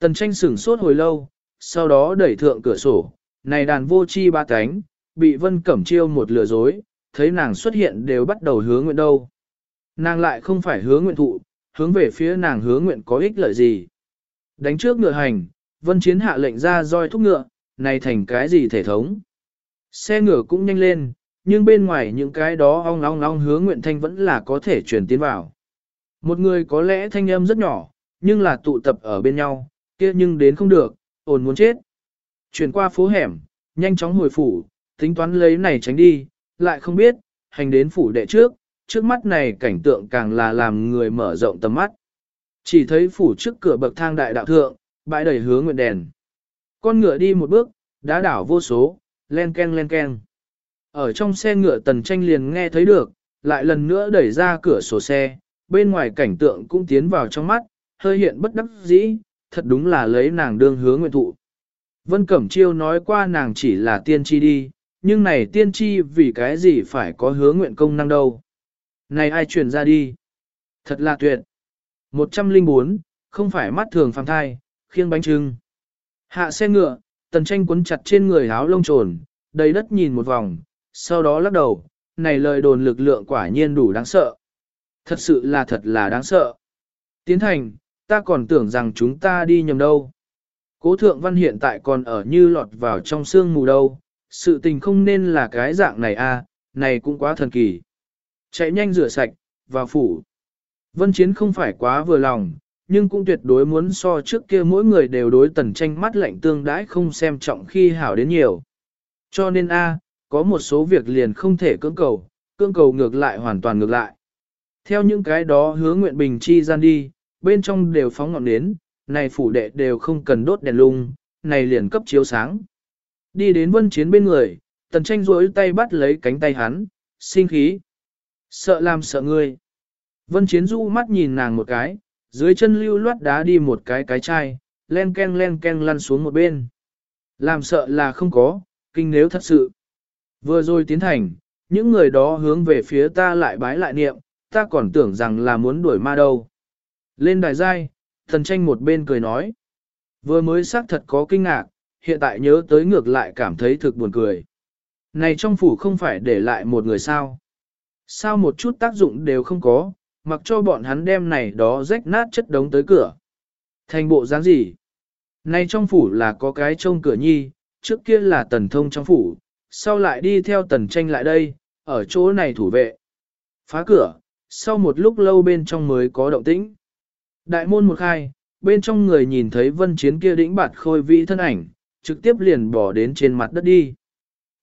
Tần tranh sửng sốt hồi lâu, sau đó đẩy thượng cửa sổ, này đàn vô chi ba cánh, bị vân cẩm chiêu một lừa dối, thấy nàng xuất hiện đều bắt đầu hướng nguyện đâu. Nàng lại không phải hướng nguyện thụ, hướng về phía nàng hướng nguyện có ích lợi gì. Đánh trước ngựa hành, vân chiến hạ lệnh ra roi thúc ngựa, này thành cái gì thể thống. Xe ngựa cũng nhanh lên, nhưng bên ngoài những cái đó ong ong ong hướng nguyện thanh vẫn là có thể truyền tiến vào. Một người có lẽ thanh âm rất nhỏ, nhưng là tụ tập ở bên nhau, kia nhưng đến không được, ổn muốn chết. Chuyển qua phố hẻm, nhanh chóng hồi phủ, tính toán lấy này tránh đi, lại không biết, hành đến phủ đệ trước, trước mắt này cảnh tượng càng là làm người mở rộng tầm mắt. Chỉ thấy phủ trước cửa bậc thang đại đạo thượng, bãi đầy hướng nguyện đèn. Con ngựa đi một bước, đá đảo vô số, len ken len ken. Ở trong xe ngựa tần tranh liền nghe thấy được, lại lần nữa đẩy ra cửa sổ xe, bên ngoài cảnh tượng cũng tiến vào trong mắt, hơi hiện bất đắc dĩ, thật đúng là lấy nàng đương hướng nguyện thụ. Vân Cẩm Chiêu nói qua nàng chỉ là tiên tri đi, nhưng này tiên tri vì cái gì phải có hướng nguyện công năng đâu. Này ai truyền ra đi? Thật là tuyệt. 104, không phải mắt thường phàm thai, khiêng bánh trưng. Hạ xe ngựa, tần tranh cuốn chặt trên người áo lông trồn, đầy đất nhìn một vòng, sau đó lắc đầu, này lời đồn lực lượng quả nhiên đủ đáng sợ. Thật sự là thật là đáng sợ. Tiến thành, ta còn tưởng rằng chúng ta đi nhầm đâu. Cố thượng văn hiện tại còn ở như lọt vào trong sương mù đâu, sự tình không nên là cái dạng này a, à, này cũng quá thần kỳ. Chạy nhanh rửa sạch, vào phủ. Vân Chiến không phải quá vừa lòng, nhưng cũng tuyệt đối muốn so trước kia mỗi người đều đối tần tranh mắt lạnh tương đãi không xem trọng khi hảo đến nhiều. Cho nên a, có một số việc liền không thể cưỡng cầu, cưỡng cầu ngược lại hoàn toàn ngược lại. Theo những cái đó hứa nguyện bình chi gian đi, bên trong đều phóng ngọn nến, này phủ đệ đều không cần đốt đèn lung, này liền cấp chiếu sáng. Đi đến vân chiến bên người, tần tranh rối tay bắt lấy cánh tay hắn, sinh khí. Sợ làm sợ ngươi. Vân chiến du mắt nhìn nàng một cái, dưới chân lưu loát đá đi một cái cái chai, len ken len ken lăn xuống một bên. Làm sợ là không có, kinh nếu thật sự. Vừa rồi tiến thành, những người đó hướng về phía ta lại bái lại niệm, ta còn tưởng rằng là muốn đuổi ma đâu. Lên đài giai, thần tranh một bên cười nói. Vừa mới xác thật có kinh ngạc, hiện tại nhớ tới ngược lại cảm thấy thực buồn cười. Này trong phủ không phải để lại một người sao. Sao một chút tác dụng đều không có, mặc cho bọn hắn đem này đó rách nát chất đống tới cửa. Thành bộ dáng gì? Này trong phủ là có cái trông cửa nhi, trước kia là tần thông trong phủ, sau lại đi theo tần tranh lại đây, ở chỗ này thủ vệ. Phá cửa, sau một lúc lâu bên trong mới có động tĩnh. Đại môn một khai, bên trong người nhìn thấy vân chiến kia đĩnh bạt khôi vĩ thân ảnh, trực tiếp liền bỏ đến trên mặt đất đi.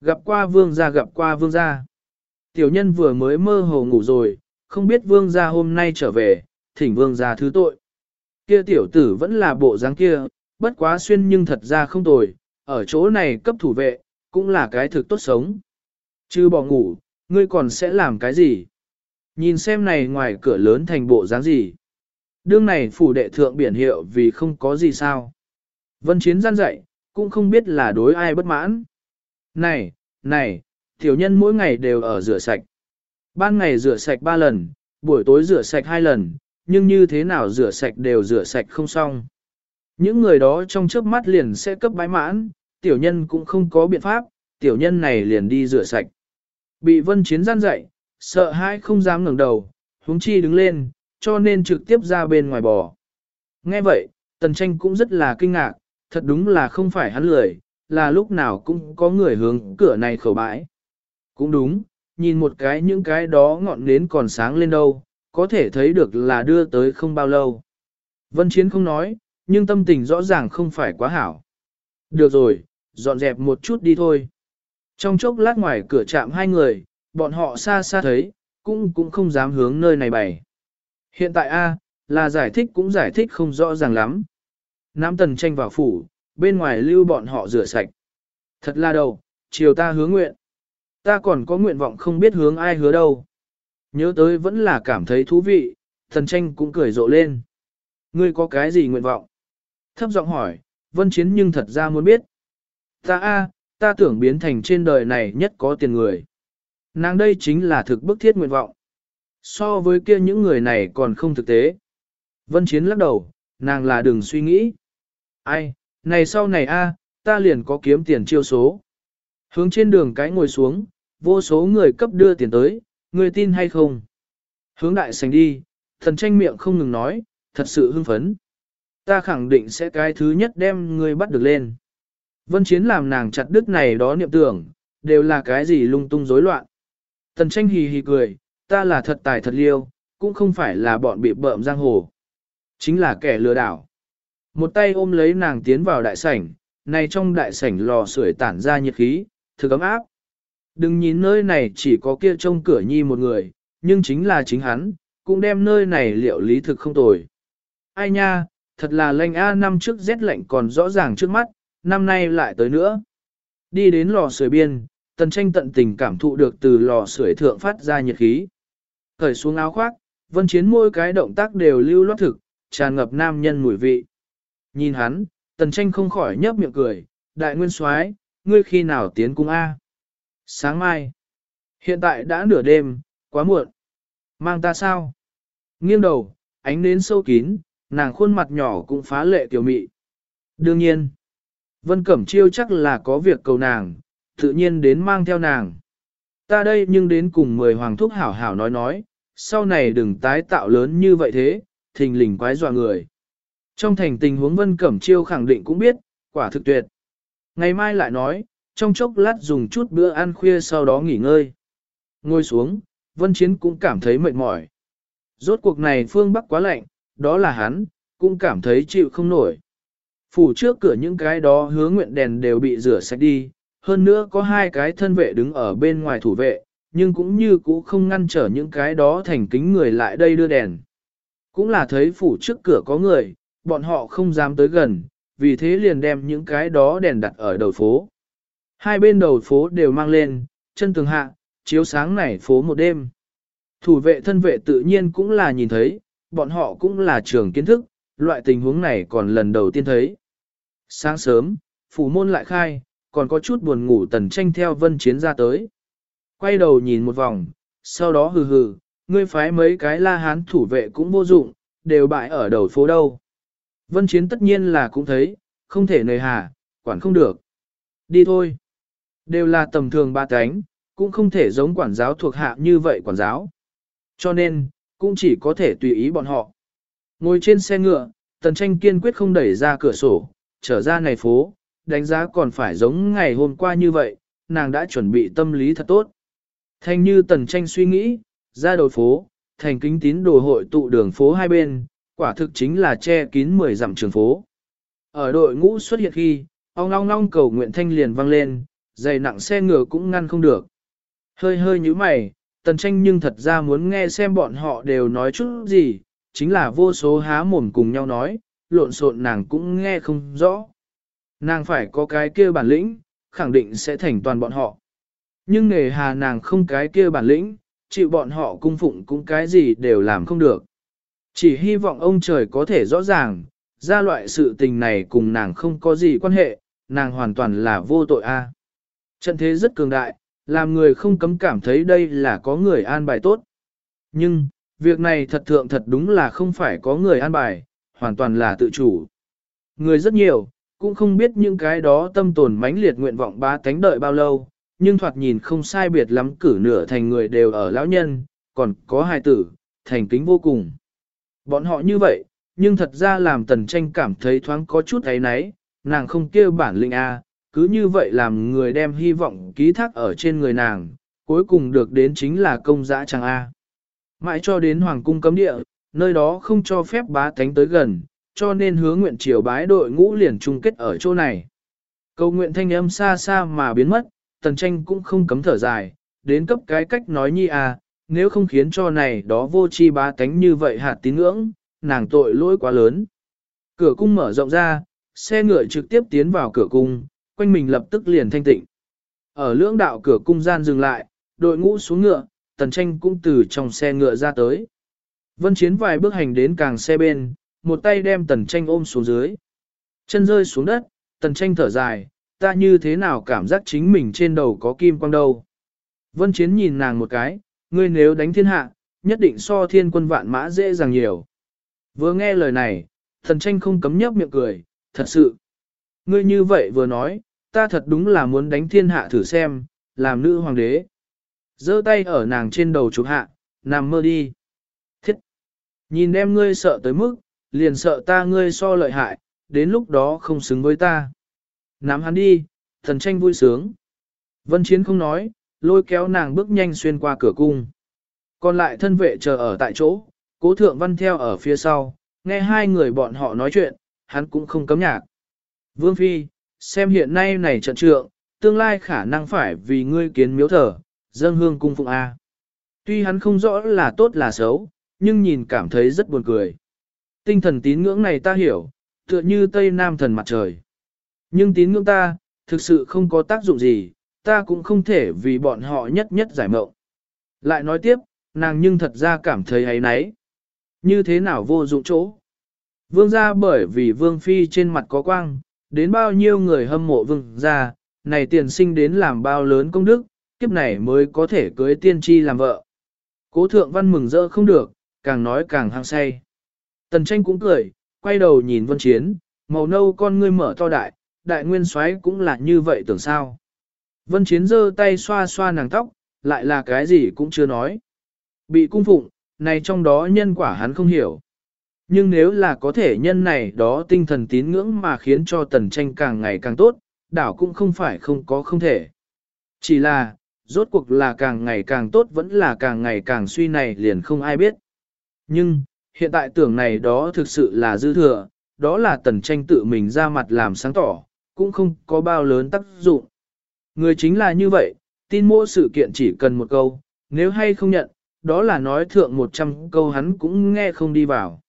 Gặp qua vương gia gặp qua vương gia. Tiểu nhân vừa mới mơ hồ ngủ rồi, không biết vương gia hôm nay trở về, thỉnh vương gia thứ tội. Kia tiểu tử vẫn là bộ dáng kia, bất quá xuyên nhưng thật ra không tồi, ở chỗ này cấp thủ vệ, cũng là cái thực tốt sống. Chứ bỏ ngủ, ngươi còn sẽ làm cái gì? Nhìn xem này ngoài cửa lớn thành bộ dáng gì? Đương này phủ đệ thượng biển hiệu vì không có gì sao. Vân Chiến gian dạy, cũng không biết là đối ai bất mãn. Này, này, tiểu nhân mỗi ngày đều ở rửa sạch. Ban ngày rửa sạch ba lần, buổi tối rửa sạch hai lần, nhưng như thế nào rửa sạch đều rửa sạch không xong. Những người đó trong trước mắt liền sẽ cấp bái mãn, tiểu nhân cũng không có biện pháp, tiểu nhân này liền đi rửa sạch. Bị vân chiến gian dạy, sợ hãi không dám ngẩng đầu, huống chi đứng lên, cho nên trực tiếp ra bên ngoài bò. Nghe vậy, tần tranh cũng rất là kinh ngạc, thật đúng là không phải hắn lười, là lúc nào cũng có người hướng cửa này khẩu bãi. Cũng đúng, nhìn một cái những cái đó ngọn nến còn sáng lên đâu, có thể thấy được là đưa tới không bao lâu. Vân Chiến không nói, nhưng tâm tình rõ ràng không phải quá hảo. Được rồi, dọn dẹp một chút đi thôi. Trong chốc lát ngoài cửa chạm hai người, bọn họ xa xa thấy, cũng cũng không dám hướng nơi này bày. Hiện tại A, là giải thích cũng giải thích không rõ ràng lắm. Nam tần tranh vào phủ, bên ngoài lưu bọn họ rửa sạch. Thật là đầu, chiều ta hứa nguyện. Ta còn có nguyện vọng không biết hướng ai hứa đâu. Nhớ tới vẫn là cảm thấy thú vị, thần tranh cũng cười rộ lên. Ngươi có cái gì nguyện vọng? Thấp giọng hỏi, vân chiến nhưng thật ra muốn biết. Ta a, ta tưởng biến thành trên đời này nhất có tiền người. Nàng đây chính là thực bức thiết nguyện vọng. So với kia những người này còn không thực tế. Vân Chiến lắc đầu, nàng là đừng suy nghĩ. Ai, này sau này a, ta liền có kiếm tiền chiêu số. Hướng trên đường cái ngồi xuống, vô số người cấp đưa tiền tới, người tin hay không? Hướng đại sành đi, thần tranh miệng không ngừng nói, thật sự hưng phấn. Ta khẳng định sẽ cái thứ nhất đem người bắt được lên. Vân Chiến làm nàng chặt đứt này đó niệm tưởng, đều là cái gì lung tung rối loạn. Tần tranh hì hì cười, ta là thật tài thật liêu, cũng không phải là bọn bị bợm giang hồ. Chính là kẻ lừa đảo. Một tay ôm lấy nàng tiến vào đại sảnh, này trong đại sảnh lò sưởi tản ra nhiệt khí, thực ấm áp. Đừng nhìn nơi này chỉ có kia trông cửa nhi một người, nhưng chính là chính hắn, cũng đem nơi này liệu lý thực không tồi. Ai nha, thật là lạnh A năm trước rét lạnh còn rõ ràng trước mắt, năm nay lại tới nữa. Đi đến lò sưởi biên, tần tranh tận tình cảm thụ được từ lò sưởi thượng phát ra nhiệt khí. Cởi xuống áo khoác, vân chiến môi cái động tác đều lưu loát thực, tràn ngập nam nhân mùi vị. Nhìn hắn, tần tranh không khỏi nhấp miệng cười, đại nguyên soái, ngươi khi nào tiến cung A? Sáng mai. Hiện tại đã nửa đêm, quá muộn. Mang ta sao? Nghiêng đầu, ánh nến sâu kín, nàng khuôn mặt nhỏ cũng phá lệ tiểu mị. Đương nhiên, Vân Cẩm Chiêu chắc là có việc cầu nàng, tự nhiên đến mang theo nàng. Ta đây nhưng đến cùng mười hoàng thúc hảo hảo nói nói, sau này đừng tái tạo lớn như vậy thế, thình lình quái dọa người. Trong thành tình huống Vân Cẩm Chiêu khẳng định cũng biết, quả thực tuyệt. Ngày mai lại nói, trong chốc lát dùng chút bữa ăn khuya sau đó nghỉ ngơi. Ngồi xuống, Vân Chiến cũng cảm thấy mệt mỏi. Rốt cuộc này phương Bắc quá lạnh, đó là hắn, cũng cảm thấy chịu không nổi. Phủ trước cửa những cái đó hứa nguyện đèn đều bị rửa sạch đi, hơn nữa có hai cái thân vệ đứng ở bên ngoài thủ vệ, nhưng cũng như cũ không ngăn trở những cái đó thành kính người lại đây đưa đèn. Cũng là thấy phủ trước cửa có người, bọn họ không dám tới gần, vì thế liền đem những cái đó đèn đặt ở đầu phố. Hai bên đầu phố đều mang lên, chân tường hạ, chiếu sáng này phố một đêm. Thủ vệ thân vệ tự nhiên cũng là nhìn thấy, bọn họ cũng là trường kiến thức, loại tình huống này còn lần đầu tiên thấy. Sáng sớm, phủ môn lại khai, còn có chút buồn ngủ tần tranh theo vân chiến ra tới. Quay đầu nhìn một vòng, sau đó hừ hừ, ngươi phái mấy cái la hán thủ vệ cũng vô dụng, đều bại ở đầu phố đâu. Vân chiến tất nhiên là cũng thấy, không thể nề hà, quản không được. Đi thôi. Đều là tầm thường ba cánh, cũng không thể giống quản giáo thuộc hạ như vậy quản giáo. Cho nên, cũng chỉ có thể tùy ý bọn họ. Ngồi trên xe ngựa, tần tranh kiên quyết không đẩy ra cửa sổ, trở ra này phố, đánh giá còn phải giống ngày hôm qua như vậy, nàng đã chuẩn bị tâm lý thật tốt. Thanh như tần tranh suy nghĩ, ra đầu phố, thành kính tín đồ hội tụ đường phố hai bên, quả thực chính là che kín 10 dặm trường phố. Ở đội ngũ xuất hiện khi, ong long long cầu nguyện thanh liền vang lên, dày nặng xe ngựa cũng ngăn không được. Hơi hơi như mày, tần tranh nhưng thật ra muốn nghe xem bọn họ đều nói chút gì, chính là vô số há mồm cùng nhau nói, lộn xộn nàng cũng nghe không rõ. Nàng phải có cái kia bản lĩnh, khẳng định sẽ thành toàn bọn họ. Nhưng nghề hà nàng không cái kia bản lĩnh, chịu bọn họ cung phụng cũng cái gì đều làm không được. Chỉ hy vọng ông trời có thể rõ ràng, ra loại sự tình này cùng nàng không có gì quan hệ, nàng hoàn toàn là vô tội a. Trận thế rất cường đại, làm người không cấm cảm thấy đây là có người an bài tốt. Nhưng, việc này thật thượng thật đúng là không phải có người an bài, hoàn toàn là tự chủ. Người rất nhiều, cũng không biết những cái đó tâm tồn mãnh liệt nguyện vọng ba tánh đợi bao lâu, nhưng thoạt nhìn không sai biệt lắm cử nửa thành người đều ở lão nhân, còn có hai tử, thành kính vô cùng. Bọn họ như vậy, nhưng thật ra làm tần tranh cảm thấy thoáng có chút ấy náy, nàng không kêu bản linh A, cứ như vậy làm người đem hy vọng ký thác ở trên người nàng, cuối cùng được đến chính là công dã trang A. Mãi cho đến Hoàng cung cấm địa, nơi đó không cho phép bá tánh tới gần, cho nên hứa nguyện triều bái đội ngũ liền chung kết ở chỗ này. Cầu nguyện thanh âm xa xa mà biến mất, tần tranh cũng không cấm thở dài, đến cấp cái cách nói nhi à, nếu không khiến cho này đó vô chi bá tánh như vậy hạt tín ngưỡng, nàng tội lỗi quá lớn. Cửa cung mở rộng ra, xe ngựa trực tiếp tiến vào cửa cung, quanh mình lập tức liền thanh tịnh. Ở lưỡng đạo cửa cung gian dừng lại, đội ngũ xuống ngựa, tần tranh cũng từ trong xe ngựa ra tới. Vân chiến vài bước hành đến càng xe bên, một tay đem tần tranh ôm xuống dưới. Chân rơi xuống đất, tần tranh thở dài, ta như thế nào cảm giác chính mình trên đầu có kim quang đâu. Vân chiến nhìn nàng một cái, ngươi nếu đánh thiên hạ, nhất định so thiên quân vạn mã dễ dàng nhiều. Vừa nghe lời này, tần tranh không cấm nhấp miệng cười, thật sự. Ngươi như vậy vừa nói, ta thật đúng là muốn đánh thiên hạ thử xem, làm nữ hoàng đế. giơ tay ở nàng trên đầu chụp hạ, nằm mơ đi. Thiết! Nhìn em ngươi sợ tới mức, liền sợ ta ngươi so lợi hại, đến lúc đó không xứng với ta. Nắm hắn đi, thần tranh vui sướng. Vân Chiến không nói, lôi kéo nàng bước nhanh xuyên qua cửa cung. Còn lại thân vệ chờ ở tại chỗ, cố thượng văn theo ở phía sau, nghe hai người bọn họ nói chuyện, hắn cũng không cấm nhạc. Vương Phi, xem hiện nay này trận trượng, tương lai khả năng phải vì ngươi kiến miếu thờ, dâng hương cung phụng A. Tuy hắn không rõ là tốt là xấu, nhưng nhìn cảm thấy rất buồn cười. Tinh thần tín ngưỡng này ta hiểu, tựa như Tây Nam thần mặt trời. Nhưng tín ngưỡng ta, thực sự không có tác dụng gì, ta cũng không thể vì bọn họ nhất nhất giải mộng. Lại nói tiếp, nàng nhưng thật ra cảm thấy hay nấy. Như thế nào vô dụng chỗ? Vương gia bởi vì vương phi trên mặt có quang, đến bao nhiêu người hâm mộ vương gia, này tiền sinh đến làm bao lớn công đức, kiếp này mới có thể cưới tiên tri làm vợ. Cố thượng văn mừng rỡ không được, càng nói càng hăng say. Tần tranh cũng cười, quay đầu nhìn vân chiến, màu nâu con ngươi mở to đại, đại nguyên soái cũng là như vậy tưởng sao. Vân chiến giơ tay xoa xoa nàng tóc, lại là cái gì cũng chưa nói. Bị cung phụng, này trong đó nhân quả hắn không hiểu. Nhưng nếu là có thể nhân này đó tinh thần tín ngưỡng mà khiến cho tần tranh càng ngày càng tốt, đảo cũng không phải không có không thể. Chỉ là, rốt cuộc là càng ngày càng tốt vẫn là càng ngày càng suy này liền không ai biết. Nhưng, hiện tại tưởng này đó thực sự là dư thừa, đó là tần tranh tự mình ra mặt làm sáng tỏ, cũng không có bao lớn tác dụng. Người chính là như vậy, tin mỗi sự kiện chỉ cần một câu, nếu hay không nhận, đó là nói thượng 100 câu hắn cũng nghe không đi vào.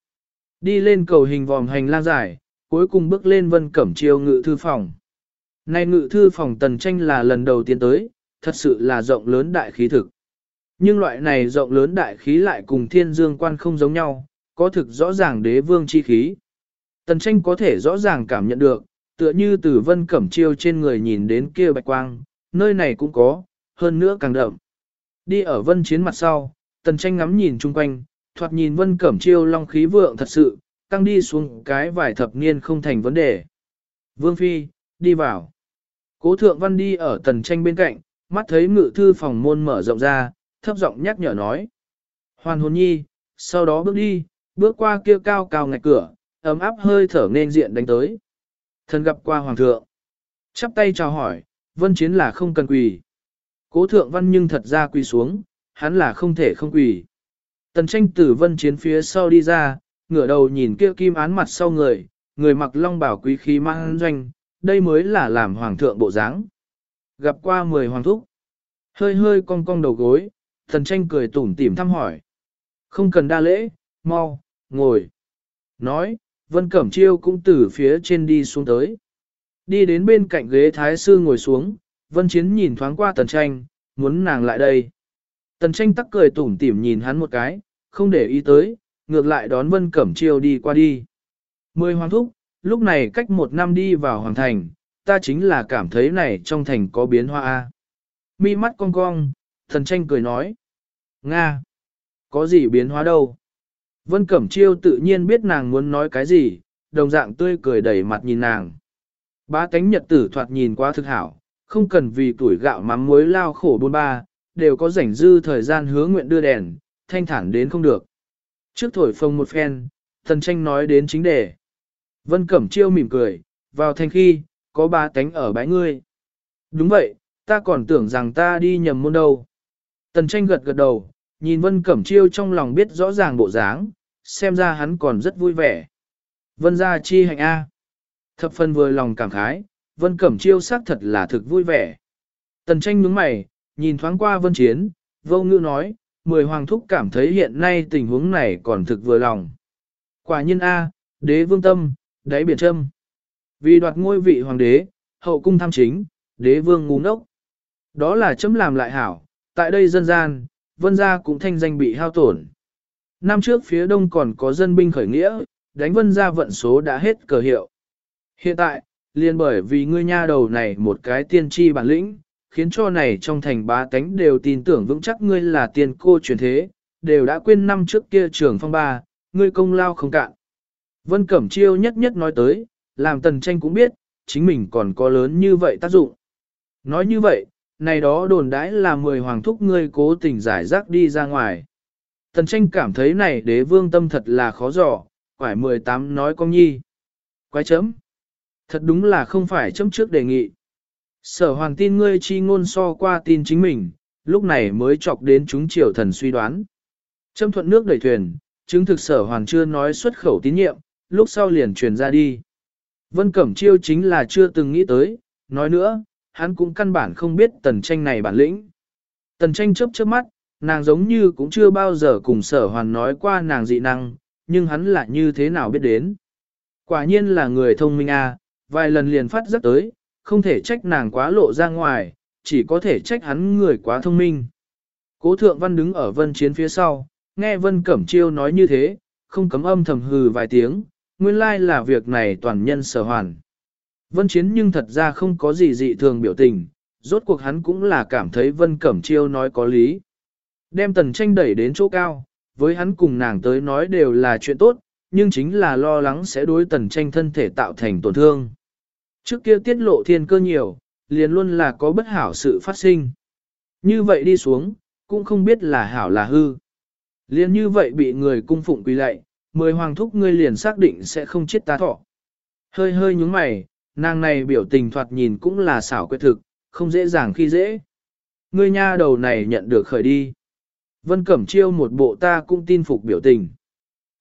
Đi lên cầu hình vòm hành lang dài, cuối cùng bước lên vân cẩm chiêu ngự thư phòng. Nay ngự thư phòng tần tranh là lần đầu tiên tới, thật sự là rộng lớn đại khí thực. Nhưng loại này rộng lớn đại khí lại cùng thiên dương quan không giống nhau, có thực rõ ràng đế vương chi khí. Tần tranh có thể rõ ràng cảm nhận được, tựa như từ vân cẩm chiêu trên người nhìn đến kia bạch quang, nơi này cũng có, hơn nữa càng đậm. Đi ở vân chiến mặt sau, tần tranh ngắm nhìn chung quanh, thoạt nhìn vân cẩm chiêu long khí vượng thật sự, tăng đi xuống cái vài thập niên không thành vấn đề. Vương Phi, đi vào. Cố thượng văn đi ở tần tranh bên cạnh, mắt thấy ngự thư phòng môn mở rộng ra, thấp giọng nhắc nhở nói. Hoàn hồn nhi, sau đó bước đi, bước qua kia cao cao ngạch cửa, ấm áp hơi thở nên diện đánh tới. Thần gặp qua hoàng thượng. Chắp tay chào hỏi, vân chiến là không cần quỳ. Cố thượng văn nhưng thật ra quỳ xuống, hắn là không thể không quỳ. Tần tranh tử vân chiến phía sau đi ra, ngửa đầu nhìn kia kim án mặt sau người, người mặc long bảo quý khí mang doanh, đây mới là làm hoàng thượng bộ dáng. Gặp qua mười hoàng thúc, hơi hơi cong cong đầu gối, thần tranh cười tủm tỉm thăm hỏi. Không cần đa lễ, mau, ngồi. Nói, Vân Cẩm Chiêu cũng từ phía trên đi xuống tới. Đi đến bên cạnh ghế thái sư ngồi xuống, Vân Chiến nhìn thoáng qua tần tranh, muốn nàng lại đây. Tần tranh tắc cười tủm tỉm nhìn hắn một cái, không để ý tới, ngược lại đón Vân Cẩm Chiêu đi qua đi. Mười hoàng thúc, lúc này cách một năm đi vào hoàng thành, ta chính là cảm thấy này trong thành có biến hoa. a. Mi mắt cong cong, thần tranh cười nói. Nga! Có gì biến hóa đâu? Vân Cẩm Chiêu tự nhiên biết nàng muốn nói cái gì, đồng dạng tươi cười đẩy mặt nhìn nàng. Ba tánh nhật tử thoạt nhìn quá thực hảo, không cần vì tuổi gạo mắm muối lao khổ bôn ba, đều có rảnh dư thời gian hứa nguyện đưa đèn, thanh thản đến không được. Trước thổi phồng một phen, thần tranh nói đến chính đề. Vân Cẩm Chiêu mỉm cười, vào thành khi, có ba tánh ở bãi ngươi. Đúng vậy, ta còn tưởng rằng ta đi nhầm môn đâu. Tần tranh gật gật đầu, nhìn Vân Cẩm Chiêu trong lòng biết rõ ràng bộ dáng, xem ra hắn còn rất vui vẻ. Vân gia chi hạnh A. Thập phân vừa lòng cảm khái, Vân Cẩm Chiêu xác thật là thực vui vẻ. Tần tranh nhướng mày, nhìn thoáng qua Vân Chiến, vô ngữ nói, mười hoàng thúc cảm thấy hiện nay tình huống này còn thực vừa lòng. Quả nhiên A, đế vương tâm, đáy biển trâm. Vì đoạt ngôi vị hoàng đế, hậu cung tham chính, đế vương ngu ngốc. Đó là chấm làm lại hảo, tại đây dân gian, vân gia cũng thanh danh bị hao tổn. Năm trước phía đông còn có dân binh khởi nghĩa, đánh vân gia vận số đã hết cờ hiệu. Hiện tại, liền bởi vì ngươi nha đầu này một cái tiên tri bản lĩnh, khiến cho này trong thành bá tánh đều tin tưởng vững chắc ngươi là tiên cô truyền thế, đều đã quên năm trước kia trưởng phong ba, ngươi công lao không cạn. Vân Cẩm Chiêu nhất nhất nói tới, làm tần tranh cũng biết, chính mình còn có lớn như vậy tác dụng. Nói như vậy, này đó đồn đãi là mười hoàng thúc ngươi cố tình giải rác đi ra ngoài. Tần tranh cảm thấy này đế vương tâm thật là khó dò, quải 18 nói con nhi. Quái chấm. Thật đúng là không phải chấm trước đề nghị. Sở hoàng tin ngươi chi ngôn so qua tin chính mình, lúc này mới chọc đến chúng triều thần suy đoán. Châm thuận nước đẩy thuyền, chứng thực sở hoàng chưa nói xuất khẩu tín nhiệm, lúc sau liền truyền ra đi. Vân Cẩm Chiêu chính là chưa từng nghĩ tới, nói nữa, hắn cũng căn bản không biết tần tranh này bản lĩnh. Tần tranh chớp chớp mắt, nàng giống như cũng chưa bao giờ cùng sở hoàn nói qua nàng dị năng, nhưng hắn lại như thế nào biết đến. Quả nhiên là người thông minh à, vài lần liền phát rất tới, không thể trách nàng quá lộ ra ngoài, chỉ có thể trách hắn người quá thông minh. Cố thượng văn đứng ở vân chiến phía sau, nghe vân cẩm chiêu nói như thế, không cấm âm thầm hừ vài tiếng, nguyên lai là việc này toàn nhân sở hoàn. Vân chiến nhưng thật ra không có gì dị thường biểu tình, rốt cuộc hắn cũng là cảm thấy vân cẩm chiêu nói có lý. Đem tần tranh đẩy đến chỗ cao, với hắn cùng nàng tới nói đều là chuyện tốt, nhưng chính là lo lắng sẽ đối tần tranh thân thể tạo thành tổn thương. Trước kia tiết lộ thiên cơ nhiều, liền luôn là có bất hảo sự phát sinh. Như vậy đi xuống, cũng không biết là hảo là hư. Liền như vậy bị người cung phụng quỳ lạy, mười hoàng thúc ngươi liền xác định sẽ không chết ta thọ. Hơi hơi nhúng mày, nàng này biểu tình thoạt nhìn cũng là xảo quyệt thực, không dễ dàng khi dễ. Ngươi nha đầu này nhận được khởi đi. Vân Cẩm Chiêu một bộ ta cũng tin phục biểu tình.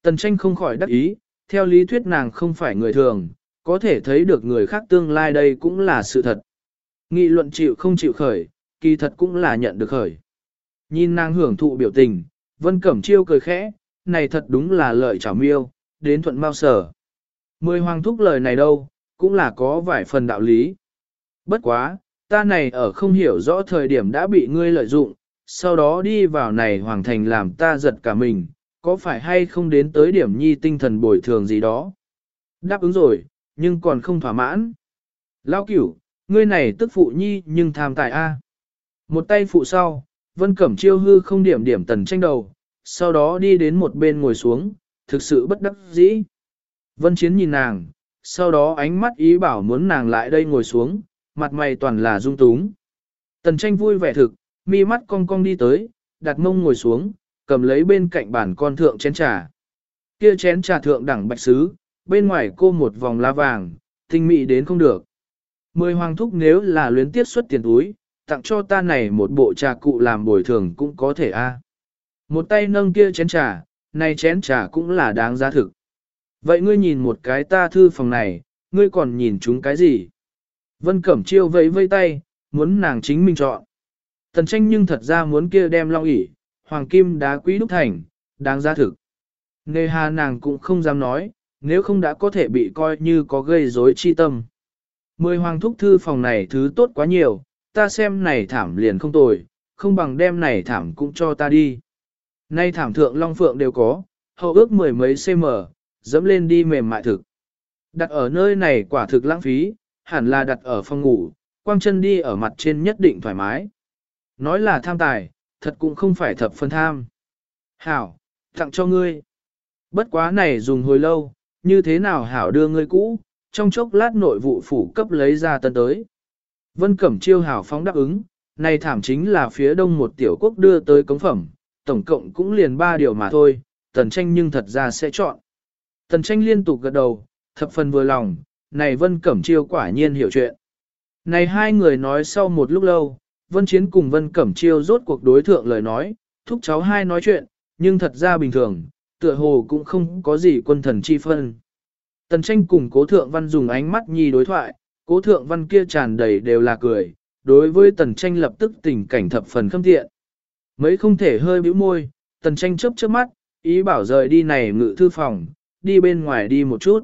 Tần tranh không khỏi đắc ý, theo lý thuyết nàng không phải người thường, có thể thấy được người khác tương lai đây cũng là sự thật. Nghị luận chịu không chịu khởi, kỳ thật cũng là nhận được khởi. Nhìn nàng hưởng thụ biểu tình, Vân Cẩm Chiêu cười khẽ, này thật đúng là lợi chảo miêu, đến thuận mau sở. Mười hoàng thúc lời này đâu, cũng là có vài phần đạo lý. Bất quá, ta này ở không hiểu rõ thời điểm đã bị ngươi lợi dụng, sau đó đi vào này hoàng thành làm ta giật cả mình, có phải hay không đến tới điểm nhi tinh thần bồi thường gì đó. Đáp ứng rồi, nhưng còn không thỏa mãn. Lao cửu, ngươi này tức phụ nhi nhưng tham tài A. Một tay phụ sau, vân cẩm chiêu hư không điểm điểm tần tranh đầu, sau đó đi đến một bên ngồi xuống, thực sự bất đắc dĩ. Vân chiến nhìn nàng, sau đó ánh mắt ý bảo muốn nàng lại đây ngồi xuống, mặt mày toàn là dung túng. Tần tranh vui vẻ thực, mi mắt cong cong đi tới, đặt mông ngồi xuống, cầm lấy bên cạnh bàn con thượng chén trà. Kia chén trà thượng đẳng bạch sứ, bên ngoài cô một vòng lá vàng, tinh mị đến không được. Mười hoàng thúc nếu là luyến tiết xuất tiền túi, tặng cho ta này một bộ trà cụ làm bồi thường cũng có thể a. Một tay nâng kia chén trà, này chén trà cũng là đáng giá thực. Vậy ngươi nhìn một cái ta thư phòng này, ngươi còn nhìn chúng cái gì? Vân Cẩm Chiêu vẫy vây tay, muốn nàng chính mình chọn. Tần tranh nhưng thật ra muốn kia đem long ỉ, hoàng kim đá quý đúc thành, đáng giá thực. Nề hà nàng cũng không dám nói, nếu không đã có thể bị coi như có gây rối chi tâm. Mười hoàng thúc thư phòng này thứ tốt quá nhiều, ta xem này thảm liền không tồi, không bằng đem này thảm cũng cho ta đi. Nay thảm thượng long phượng đều có, hậu ước mười mấy cm, dẫm lên đi mềm mại thực. Đặt ở nơi này quả thực lãng phí, hẳn là đặt ở phòng ngủ, quang chân đi ở mặt trên nhất định thoải mái. Nói là tham tài, thật cũng không phải thập phân tham. Hảo, tặng cho ngươi. Bất quá này dùng hồi lâu, như thế nào Hảo đưa ngươi cũ, trong chốc lát nội vụ phủ cấp lấy ra tân tới. Vân Cẩm chiêu Hảo phóng đáp ứng, này thảm chính là phía đông một tiểu quốc đưa tới cống phẩm, tổng cộng cũng liền ba điều mà thôi, tần tranh nhưng thật ra sẽ chọn. Tần tranh liên tục gật đầu, thập phần vừa lòng, này Vân Cẩm chiêu quả nhiên hiểu chuyện. Này hai người nói sau một lúc lâu, Vân Chiến cùng Vân Cẩm Chiêu rốt cuộc đối thượng lời nói, thúc cháu hai nói chuyện, nhưng thật ra bình thường, tựa hồ cũng không có gì quân thần chi phân. Tần tranh cùng cố thượng văn dùng ánh mắt nhi đối thoại, cố thượng văn kia tràn đầy đều là cười, đối với tần tranh lập tức tình cảnh thập phần khâm thiện. Mấy không thể hơi bĩu môi, tần tranh chớp chớp mắt, ý bảo rời đi này ngự thư phòng, đi bên ngoài đi một chút.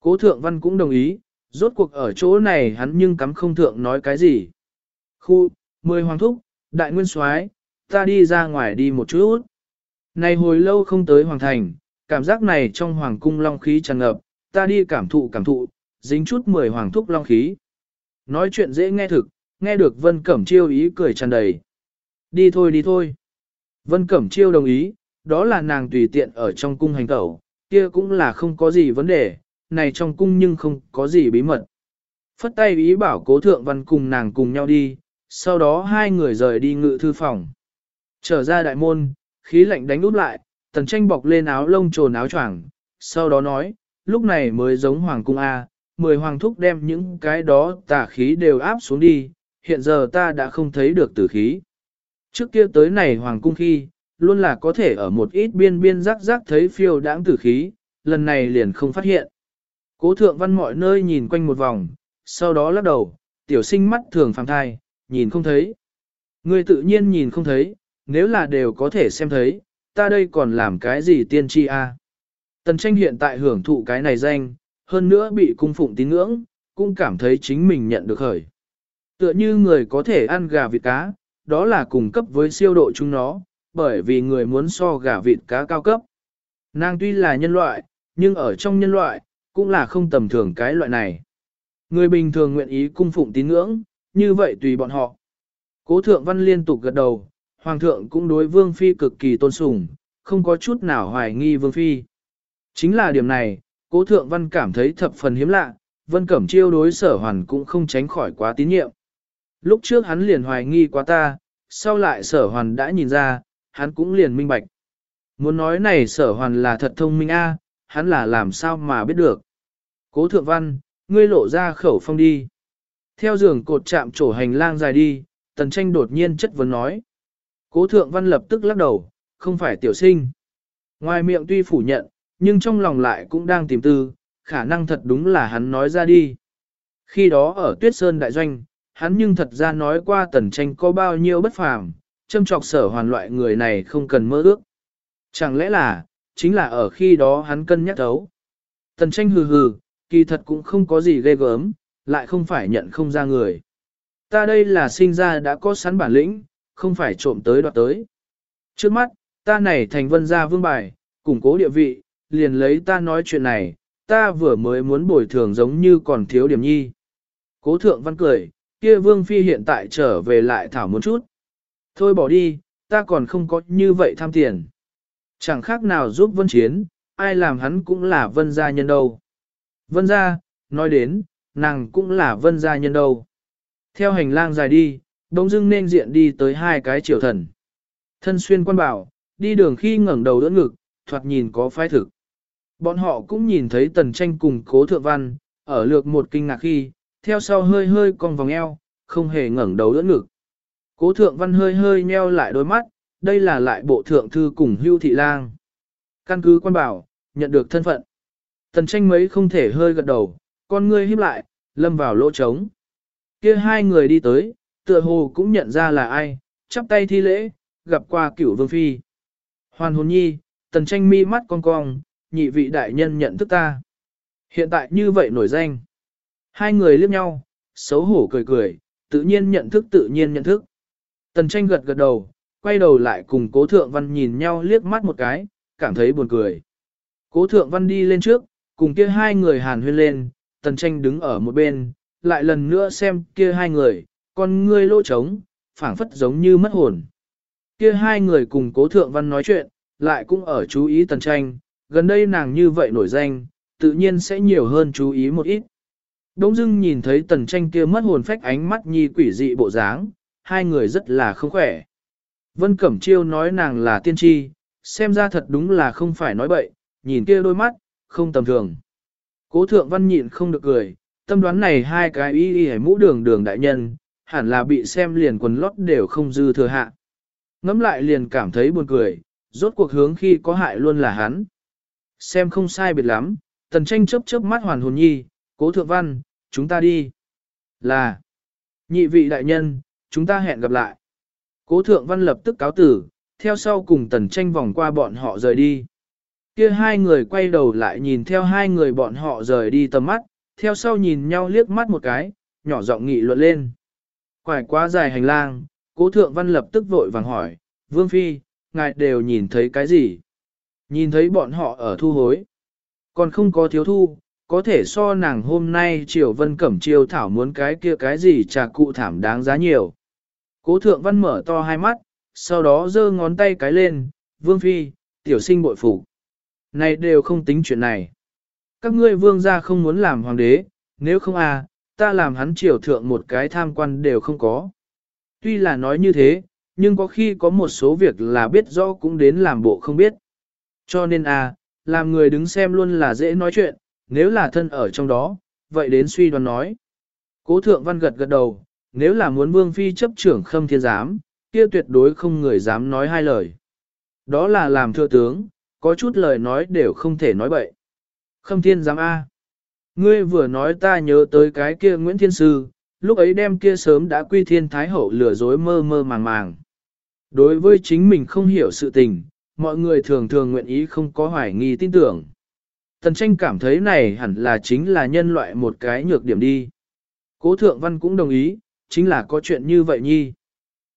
Cố thượng văn cũng đồng ý, rốt cuộc ở chỗ này hắn nhưng cắm không thượng nói cái gì. Khu, Mười hoàng thúc, đại nguyên soái, ta đi ra ngoài đi một chút. Này hồi lâu không tới hoàng thành, cảm giác này trong hoàng cung long khí tràn ngập, ta đi cảm thụ cảm thụ, dính chút mười hoàng thúc long khí. Nói chuyện dễ nghe thực, nghe được Vân Cẩm Chiêu ý cười tràn đầy. Đi thôi đi thôi. Vân Cẩm Chiêu đồng ý, đó là nàng tùy tiện ở trong cung hành tẩu, kia cũng là không có gì vấn đề, này trong cung nhưng không có gì bí mật. Phất tay ý bảo cố thượng văn cùng nàng cùng nhau đi, sau đó hai người rời đi ngự thư phòng. Trở ra đại môn, khí lạnh đánh út lại, tần tranh bọc lên áo lông trồn áo choàng, sau đó nói, lúc này mới giống hoàng cung A, mười hoàng thúc đem những cái đó tà khí đều áp xuống đi, hiện giờ ta đã không thấy được tử khí. Trước kia tới này hoàng cung khi, luôn là có thể ở một ít biên biên rắc rắc thấy phiêu đãng tử khí, lần này liền không phát hiện. Cố thượng văn mọi nơi nhìn quanh một vòng, sau đó lắc đầu, tiểu sinh mắt thường phàm thai, nhìn không thấy. Người tự nhiên nhìn không thấy, nếu là đều có thể xem thấy, ta đây còn làm cái gì tiên tri a? Tần tranh hiện tại hưởng thụ cái này danh, hơn nữa bị cung phụng tín ngưỡng, cũng cảm thấy chính mình nhận được khởi. Tựa như người có thể ăn gà vịt cá, đó là cùng cấp với siêu độ chúng nó, bởi vì người muốn so gà vịt cá cao cấp. Nàng tuy là nhân loại, nhưng ở trong nhân loại, cũng là không tầm thường cái loại này. Người bình thường nguyện ý cung phụng tín ngưỡng, như vậy tùy bọn họ. Cố thượng văn liên tục gật đầu, hoàng thượng cũng đối vương phi cực kỳ tôn sùng, không có chút nào hoài nghi vương phi. Chính là điểm này, cố thượng văn cảm thấy thập phần hiếm lạ, vân cẩm chiêu đối sở hoàn cũng không tránh khỏi quá tín nhiệm. Lúc trước hắn liền hoài nghi quá ta, sau lại sở hoàn đã nhìn ra, hắn cũng liền minh bạch. Muốn nói này sở hoàn là thật thông minh a, hắn là làm sao mà biết được. Cố thượng văn, ngươi lộ ra khẩu phong đi. Theo giường cột chạm trổ hành lang dài đi, tần tranh đột nhiên chất vấn nói. Cố thượng văn lập tức lắc đầu, không phải tiểu sinh. Ngoài miệng tuy phủ nhận, nhưng trong lòng lại cũng đang tìm tư, khả năng thật đúng là hắn nói ra đi. Khi đó ở Tuyết Sơn Đại Doanh, hắn nhưng thật ra nói qua tần tranh có bao nhiêu bất phàm, châm trọc sở hoàn loại người này không cần mơ ước. Chẳng lẽ là, chính là ở khi đó hắn cân nhắc thấu. Tần tranh hừ hừ, kỳ thật cũng không có gì ghê gớm, lại không phải nhận không ra người. Ta đây là sinh ra đã có sẵn bản lĩnh, không phải trộm tới đoạt tới. Trước mắt, ta này thành vân gia vương bài, củng cố địa vị, liền lấy ta nói chuyện này, ta vừa mới muốn bồi thường giống như còn thiếu điểm nhi. Cố thượng văn cười, kia vương phi hiện tại trở về lại thảo một chút. Thôi bỏ đi, ta còn không có như vậy tham tiền. Chẳng khác nào giúp vân chiến, ai làm hắn cũng là vân gia nhân đâu. Vân gia, nói đến, nàng cũng là vân gia nhân đâu. Theo hành lang dài đi, đông dưng nên diện đi tới hai cái triều thần. Thân xuyên quan bảo, đi đường khi ngẩng đầu đỡ ngực, thoạt nhìn có phái thực. Bọn họ cũng nhìn thấy tần tranh cùng cố thượng văn, ở lược một kinh ngạc khi, theo sau hơi hơi cong vòng eo, không hề ngẩng đầu đỡ ngực. Cố thượng văn hơi hơi nheo lại đôi mắt, đây là lại bộ thượng thư cùng hưu thị lang. Căn cứ quan bảo, nhận được thân phận. Tần tranh mấy không thể hơi gật đầu, con ngươi híp lại, lâm vào lỗ trống. Kia hai người đi tới, tựa hồ cũng nhận ra là ai, chắp tay thi lễ, gặp qua cửu vương phi. Hoàn hồn nhi, tần tranh mi mắt cong cong, nhị vị đại nhân nhận thức ta. Hiện tại như vậy nổi danh. Hai người liếc nhau, xấu hổ cười cười, tự nhiên nhận thức tự nhiên nhận thức. Tần tranh gật gật đầu, quay đầu lại cùng cố thượng văn nhìn nhau liếc mắt một cái, cảm thấy buồn cười. Cố thượng văn đi lên trước, cùng kia hai người hàn huyên lên, tần tranh đứng ở một bên, lại lần nữa xem kia hai người, con ngươi lỗ trống, phảng phất giống như mất hồn. Kia hai người cùng cố thượng văn nói chuyện, lại cũng ở chú ý tần tranh, gần đây nàng như vậy nổi danh, tự nhiên sẽ nhiều hơn chú ý một ít. Đống dưng nhìn thấy tần tranh kia mất hồn phách ánh mắt nhi quỷ dị bộ dáng, hai người rất là không khỏe. Vân Cẩm Chiêu nói nàng là tiên tri, xem ra thật đúng là không phải nói bậy, nhìn kia đôi mắt, không tầm thường. Cố thượng văn nhịn không được cười, tâm đoán này hai cái y y mũ đường đường đại nhân, hẳn là bị xem liền quần lót đều không dư thừa hạ. Ngắm lại liền cảm thấy buồn cười, rốt cuộc hướng khi có hại luôn là hắn. Xem không sai biệt lắm, tần tranh chớp chớp mắt hoàn hồn nhi, cố thượng văn, chúng ta đi. Là, nhị vị đại nhân, chúng ta hẹn gặp lại. Cố thượng văn lập tức cáo tử, theo sau cùng tần tranh vòng qua bọn họ rời đi. Kia hai người quay đầu lại nhìn theo hai người bọn họ rời đi tầm mắt, theo sau nhìn nhau liếc mắt một cái, nhỏ giọng nghị luận lên. Quải quá dài hành lang, cố thượng văn lập tức vội vàng hỏi, Vương Phi, ngài đều nhìn thấy cái gì? Nhìn thấy bọn họ ở thu hối. Còn không có thiếu thu, có thể so nàng hôm nay triều vân cẩm triều thảo muốn cái kia cái gì trà cụ thảm đáng giá nhiều. Cố thượng văn mở to hai mắt, sau đó giơ ngón tay cái lên, Vương Phi, tiểu sinh bội phục. Này đều không tính chuyện này. các ngươi vương gia không muốn làm hoàng đế, nếu không à, ta làm hắn triều thượng một cái tham quan đều không có. Tuy là nói như thế, nhưng có khi có một số việc là biết rõ cũng đến làm bộ không biết. Cho nên à, làm người đứng xem luôn là dễ nói chuyện, nếu là thân ở trong đó, vậy đến suy đoán nói. Cố thượng văn gật gật đầu, nếu là muốn vương phi chấp trưởng khâm thiên giám, kia tuyệt đối không người dám nói hai lời. Đó là làm thưa tướng, có chút lời nói đều không thể nói bậy. Khâm thiên giám A. Ngươi vừa nói ta nhớ tới cái kia Nguyễn Thiên Sư, lúc ấy đem kia sớm đã quy thiên thái hậu lừa dối mơ mơ màng màng. Đối với chính mình không hiểu sự tình, mọi người thường thường nguyện ý không có hoài nghi tin tưởng. Tần tranh cảm thấy này hẳn là chính là nhân loại một cái nhược điểm đi. Cố thượng văn cũng đồng ý, chính là có chuyện như vậy nhi.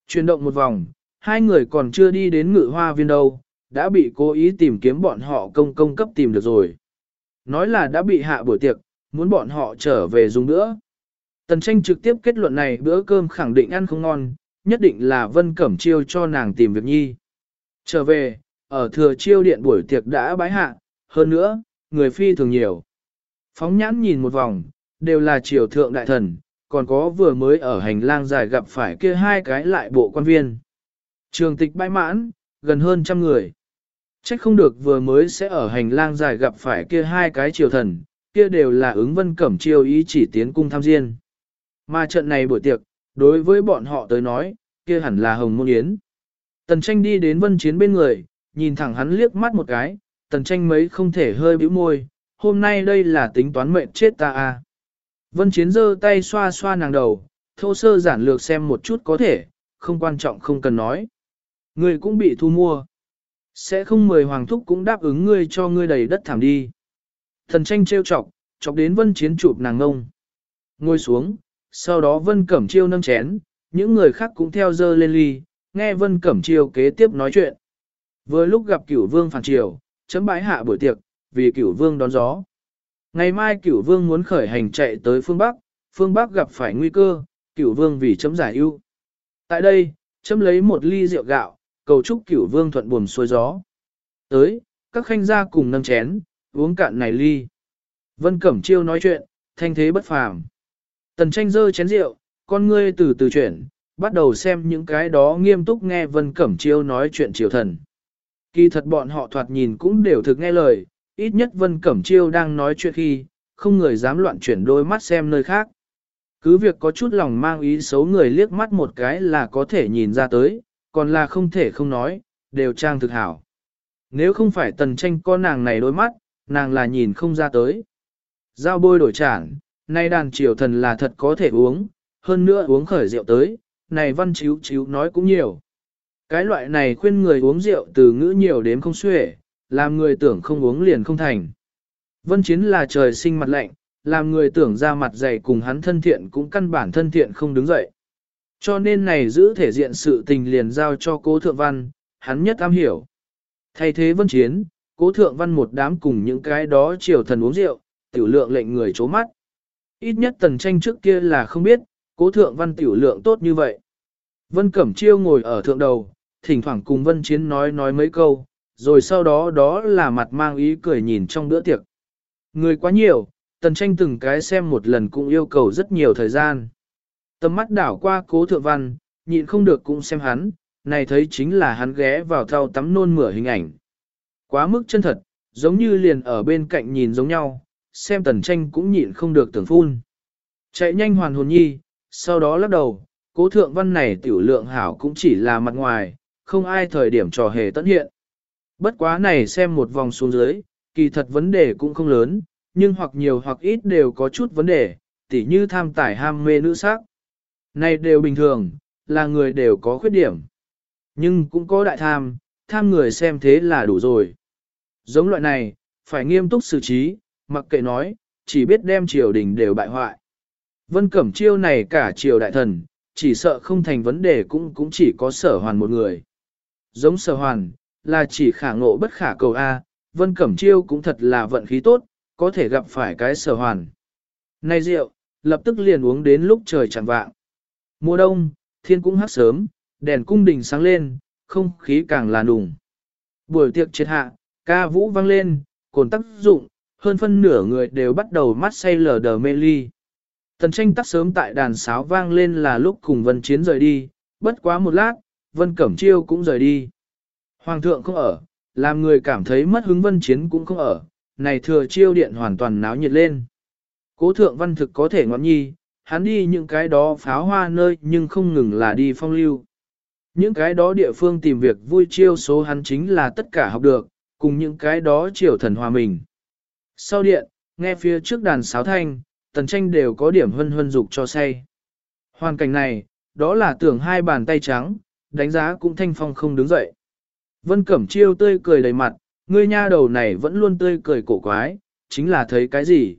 Chuyển động một vòng, hai người còn chưa đi đến ngự hoa viên đâu, đã bị cố ý tìm kiếm bọn họ công công cấp tìm được rồi. Nói là đã bị hạ buổi tiệc, muốn bọn họ trở về dùng nữa. Tần tranh trực tiếp kết luận này bữa cơm khẳng định ăn không ngon, nhất định là Vân Cẩm Chiêu cho nàng tìm việc nhi. Trở về, ở thừa chiêu điện buổi tiệc đã bái hạ, hơn nữa, người phi thường nhiều. Phóng nhãn nhìn một vòng, đều là triều thượng đại thần, còn có vừa mới ở hành lang dài gặp phải kia hai cái lại bộ quan viên. Trường tịch bãi mãn, gần hơn trăm người. Trách không được vừa mới sẽ ở hành lang dài gặp phải kia hai cái triều thần, kia đều là ứng vân cẩm chiêu ý chỉ tiến cung tham diên. Mà trận này buổi tiệc, đối với bọn họ tới nói, kia hẳn là hồng môn yến. Tần tranh đi đến vân chiến bên người, nhìn thẳng hắn liếc mắt một cái, tần tranh mấy không thể hơi bĩu môi, hôm nay đây là tính toán mệnh chết ta à. Vân chiến giơ tay xoa xoa nàng đầu, thô sơ giản lược xem một chút có thể, không quan trọng không cần nói. Người cũng bị thu mua. Sẽ không mời hoàng thúc cũng đáp ứng ngươi cho ngươi đầy đất thảm đi. Thần tranh trêu chọc, chọc đến vân chiến chụp nàng ngông. Ngồi xuống, sau đó vân cẩm chiêu nâng chén, những người khác cũng theo dơ lên ly, nghe vân cẩm chiêu kế tiếp nói chuyện. Vừa lúc gặp cửu vương phản triều, chấm bãi hạ buổi tiệc, vì cửu vương đón gió. Ngày mai cửu vương muốn khởi hành chạy tới phương Bắc, phương Bắc gặp phải nguy cơ, cửu vương vì chấm giải ưu. Tại đây, chấm lấy một ly rượu gạo, cầu chúc cửu vương thuận buồm xuôi gió. Tới, các khanh gia cùng nâng chén, uống cạn này ly. Vân Cẩm Chiêu nói chuyện, thanh thế bất phàm. Tần tranh dơ chén rượu, con ngươi từ từ chuyển, bắt đầu xem những cái đó nghiêm túc nghe Vân Cẩm Chiêu nói chuyện triều thần. Kỳ thật bọn họ thoạt nhìn cũng đều thực nghe lời, ít nhất Vân Cẩm Chiêu đang nói chuyện khi, không người dám loạn chuyển đôi mắt xem nơi khác. Cứ việc có chút lòng mang ý xấu người liếc mắt một cái là có thể nhìn ra tới, còn là không thể không nói, đều trang thực hảo. Nếu không phải tần tranh con nàng này đôi mắt, nàng là nhìn không ra tới. Giao bôi đổi trản, nay đàn triều thần là thật có thể uống, hơn nữa uống khởi rượu tới, này văn chiếu chiếu nói cũng nhiều. Cái loại này khuyên người uống rượu từ ngữ nhiều đến không xuể, làm người tưởng không uống liền không thành. Vân chiến là trời sinh mặt lạnh, làm người tưởng ra mặt dày cùng hắn thân thiện cũng căn bản thân thiện không đứng dậy. Cho nên này giữ thể diện sự tình liền giao cho cố thượng văn, hắn nhất am hiểu. Thay thế vân chiến, cố thượng văn một đám cùng những cái đó triều thần uống rượu, tiểu lượng lệnh người chố mắt. Ít nhất tần tranh trước kia là không biết, cố thượng văn tiểu lượng tốt như vậy. Vân Cẩm Chiêu ngồi ở thượng đầu, thỉnh thoảng cùng Vân Chiến nói nói mấy câu, rồi sau đó đó là mặt mang ý cười nhìn trong bữa tiệc. Người quá nhiều, tần tranh từng cái xem một lần cũng yêu cầu rất nhiều thời gian. Tầm mắt đảo qua cố thượng văn, nhịn không được cũng xem hắn, này thấy chính là hắn ghé vào thao tắm nôn mửa hình ảnh. Quá mức chân thật, giống như liền ở bên cạnh nhìn giống nhau, xem tần tranh cũng nhịn không được tưởng phun. Chạy nhanh hoàn hồn nhi, sau đó lắc đầu, cố thượng văn này tiểu lượng hảo cũng chỉ là mặt ngoài, không ai thời điểm trò hề tận hiện. Bất quá này xem một vòng xuống dưới, kỳ thật vấn đề cũng không lớn, nhưng hoặc nhiều hoặc ít đều có chút vấn đề, tỉ như tham tải ham mê nữ sắc. Này đều bình thường, là người đều có khuyết điểm. Nhưng cũng có đại tham, tham người xem thế là đủ rồi. Giống loại này, phải nghiêm túc xử trí, mặc kệ nói, chỉ biết đem triều đình đều bại hoại. Vân Cẩm Chiêu này cả triều đại thần, chỉ sợ không thành vấn đề cũng cũng chỉ có sở hoàn một người. Giống sở hoàn, là chỉ khả ngộ bất khả cầu A, Vân Cẩm Chiêu cũng thật là vận khí tốt, có thể gặp phải cái sở hoàn. Này rượu, lập tức liền uống đến lúc trời chẳng vạng. Mùa đông, thiên cũng hắt sớm, đèn cung đình sáng lên, không khí càng là nùng. Buổi tiệc triệt hạ, ca vũ vang lên, cồn tác dụng, hơn phân nửa người đều bắt đầu mắt say lờ đờ mê ly. Tần tranh tắt sớm tại đàn sáo vang lên là lúc cùng Vân Chiến rời đi, bất quá một lát, Vân Cẩm Chiêu cũng rời đi. Hoàng thượng không ở, làm người cảm thấy mất hứng Vân Chiến cũng không ở, này thừa chiêu điện hoàn toàn náo nhiệt lên. Cố thượng văn thực có thể ngọn nhi, hắn đi những cái đó pháo hoa nơi nhưng không ngừng là đi phong lưu. Những cái đó địa phương tìm việc vui chiêu số hắn chính là tất cả học được, cùng những cái đó triều thần hòa mình. Sau điện, nghe phía trước đàn sáo thanh, tần tranh đều có điểm hân hân dục cho say. Hoàn cảnh này, đó là tưởng hai bàn tay trắng, đánh giá cũng thanh phong không đứng dậy. Vân Cẩm Chiêu tươi cười đầy mặt, ngươi nha đầu này vẫn luôn tươi cười cổ quái, chính là thấy cái gì?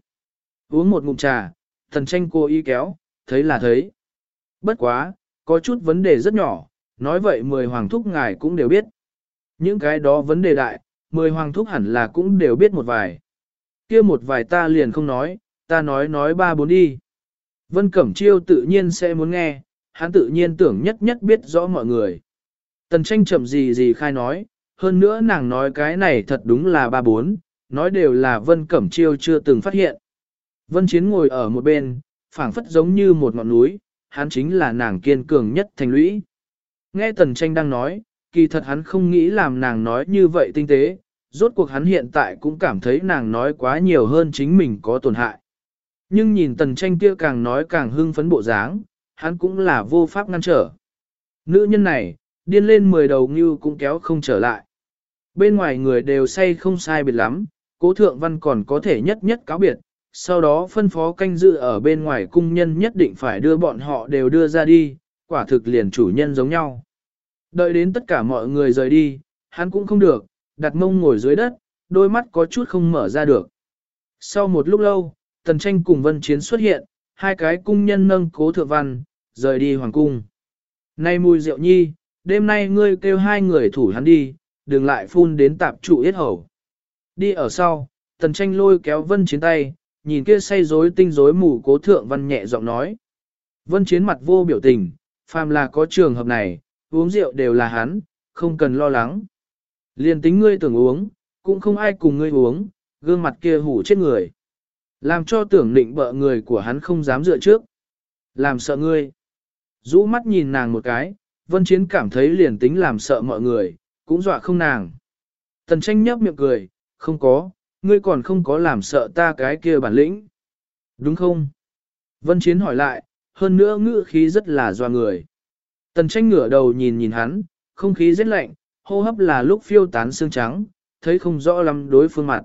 Uống một ngụm trà, tần tranh cô y kéo, thấy là thấy. Bất quá, có chút vấn đề rất nhỏ, nói vậy mười hoàng thúc ngài cũng đều biết. Những cái đó vấn đề đại, mười hoàng thúc hẳn là cũng đều biết một vài. kia một vài ta liền không nói, ta nói nói ba bốn đi. Vân Cẩm Chiêu tự nhiên sẽ muốn nghe, hắn tự nhiên tưởng nhất nhất biết rõ mọi người. Tần tranh chậm gì gì khai nói, hơn nữa nàng nói cái này thật đúng là ba bốn, nói đều là Vân Cẩm Chiêu chưa từng phát hiện. Vân Chiến ngồi ở một bên, phảng phất giống như một ngọn núi, hắn chính là nàng kiên cường nhất thành lũy. Nghe Tần Tranh đang nói, kỳ thật hắn không nghĩ làm nàng nói như vậy tinh tế, rốt cuộc hắn hiện tại cũng cảm thấy nàng nói quá nhiều hơn chính mình có tổn hại. Nhưng nhìn Tần Tranh kia càng nói càng hưng phấn bộ dáng, hắn cũng là vô pháp ngăn trở. Nữ nhân này, điên lên mười đầu như cũng kéo không trở lại. Bên ngoài người đều say không sai biệt lắm, cố thượng văn còn có thể nhất nhất cáo biệt, sau đó phân phó canh dự ở bên ngoài cung nhân nhất định phải đưa bọn họ đều đưa ra đi, quả thực liền chủ nhân giống nhau. Đợi đến tất cả mọi người rời đi, hắn cũng không được, đặt mông ngồi dưới đất, đôi mắt có chút không mở ra được. Sau một lúc lâu, tần tranh cùng vân chiến xuất hiện, hai cái cung nhân nâng cố thượng văn, rời đi hoàng cung. Nay mùi rượu nhi, đêm nay ngươi kêu hai người thủ hắn đi, đừng lại phun đến tạp trụ yết hầu. Đi ở sau, tần tranh lôi kéo vân chiến tay, nhìn kia say rối tinh rối mù cố thượng văn nhẹ giọng nói. Vân chiến mặt vô biểu tình, phàm là có trường hợp này, uống rượu đều là hắn, không cần lo lắng. Liên tính ngươi tưởng uống, cũng không ai cùng ngươi uống, gương mặt kia hủ chết người. Làm cho tưởng định bợ người của hắn không dám dựa trước. Làm sợ ngươi. rũ mắt nhìn nàng một cái, vân chiến cảm thấy liền tính làm sợ mọi người, cũng dọa không nàng. Tần tranh nhấp miệng cười, không có, ngươi còn không có làm sợ ta cái kia bản lĩnh. Đúng không? Vân chiến hỏi lại, hơn nữa ngữ khí rất là doa người. Tần tranh ngửa đầu nhìn nhìn hắn, không khí rất lạnh, hô hấp là lúc phiêu tán xương trắng, thấy không rõ lắm đối phương mặt.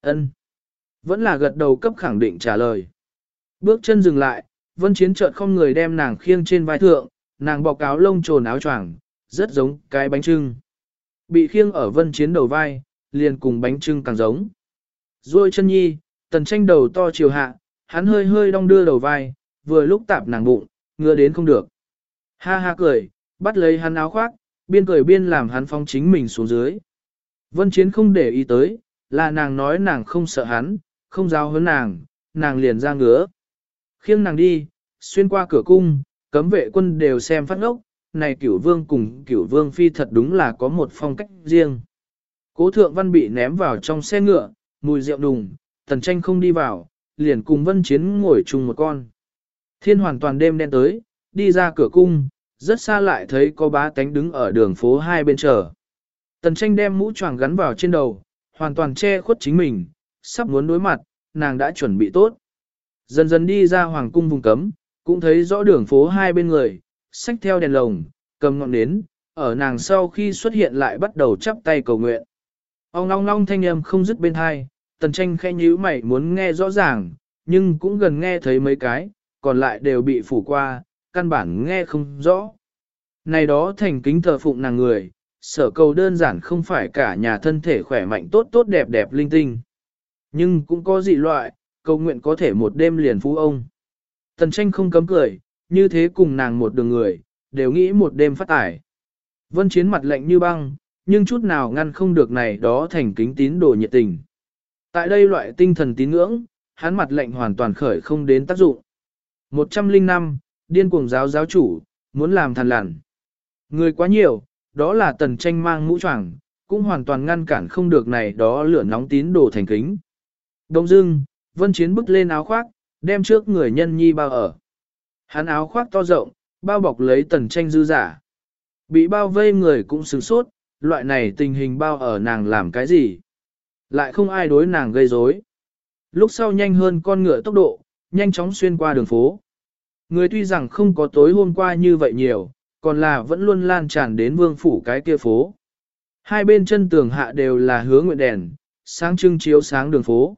Ân, Vẫn là gật đầu cấp khẳng định trả lời. Bước chân dừng lại, vân chiến chợt không người đem nàng khiêng trên vai thượng, nàng bọc áo lông trồn áo choàng, rất giống cái bánh trưng. Bị khiêng ở vân chiến đầu vai, liền cùng bánh trưng càng giống. Rồi chân nhi, tần tranh đầu to chiều hạ, hắn hơi hơi đong đưa đầu vai, vừa lúc tạp nàng bụng, ngứa đến không được. Ha ha cười, bắt lấy hắn áo khoác, biên cười biên làm hắn phong chính mình xuống dưới. Vân Chiến không để ý tới, là nàng nói nàng không sợ hắn, không giao hơn nàng, nàng liền ra ngứa. Khiêng nàng đi, xuyên qua cửa cung, cấm vệ quân đều xem phát ngốc, này cửu vương cùng cửu vương phi thật đúng là có một phong cách riêng. Cố thượng văn bị ném vào trong xe ngựa, mùi rượu đùng, tần tranh không đi vào, liền cùng vân chiến ngồi chung một con. Thiên hoàn toàn đêm đen tới, đi ra cửa cung, rất xa lại thấy có bá tánh đứng ở đường phố hai bên chờ. Tần tranh đem mũ choàng gắn vào trên đầu, hoàn toàn che khuất chính mình, sắp muốn đối mặt, nàng đã chuẩn bị tốt. Dần dần đi ra hoàng cung vùng cấm, cũng thấy rõ đường phố hai bên người, xách theo đèn lồng, cầm ngọn nến, ở nàng sau khi xuất hiện lại bắt đầu chắp tay cầu nguyện. Ông long long thanh âm không dứt bên hai, tần tranh khẽ nhíu mày muốn nghe rõ ràng, nhưng cũng gần nghe thấy mấy cái, còn lại đều bị phủ qua, căn bản nghe không rõ. Này đó thành kính thờ phụng nàng người, sở cầu đơn giản không phải cả nhà thân thể khỏe mạnh tốt tốt đẹp đẹp linh tinh. Nhưng cũng có dị loại, cầu nguyện có thể một đêm liền phú ông. Tần tranh không cấm cười, như thế cùng nàng một đường người, đều nghĩ một đêm phát tải. Vân chiến mặt lạnh như băng, nhưng chút nào ngăn không được này đó thành kính tín đồ nhiệt tình. Tại đây loại tinh thần tín ngưỡng, hắn mặt lệnh hoàn toàn khởi không đến tác dụng. 105, điên cuồng giáo giáo chủ, muốn làm thằn lằn. Người quá nhiều, đó là tần tranh mang mũ choàng, cũng hoàn toàn ngăn cản không được này đó lửa nóng tín đồ thành kính. Đông dưng, vân chiến bức lên áo khoác, đem trước người nhân nhi bao ở. Hắn áo khoác to rộng, bao bọc lấy tần tranh dư giả. Bị bao vây người cũng sửng sốt, loại này tình hình bao ở nàng làm cái gì? Lại không ai đối nàng gây rối. Lúc sau nhanh hơn con ngựa tốc độ, nhanh chóng xuyên qua đường phố. Người tuy rằng không có tối hôm qua như vậy nhiều, còn là vẫn luôn lan tràn đến vương phủ cái kia phố. Hai bên chân tường hạ đều là hứa nguyện đèn, sáng trưng chiếu sáng đường phố.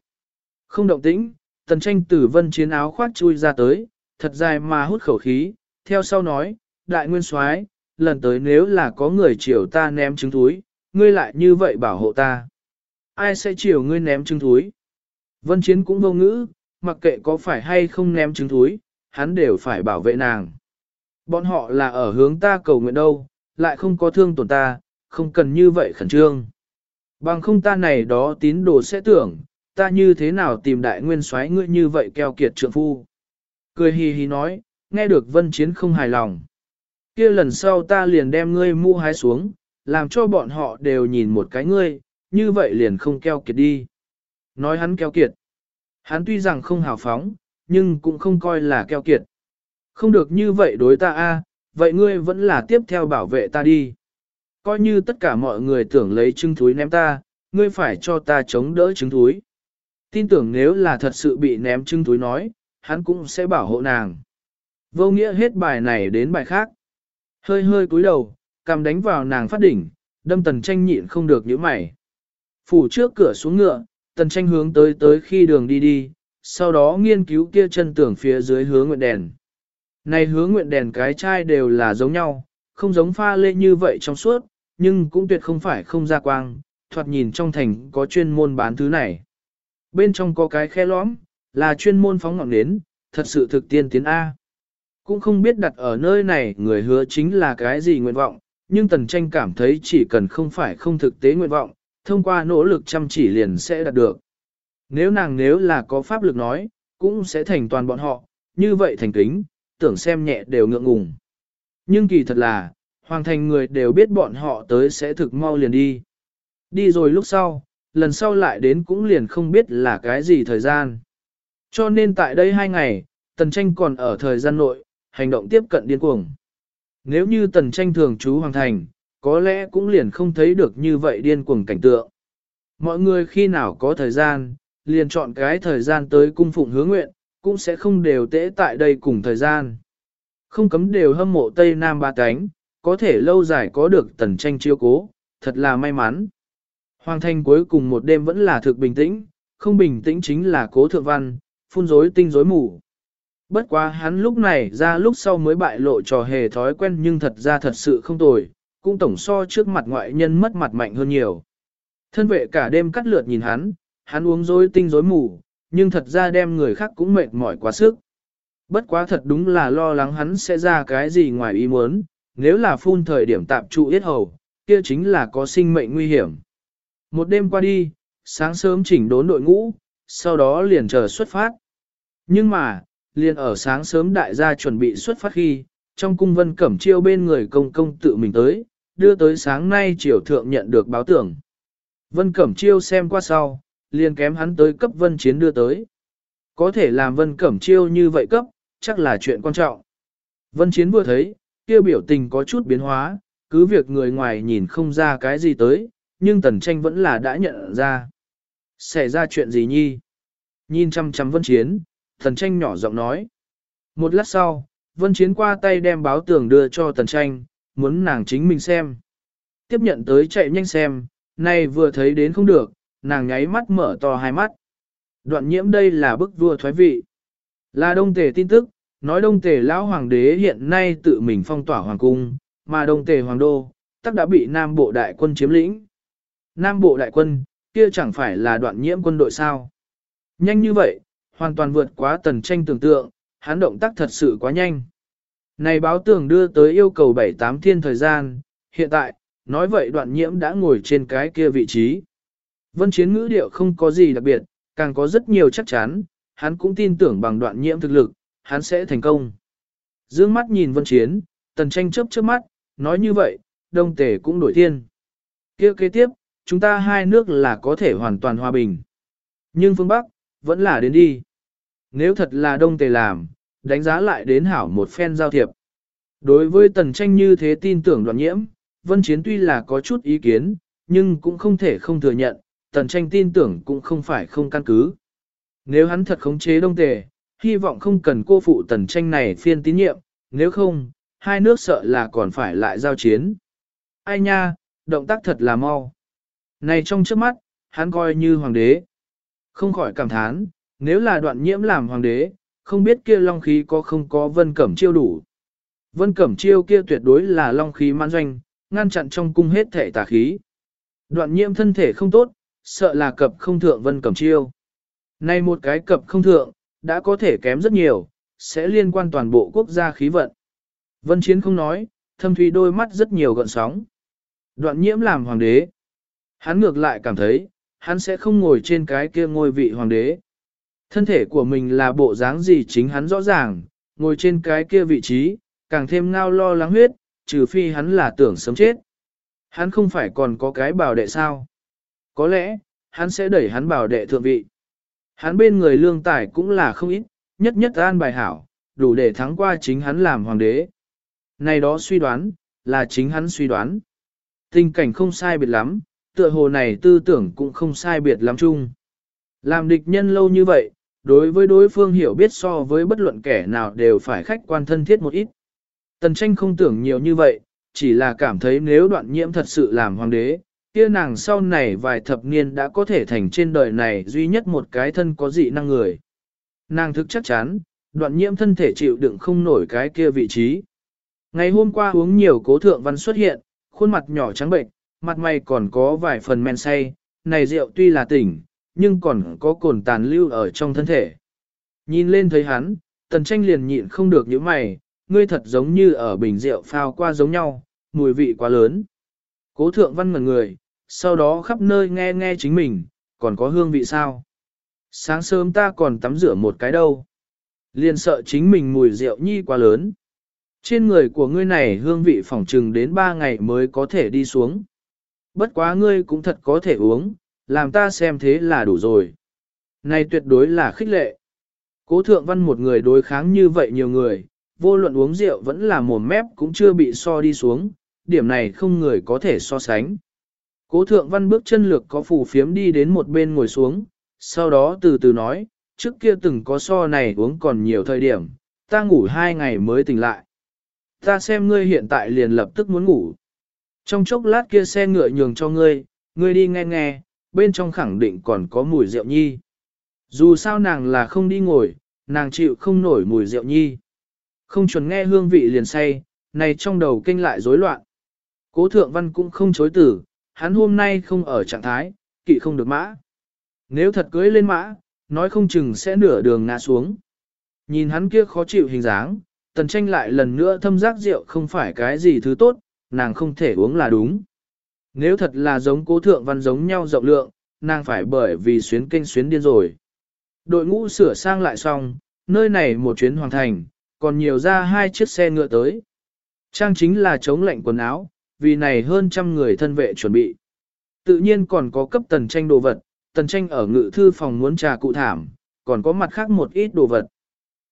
Không động tĩnh, tần tranh tử vân chiến áo khoác chui ra tới, thật dài mà hút khẩu khí, theo sau nói, đại nguyên soái lần tới nếu là có người chiều ta ném trứng túi, ngươi lại như vậy bảo hộ ta. Ai sẽ chiều ngươi ném trứng thúi? Vân chiến cũng vô ngữ, mặc kệ có phải hay không ném trứng thúi, hắn đều phải bảo vệ nàng. Bọn họ là ở hướng ta cầu nguyện đâu, lại không có thương tổn ta, không cần như vậy khẩn trương. Bằng không ta này đó tín đồ sẽ tưởng, ta như thế nào tìm đại nguyên soái ngươi như vậy keo kiệt trượng phu. Cười hì hì nói, nghe được vân chiến không hài lòng. kia lần sau ta liền đem ngươi mu hái xuống, làm cho bọn họ đều nhìn một cái ngươi, như vậy liền không keo kiệt đi. Nói hắn keo kiệt. Hắn tuy rằng không hào phóng, nhưng cũng không coi là keo kiệt. Không được như vậy đối ta a, vậy ngươi vẫn là tiếp theo bảo vệ ta đi. Coi như tất cả mọi người tưởng lấy trứng thúi ném ta, ngươi phải cho ta chống đỡ trứng thúi. Tin tưởng nếu là thật sự bị ném trứng thúi nói, hắn cũng sẽ bảo hộ nàng. Vô nghĩa hết bài này đến bài khác. Hơi hơi cúi đầu, cầm đánh vào nàng phát đỉnh, đâm tần tranh nhịn không được những mày. Phủ trước cửa xuống ngựa, tần tranh hướng tới tới khi đường đi đi, sau đó nghiên cứu kia chân tường phía dưới hướng nguyện đèn. Này hướng nguyện đèn cái chai đều là giống nhau, không giống pha lê như vậy trong suốt, nhưng cũng tuyệt không phải không ra quang, thoạt nhìn trong thành có chuyên môn bán thứ này. Bên trong có cái khe lõm, là chuyên môn phóng ngọn nến, thật sự thực tiên tiến A. Cũng không biết đặt ở nơi này người hứa chính là cái gì nguyện vọng, nhưng tần tranh cảm thấy chỉ cần không phải không thực tế nguyện vọng, thông qua nỗ lực chăm chỉ liền sẽ đạt được. Nếu nàng nếu là có pháp lực nói, cũng sẽ thành toàn bọn họ, như vậy thành kính, tưởng xem nhẹ đều ngượng ngùng. Nhưng kỳ thật là, hoàng thành người đều biết bọn họ tới sẽ thực mau liền đi. Đi rồi lúc sau, lần sau lại đến cũng liền không biết là cái gì thời gian. Cho nên tại đây hai ngày, tần tranh còn ở thời gian nội, hành động tiếp cận điên cuồng. Nếu như tần tranh thường trú hoàng thành, có lẽ cũng liền không thấy được như vậy điên cuồng cảnh tượng. Mọi người khi nào có thời gian, liền chọn cái thời gian tới cung phụng hứa nguyện, cũng sẽ không đều tễ tại đây cùng thời gian. Không cấm đều hâm mộ Tây Nam ba cánh, có thể lâu dài có được tần tranh chiêu cố, thật là may mắn. Hoàng thành cuối cùng một đêm vẫn là thực bình tĩnh, không bình tĩnh chính là cố thượng văn, phun rối tinh rối mù. Bất quá hắn lúc này ra lúc sau mới bại lộ trò hề thói quen nhưng thật ra thật sự không tồi, cũng tổng so trước mặt ngoại nhân mất mặt mạnh hơn nhiều. Thân vệ cả đêm cắt lượt nhìn hắn, hắn uống rối tinh rối mù, nhưng thật ra đem người khác cũng mệt mỏi quá sức. Bất quá thật đúng là lo lắng hắn sẽ ra cái gì ngoài ý muốn, nếu là phun thời điểm tạm trụ yết hầu, kia chính là có sinh mệnh nguy hiểm. Một đêm qua đi, sáng sớm chỉnh đốn đội ngũ, sau đó liền chờ xuất phát. Nhưng mà, liền ở sáng sớm đại gia chuẩn bị xuất phát khi, trong cung vân cẩm chiêu bên người công công tự mình tới, đưa tới sáng nay triều thượng nhận được báo tưởng. Vân cẩm chiêu xem qua sau, liền kém hắn tới cấp vân chiến đưa tới. Có thể làm vân cẩm chiêu như vậy cấp, chắc là chuyện quan trọng. Vân chiến vừa thấy, kia biểu tình có chút biến hóa, cứ việc người ngoài nhìn không ra cái gì tới, nhưng tần tranh vẫn là đã nhận ra. Xảy ra chuyện gì nhi? Nhìn chăm chăm vân chiến, tần tranh nhỏ giọng nói. Một lát sau, vân chiến qua tay đem báo tường đưa cho tần tranh, muốn nàng chính mình xem. Tiếp nhận tới chạy nhanh xem, nay vừa thấy đến không được, nàng nháy mắt mở to hai mắt. Đoạn nhiễm đây là bức vua thoái vị. Là đông tề tin tức, nói đông tề lão hoàng đế hiện nay tự mình phong tỏa hoàng cung, mà đông tề hoàng đô, tắc đã bị nam bộ đại quân chiếm lĩnh. Nam bộ đại quân, kia chẳng phải là đoạn nhiễm quân đội sao. Nhanh như vậy, hoàn toàn vượt quá tần tranh tưởng tượng, hắn động tác thật sự quá nhanh. Này báo tường đưa tới yêu cầu 7-8 thiên thời gian, hiện tại, nói vậy đoạn nhiễm đã ngồi trên cái kia vị trí. Vân chiến ngữ điệu không có gì đặc biệt, càng có rất nhiều chắc chắn, hắn cũng tin tưởng bằng đoạn nhiễm thực lực, hắn sẽ thành công. Dương mắt nhìn vân chiến, tần tranh chớp trước mắt, nói như vậy, đông tể cũng đổi thiên. kia kế tiếp, chúng ta hai nước là có thể hoàn toàn hòa bình. Nhưng phương Bắc, vẫn là đến đi. Nếu thật là đông tề làm, đánh giá lại đến hảo một phen giao thiệp. Đối với tần tranh như thế tin tưởng đoạn nhiễm, vân chiến tuy là có chút ý kiến, nhưng cũng không thể không thừa nhận, tần tranh tin tưởng cũng không phải không căn cứ. Nếu hắn thật khống chế đông tề, hy vọng không cần cô phụ tần tranh này phiên tín nhiệm, nếu không, hai nước sợ là còn phải lại giao chiến. Ai nha, động tác thật là mau. Này trong trước mắt, hắn coi như hoàng đế. Không khỏi cảm thán, nếu là đoạn nhiễm làm hoàng đế, không biết kia long khí có không có vân cẩm chiêu đủ. Vân cẩm chiêu kia tuyệt đối là long khí man doanh, ngăn chặn trong cung hết thể tà khí. Đoạn nhiễm thân thể không tốt, sợ là cập không thượng vân cẩm chiêu. Này một cái cập không thượng, đã có thể kém rất nhiều, sẽ liên quan toàn bộ quốc gia khí vận. Vân Chiến không nói, thâm thủy đôi mắt rất nhiều gợn sóng. Đoạn nhiễm làm hoàng đế. Hắn ngược lại cảm thấy, hắn sẽ không ngồi trên cái kia ngôi vị hoàng đế. Thân thể của mình là bộ dáng gì chính hắn rõ ràng, ngồi trên cái kia vị trí, càng thêm ngao lo lắng huyết, trừ phi hắn là tưởng sớm chết. Hắn không phải còn có cái bảo đệ sao. Có lẽ, hắn sẽ đẩy hắn bảo đệ thượng vị. Hắn bên người lương tài cũng là không ít, nhất nhất an bài hảo, đủ để thắng qua chính hắn làm hoàng đế. Này đó suy đoán, là chính hắn suy đoán. Tình cảnh không sai biệt lắm, tựa hồ này tư tưởng cũng không sai biệt lắm chung. Làm địch nhân lâu như vậy, đối với đối phương hiểu biết so với bất luận kẻ nào đều phải khách quan thân thiết một ít. Tần tranh không tưởng nhiều như vậy, chỉ là cảm thấy nếu đoạn nhiễm thật sự làm hoàng đế, kia nàng sau này vài thập niên đã có thể thành trên đời này duy nhất một cái thân có dị năng người. Nàng thức chắc chắn, đoạn nhiễm thân thể chịu đựng không nổi cái kia vị trí. Ngày hôm qua uống nhiều cố thượng văn xuất hiện, khuôn mặt nhỏ trắng bệnh, mặt mày còn có vài phần men say, này rượu tuy là tỉnh, nhưng còn có cồn tàn lưu ở trong thân thể. Nhìn lên thấy hắn, tần tranh liền nhịn không được những mày, ngươi thật giống như ở bình rượu phao qua giống nhau, mùi vị quá lớn. Cố thượng văn ngẩn người, sau đó khắp nơi nghe nghe chính mình, còn có hương vị sao. Sáng sớm ta còn tắm rửa một cái đâu. Liền sợ chính mình mùi rượu nhi quá lớn. Trên người của ngươi này hương vị phỏng trừng đến ba ngày mới có thể đi xuống. Bất quá ngươi cũng thật có thể uống, làm ta xem thế là đủ rồi. Này tuyệt đối là khích lệ. Cố thượng văn một người đối kháng như vậy nhiều người, vô luận uống rượu vẫn là mồm mép cũng chưa bị so đi xuống, điểm này không người có thể so sánh. Cố thượng văn bước chân lược có phủ phiếm đi đến một bên ngồi xuống, sau đó từ từ nói, trước kia từng có so này uống còn nhiều thời điểm, ta ngủ hai ngày mới tỉnh lại. Ta xem ngươi hiện tại liền lập tức muốn ngủ. Trong chốc lát kia xe ngựa nhường cho ngươi, ngươi đi nghe nghe, bên trong khẳng định còn có mùi rượu nhi. Dù sao nàng là không đi ngồi, nàng chịu không nổi mùi rượu nhi. Không chuẩn nghe hương vị liền say, này trong đầu kinh lại rối loạn. Cố thượng văn cũng không chối tử, hắn hôm nay không ở trạng thái, kỵ không được mã. Nếu thật cưới lên mã, nói không chừng sẽ nửa đường ngã xuống. Nhìn hắn kia khó chịu hình dáng, tần tranh lại lần nữa thâm giác rượu không phải cái gì thứ tốt, nàng không thể uống là đúng. Nếu thật là giống cố thượng văn giống nhau rộng lượng, nàng phải bởi vì xuyến kênh xuyến điên rồi. Đội ngũ sửa sang lại xong, nơi này một chuyến hoàn thành, còn nhiều ra hai chiếc xe ngựa tới. Trang chính là chống lạnh quần áo, vì này hơn trăm người thân vệ chuẩn bị. Tự nhiên còn có cấp tần tranh đồ vật, tần tranh ở ngự thư phòng muốn trà cụ thảm, còn có mặt khác một ít đồ vật.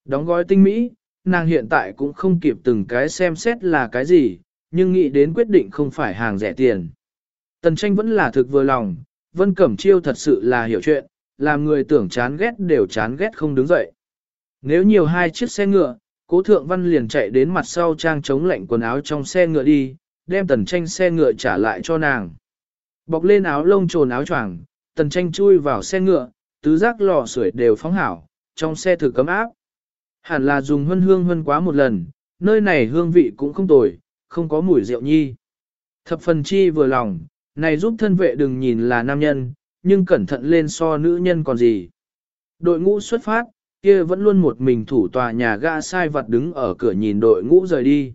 Đóng gói tinh mỹ, nàng hiện tại cũng không kịp từng cái xem xét là cái gì, nhưng nghĩ đến quyết định không phải hàng rẻ tiền. Tần tranh vẫn là thực vừa lòng, Vân Cẩm Chiêu thật sự là hiểu chuyện, làm người tưởng chán ghét đều chán ghét không đứng dậy. Nếu nhiều hai chiếc xe ngựa, cố thượng văn liền chạy đến mặt sau trang chống lạnh quần áo trong xe ngựa đi, đem tần tranh xe ngựa trả lại cho nàng. Bọc lên áo lông trồn áo choàng, tần tranh chui vào xe ngựa, tứ giác lò sưởi đều phóng hảo, trong xe thử cấm áp. Hẳn là dùng hân hương hân quá một lần, nơi này hương vị cũng không tồi, không có mùi rượu nhi. Thập phần chi vừa lòng, này giúp thân vệ đừng nhìn là nam nhân, nhưng cẩn thận lên so nữ nhân còn gì. Đội ngũ xuất phát, kia vẫn luôn một mình thủ tòa nhà ga sai vật đứng ở cửa nhìn đội ngũ rời đi.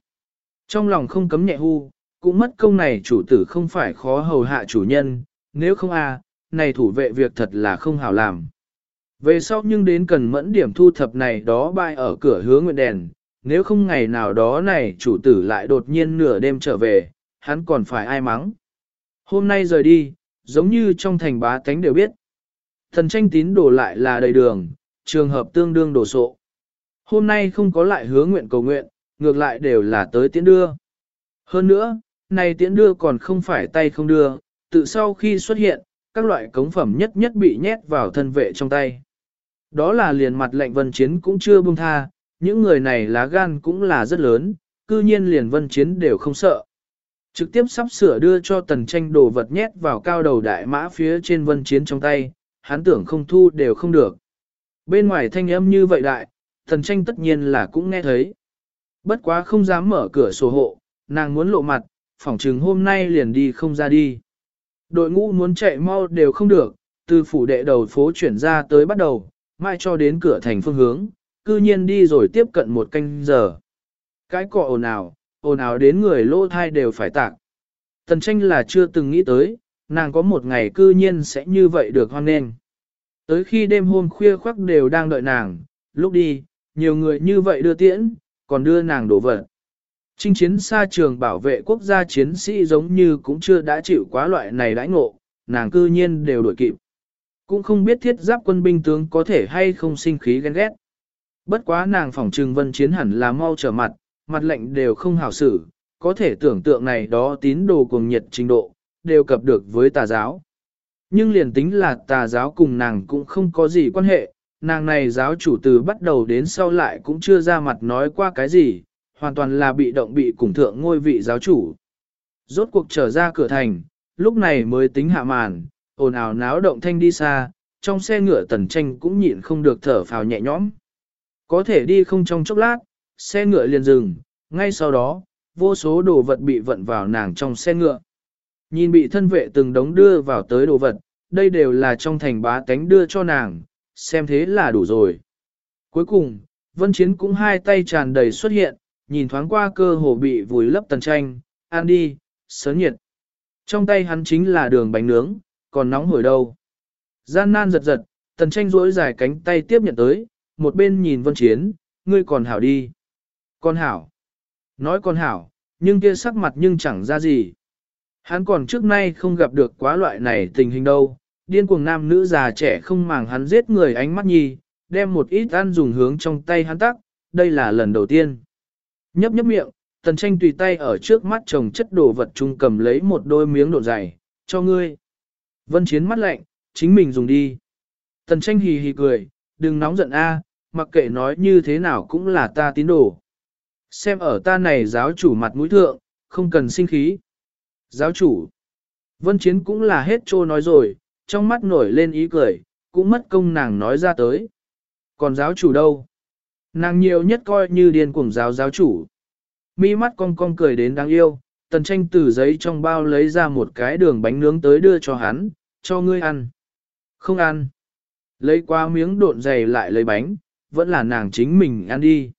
Trong lòng không cấm nhẹ hu, cũng mất công này chủ tử không phải khó hầu hạ chủ nhân, nếu không a, à, này thủ vệ việc thật là không hảo làm. Về sau nhưng đến cần mẫn điểm thu thập này đó bay ở cửa hướng nguyện đèn, nếu không ngày nào đó này chủ tử lại đột nhiên nửa đêm trở về, hắn còn phải ai mắng. Hôm nay rời đi, giống như trong thành bá tánh đều biết. Thần tranh tín đổ lại là đầy đường, trường hợp tương đương đổ sộ. Hôm nay không có lại hứa nguyện cầu nguyện, ngược lại đều là tới tiễn đưa. Hơn nữa, này tiễn đưa còn không phải tay không đưa, tự sau khi xuất hiện, các loại cống phẩm nhất nhất bị nhét vào thân vệ trong tay. Đó là liền mặt lệnh vân chiến cũng chưa buông tha, những người này lá gan cũng là rất lớn, cư nhiên liền vân chiến đều không sợ. Trực tiếp sắp sửa đưa cho tần tranh đồ vật nhét vào cao đầu đại mã phía trên vân chiến trong tay, hắn tưởng không thu đều không được. Bên ngoài thanh âm như vậy đại, tần tranh tất nhiên là cũng nghe thấy. Bất quá không dám mở cửa sổ hộ, nàng muốn lộ mặt, phỏng chừng hôm nay liền đi không ra đi. Đội ngũ muốn chạy mau đều không được, từ phủ đệ đầu phố chuyển ra tới bắt đầu, mai cho đến cửa thành phương hướng, cư nhiên đi rồi tiếp cận một canh giờ. Cái cọ ồn ào, ồn ào đến người lỗ thai đều phải tạc. Tần tranh là chưa từng nghĩ tới, nàng có một ngày cư nhiên sẽ như vậy được hoan nghênh. Tới khi đêm hôm khuya khoắc đều đang đợi nàng, lúc đi, nhiều người như vậy đưa tiễn, còn đưa nàng đổ vật. Trinh chiến xa trường bảo vệ quốc gia chiến sĩ giống như cũng chưa đã chịu quá loại này đãi ngộ, nàng cư nhiên đều đổi kịp. Cũng không biết thiết giáp quân binh tướng có thể hay không sinh khí ghen ghét. Bất quá nàng phỏng trừng vân chiến hẳn là mau trở mặt, mặt lệnh đều không hảo xử, có thể tưởng tượng này đó tín đồ cùng nhiệt trình độ, đều cập được với tà giáo. Nhưng liền tính là tà giáo cùng nàng cũng không có gì quan hệ, nàng này giáo chủ từ bắt đầu đến sau lại cũng chưa ra mặt nói qua cái gì, hoàn toàn là bị động bị cùng thượng ngôi vị giáo chủ. Rốt cuộc trở ra cửa thành, lúc này mới tính hạ màn, ồn ào náo động thanh đi xa, trong xe ngựa tần tranh cũng nhịn không được thở phào nhẹ nhõm. Có thể đi không trong chốc lát, xe ngựa liền dừng, ngay sau đó, vô số đồ vật bị vận vào nàng trong xe ngựa. Nhìn bị thân vệ từng đống đưa vào tới đồ vật, đây đều là trong thành bá tánh đưa cho nàng, xem thế là đủ rồi. Cuối cùng, Vân Chiến cũng hai tay tràn đầy xuất hiện, nhìn thoáng qua cơ hồ bị vùi lấp tần tranh, ăn đi, sớm nhiệt. Trong tay hắn chính là đường bánh nướng, còn nóng hổi đâu. Gian nan giật giật, tần tranh duỗi dài cánh tay tiếp nhận tới, một bên nhìn vân chiến, ngươi còn hảo đi. Con hảo. Nói con hảo, nhưng kia sắc mặt nhưng chẳng ra gì. Hắn còn trước nay không gặp được quá loại này tình hình đâu, điên cuồng nam nữ già trẻ không màng hắn giết người ánh mắt nhi, đem một ít ăn dùng hướng trong tay hắn tắc, đây là lần đầu tiên. Nhấp nhấp miệng, tần tranh tùy tay ở trước mắt chồng chất đồ vật chung cầm lấy một đôi miếng độ dày, cho ngươi. Vân chiến mắt lạnh, chính mình dùng đi. Tần tranh hì hì cười, đừng nóng giận a, mặc kệ nói như thế nào cũng là ta tín đồ. Xem ở ta này giáo chủ mặt mũi thượng, không cần sinh khí. Giáo chủ. Vân chiến cũng là hết trô nói rồi, trong mắt nổi lên ý cười, cũng mất công nàng nói ra tới. Còn giáo chủ đâu? Nàng nhiều nhất coi như điên cuồng giáo giáo chủ. Mi mắt cong cong cười đến đáng yêu, tần tranh từ giấy trong bao lấy ra một cái đường bánh nướng tới đưa cho hắn, cho ngươi ăn. Không ăn. Lấy qua miếng độn dày lại lấy bánh, vẫn là nàng chính mình ăn đi.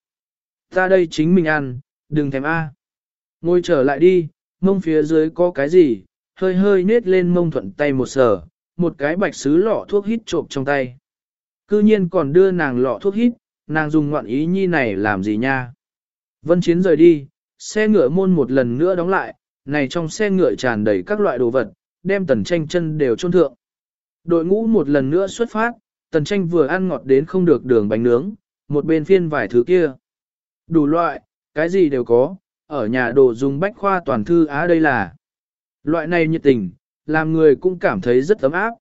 Ta đây chính mình ăn, đừng thèm a. Ngồi trở lại đi, mông phía dưới có cái gì, hơi hơi nết lên mông thuận tay một sở, một cái bạch sứ lọ thuốc hít trộm trong tay. Cư nhiên còn đưa nàng lọ thuốc hít, nàng dùng ngoạn ý nhi này làm gì nha. Vân Chiến rời đi, xe ngựa môn một lần nữa đóng lại, này trong xe ngựa tràn đầy các loại đồ vật, đem tần tranh chân đều trôn thượng. Đội ngũ một lần nữa xuất phát, tần tranh vừa ăn ngọt đến không được đường bánh nướng, một bên phiên vài thứ kia. Đủ loại, cái gì đều có, ở nhà đồ dùng bách khoa toàn thư á đây là. Loại này nhiệt tình, làm người cũng cảm thấy rất ấm áp.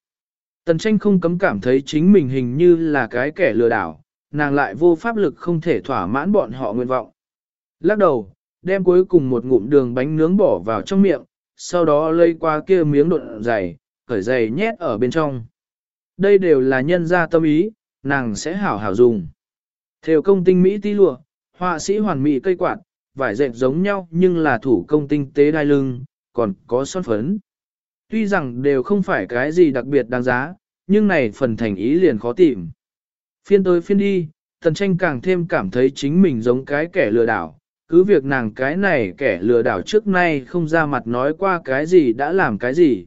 Tần tranh không cấm cảm thấy chính mình hình như là cái kẻ lừa đảo, nàng lại vô pháp lực không thể thỏa mãn bọn họ nguyện vọng. Lắc đầu, đem cuối cùng một ngụm đường bánh nướng bỏ vào trong miệng, sau đó lây qua kia miếng độn dày, cởi dày nhét ở bên trong. Đây đều là nhân gia tâm ý, nàng sẽ hảo hảo dùng. Theo công tinh Mỹ tí lụa, họa sĩ hoàn mỹ cây quạt, vải dệt giống nhau nhưng là thủ công tinh tế đai lưng, còn có son phấn. Tuy rằng đều không phải cái gì đặc biệt đáng giá, nhưng này phần thành ý liền khó tìm. Phiên tới phiên đi, tần tranh càng thêm cảm thấy chính mình giống cái kẻ lừa đảo, cứ việc nàng cái này kẻ lừa đảo trước nay không ra mặt nói qua cái gì đã làm cái gì.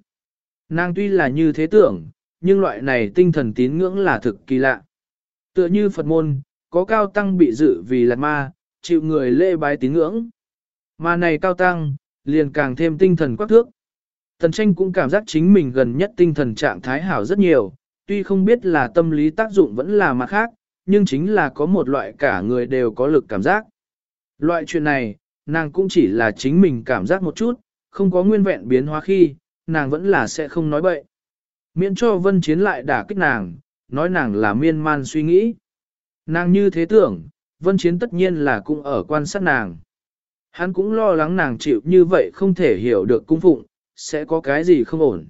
Nàng tuy là như thế tưởng, nhưng loại này tinh thần tín ngưỡng là thực kỳ lạ. Tựa như Phật môn, có cao tăng bị dự vì lạt ma, chịu người lễ bái tín ngưỡng. Mà này cao tăng, liền càng thêm tinh thần quắc thước. Tần tranh cũng cảm giác chính mình gần nhất tinh thần trạng thái hảo rất nhiều, tuy không biết là tâm lý tác dụng vẫn là mặt khác, nhưng chính là có một loại cả người đều có lực cảm giác. Loại chuyện này, nàng cũng chỉ là chính mình cảm giác một chút, không có nguyên vẹn biến hóa khi, nàng vẫn là sẽ không nói bậy. Miễn cho vân chiến lại đả kích nàng, nói nàng là miên man suy nghĩ. Nàng như thế tưởng, vân chiến tất nhiên là cũng ở quan sát nàng. Hắn cũng lo lắng nàng chịu như vậy không thể hiểu được cung phụng, sẽ có cái gì không ổn.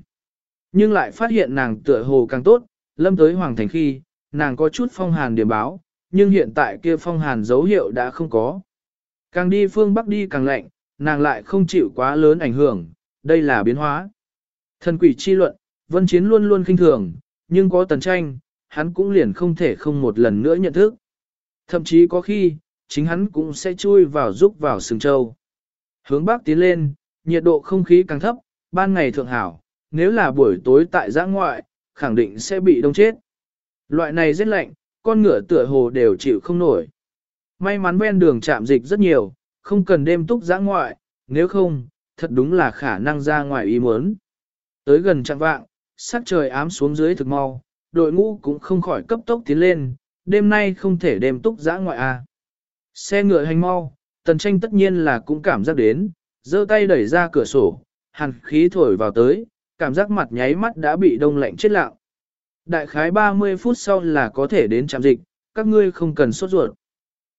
Nhưng lại phát hiện nàng tựa hồ càng tốt, lâm tới hoàng thành khi, nàng có chút phong hàn điểm báo, nhưng hiện tại kia phong hàn dấu hiệu đã không có. Càng đi phương Bắc đi càng lạnh, nàng lại không chịu quá lớn ảnh hưởng, đây là biến hóa. Thần quỷ chi luận, vân chiến luôn luôn khinh thường, nhưng có tần tranh, hắn cũng liền không thể không một lần nữa nhận thức. Thậm chí có khi, chính hắn cũng sẽ chui vào giúp vào sừng châu. Hướng Bắc tiến lên, nhiệt độ không khí càng thấp, ban ngày thượng hảo, nếu là buổi tối tại giã ngoại, khẳng định sẽ bị đông chết. Loại này rất lạnh, con ngựa tựa hồ đều chịu không nổi. May mắn ven đường chạm dịch rất nhiều, không cần đêm túc giã ngoại, nếu không, thật đúng là khả năng ra ngoài ý muốn. Tới gần trạng vạng, sắc trời ám xuống dưới thực mau, đội ngũ cũng không khỏi cấp tốc tiến lên, đêm nay không thể đêm túc giã ngoại à. Xe ngựa hành mau, tần tranh tất nhiên là cũng cảm giác đến, giơ tay đẩy ra cửa sổ, hàn khí thổi vào tới, cảm giác mặt nháy mắt đã bị đông lạnh chết lặng. Đại khái 30 phút sau là có thể đến trạm dịch, các ngươi không cần sốt ruột.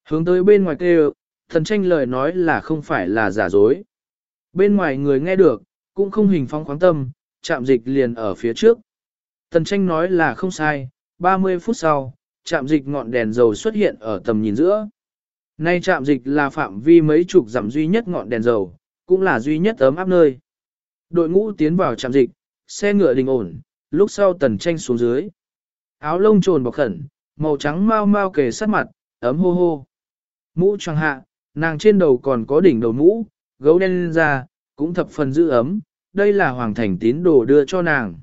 Hướng tới bên ngoài kêu, thần tranh lời nói là không phải là giả dối. Bên ngoài người nghe được, cũng không hình phong khoáng tâm, trạm dịch liền ở phía trước. Tần tranh nói là không sai, 30 phút sau, trạm dịch ngọn đèn dầu xuất hiện ở tầm nhìn giữa. Nay trạm dịch là phạm vi mấy chục dặm duy nhất ngọn đèn dầu, cũng là duy nhất ấm áp nơi. Đội ngũ tiến vào trạm dịch, xe ngựa đình ổn, lúc sau tần tranh xuống dưới. Áo lông trồn bọc khẩn, màu trắng mau mau kề sát mặt, ấm hô hô. Mũ choàng hạ, nàng trên đầu còn có đỉnh đầu mũ, gấu đen lên ra, cũng thập phần giữ ấm, đây là hoàng thành tín đồ đưa cho nàng.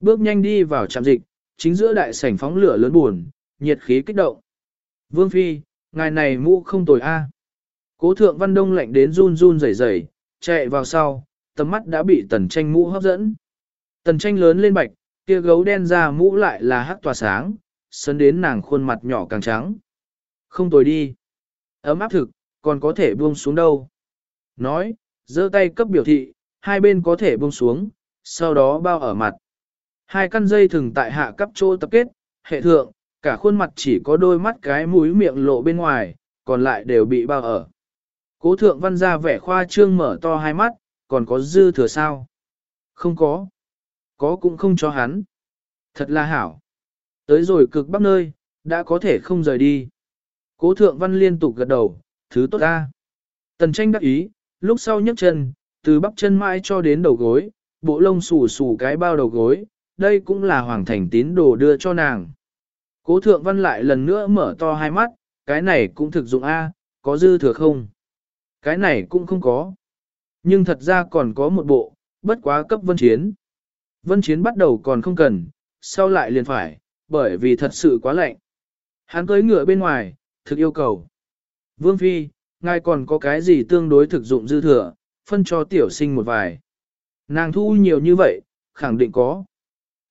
Bước nhanh đi vào trạm dịch, chính giữa đại sảnh phóng lửa lớn buồn, nhiệt khí kích động. Vương Phi, ngài này mũ không tồi a. Cố thượng văn đông lạnh đến run run rẩy rẩy, chạy vào sau, tầm mắt đã bị tần tranh mũ hấp dẫn. Tần tranh lớn lên bạch, kia gấu đen ra mũ lại là hắc tỏa sáng, sấn đến nàng khuôn mặt nhỏ càng trắng. Không tồi đi. Ấm áp thực, còn có thể buông xuống đâu. Nói, giơ tay cấp biểu thị, hai bên có thể buông xuống, sau đó bao ở mặt. Hai căn dây thừng tại hạ cấp chỗ tập kết, hệ thượng, cả khuôn mặt chỉ có đôi mắt cái mũi miệng lộ bên ngoài, còn lại đều bị bao ở. Cố thượng văn ra vẻ khoa trương mở to hai mắt, còn có dư thừa sao? Không có. Có cũng không cho hắn. Thật là hảo. Tới rồi cực bắc nơi, đã có thể không rời đi. Cố thượng văn liên tục gật đầu, thứ tốt ta. Tần tranh đắc ý, lúc sau nhấc chân, từ bắp chân mãi cho đến đầu gối, bộ lông xù xù cái bao đầu gối, đây cũng là hoàng thành tín đồ đưa cho nàng. Cố thượng văn lại lần nữa mở to hai mắt, cái này cũng thực dụng A, có dư thừa không? Cái này cũng không có. Nhưng thật ra còn có một bộ, bất quá cấp vân chiến. Vân chiến bắt đầu còn không cần, sau lại liền phải, bởi vì thật sự quá lạnh. Hắn cưới ngựa bên ngoài, thực yêu cầu. Vương Phi, ngài còn có cái gì tương đối thực dụng dư thừa, phân cho tiểu sinh một vài. Nàng thu nhiều như vậy, khẳng định có.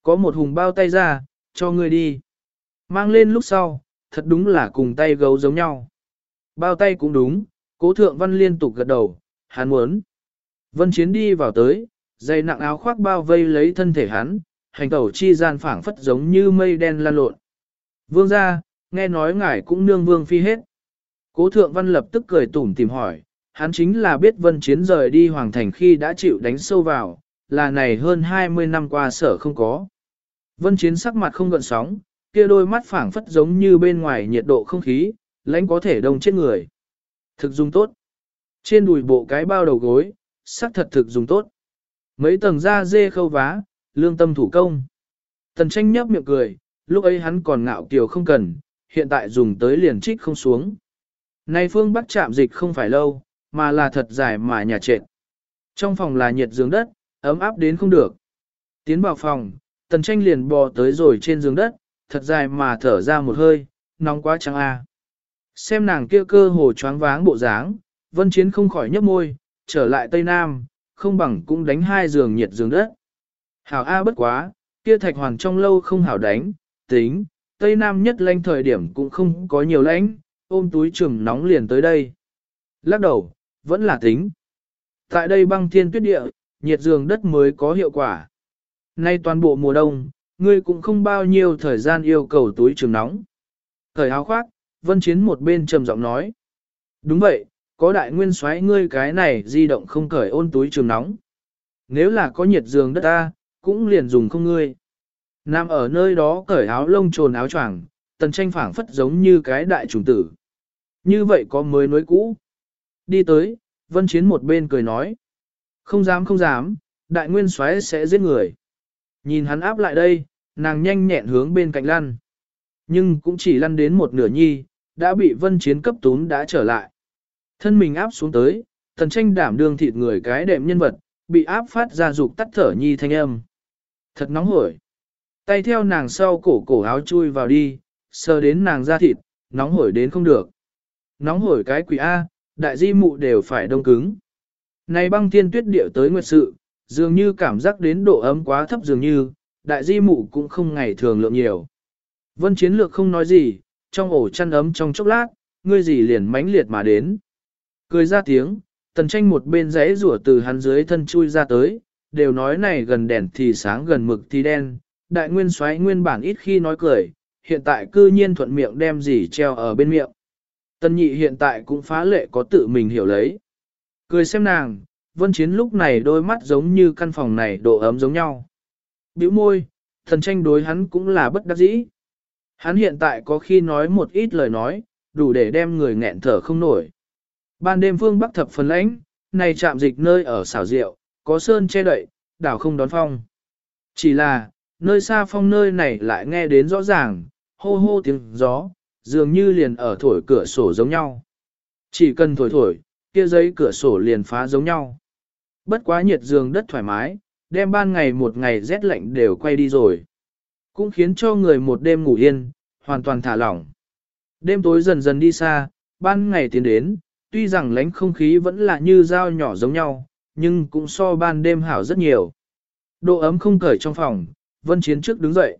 Có một hùng bao tay ra, cho ngươi đi. Mang lên lúc sau, thật đúng là cùng tay gấu giống nhau. Bao tay cũng đúng, cố thượng văn liên tục gật đầu, hắn muốn. Vân Chiến đi vào tới, dây nặng áo khoác bao vây lấy thân thể hắn, hành tẩu chi gian phảng phất giống như mây đen lan lộn. Vương gia, nghe nói ngài cũng nương vương phi hết. Cố thượng văn lập tức cười tủm tìm hỏi, hắn chính là biết vân chiến rời đi hoàng thành khi đã chịu đánh sâu vào, là này hơn 20 năm qua sở không có. Vân chiến sắc mặt không gợn sóng, kia đôi mắt phảng phất giống như bên ngoài nhiệt độ không khí, lãnh có thể đông chết người. Thực dùng tốt. Trên đùi bộ cái bao đầu gối, sắc thật thực dùng tốt. Mấy tầng da dê khâu vá, lương tâm thủ công. Tần tranh nhấp miệng cười, lúc ấy hắn còn ngạo kiều không cần, hiện tại dùng tới liền trích không xuống. Nay phương bắc chạm dịch không phải lâu, mà là thật dài mà nhà trệt. Trong phòng là nhiệt giường đất, ấm áp đến không được. Tiến vào phòng, tần tranh liền bò tới rồi trên giường đất, thật dài mà thở ra một hơi, nóng quá trắng a. Xem nàng kia cơ hồ choáng váng bộ dáng, vân chiến không khỏi nhấp môi, trở lại Tây Nam, không bằng cũng đánh hai giường nhiệt giường đất. Hảo A bất quá, Kia thạch hoàn trong lâu không hảo đánh, tính, Tây Nam nhất lanh thời điểm cũng không có nhiều lãnh, ôm túi trường nóng liền tới đây. Lắc đầu, vẫn là tính. Tại đây băng thiên tuyết địa, nhiệt giường đất mới có hiệu quả. Nay toàn bộ mùa đông, ngươi cũng không bao nhiêu thời gian yêu cầu túi trường nóng. Thời áo khoác, vân chiến một bên trầm giọng nói. Đúng vậy, có đại nguyên xoáy ngươi cái này di động không cởi ôn túi trường nóng. Nếu là có nhiệt giường đất ta, cũng liền dùng không ngươi. Nam ở nơi đó cởi áo lông trồn áo choàng, tần tranh phảng phất giống như cái đại trùng tử. Như vậy có mới nối cũ. Đi tới, vân chiến một bên cười nói. Không dám không dám, đại nguyên soái sẽ giết người. Nhìn hắn áp lại đây, nàng nhanh nhẹn hướng bên cạnh lăn. Nhưng cũng chỉ lăn đến một nửa nhi, đã bị vân chiến cấp tún đã trở lại. Thân mình áp xuống tới, tần tranh đảm đương thịt người cái đệm nhân vật, bị áp phát ra dục tắt thở nhi thanh âm. Thật nóng hổi. Tay theo nàng sau cổ cổ áo chui vào đi, sờ đến nàng da thịt, nóng hổi đến không được. Nóng hổi cái quỷ A, đại di mụ đều phải đông cứng. Này băng thiên tuyết địa tới nguyệt sự, dường như cảm giác đến độ ấm quá thấp dường như, đại di mụ cũng không ngày thường lượng nhiều. Vân chiến lược không nói gì, trong ổ chăn ấm trong chốc lát, ngươi gì liền mãnh liệt mà đến. Cười ra tiếng, tần tranh một bên rẽ rủa từ hắn dưới thân chui ra tới, đều nói này gần đèn thì sáng gần mực thì đen, đại nguyên xoáy nguyên bản ít khi nói cười, hiện tại cư nhiên thuận miệng đem gì treo ở bên miệng. Tần nhị hiện tại cũng phá lệ có tự mình hiểu lấy. Cười xem nàng, vân chiến lúc này đôi mắt giống như căn phòng này độ ấm giống nhau. Biểu môi, thần tranh đối hắn cũng là bất đắc dĩ. Hắn hiện tại có khi nói một ít lời nói, đủ để đem người nghẹn thở không nổi. Ban đêm phương bắc thập phần lãnh, này chạm dịch nơi ở xảo rượu, có sơn che đậy, đảo không đón phong. Chỉ là, nơi xa phong nơi này lại nghe đến rõ ràng, hô hô tiếng gió, dường như liền ở thổi cửa sổ giống nhau. Chỉ cần thổi thổi, kia giấy cửa sổ liền phá giống nhau. Bất quá nhiệt giường đất thoải mái, đem ban ngày một ngày rét lạnh đều quay đi rồi. Cũng khiến cho người một đêm ngủ yên, hoàn toàn thả lỏng. Đêm tối dần dần đi xa, ban ngày tiến đến, tuy rằng lánh không khí vẫn là như dao nhỏ giống nhau, nhưng cũng so ban đêm hảo rất nhiều. Độ ấm không cởi trong phòng, vân chiến trước đứng dậy.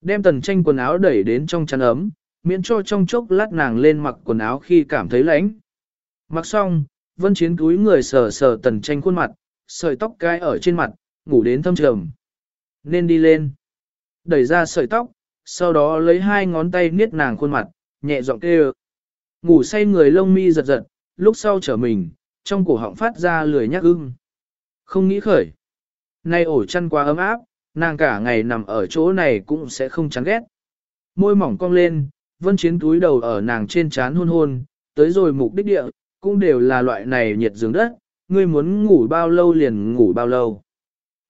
Đem tần tranh quần áo đẩy đến trong chăn ấm, miễn cho trong chốc lát nàng lên mặc quần áo khi cảm thấy lạnh. Mặc xong, vân chiến túi người sờ sờ tần tranh khuôn mặt, sợi tóc cai ở trên mặt, ngủ đến thâm trầm. Nên đi lên. Đẩy ra sợi tóc, sau đó lấy hai ngón tay niết nàng khuôn mặt, nhẹ giọng kêu. Ngủ say người lông mi giật giật, lúc sau trở mình, trong cổ họng phát ra lười nhắc ưng. Không nghĩ khởi. Nay ổ chăn quá ấm áp, nàng cả ngày nằm ở chỗ này cũng sẽ không chán ghét. Môi mỏng cong lên, vân chiến túi đầu ở nàng trên chán hôn hôn, tới rồi mục đích địa, cũng đều là loại này nhiệt giường đất, ngươi muốn ngủ bao lâu liền ngủ bao lâu.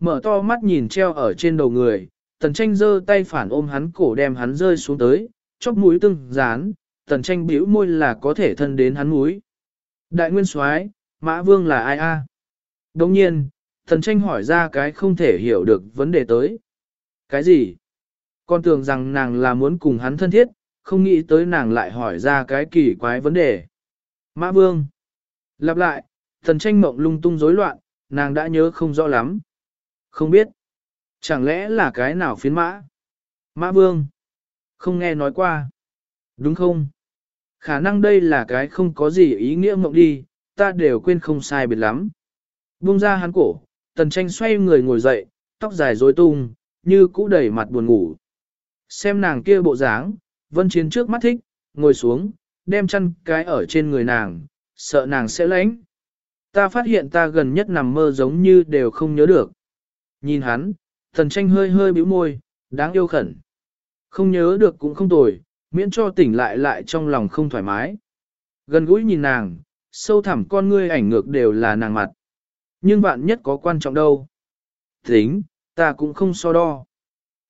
Mở to mắt nhìn treo ở trên đầu người, tần tranh giơ tay phản ôm hắn cổ đem hắn rơi xuống tới, chóc mũi tưng, dán, tần tranh bĩu môi là có thể thân đến hắn mũi. Đại nguyên soái, mã vương là ai a? Đồng nhiên, tần tranh hỏi ra cái không thể hiểu được vấn đề tới. Cái gì? Con tưởng rằng nàng là muốn cùng hắn thân thiết, không nghĩ tới nàng lại hỏi ra cái kỳ quái vấn đề. Mã vương. Lặp lại, thần tranh mộng lung tung rối loạn, nàng đã nhớ không rõ lắm. Không biết. Chẳng lẽ là cái nào phiến mã? Mã vương. Không nghe nói qua. Đúng không? Khả năng đây là cái không có gì ý nghĩa mộng đi, ta đều quên không sai biệt lắm. Buông ra hắn cổ, tần tranh xoay người ngồi dậy, tóc dài rối tung, như cũ đầy mặt buồn ngủ. Xem nàng kia bộ dáng, vân chiến trước mắt thích, ngồi xuống, đem chăn cái ở trên người nàng, sợ nàng sẽ lánh. Ta phát hiện ta gần nhất nằm mơ giống như đều không nhớ được. Nhìn hắn, thần tranh hơi hơi bĩu môi, đáng yêu khẩn. Không nhớ được cũng không tồi, miễn cho tỉnh lại lại trong lòng không thoải mái. Gần gũi nhìn nàng, sâu thẳm con ngươi ảnh ngược đều là nàng mặt. Nhưng vạn nhất có quan trọng đâu. Tính, ta cũng không so đo.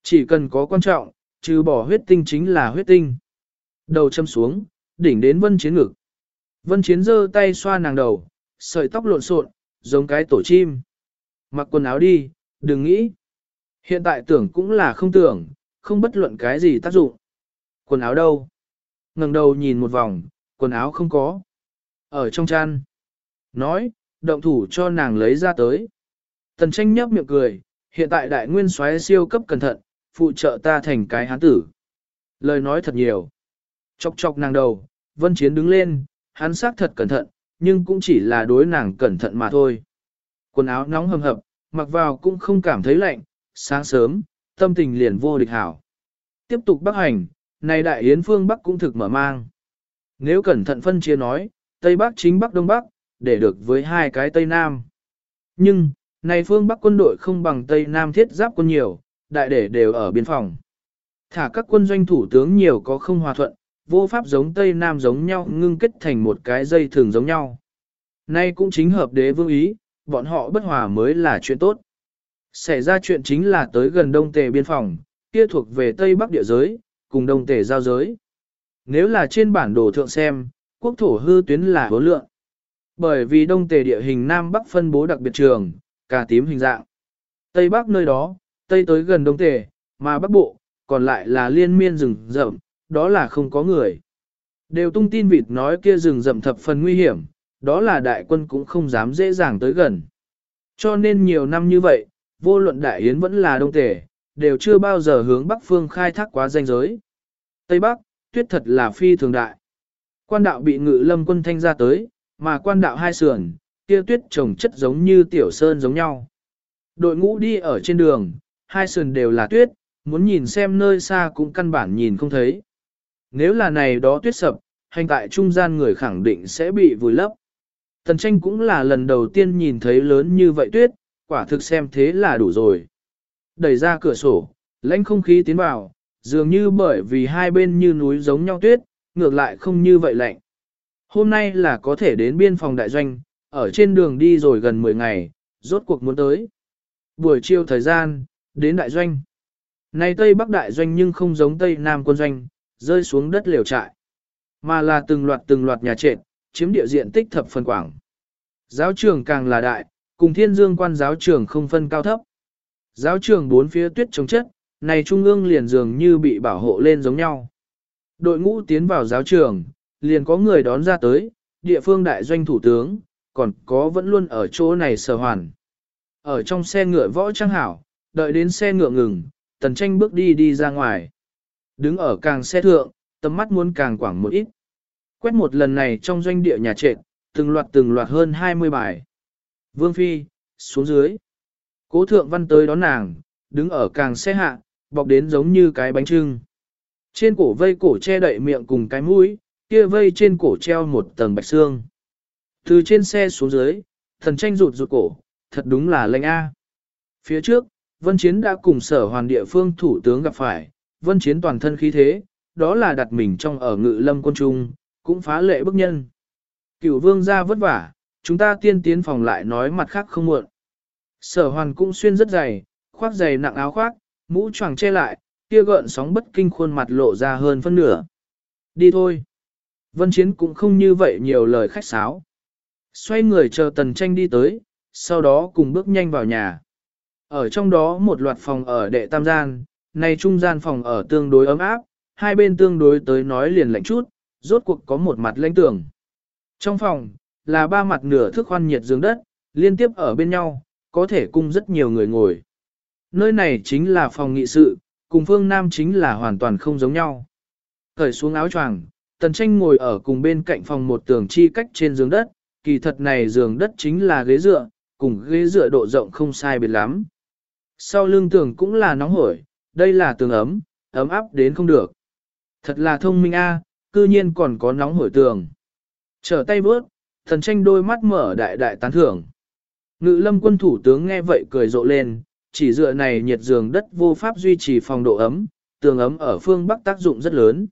Chỉ cần có quan trọng, trừ bỏ huyết tinh chính là huyết tinh. Đầu châm xuống, đỉnh đến vân chiến ngực. Vân chiến giơ tay xoa nàng đầu, sợi tóc lộn xộn, giống cái tổ chim. Mặc quần áo đi, đừng nghĩ. Hiện tại tưởng cũng là không tưởng, không bất luận cái gì tác dụng. Quần áo đâu? ngẩng đầu nhìn một vòng, quần áo không có. Ở trong chăn. Nói, động thủ cho nàng lấy ra tới. Tần tranh nhấp miệng cười, hiện tại đại nguyên soái siêu cấp cẩn thận, phụ trợ ta thành cái hán tử. Lời nói thật nhiều. Chọc chọc nàng đầu, vân chiến đứng lên, hắn xác thật cẩn thận, nhưng cũng chỉ là đối nàng cẩn thận mà thôi. Quần áo nóng hầm hập, mặc vào cũng không cảm thấy lạnh, sáng sớm, tâm tình liền vô địch hảo. Tiếp tục bắc hành, này đại yến phương Bắc cũng thực mở mang. Nếu cẩn thận phân chia nói, Tây Bắc chính Bắc Đông Bắc, để được với hai cái Tây Nam. Nhưng, này phương Bắc quân đội không bằng Tây Nam thiết giáp quân nhiều, đại để đều ở biên phòng. Thả các quân doanh thủ tướng nhiều có không hòa thuận, vô pháp giống Tây Nam giống nhau ngưng kết thành một cái dây thường giống nhau. Nay cũng chính hợp đế vương ý, bọn họ bất hòa mới là chuyện tốt. Xảy ra chuyện chính là tới gần đông tề biên phòng, kia thuộc về Tây Bắc địa giới, cùng đông tề giao giới. Nếu là trên bản đồ thượng xem, quốc thổ hư tuyến là hố lượng. Bởi vì đông tề địa hình Nam Bắc phân bố đặc biệt trường, cà tím hình dạng. Tây Bắc nơi đó, Tây tới gần đông tề, mà Bắc Bộ, còn lại là liên miên rừng rậm, đó là không có người. Đều tung tin vịt nói kia rừng rậm thập phần nguy hiểm, đó là đại quân cũng không dám dễ dàng tới gần. Cho nên nhiều năm như vậy, vô luận đại yến vẫn là đông tề, đều chưa bao giờ hướng bắc phương khai thác quá danh giới. Tây Bắc, tuyết thật là phi thường đại. Quan đạo bị ngự lâm quân thanh ra tới, mà quan đạo hai sườn, kia tuyết trồng chất giống như tiểu sơn giống nhau. Đội ngũ đi ở trên đường, hai sườn đều là tuyết, muốn nhìn xem nơi xa cũng căn bản nhìn không thấy. Nếu là này đó tuyết sập, hành tại trung gian người khẳng định sẽ bị vùi lấp. Tần tranh cũng là lần đầu tiên nhìn thấy lớn như vậy tuyết, quả thực xem thế là đủ rồi. Đẩy ra cửa sổ, lãnh không khí tiến vào, dường như bởi vì hai bên như núi giống nhau tuyết, ngược lại không như vậy lạnh. Hôm nay là có thể đến biên phòng đại doanh, ở trên đường đi rồi gần 10 ngày, rốt cuộc muốn tới. Buổi chiều thời gian, đến đại doanh. Này Tây Bắc đại doanh nhưng không giống Tây Nam quân doanh, rơi xuống đất liều trại. Mà là từng loạt từng loạt nhà trệt, chiếm địa diện tích thập phần quảng. Giáo trường càng là đại, cùng thiên dương quan giáo trường không phân cao thấp. Giáo trường bốn phía tuyết trồng chất, này trung ương liền dường như bị bảo hộ lên giống nhau. Đội ngũ tiến vào giáo trường, liền có người đón ra tới, địa phương đại doanh thủ tướng, còn có vẫn luôn ở chỗ này sở hoàn. Ở trong xe ngựa võ trang hảo, đợi đến xe ngựa ngừng, tần tranh bước đi đi ra ngoài. Đứng ở càng xe thượng, tầm mắt muốn càng quảng một ít. Quét một lần này trong doanh địa nhà trệt, từng loạt từng loạt hơn 20 bài. Vương Phi, xuống dưới. Cố thượng văn tới đón nàng, đứng ở càng xe hạ, bọc đến giống như cái bánh trưng. Trên cổ vây cổ che đậy miệng cùng cái mũi, kia vây trên cổ treo một tầng bạch xương. Từ trên xe xuống dưới, thần tranh rụt rụt cổ, thật đúng là lệnh A. Phía trước, Vân Chiến đã cùng sở hoàn địa phương thủ tướng gặp phải, Vân Chiến toàn thân khí thế, đó là đặt mình trong ở ngự lâm quân trung, cũng phá lệ bức nhân. Cửu vương ra vất vả, chúng ta tiên tiến phòng lại nói mặt khác không muộn. Sở hoàn cũng xuyên rất dày, khoác dày nặng áo khoác, mũ choàng che lại, kia gợn sóng bất kinh khuôn mặt lộ ra hơn phân nửa. Đi thôi. Vân Chiến cũng không như vậy nhiều lời khách sáo. Xoay người chờ tần tranh đi tới, sau đó cùng bước nhanh vào nhà. Ở trong đó một loạt phòng ở đệ tam gian, này trung gian phòng ở tương đối ấm áp, hai bên tương đối tới nói liền lạnh chút, rốt cuộc có một mặt lãnh tường. Trong phòng, là ba mặt nửa thức khoan nhiệt giường đất, liên tiếp ở bên nhau, có thể cung rất nhiều người ngồi. Nơi này chính là phòng nghị sự, cùng phương Nam chính là hoàn toàn không giống nhau. Cởi xuống áo choàng, tần tranh ngồi ở cùng bên cạnh phòng một tường chi cách trên giường đất, kỳ thật này giường đất chính là ghế dựa, cùng ghế dựa độ rộng không sai biệt lắm. Sau lưng tường cũng là nóng hổi, đây là tường ấm, ấm áp đến không được. Thật là thông minh a, cư nhiên còn có nóng hổi tường. Trở tay bước, thần tranh đôi mắt mở đại đại tán thưởng. Ngự lâm quân thủ tướng nghe vậy cười rộ lên, chỉ dựa này nhiệt giường đất vô pháp duy trì phòng độ ấm, tường ấm ở phương Bắc tác dụng rất lớn.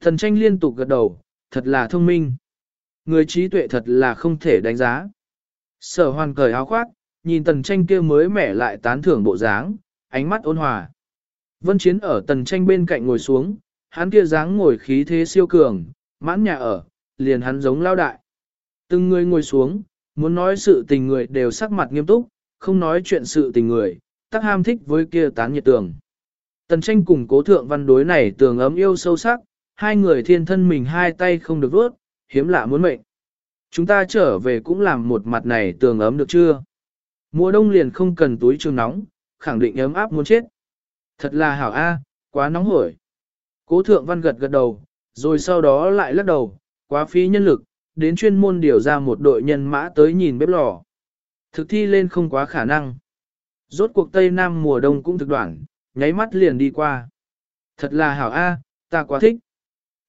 Thần tranh liên tục gật đầu, thật là thông minh. Người trí tuệ thật là không thể đánh giá. Sở hoàn cởi áo khoác, nhìn tần tranh kia mới mẻ lại tán thưởng bộ dáng, ánh mắt ôn hòa. Vân Chiến ở tần tranh bên cạnh ngồi xuống, hắn kia dáng ngồi khí thế siêu cường, mãn nhà ở, liền hắn giống lao đại. Từng người ngồi xuống, muốn nói sự tình người đều sắc mặt nghiêm túc, không nói chuyện sự tình người, tắc ham thích với kia tán nhiệt tường. Tần tranh cùng cố thượng văn đối này tường ấm yêu sâu sắc, hai người thiên thân mình hai tay không được vớt, hiếm lạ muốn mệnh. Chúng ta trở về cũng làm một mặt này tường ấm được chưa? Mùa đông liền không cần túi trường nóng, khẳng định ấm áp muốn chết. Thật là hảo A, quá nóng hổi. Cố thượng văn gật gật đầu, rồi sau đó lại lắc đầu, quá phí nhân lực, đến chuyên môn điều ra một đội nhân mã tới nhìn bếp lò. Thực thi lên không quá khả năng. Rốt cuộc Tây Nam mùa đông cũng thực đoạn, nháy mắt liền đi qua. Thật là hảo A, ta quá thích.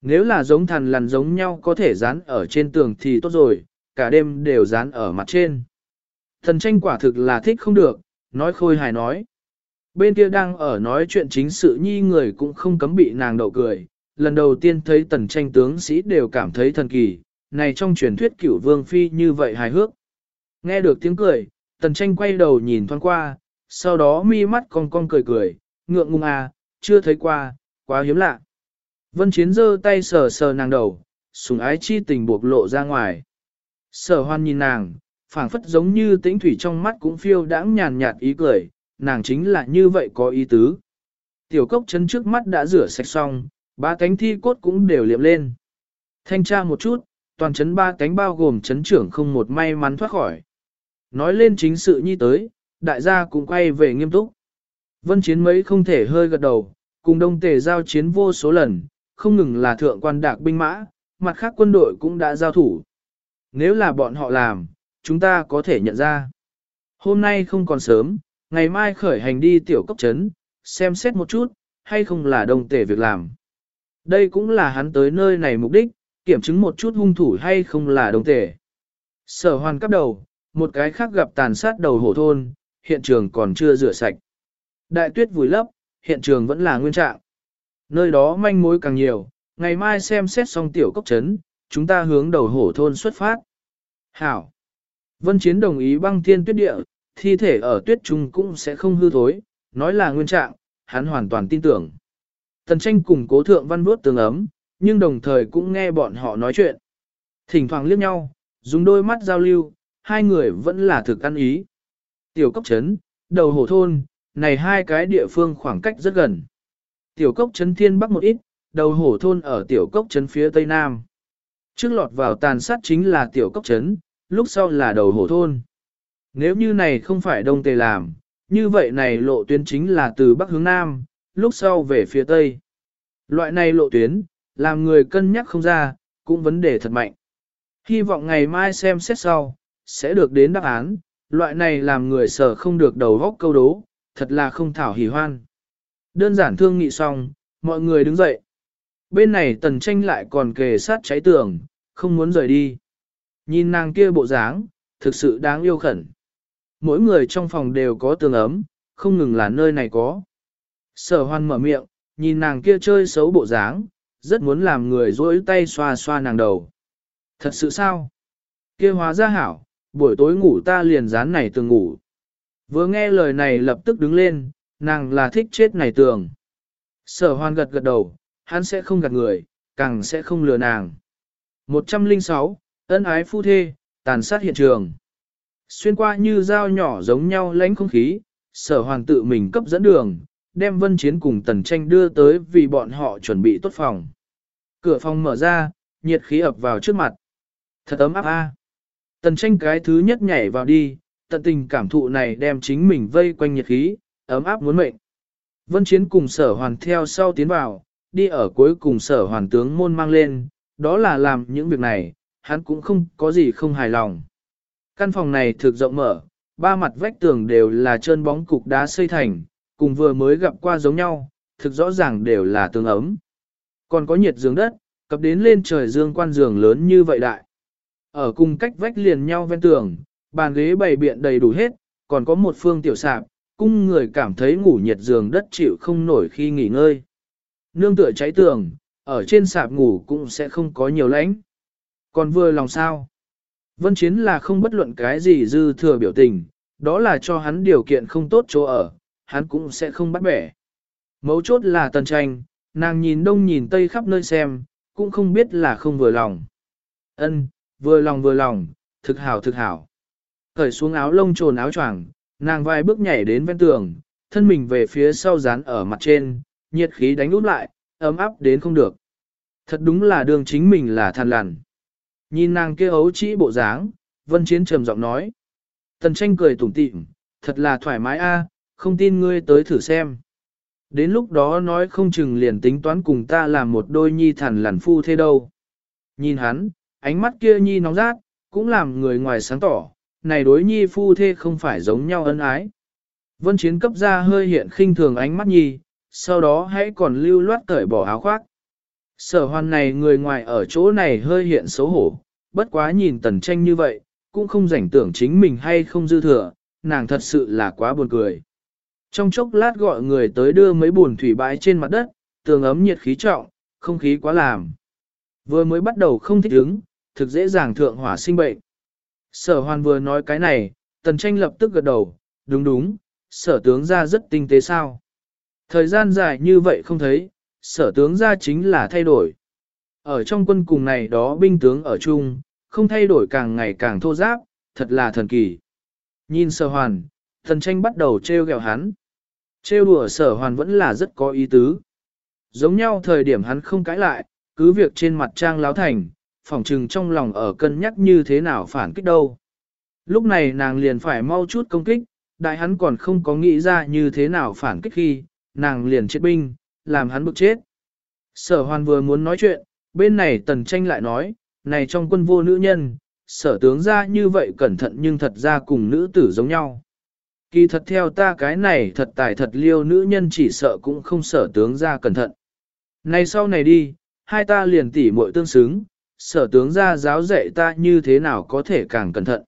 Nếu là giống thần lằn giống nhau có thể dán ở trên tường thì tốt rồi, cả đêm đều dán ở mặt trên. Thần tranh quả thực là thích không được, nói khôi hài nói. Bên kia đang ở nói chuyện chính sự nhi người cũng không cấm bị nàng đậu cười. Lần đầu tiên thấy tần tranh tướng sĩ đều cảm thấy thần kỳ, này trong truyền thuyết cửu vương phi như vậy hài hước. Nghe được tiếng cười, tần tranh quay đầu nhìn thoáng qua, sau đó mi mắt cong cong cười cười, ngượng ngùng à, chưa thấy qua, quá hiếm lạ. Vân Chiến giơ tay sờ sờ nàng đầu, sùng ái chi tình buộc lộ ra ngoài. Sở hoan nhìn nàng, phảng phất giống như tĩnh thủy trong mắt cũng phiêu đãng nhàn nhạt ý cười, nàng chính là như vậy có ý tứ. Tiểu cốc chân trước mắt đã rửa sạch xong, ba cánh thi cốt cũng đều liệm lên. Thanh tra một chút, toàn chấn ba cánh bao gồm chấn trưởng không một may mắn thoát khỏi. Nói lên chính sự nhi tới, đại gia cũng quay về nghiêm túc. Vân chiến mấy không thể hơi gật đầu, cùng đông tề giao chiến vô số lần, không ngừng là thượng quan đạc binh mã, mặt khác quân đội cũng đã giao thủ. Nếu là bọn họ làm, chúng ta có thể nhận ra. Hôm nay không còn sớm, ngày mai khởi hành đi tiểu cốc trấn, xem xét một chút, hay không là đồng tể việc làm. Đây cũng là hắn tới nơi này mục đích, kiểm chứng một chút hung thủ hay không là đồng tể. Sở hoàn cắp đầu, một cái khác gặp tàn sát đầu hổ thôn, hiện trường còn chưa rửa sạch. Đại tuyết vùi lấp, hiện trường vẫn là nguyên trạng. Nơi đó manh mối càng nhiều, ngày mai xem xét xong tiểu cốc trấn, chúng ta hướng đầu hổ thôn xuất phát. Hảo! Vân Chiến đồng ý băng thiên tuyết địa, thi thể ở tuyết trung cũng sẽ không hư thối, nói là nguyên trạng, hắn hoàn toàn tin tưởng. Tần tranh cùng cố thượng văn vuốt tường ấm, nhưng đồng thời cũng nghe bọn họ nói chuyện. Thỉnh thoảng liếc nhau, dùng đôi mắt giao lưu, hai người vẫn là thực ăn ý. Tiểu cốc trấn, đầu hổ thôn, này hai cái địa phương khoảng cách rất gần. Tiểu cốc trấn thiên bắc một ít, đầu hổ thôn ở tiểu cốc trấn phía tây nam. Trước lọt vào tàn sát chính là tiểu cốc trấn, lúc sau là đầu hổ thôn. Nếu như này không phải đông tề làm, như vậy này lộ tuyến chính là từ bắc hướng nam, lúc sau về phía tây. Loại này lộ tuyến, làm người cân nhắc không ra, cũng vấn đề thật mạnh. Hy vọng ngày mai xem xét sau, sẽ được đến đáp án, loại này làm người sở không được đầu góc câu đố, thật là không thảo hỉ hoan. Đơn giản thương nghị xong, mọi người đứng dậy. Bên này tần tranh lại còn kề sát cháy tường, không muốn rời đi. Nhìn nàng kia bộ dáng, thực sự đáng yêu khẩn. Mỗi người trong phòng đều có tường ấm, không ngừng là nơi này có. Sở hoan mở miệng, nhìn nàng kia chơi xấu bộ dáng, rất muốn làm người dỗi tay xoa xoa nàng đầu. Thật sự sao? Kia hóa ra hảo, buổi tối ngủ ta liền dán này tường ngủ. Vừa nghe lời này lập tức đứng lên, nàng là thích chết này tường. Sở hoan gật gật đầu, hắn sẽ không gạt người, càng sẽ không lừa nàng. 106, ân ái phu thê, tàn sát hiện trường. Xuyên qua như dao nhỏ giống nhau lánh không khí, sở hoàng tự mình cấp dẫn đường, đem vân chiến cùng tần tranh đưa tới vì bọn họ chuẩn bị tốt phòng. Cửa phòng mở ra, nhiệt khí ập vào trước mặt. Thật ấm áp a. Tần tranh cái thứ nhất nhảy vào đi, tận tình cảm thụ này đem chính mình vây quanh nhiệt khí, ấm áp muốn mệnh. Vân chiến cùng sở hoàn theo sau tiến vào, đi ở cuối cùng sở hoàn tướng môn mang lên, đó là làm những việc này, hắn cũng không có gì không hài lòng. Căn phòng này thực rộng mở, ba mặt vách tường đều là trơn bóng cục đá xây thành, cùng vừa mới gặp qua giống nhau, thực rõ ràng đều là tường ấm. Còn có nhiệt giường đất, cập đến lên trời dương quan giường lớn như vậy đại. Ở cùng cách vách liền nhau ven tường, bàn ghế bày biện đầy đủ hết, còn có một phương tiểu sạp, cung người cảm thấy ngủ nhiệt giường đất chịu không nổi khi nghỉ ngơi. Nương tựa cháy tường, ở trên sạp ngủ cũng sẽ không có nhiều lãnh. Còn vừa lòng sao? Vân Chiến là không bất luận cái gì dư thừa biểu tình, đó là cho hắn điều kiện không tốt chỗ ở, hắn cũng sẽ không bắt bẻ. Mấu chốt là tần tranh, nàng nhìn đông nhìn tây khắp nơi xem, cũng không biết là không vừa lòng. Ân, vừa lòng vừa lòng, thực hảo thực hảo. Cởi xuống áo lông trồn áo choàng, nàng vài bước nhảy đến ven tường, thân mình về phía sau dán ở mặt trên, nhiệt khí đánh út lại, ấm áp đến không được. Thật đúng là đường chính mình là than lằn. Nhìn nàng kia ấu trĩ bộ dáng, Vân Chiến trầm giọng nói. Tần tranh cười tủm tỉm, thật là thoải mái a, không tin ngươi tới thử xem. Đến lúc đó nói không chừng liền tính toán cùng ta làm một đôi nhi thản lằn phu thế đâu. Nhìn hắn, ánh mắt kia nhi nóng rát, cũng làm người ngoài sáng tỏ, này đối nhi phu thê không phải giống nhau ân ái. Vân Chiến cấp ra hơi hiện khinh thường ánh mắt nhi, sau đó hãy còn lưu loát cởi bỏ áo khoác. Sở hoàn này người ngoài ở chỗ này hơi hiện xấu hổ, bất quá nhìn tần tranh như vậy, cũng không rảnh tưởng chính mình hay không dư thừa, nàng thật sự là quá buồn cười. Trong chốc lát gọi người tới đưa mấy buồn thủy bãi trên mặt đất, tường ấm nhiệt khí trọng, không khí quá làm. Vừa mới bắt đầu không thích ứng, thực dễ dàng thượng hỏa sinh bệnh. Sở hoàn vừa nói cái này, tần tranh lập tức gật đầu, đúng đúng, sở tướng ra rất tinh tế sao. Thời gian dài như vậy không thấy, sở tướng ra chính là thay đổi. Ở trong quân cùng này đó binh tướng ở chung, không thay đổi càng ngày càng thô giáp, thật là thần kỳ. Nhìn sở hoàn, thần tranh bắt đầu trêu ghẹo hắn. Trêu đùa sở hoàn vẫn là rất có ý tứ. Giống nhau thời điểm hắn không cãi lại, cứ việc trên mặt trang láo thành, phỏng trừng trong lòng ở cân nhắc như thế nào phản kích đâu. Lúc này nàng liền phải mau chút công kích, đại hắn còn không có nghĩ ra như thế nào phản kích khi, nàng liền chết binh, làm hắn bực chết. Sở hoàn vừa muốn nói chuyện, bên này tần tranh lại nói, này trong quân vô nữ nhân, sở tướng ra như vậy cẩn thận nhưng thật ra cùng nữ tử giống nhau. Kỳ thật theo ta cái này thật tài thật liêu nữ nhân chỉ sợ cũng không sở tướng ra cẩn thận. Này sau này đi, hai ta liền tỉ muội tương xứng, sở tướng ra giáo dạy ta như thế nào có thể càng cẩn thận.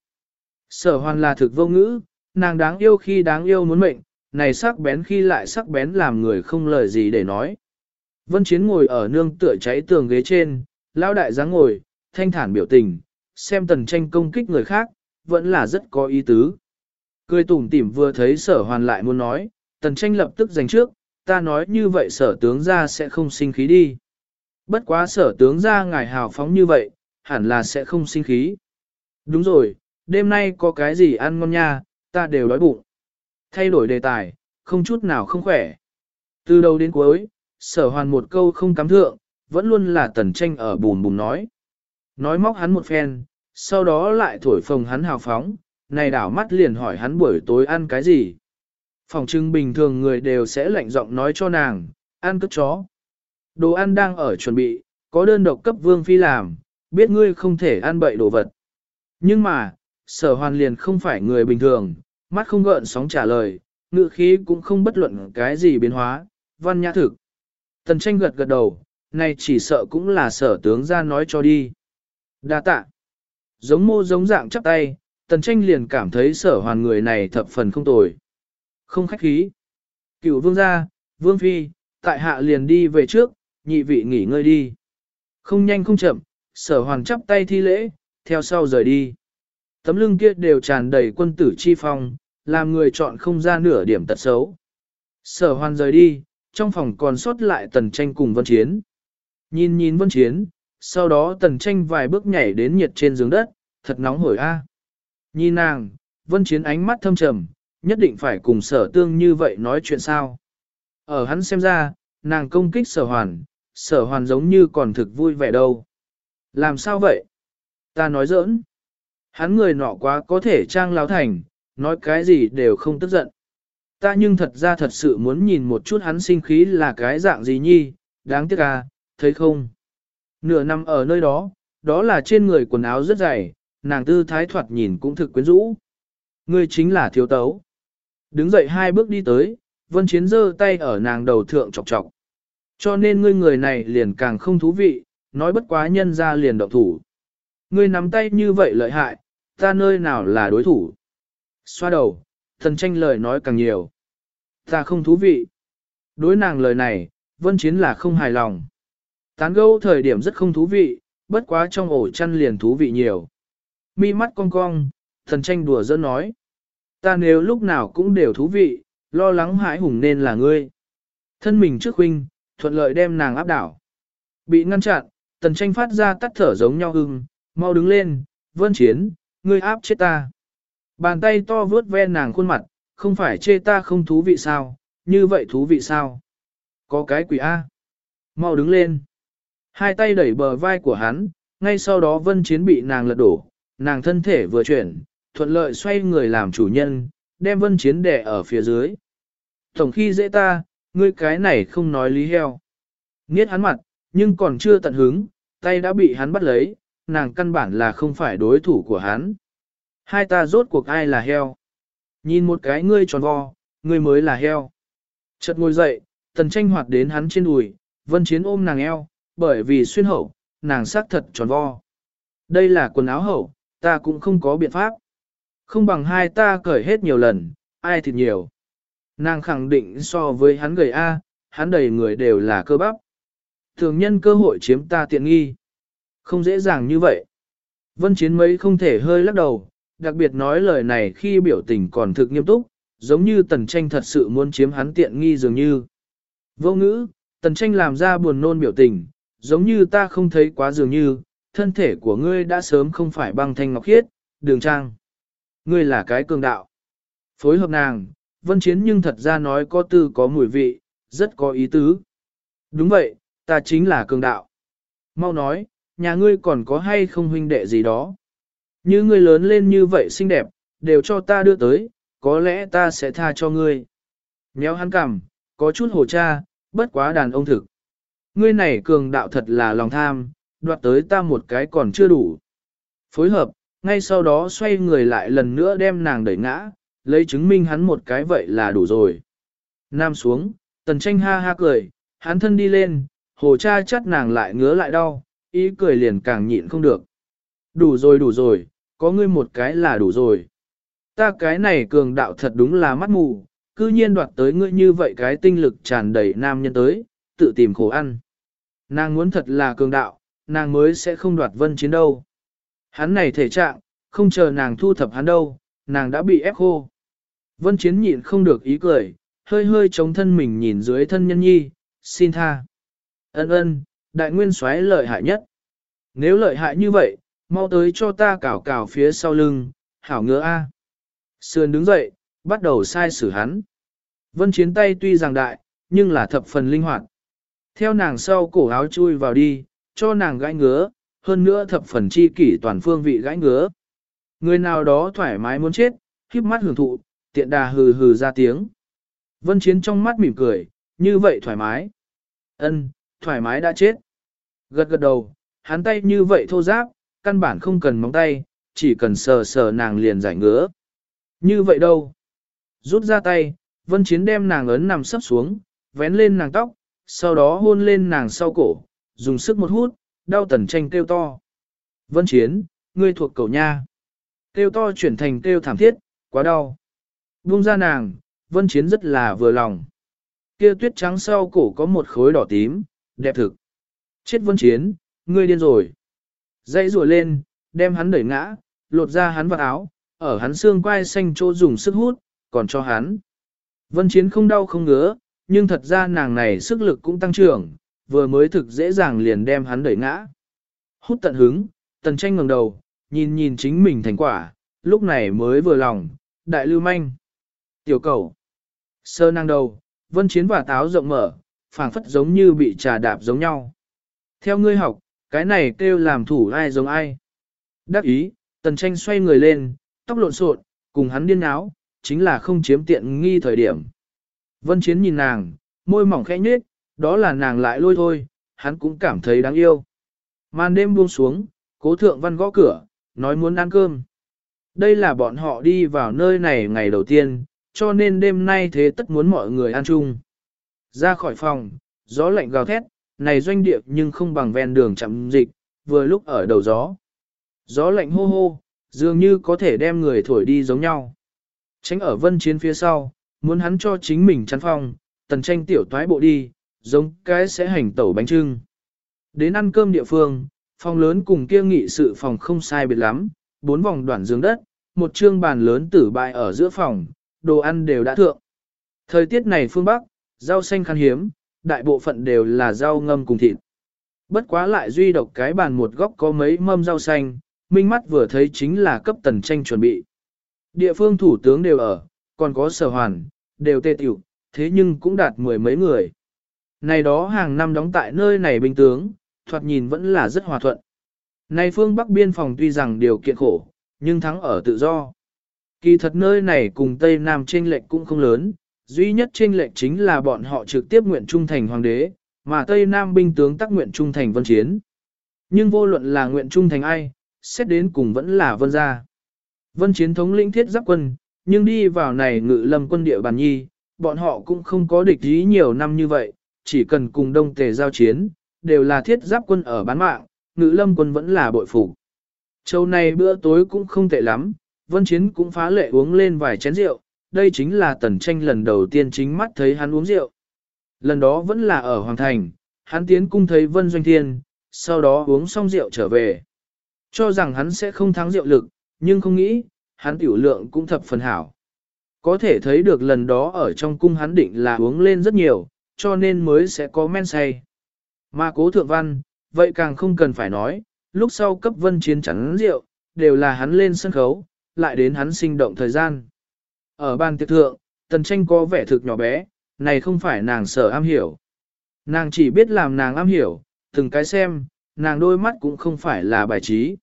Sở hoàn là thực vô ngữ, nàng đáng yêu khi đáng yêu muốn mệnh, này sắc bén khi lại sắc bén làm người không lời gì để nói. Vân Chiến ngồi ở nương tựa cháy tường ghế trên, lão đại dáng ngồi, thanh thản biểu tình, xem tần tranh công kích người khác, vẫn là rất có ý tứ. Cười tủm tỉm vừa thấy sở hoàn lại muốn nói, tần tranh lập tức giành trước, ta nói như vậy sở tướng ra sẽ không sinh khí đi. Bất quá sở tướng ra ngài hào phóng như vậy, hẳn là sẽ không sinh khí. Đúng rồi, đêm nay có cái gì ăn ngon nha, ta đều đói bụng. Thay đổi đề tài, không chút nào không khỏe. Từ đầu đến cuối, sở hoàn một câu không cắm thượng, vẫn luôn là tần tranh ở bùn bùn nói. Nói móc hắn một phen, sau đó lại thổi phồng hắn hào phóng, này đảo mắt liền hỏi hắn buổi tối ăn cái gì. Phòng trưng bình thường người đều sẽ lạnh giọng nói cho nàng, ăn cất chó. Đồ ăn đang ở chuẩn bị, có đơn độc cấp vương phi làm, biết ngươi không thể ăn bậy đồ vật. Nhưng mà, sở hoàn liền không phải người bình thường, mắt không gợn sóng trả lời, ngựa khí cũng không bất luận cái gì biến hóa, văn nhã thực. Tần tranh gật gật đầu, này chỉ sợ cũng là sở tướng ra nói cho đi. Đa tạ. Giống mô giống dạng chắp tay, tần tranh liền cảm thấy sở hoàn người này thập phần không tồi. Không khách khí. Cựu vương gia, vương phi, tại hạ liền đi về trước, nhị vị nghỉ ngơi đi. Không nhanh không chậm, sở hoàn chắp tay thi lễ, theo sau rời đi. Tấm lưng kia đều tràn đầy quân tử chi phong, làm người chọn không ra nửa điểm tật xấu. Sở hoàn rời đi, trong phòng còn sót lại tần tranh cùng vân chiến. Nhìn nhìn vân chiến, sau đó tần tranh vài bước nhảy đến nhiệt trên giường đất, thật nóng hổi a. Nhìn nàng, vân chiến ánh mắt thâm trầm, nhất định phải cùng sở tương như vậy nói chuyện sao. Ở hắn xem ra, nàng công kích sở hoàn, sở hoàn giống như còn thực vui vẻ đâu. Làm sao vậy? Ta nói giỡn. Hắn người nọ quá có thể trang láo thành, nói cái gì đều không tức giận. Ta nhưng thật ra thật sự muốn nhìn một chút hắn sinh khí là cái dạng gì nhi, đáng tiếc à, thấy không? Nửa năm ở nơi đó, đó là trên người quần áo rất dày, nàng tư thái thoạt nhìn cũng thực quyến rũ. Ngươi chính là thiếu tấu. Đứng dậy hai bước đi tới, vân chiến giơ tay ở nàng đầu thượng chọc chọc. Cho nên ngươi người này liền càng không thú vị, nói bất quá nhân ra liền động thủ. Ngươi nắm tay như vậy lợi hại, ta nơi nào là đối thủ. Xoa đầu, thần tranh lời nói càng nhiều. Ta không thú vị. Đối nàng lời này, vân chiến là không hài lòng. Tán gẫu thời điểm rất không thú vị, bất quá trong ổ chăn liền thú vị nhiều. Mi mắt cong cong, thần tranh đùa giỡn nói. Ta nếu lúc nào cũng đều thú vị, lo lắng hãi hùng nên là ngươi. Thân mình trước huynh, thuận lợi đem nàng áp đảo. Bị ngăn chặn, tần tranh phát ra tắt thở giống nhau hưng, mau đứng lên, vân chiến, ngươi áp chết ta. Bàn tay to vướt ve nàng khuôn mặt, không phải chê ta không thú vị sao, như vậy thú vị sao? Có cái quỷ A. Mau đứng lên. Hai tay đẩy bờ vai của hắn, ngay sau đó vân chiến bị nàng lật đổ, nàng thân thể vừa chuyển, thuận lợi xoay người làm chủ nhân, đem vân chiến đè ở phía dưới. Tổng khi dễ ta, ngươi cái này không nói lý heo. Nghiết hắn mặt, nhưng còn chưa tận hứng, tay đã bị hắn bắt lấy, nàng căn bản là không phải đối thủ của hắn. Hai ta rốt cuộc ai là heo? Nhìn một cái ngươi tròn vo, ngươi mới là heo. Chợt ngồi dậy, tần tranh hoạt đến hắn trên đùi, vân chiến ôm nàng eo, bởi vì xuyên hậu, nàng xác thật tròn vo. Đây là quần áo hậu, ta cũng không có biện pháp. Không bằng hai ta cởi hết nhiều lần, ai thịt nhiều. Nàng khẳng định so với hắn gầy A, hắn đầy người đều là cơ bắp. Thường nhân cơ hội chiếm ta tiện nghi. Không dễ dàng như vậy. Vân chiến mấy không thể hơi lắc đầu, đặc biệt nói lời này khi biểu tình còn thực nghiêm túc, giống như tần tranh thật sự muốn chiếm hắn tiện nghi dường như. Vô ngữ, tần tranh làm ra buồn nôn biểu tình, giống như ta không thấy quá dường như, thân thể của ngươi đã sớm không phải băng thanh ngọc khiết, đường trang. Ngươi là cái cường đạo. Phối hợp nàng, vân chiến nhưng thật ra nói có tư có mùi vị, rất có ý tứ. Đúng vậy, ta chính là cường đạo. Mau nói, nhà ngươi còn có hay không huynh đệ gì đó. Như ngươi lớn lên như vậy xinh đẹp, đều cho ta đưa tới, có lẽ ta sẽ tha cho ngươi. Nhéo hắn cằm, có chút hồ cha, bất quá đàn ông thực. Ngươi này cường đạo thật là lòng tham, đoạt tới ta một cái còn chưa đủ. Phối hợp, ngay sau đó xoay người lại lần nữa đem nàng đẩy ngã, lấy chứng minh hắn một cái vậy là đủ rồi. Nam xuống, tần tranh ha ha cười, hắn thân đi lên, hồ cha chắt nàng lại ngứa lại đau, ý cười liền càng nhịn không được. Đủ rồi đủ rồi, có ngươi một cái là đủ rồi. Ta cái này cường đạo thật đúng là mắt mù, cư nhiên đoạt tới ngươi như vậy cái tinh lực tràn đầy nam nhân tới, tự tìm khổ ăn. Nàng muốn thật là cường đạo, nàng mới sẽ không đoạt vân chiến đâu. Hắn này thể trạng, không chờ nàng thu thập hắn đâu, nàng đã bị ép khô. Vân chiến nhịn không được ý cười, hơi hơi chống thân mình nhìn dưới thân nhân nhi, xin tha. Ân ân, đại nguyên soái lợi hại nhất. Nếu lợi hại như vậy, mau tới cho ta cào cào phía sau lưng, hảo ngứa a. Sườn đứng dậy, bắt đầu sai xử hắn. Vân chiến tay tuy rằng đại, nhưng là thập phần linh hoạt. Theo nàng sau cổ áo chui vào đi, cho nàng gãi ngứa, hơn nữa thập phần chi kỷ toàn phương vị gãi ngứa. Người nào đó thoải mái muốn chết, khiếp mắt hưởng thụ, tiện đà hừ hừ ra tiếng. Vân chiến trong mắt mỉm cười, như vậy thoải mái. Ân, thoải mái đã chết. Gật gật đầu, hắn tay như vậy thô giáp, căn bản không cần móng tay, chỉ cần sờ sờ nàng liền giải ngứa. Như vậy đâu? Rút ra tay, vân chiến đem nàng ấn nằm sấp xuống, vén lên nàng tóc, sau đó hôn lên nàng sau cổ, dùng sức một hút, đau tần tranh kêu to. Vân chiến, ngươi thuộc cầu nha. Kêu to chuyển thành kêu thảm thiết, quá đau. Buông ra nàng, vân chiến rất là vừa lòng. Kia tuyết trắng sau cổ có một khối đỏ tím, đẹp thực. Chết vân chiến, ngươi điên rồi. Dãy rùa lên, đem hắn đẩy ngã, lột ra hắn vào áo, ở hắn xương quai xanh chỗ dùng sức hút, còn cho hắn. Vân chiến không đau không ngứa, nhưng thật ra nàng này sức lực cũng tăng trưởng, vừa mới thực dễ dàng liền đem hắn đẩy ngã. Hút tận hứng, tần tranh ngẩng đầu, nhìn nhìn chính mình thành quả, lúc này mới vừa lòng, đại lưu manh. Tiểu cầu. Sơ năng đầu, vân chiến và táo rộng mở, phảng phất giống như bị trà đạp giống nhau. Theo ngươi học, cái này kêu làm thủ ai giống ai. Đắc ý, tần tranh xoay người lên, tóc lộn xộn, cùng hắn điên áo, chính là không chiếm tiện nghi thời điểm. Vân Chiến nhìn nàng, môi mỏng khẽ nhếch, đó là nàng lại lôi thôi, hắn cũng cảm thấy đáng yêu. Màn đêm buông xuống, cố thượng văn gõ cửa, nói muốn ăn cơm. Đây là bọn họ đi vào nơi này ngày đầu tiên, cho nên đêm nay thế tất muốn mọi người ăn chung. Ra khỏi phòng, gió lạnh gào thét, này doanh địa nhưng không bằng ven đường chậm dịch, vừa lúc ở đầu gió. Gió lạnh hô hô, dường như có thể đem người thổi đi giống nhau. Tránh ở vân chiến phía sau, muốn hắn cho chính mình chắn phong, tần tranh tiểu toái bộ đi, giống cái sẽ hành tẩu bánh trưng. Đến ăn cơm địa phương, phòng lớn cùng kia nghị sự phòng không sai biệt lắm, bốn vòng đoạn giường đất, một trương bàn lớn tử bại ở giữa phòng, đồ ăn đều đã thượng. Thời tiết này phương Bắc, rau xanh khan hiếm, đại bộ phận đều là rau ngâm cùng thịt. Bất quá lại duy độc cái bàn một góc có mấy mâm rau xanh, minh mắt vừa thấy chính là cấp tần tranh chuẩn bị. Địa phương thủ tướng đều ở, còn có sở hoàn, đều tê tiểu, thế nhưng cũng đạt mười mấy người. Này đó hàng năm đóng tại nơi này binh tướng, thoạt nhìn vẫn là rất hòa thuận. Này phương Bắc biên phòng tuy rằng điều kiện khổ, nhưng thắng ở tự do. Kỳ thật nơi này cùng Tây Nam chênh lệch cũng không lớn, Duy nhất trên lệnh chính là bọn họ trực tiếp nguyện trung thành hoàng đế, mà Tây Nam binh tướng tác nguyện trung thành vân chiến. Nhưng vô luận là nguyện trung thành ai, xét đến cùng vẫn là vân gia. Vân chiến thống lĩnh thiết giáp quân, nhưng đi vào này ngự lâm quân địa bàn nhi, bọn họ cũng không có địch ý nhiều năm như vậy, chỉ cần cùng đông tề giao chiến, đều là thiết giáp quân ở bán mạng, ngự lâm quân vẫn là bội phục. Châu này bữa tối cũng không tệ lắm, vân chiến cũng phá lệ uống lên vài chén rượu, đây chính là tần tranh lần đầu tiên chính mắt thấy hắn uống rượu. Lần đó vẫn là ở Hoàng Thành, hắn tiến cung thấy Vân Doanh Thiên, sau đó uống xong rượu trở về. Cho rằng hắn sẽ không thắng rượu lực, nhưng không nghĩ, hắn tiểu lượng cũng thập phần hảo. Có thể thấy được lần đó ở trong cung hắn định là uống lên rất nhiều, cho nên mới sẽ có men say. Mà cố thượng văn, vậy càng không cần phải nói, lúc sau cấp vân chiến chắn rượu, đều là hắn lên sân khấu, lại đến hắn sinh động thời gian. Ở bàn tiệc thượng, tần tranh có vẻ thực nhỏ bé, này không phải nàng sở am hiểu. Nàng chỉ biết làm nàng am hiểu, từng cái xem, nàng đôi mắt cũng không phải là bài trí.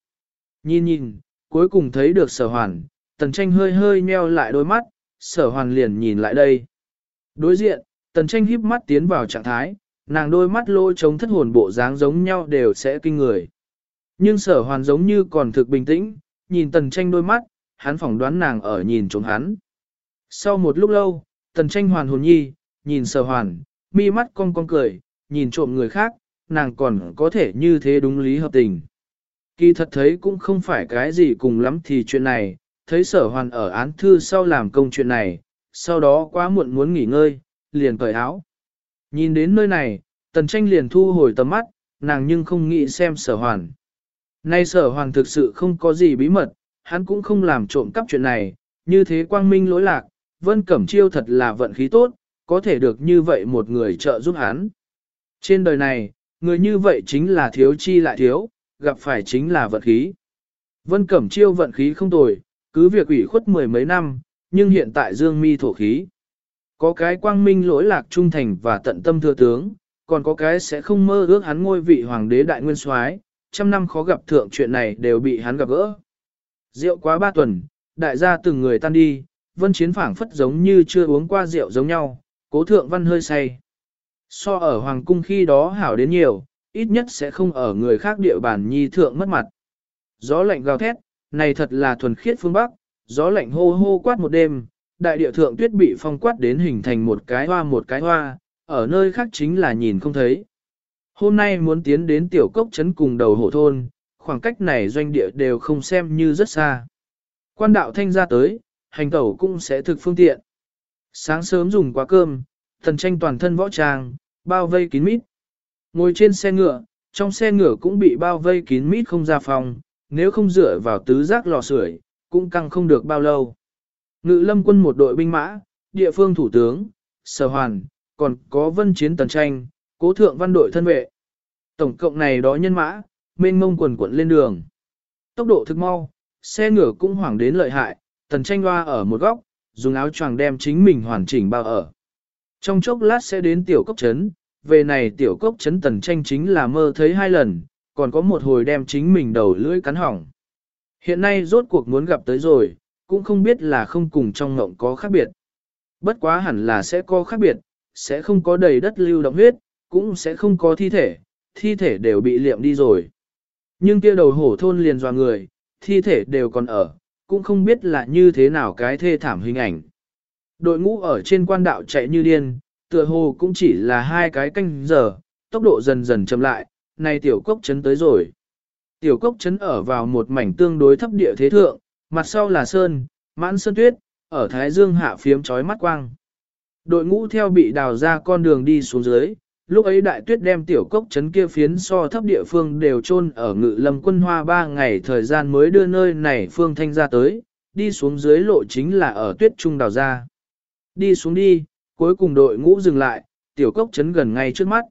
Nhìn nhìn, cuối cùng thấy được sở hoàn, tần tranh hơi hơi nheo lại đôi mắt, sở hoàn liền nhìn lại đây. Đối diện, tần tranh híp mắt tiến vào trạng thái, nàng đôi mắt lôi trống thất hồn bộ dáng giống nhau đều sẽ kinh người. Nhưng sở hoàn giống như còn thực bình tĩnh, nhìn tần tranh đôi mắt, hắn phỏng đoán nàng ở nhìn trống hắn. Sau một lúc lâu, tần tranh hoàn hồn nhi, nhìn sở hoàn, mi mắt cong cong cười, nhìn trộm người khác, nàng còn có thể như thế đúng lý hợp tình. Kỳ thật thấy cũng không phải cái gì cùng lắm thì chuyện này, thấy sở hoàn ở án thư sau làm công chuyện này, sau đó quá muộn muốn nghỉ ngơi, liền cởi áo. Nhìn đến nơi này, tần tranh liền thu hồi tầm mắt, nàng nhưng không nghĩ xem sở hoàn. Nay sở hoàn thực sự không có gì bí mật, hắn cũng không làm trộm cắp chuyện này, như thế quang minh lỗi lạc, vân cẩm chiêu thật là vận khí tốt, có thể được như vậy một người trợ giúp hắn. Trên đời này, người như vậy chính là thiếu chi lại thiếu, gặp phải chính là vận khí. Vân Cẩm Chiêu vận khí không tồi, cứ việc ủy khuất mười mấy năm, nhưng hiện tại dương mi thổ khí. Có cái quang minh lỗi lạc trung thành và tận tâm thừa tướng, còn có cái sẽ không mơ ước hắn ngôi vị hoàng đế đại nguyên soái, trăm năm khó gặp thượng chuyện này đều bị hắn gặp gỡ. Rượu quá ba tuần, đại gia từng người tan đi, vân chiến phảng phất giống như chưa uống qua rượu giống nhau, cố thượng văn hơi say. So ở hoàng cung khi đó hảo đến nhiều, ít nhất sẽ không ở người khác địa bàn nhi thượng mất mặt. Gió lạnh gào thét, này thật là thuần khiết phương Bắc, gió lạnh hô hô quát một đêm, đại địa thượng tuyết bị phong quát đến hình thành một cái hoa một cái hoa, ở nơi khác chính là nhìn không thấy. Hôm nay muốn tiến đến tiểu cốc trấn cùng đầu hổ thôn, khoảng cách này doanh địa đều không xem như rất xa. Quan đạo thanh ra tới, hành tẩu cũng sẽ thực phương tiện. Sáng sớm dùng quá cơm, thần tranh toàn thân võ trang, bao vây kín mít. Ngồi trên xe ngựa, trong xe ngựa cũng bị bao vây kín mít không ra phòng, nếu không dựa vào tứ giác lò sưởi, cũng căng không được bao lâu. Ngự lâm quân một đội binh mã, địa phương thủ tướng, sở hoàn, còn có vân chiến tần tranh, cố thượng văn đội thân vệ. Tổng cộng này đó nhân mã, mênh mông quần quận lên đường. Tốc độ thực mau, xe ngựa cũng hoảng đến lợi hại, tần tranh loa ở một góc, dùng áo choàng đem chính mình hoàn chỉnh bao ở. Trong chốc lát sẽ đến tiểu cốc trấn, về này tiểu cốc trấn tần tranh chính là mơ thấy hai lần, còn có một hồi đem chính mình đầu lưỡi cắn hỏng. Hiện nay rốt cuộc muốn gặp tới rồi, cũng không biết là không cùng trong ngộng có khác biệt. Bất quá hẳn là sẽ có khác biệt, sẽ không có đầy đất lưu động huyết, cũng sẽ không có thi thể, thi thể đều bị liệm đi rồi. Nhưng kia đầu hổ thôn liền dò người, thi thể đều còn ở, cũng không biết là như thế nào cái thê thảm hình ảnh. Đội ngũ ở trên quan đạo chạy như điên, tựa hồ cũng chỉ là hai cái canh giờ, tốc độ dần dần chậm lại, này tiểu cốc chấn tới rồi. Tiểu cốc chấn ở vào một mảnh tương đối thấp địa thế thượng, mặt sau là sơn, mãn sơn tuyết, ở thái dương hạ phiếm chói mắt quang. Đội ngũ theo bị đào ra con đường đi xuống dưới, lúc ấy đại tuyết đem tiểu cốc chấn kia phiến so thấp địa phương đều chôn ở ngự lâm quân hoa ba ngày thời gian mới đưa nơi này phương thanh ra tới, đi xuống dưới lộ chính là ở tuyết trung đào ra. Đi xuống đi, cuối cùng đội ngũ dừng lại, tiểu cốc chấn gần ngay trước mắt.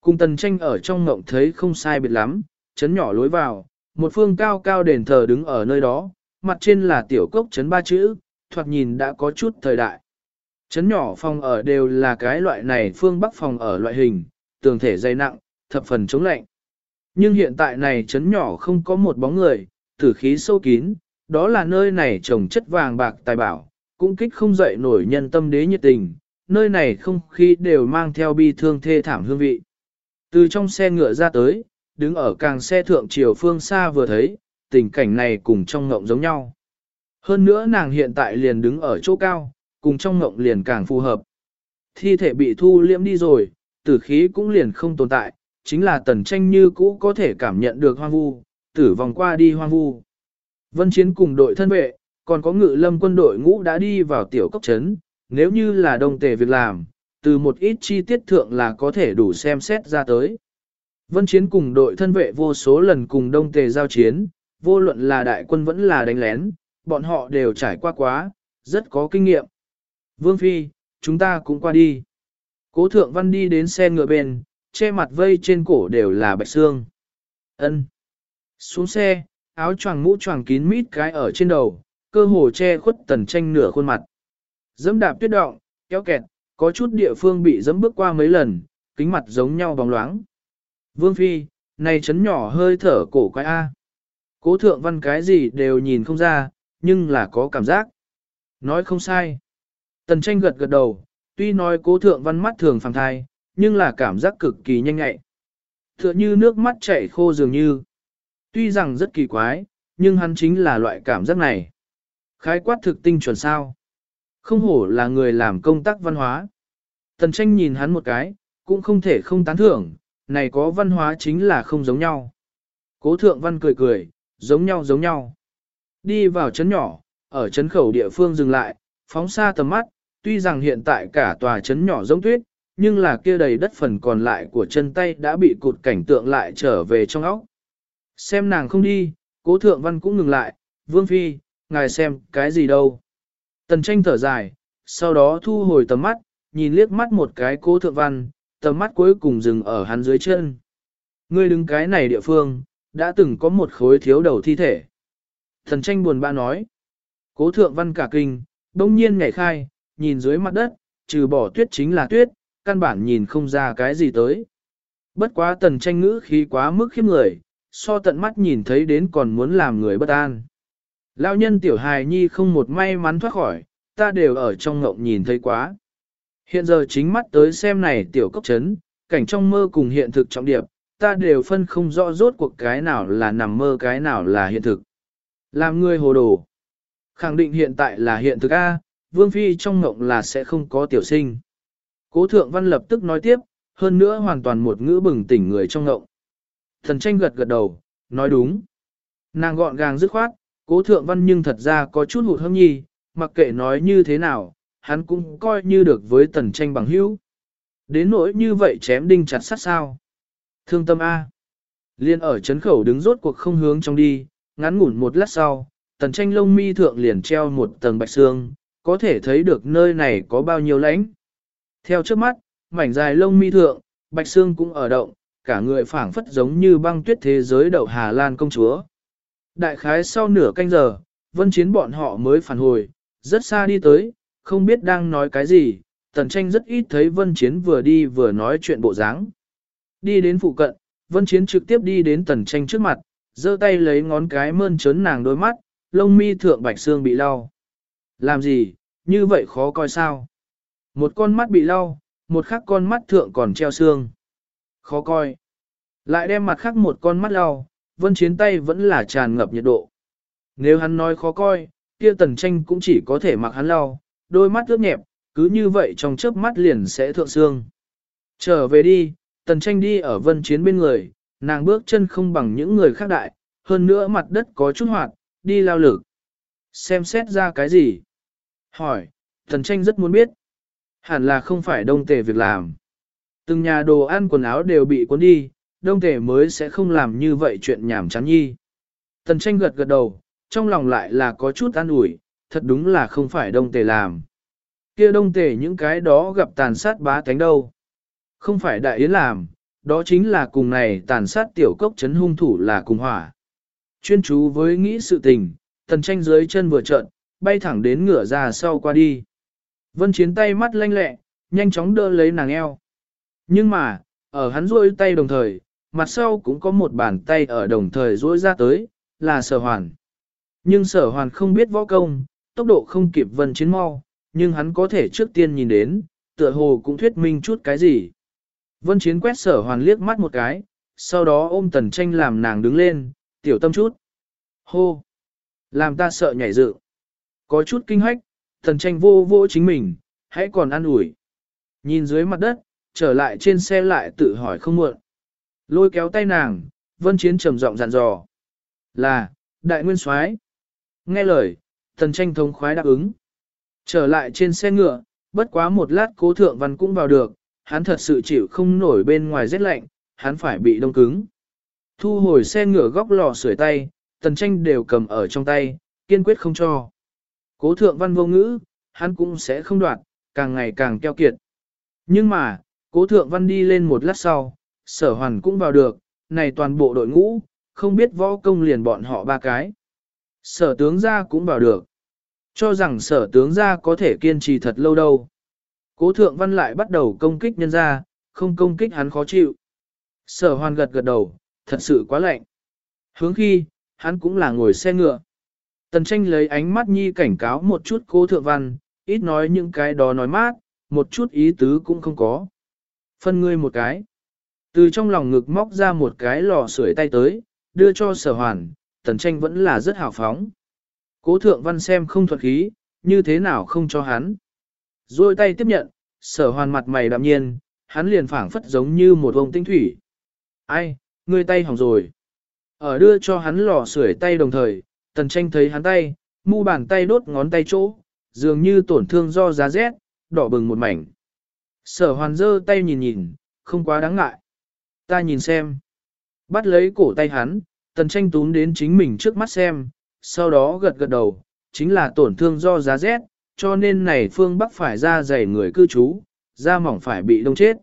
Cùng tần tranh ở trong ngộng thấy không sai biệt lắm, chấn nhỏ lối vào, một phương cao cao đền thờ đứng ở nơi đó, mặt trên là tiểu cốc chấn ba chữ, thoạt nhìn đã có chút thời đại. Chấn nhỏ phòng ở đều là cái loại này phương bắc phòng ở loại hình, tường thể dày nặng, thập phần chống lạnh. Nhưng hiện tại này chấn nhỏ không có một bóng người, tử khí sâu kín, đó là nơi này trồng chất vàng bạc tài bảo, cũng kích không dậy nổi nhân tâm đế nhiệt tình, nơi này không khí đều mang theo bi thương thê thảm hương vị. Từ trong xe ngựa ra tới, đứng ở càng xe thượng chiều phương xa vừa thấy, tình cảnh này cùng trong ngộng giống nhau. Hơn nữa nàng hiện tại liền đứng ở chỗ cao, cùng trong ngộng liền càng phù hợp. Thi thể bị thu liễm đi rồi, tử khí cũng liền không tồn tại, chính là tần tranh như cũ có thể cảm nhận được hoang vu, tử vòng qua đi hoang vu. Vân Chiến cùng đội thân vệ, còn có ngự lâm quân đội ngũ đã đi vào tiểu cốc trấn, nếu như là đông tề việc làm, từ một ít chi tiết thượng là có thể đủ xem xét ra tới. Vân Chiến cùng đội thân vệ vô số lần cùng đông tề giao chiến, vô luận là đại quân vẫn là đánh lén, bọn họ đều trải qua quá, rất có kinh nghiệm. Vương Phi, chúng ta cũng qua đi. Cố thượng văn đi đến xe ngựa bên, che mặt vây trên cổ đều là bạch xương. Ân. Xuống xe, áo choàng mũ choàng kín mít cái ở trên đầu, cơ hồ che khuất tần tranh nửa khuôn mặt. Dẫm đạp tuyết động, kéo kẹt, có chút địa phương bị dẫm bước qua mấy lần, kính mặt giống nhau bóng loáng. Vương Phi, này chấn nhỏ hơi thở cổ quái A. Cố thượng văn cái gì đều nhìn không ra, nhưng là có cảm giác. Nói không sai. Tần tranh gật gật đầu, tuy nói cố thượng văn mắt thường phàng thai, nhưng là cảm giác cực kỳ nhanh ngại. Tựa như nước mắt chảy khô dường như. Tuy rằng rất kỳ quái, nhưng hắn chính là loại cảm giác này. Khái quát thực tinh chuẩn sao. Không hổ là người làm công tác văn hóa. Tần tranh nhìn hắn một cái, cũng không thể không tán thưởng, này có văn hóa chính là không giống nhau. Cố thượng văn cười cười, giống nhau giống nhau. Đi vào chấn nhỏ, ở chấn khẩu địa phương dừng lại, phóng xa tầm mắt, tuy rằng hiện tại cả tòa chấn nhỏ giống tuyết, nhưng là kia đầy đất phần còn lại của chân tay đã bị cụt cảnh tượng lại trở về trong óc. Xem nàng không đi, cố thượng văn cũng ngừng lại, vương phi, ngài xem cái gì đâu. Tần tranh thở dài, sau đó thu hồi tầm mắt, nhìn liếc mắt một cái cố thượng văn, tầm mắt cuối cùng dừng ở hắn dưới chân. Ngươi đứng cái này địa phương, đã từng có một khối thiếu đầu thi thể. Thần tranh buồn bã nói. Cố thượng văn cả kinh, đông nhiên nhảy khai, nhìn dưới mặt đất, trừ bỏ tuyết chính là tuyết, căn bản nhìn không ra cái gì tới. Bất quá tần tranh ngữ khí quá mức khiếp người, so tận mắt nhìn thấy đến còn muốn làm người bất an. Lão nhân tiểu hài nhi không một may mắn thoát khỏi, ta đều ở trong ngộng nhìn thấy quá. Hiện giờ chính mắt tới xem này tiểu cốc chấn, cảnh trong mơ cùng hiện thực trọng điệp, ta đều phân không rõ rốt cuộc cái nào là nằm mơ cái nào là hiện thực. Làm người hồ đồ. Khẳng định hiện tại là hiện thực A, Vương Phi trong ngộng là sẽ không có tiểu sinh. Cố thượng văn lập tức nói tiếp, hơn nữa hoàn toàn một ngữ bừng tỉnh người trong ngộng. Thần tranh gật gật đầu, nói đúng. Nàng gọn gàng dứt khoát, cố thượng văn nhưng thật ra có chút hụt hâm nhi, mặc kệ nói như thế nào, hắn cũng coi như được với tần tranh bằng hữu. Đến nỗi như vậy chém đinh chặt sắt sao. Thương tâm A. Liên ở chấn khẩu đứng rốt cuộc không hướng trong đi, ngắn ngủn một lát sau, tần tranh lông mi thượng liền treo một tầng bạch xương, có thể thấy được nơi này có bao nhiêu lãnh. Theo trước mắt, mảnh dài lông mi thượng, bạch xương cũng ở động, cả người phảng phất giống như băng tuyết thế giới đậu Hà Lan công chúa. Đại khái sau nửa canh giờ, vân chiến bọn họ mới phản hồi, rất xa đi tới, không biết đang nói cái gì, tần tranh rất ít thấy vân chiến vừa đi vừa nói chuyện bộ dáng. Đi đến phụ cận, vân chiến trực tiếp đi đến tần tranh trước mặt, giơ tay lấy ngón cái mơn trớn nàng đôi mắt, lông mi thượng bạch xương bị lau. Làm gì, như vậy khó coi sao? Một con mắt bị lau, một khác con mắt thượng còn treo xương. Khó coi. Lại đem mặt khác một con mắt lau, vân chiến tay vẫn là tràn ngập nhiệt độ. Nếu hắn nói khó coi, kia tần tranh cũng chỉ có thể mặc hắn lau, đôi mắt ướt nhẹp, cứ như vậy trong chớp mắt liền sẽ thượng xương. Trở về đi, tần tranh đi ở vân chiến bên người, nàng bước chân không bằng những người khác đại, hơn nữa mặt đất có chút hoạt, đi lao lực. Xem xét ra cái gì? Hỏi, thần tranh rất muốn biết. Hẳn là không phải đông tề việc làm. Từng nhà đồ ăn quần áo đều bị cuốn đi, đông tề mới sẽ không làm như vậy chuyện nhảm chán nhi. Tần tranh gật gật đầu, trong lòng lại là có chút an ủi, thật đúng là không phải đông tề làm. kia đông tề những cái đó gặp tàn sát bá tánh đâu. Không phải đại yến làm, đó chính là cùng này tàn sát tiểu cốc chấn hung thủ là cùng hỏa. Chuyên chú với nghĩ sự tình, tần tranh dưới chân vừa trợn, bay thẳng đến ngửa ra sau qua đi. Vân chiến tay mắt lanh lẹ, nhanh chóng đỡ lấy nàng eo. Nhưng mà, ở hắn duỗi tay đồng thời, mặt sau cũng có một bàn tay ở đồng thời duỗi ra tới, là sở hoàn. Nhưng sở hoàn không biết võ công, tốc độ không kịp vân chiến mau, nhưng hắn có thể trước tiên nhìn đến, tựa hồ cũng thuyết minh chút cái gì. Vân chiến quét sở hoàn liếc mắt một cái, sau đó ôm tần tranh làm nàng đứng lên, tiểu tâm chút. Hô! Làm ta sợ nhảy dựng. Có chút kinh hách, thần tranh vô vô chính mình, hãy còn ăn ủi. Nhìn dưới mặt đất, trở lại trên xe lại tự hỏi không muộn. Lôi kéo tay nàng, vân chiến trầm giọng dặn dò. Là, đại nguyên soái Nghe lời, thần tranh thống khoái đáp ứng. Trở lại trên xe ngựa, bất quá một lát cố thượng văn cũng vào được, hắn thật sự chịu không nổi bên ngoài rét lạnh, hắn phải bị đông cứng. Thu hồi xe ngựa góc lò sưởi tay, tần tranh đều cầm ở trong tay, kiên quyết không cho. Cố thượng văn vô ngữ, hắn cũng sẽ không đoạt, càng ngày càng keo kiệt. Nhưng mà, cố thượng văn đi lên một lát sau, sở hoàn cũng vào được, này toàn bộ đội ngũ, không biết võ công liền bọn họ ba cái. Sở tướng gia cũng vào được. Cho rằng sở tướng gia có thể kiên trì thật lâu đâu. Cố thượng văn lại bắt đầu công kích nhân gia, không công kích hắn khó chịu. Sở hoàn gật gật đầu, thật sự quá lạnh. Hướng khi, hắn cũng là ngồi xe ngựa. Tần tranh lấy ánh mắt nhi cảnh cáo một chút cố thượng văn, ít nói những cái đó nói mát, một chút ý tứ cũng không có. Phân ngươi một cái. Từ trong lòng ngực móc ra một cái lò sưởi tay tới, đưa cho sở hoàn, tần tranh vẫn là rất hào phóng. Cố thượng văn xem không thuật khí, như thế nào không cho hắn. Rồi tay tiếp nhận, sở hoàn mặt mày đạm nhiên, hắn liền phảng phất giống như một ông tinh thủy. Ai, ngươi tay hỏng rồi. Ở đưa cho hắn lò sưởi tay đồng thời, tần tranh thấy hắn tay, mu bàn tay đốt ngón tay chỗ, dường như tổn thương do giá rét, đỏ bừng một mảnh. Sở hoàn dơ tay nhìn nhìn, không quá đáng ngại. Ta nhìn xem. Bắt lấy cổ tay hắn, tần tranh tún đến chính mình trước mắt xem, sau đó gật gật đầu, chính là tổn thương do giá rét, cho nên này phương Bắc phải ra dày người cư trú, da mỏng phải bị đông chết.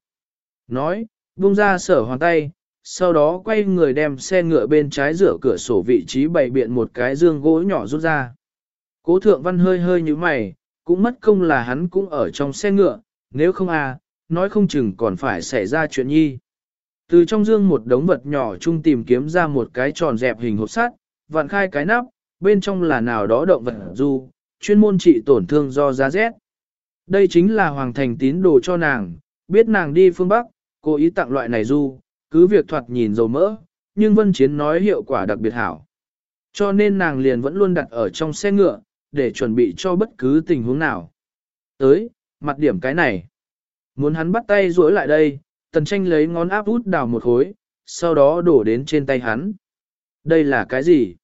Nói, buông ra sở hoàn tay, sau đó quay người đem xe ngựa bên trái rửa cửa sổ vị trí bày biện một cái dương gỗ nhỏ rút ra. Cố thượng văn hơi hơi như mày, cũng mất công là hắn cũng ở trong xe ngựa, nếu không à, nói không chừng còn phải xảy ra chuyện nhi. Từ trong dương một đống vật nhỏ chung tìm kiếm ra một cái tròn dẹp hình hộp sắt, vặn khai cái nắp, bên trong là nào đó động vật du, chuyên môn trị tổn thương do giá rét. Đây chính là hoàng thành tín đồ cho nàng, biết nàng đi phương Bắc, cố ý tặng loại này du, cứ việc thoạt nhìn dầu mỡ, nhưng Vân Chiến nói hiệu quả đặc biệt hảo. Cho nên nàng liền vẫn luôn đặt ở trong xe ngựa, để chuẩn bị cho bất cứ tình huống nào. Tới, mặt điểm cái này. Muốn hắn bắt tay duỗi lại đây, tần tranh lấy ngón áp út đào một khối, sau đó đổ đến trên tay hắn. Đây là cái gì?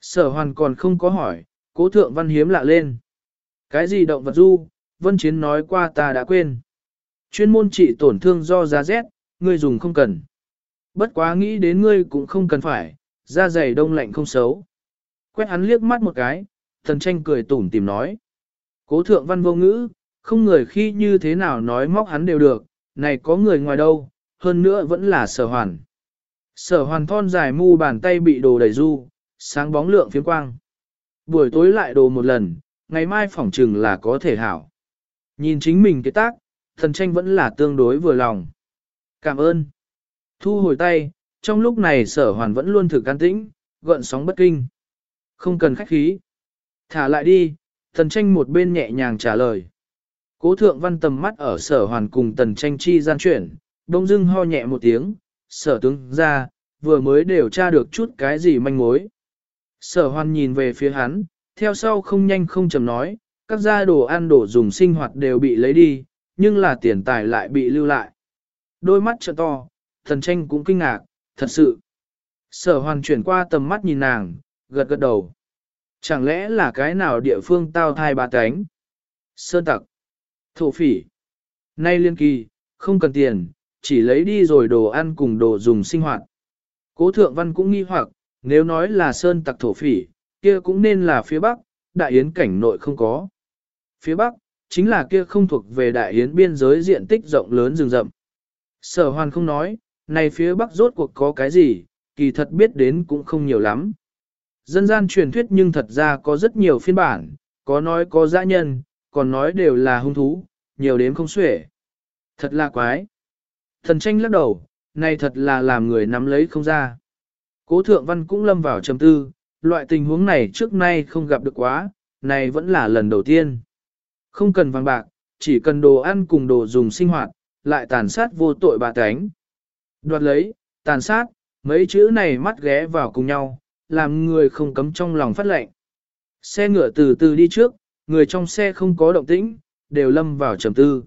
Sở hoàn còn không có hỏi, cố thượng văn hiếm lạ lên. Cái gì động vật du, vân chiến nói qua ta đã quên. Chuyên môn trị tổn thương do giá rét, ngươi dùng không cần. Bất quá nghĩ đến ngươi cũng không cần phải, da dày đông lạnh không xấu. Quét hắn liếc mắt một cái, thần tranh cười tủm tìm nói. Cố thượng văn vô ngữ, không người khi như thế nào nói móc hắn đều được, này có người ngoài đâu, hơn nữa vẫn là sở hoàn. Sở hoàn thon dài mu bàn tay bị đồ đầy du, sáng bóng lượng phiếm quang. Buổi tối lại đồ một lần, ngày mai phỏng trừng là có thể hảo. Nhìn chính mình cái tác, thần tranh vẫn là tương đối vừa lòng. Cảm ơn. Thu hồi tay, trong lúc này sở hoàn vẫn luôn thử can tĩnh, gợn sóng bất kinh. Không cần khách khí. Thả lại đi, thần tranh một bên nhẹ nhàng trả lời. Cố thượng văn tầm mắt ở sở hoàn cùng tần tranh chi gian chuyển, đông dưng ho nhẹ một tiếng, sở tướng ra, vừa mới điều tra được chút cái gì manh mối. Sở hoàn nhìn về phía hắn, theo sau không nhanh không chầm nói, các gia đồ ăn đồ dùng sinh hoạt đều bị lấy đi, nhưng là tiền tài lại bị lưu lại. Đôi mắt trợ to, thần tranh cũng kinh ngạc, thật sự. Sở hoàn chuyển qua tầm mắt nhìn nàng, gật gật đầu. Chẳng lẽ là cái nào địa phương tao thai bà cánh? Sơn tặc. Thổ phỉ. Nay liên kỳ, không cần tiền, chỉ lấy đi rồi đồ ăn cùng đồ dùng sinh hoạt. Cố thượng văn cũng nghi hoặc, nếu nói là sơn tặc thổ phỉ, kia cũng nên là phía bắc, đại yến cảnh nội không có. Phía bắc, chính là kia không thuộc về đại yến biên giới diện tích rộng lớn rừng rậm. Sở hoàn không nói, này phía bắc rốt cuộc có cái gì, kỳ thật biết đến cũng không nhiều lắm. Dân gian truyền thuyết nhưng thật ra có rất nhiều phiên bản, có nói có dã nhân, còn nói đều là hung thú, nhiều đến không xuể. Thật là quái. Thần tranh lắc đầu, này thật là làm người nắm lấy không ra. Cố thượng văn cũng lâm vào trầm tư, loại tình huống này trước nay không gặp được quá, này vẫn là lần đầu tiên. Không cần vàng bạc, chỉ cần đồ ăn cùng đồ dùng sinh hoạt, lại tàn sát vô tội bà tánh. Đoạt lấy, tàn sát, mấy chữ này mắt ghé vào cùng nhau, làm người không cấm trong lòng phát lệnh. Xe ngựa từ từ đi trước, người trong xe không có động tĩnh, đều lâm vào trầm tư.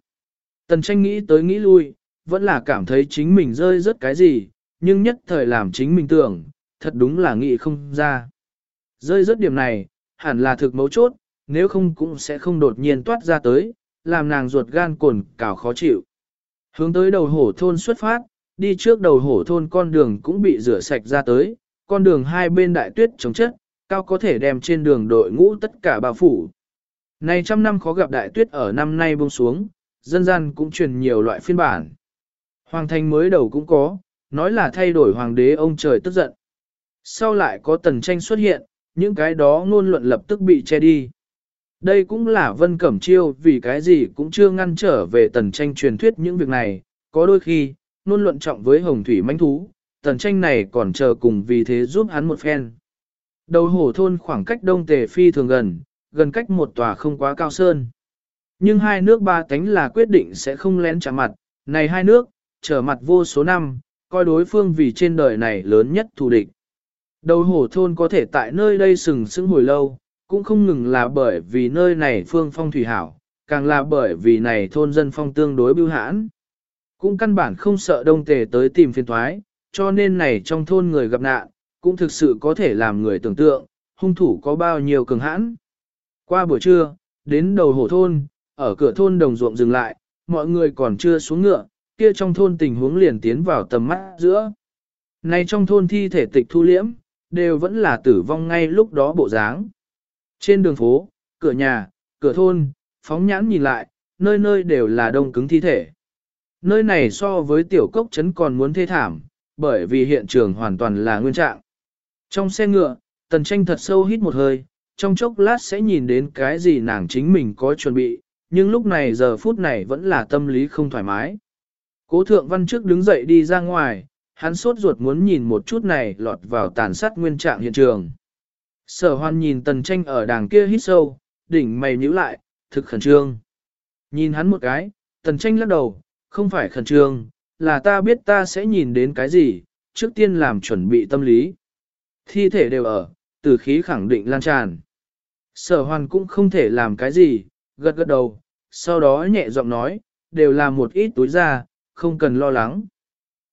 Tần tranh nghĩ tới nghĩ lui, vẫn là cảm thấy chính mình rơi rớt cái gì, nhưng nhất thời làm chính mình tưởng, thật đúng là nghĩ không ra. Rơi rớt điểm này, hẳn là thực mấu chốt, nếu không cũng sẽ không đột nhiên toát ra tới, làm nàng ruột gan cồn cào khó chịu. Hướng tới đầu hổ thôn xuất phát, đi trước đầu hổ thôn con đường cũng bị rửa sạch ra tới, con đường hai bên đại tuyết chống chất, cao có thể đem trên đường đội ngũ tất cả bao phủ. Này trăm năm khó gặp đại tuyết ở năm nay buông xuống, dân gian cũng truyền nhiều loại phiên bản. Hoàng thành mới đầu cũng có, nói là thay đổi hoàng đế ông trời tức giận. Sau lại có tần tranh xuất hiện, những cái đó ngôn luận lập tức bị che đi. Đây cũng là Vân Cẩm Chiêu vì cái gì cũng chưa ngăn trở về tần tranh truyền thuyết những việc này, có đôi khi, Luôn luận trọng với hồng thủy manh thú, tần tranh này còn chờ cùng vì thế giúp hắn một phen. Đầu hổ thôn khoảng cách đông tề phi thường gần, gần cách một tòa không quá cao sơn. Nhưng hai nước ba tánh là quyết định sẽ không lén trả mặt, này hai nước, trở mặt vô số năm, coi đối phương vì trên đời này lớn nhất thù địch. Đầu hổ thôn có thể tại nơi đây sừng sững hồi lâu, cũng không ngừng là bởi vì nơi này phương phong thủy hảo, càng là bởi vì này thôn dân phong tương đối bưu hãn. Cũng căn bản không sợ đông tề tới tìm phiền thoái, cho nên này trong thôn người gặp nạn, cũng thực sự có thể làm người tưởng tượng, hung thủ có bao nhiêu cường hãn. Qua buổi trưa, đến đầu hổ thôn, ở cửa thôn đồng ruộng dừng lại, mọi người còn chưa xuống ngựa, kia trong thôn tình huống liền tiến vào tầm mắt giữa. Này trong thôn thi thể tịch thu liễm, đều vẫn là tử vong ngay lúc đó bộ dáng. Trên đường phố, cửa nhà, cửa thôn, phóng nhãn nhìn lại, nơi nơi đều là đông cứng thi thể. Nơi này so với tiểu cốc trấn còn muốn thê thảm, bởi vì hiện trường hoàn toàn là nguyên trạng. Trong xe ngựa, tần tranh thật sâu hít một hơi, trong chốc lát sẽ nhìn đến cái gì nàng chính mình có chuẩn bị, nhưng lúc này giờ phút này vẫn là tâm lý không thoải mái. Cố thượng văn trước đứng dậy đi ra ngoài, hắn sốt ruột muốn nhìn một chút này lọt vào tàn sát nguyên trạng hiện trường. Sở hoan nhìn tần tranh ở đàng kia hít sâu, đỉnh mày nhíu lại, thực khẩn trương. Nhìn hắn một cái, tần tranh lắc đầu, không phải khẩn trương, là ta biết ta sẽ nhìn đến cái gì, trước tiên làm chuẩn bị tâm lý. Thi thể đều ở, tử khí khẳng định lan tràn. Sở hoàn cũng không thể làm cái gì, gật gật đầu, sau đó nhẹ giọng nói, đều là một ít túi da, không cần lo lắng.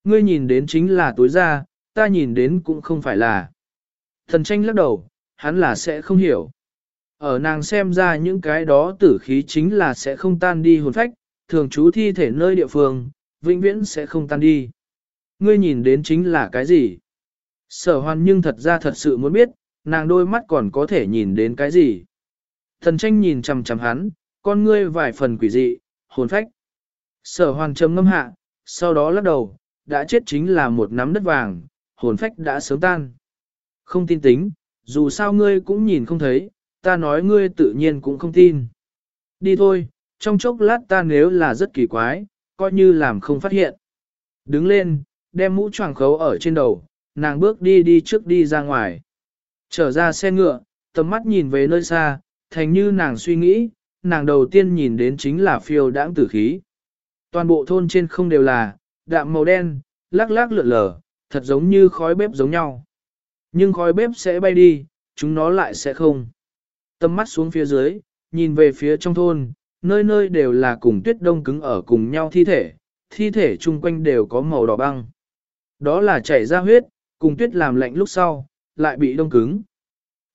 Ngươi nhìn đến chính là túi da, ta nhìn đến cũng không phải là. Thần tranh lắc đầu, hắn là sẽ không hiểu. Ở nàng xem ra những cái đó tử khí chính là sẽ không tan đi hồn phách, thường trú thi thể nơi địa phương, vĩnh viễn sẽ không tan đi. Ngươi nhìn đến chính là cái gì? Sở hoan nhưng thật ra thật sự muốn biết, nàng đôi mắt còn có thể nhìn đến cái gì? Thần tranh nhìn chằm chằm hắn, con ngươi vài phần quỷ dị, hồn phách. Sở hoan trầm ngâm hạ, sau đó lắc đầu, đã chết chính là một nắm đất vàng, hồn phách đã sớm tan. Không tin tính, dù sao ngươi cũng nhìn không thấy, ta nói ngươi tự nhiên cũng không tin. Đi thôi, trong chốc lát ta nếu là rất kỳ quái, coi như làm không phát hiện. Đứng lên, đem mũ choàng khấu ở trên đầu, nàng bước đi đi trước đi ra ngoài. Trở ra xe ngựa, tầm mắt nhìn về nơi xa, thành như nàng suy nghĩ, nàng đầu tiên nhìn đến chính là phiêu đãng tử khí. Toàn bộ thôn trên không đều là, đạm màu đen, lắc lắc lượn lờ, thật giống như khói bếp giống nhau. Nhưng khói bếp sẽ bay đi, chúng nó lại sẽ không. Tâm mắt xuống phía dưới, nhìn về phía trong thôn, nơi nơi đều là cùng tuyết đông cứng ở cùng nhau thi thể, thi thể chung quanh đều có màu đỏ băng. Đó là chảy ra huyết, cùng tuyết làm lạnh lúc sau, lại bị đông cứng.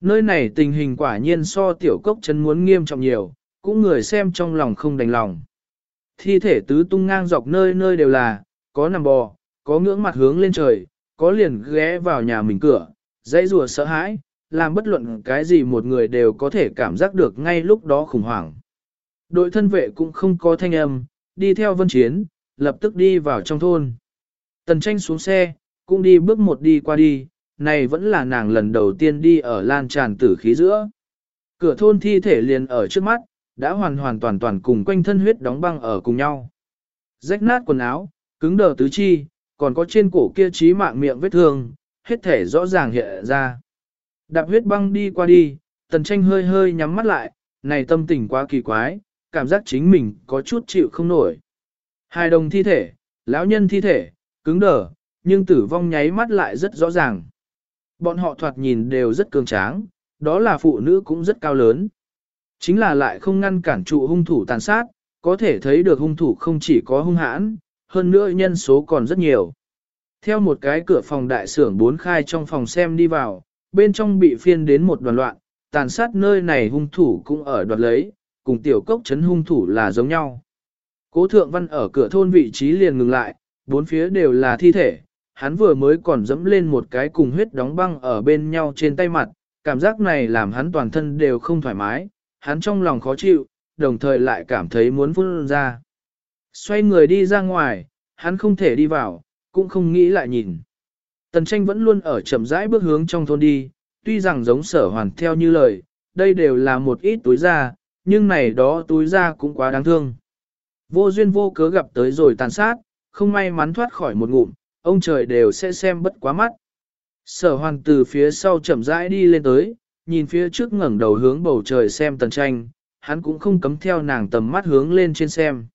Nơi này tình hình quả nhiên so tiểu cốc chân muốn nghiêm trọng nhiều, cũng người xem trong lòng không đành lòng. Thi thể tứ tung ngang dọc nơi nơi đều là, có nằm bò, có ngưỡng mặt hướng lên trời, có liền ghé vào nhà mình cửa, dãy rùa sợ hãi, làm bất luận cái gì một người đều có thể cảm giác được ngay lúc đó khủng hoảng. Đội thân vệ cũng không có thanh âm, đi theo vân chiến, lập tức đi vào trong thôn. Tần tranh xuống xe, cũng đi bước một đi qua đi, này vẫn là nàng lần đầu tiên đi ở lan tràn tử khí giữa. Cửa thôn thi thể liền ở trước mắt, đã hoàn hoàn toàn toàn cùng quanh thân huyết đóng băng ở cùng nhau. Rách nát quần áo, cứng đờ tứ chi, còn có trên cổ kia trí mạng miệng vết thương, hết thể rõ ràng hiện ra. Đạp huyết băng đi qua đi, tần tranh hơi hơi nhắm mắt lại, này tâm tình quá kỳ quái, cảm giác chính mình có chút chịu không nổi. Hai đồng thi thể, lão nhân thi thể, cứng đờ, nhưng tử vong nháy mắt lại rất rõ ràng. Bọn họ thoạt nhìn đều rất cường tráng, đó là phụ nữ cũng rất cao lớn. Chính là lại không ngăn cản trụ hung thủ tàn sát, có thể thấy được hung thủ không chỉ có hung hãn, hơn nữa nhân số còn rất nhiều. Theo một cái cửa phòng đại sưởng bốn khai trong phòng xem đi vào, bên trong bị phiên đến một đoàn loạn, tàn sát nơi này hung thủ cũng ở đoạt lấy, cùng tiểu cốc chấn hung thủ là giống nhau. Cố thượng văn ở cửa thôn vị trí liền ngừng lại, bốn phía đều là thi thể, hắn vừa mới còn dẫm lên một cái cùng huyết đóng băng ở bên nhau trên tay mặt, cảm giác này làm hắn toàn thân đều không thoải mái, hắn trong lòng khó chịu, đồng thời lại cảm thấy muốn phun ra. Xoay người đi ra ngoài, hắn không thể đi vào, cũng không nghĩ lại nhìn. Tần tranh vẫn luôn ở chậm rãi bước hướng trong thôn đi, tuy rằng giống sở hoàn theo như lời, đây đều là một ít túi da, nhưng này đó túi ra cũng quá đáng thương. Vô duyên vô cớ gặp tới rồi tàn sát, không may mắn thoát khỏi một ngụm, ông trời đều sẽ xem bất quá mắt. Sở hoàng từ phía sau chậm rãi đi lên tới, nhìn phía trước ngẩng đầu hướng bầu trời xem tần tranh, hắn cũng không cấm theo nàng tầm mắt hướng lên trên xem.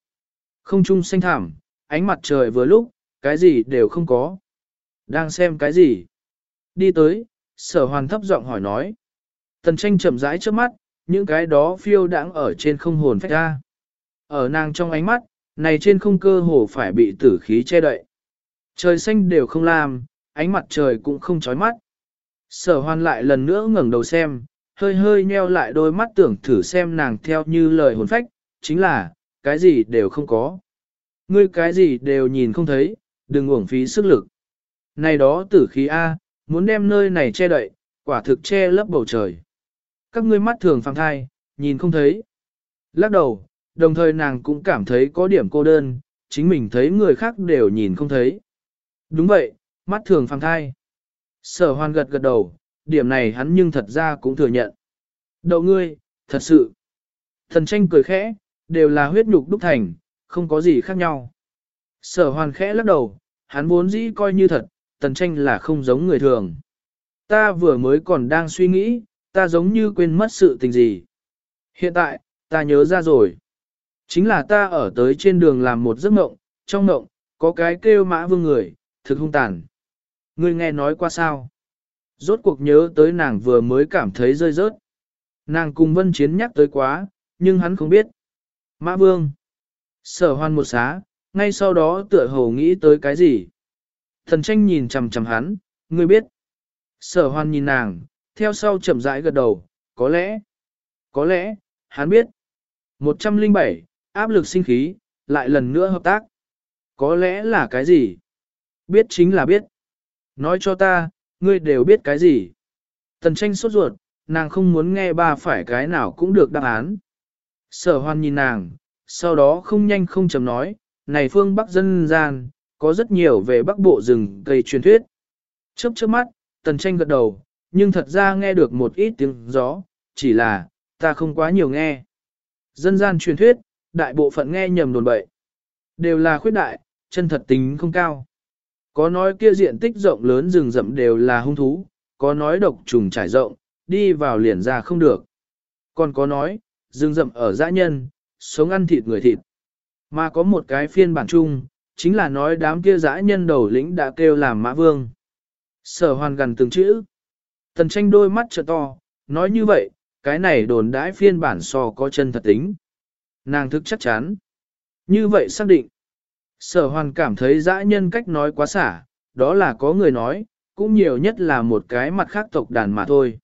Không trung xanh thảm, ánh mặt trời vừa lúc, cái gì đều không có. Đang xem cái gì? Đi tới, sở hoàn thấp giọng hỏi nói. Tần tranh chậm rãi trước mắt, những cái đó phiêu đãng ở trên không hồn phách ra. Ở nàng trong ánh mắt, này trên không cơ hồ phải bị tử khí che đậy. Trời xanh đều không làm, ánh mặt trời cũng không chói mắt. Sở Hoan lại lần nữa ngẩng đầu xem, hơi hơi nheo lại đôi mắt tưởng thử xem nàng theo như lời hồn phách, chính là, cái gì đều không có. Ngươi cái gì đều nhìn không thấy, đừng uổng phí sức lực. Này đó tử khí A, muốn đem nơi này che đậy, quả thực che lấp bầu trời. Các ngươi mắt thường phàng thai, nhìn không thấy. Lắc đầu, đồng thời nàng cũng cảm thấy có điểm cô đơn, chính mình thấy người khác đều nhìn không thấy. Đúng vậy, mắt thường phàng thai. Sở hoan gật gật đầu, điểm này hắn nhưng thật ra cũng thừa nhận. Đậu ngươi, thật sự. Thần tranh cười khẽ, đều là huyết nhục đúc thành, không có gì khác nhau. Sở hoàn khẽ lắc đầu, hắn vốn dĩ coi như thật, tần tranh là không giống người thường. Ta vừa mới còn đang suy nghĩ, ta giống như quên mất sự tình gì. Hiện tại, ta nhớ ra rồi. Chính là ta ở tới trên đường làm một giấc mộng, trong mộng, có cái kêu mã vương người, thực hung tàn. Ngươi nghe nói qua sao? Rốt cuộc nhớ tới nàng vừa mới cảm thấy rơi rớt. Nàng cùng vân chiến nhắc tới quá, nhưng hắn không biết. Mã vương. Sở hoan một xá, ngay sau đó tựa hồ nghĩ tới cái gì. Thần tranh nhìn chằm chằm hắn, ngươi biết. Sở hoan nhìn nàng, theo sau chậm rãi gật đầu, có lẽ, có lẽ, hắn biết. 107, áp lực sinh khí, lại lần nữa hợp tác. Có lẽ là cái gì? Biết chính là biết. Nói cho ta, ngươi đều biết cái gì? Tần tranh sốt ruột, nàng không muốn nghe ba phải cái nào cũng được đáp án. Sở hoan nhìn nàng, sau đó không nhanh không chậm nói, này phương Bắc dân gian, có rất nhiều về Bắc Bộ rừng cây truyền thuyết. Chớp chớp mắt, tần tranh gật đầu, nhưng thật ra nghe được một ít tiếng gió, chỉ là, ta không quá nhiều nghe. Dân gian truyền thuyết, đại bộ phận nghe nhầm đồn bậy. Đều là khuyết đại, chân thật tính không cao. Có nói kia diện tích rộng lớn rừng rậm đều là hung thú, có nói độc trùng trải rộng, đi vào liền ra không được. Còn có nói, rừng rậm ở dã nhân, sống ăn thịt người thịt. Mà có một cái phiên bản chung, chính là nói đám kia dã nhân đầu lĩnh đã kêu làm mã vương. Sở hoàn gần từng chữ. Tần tranh đôi mắt trợ to, nói như vậy, cái này đồn đãi phiên bản so có chân thật tính. Nàng thức chắc chắn. Như vậy xác định. Sở hoàn cảm thấy dã nhân cách nói quá xả, đó là có người nói, cũng nhiều nhất là một cái mặt khác tộc đàn mà thôi.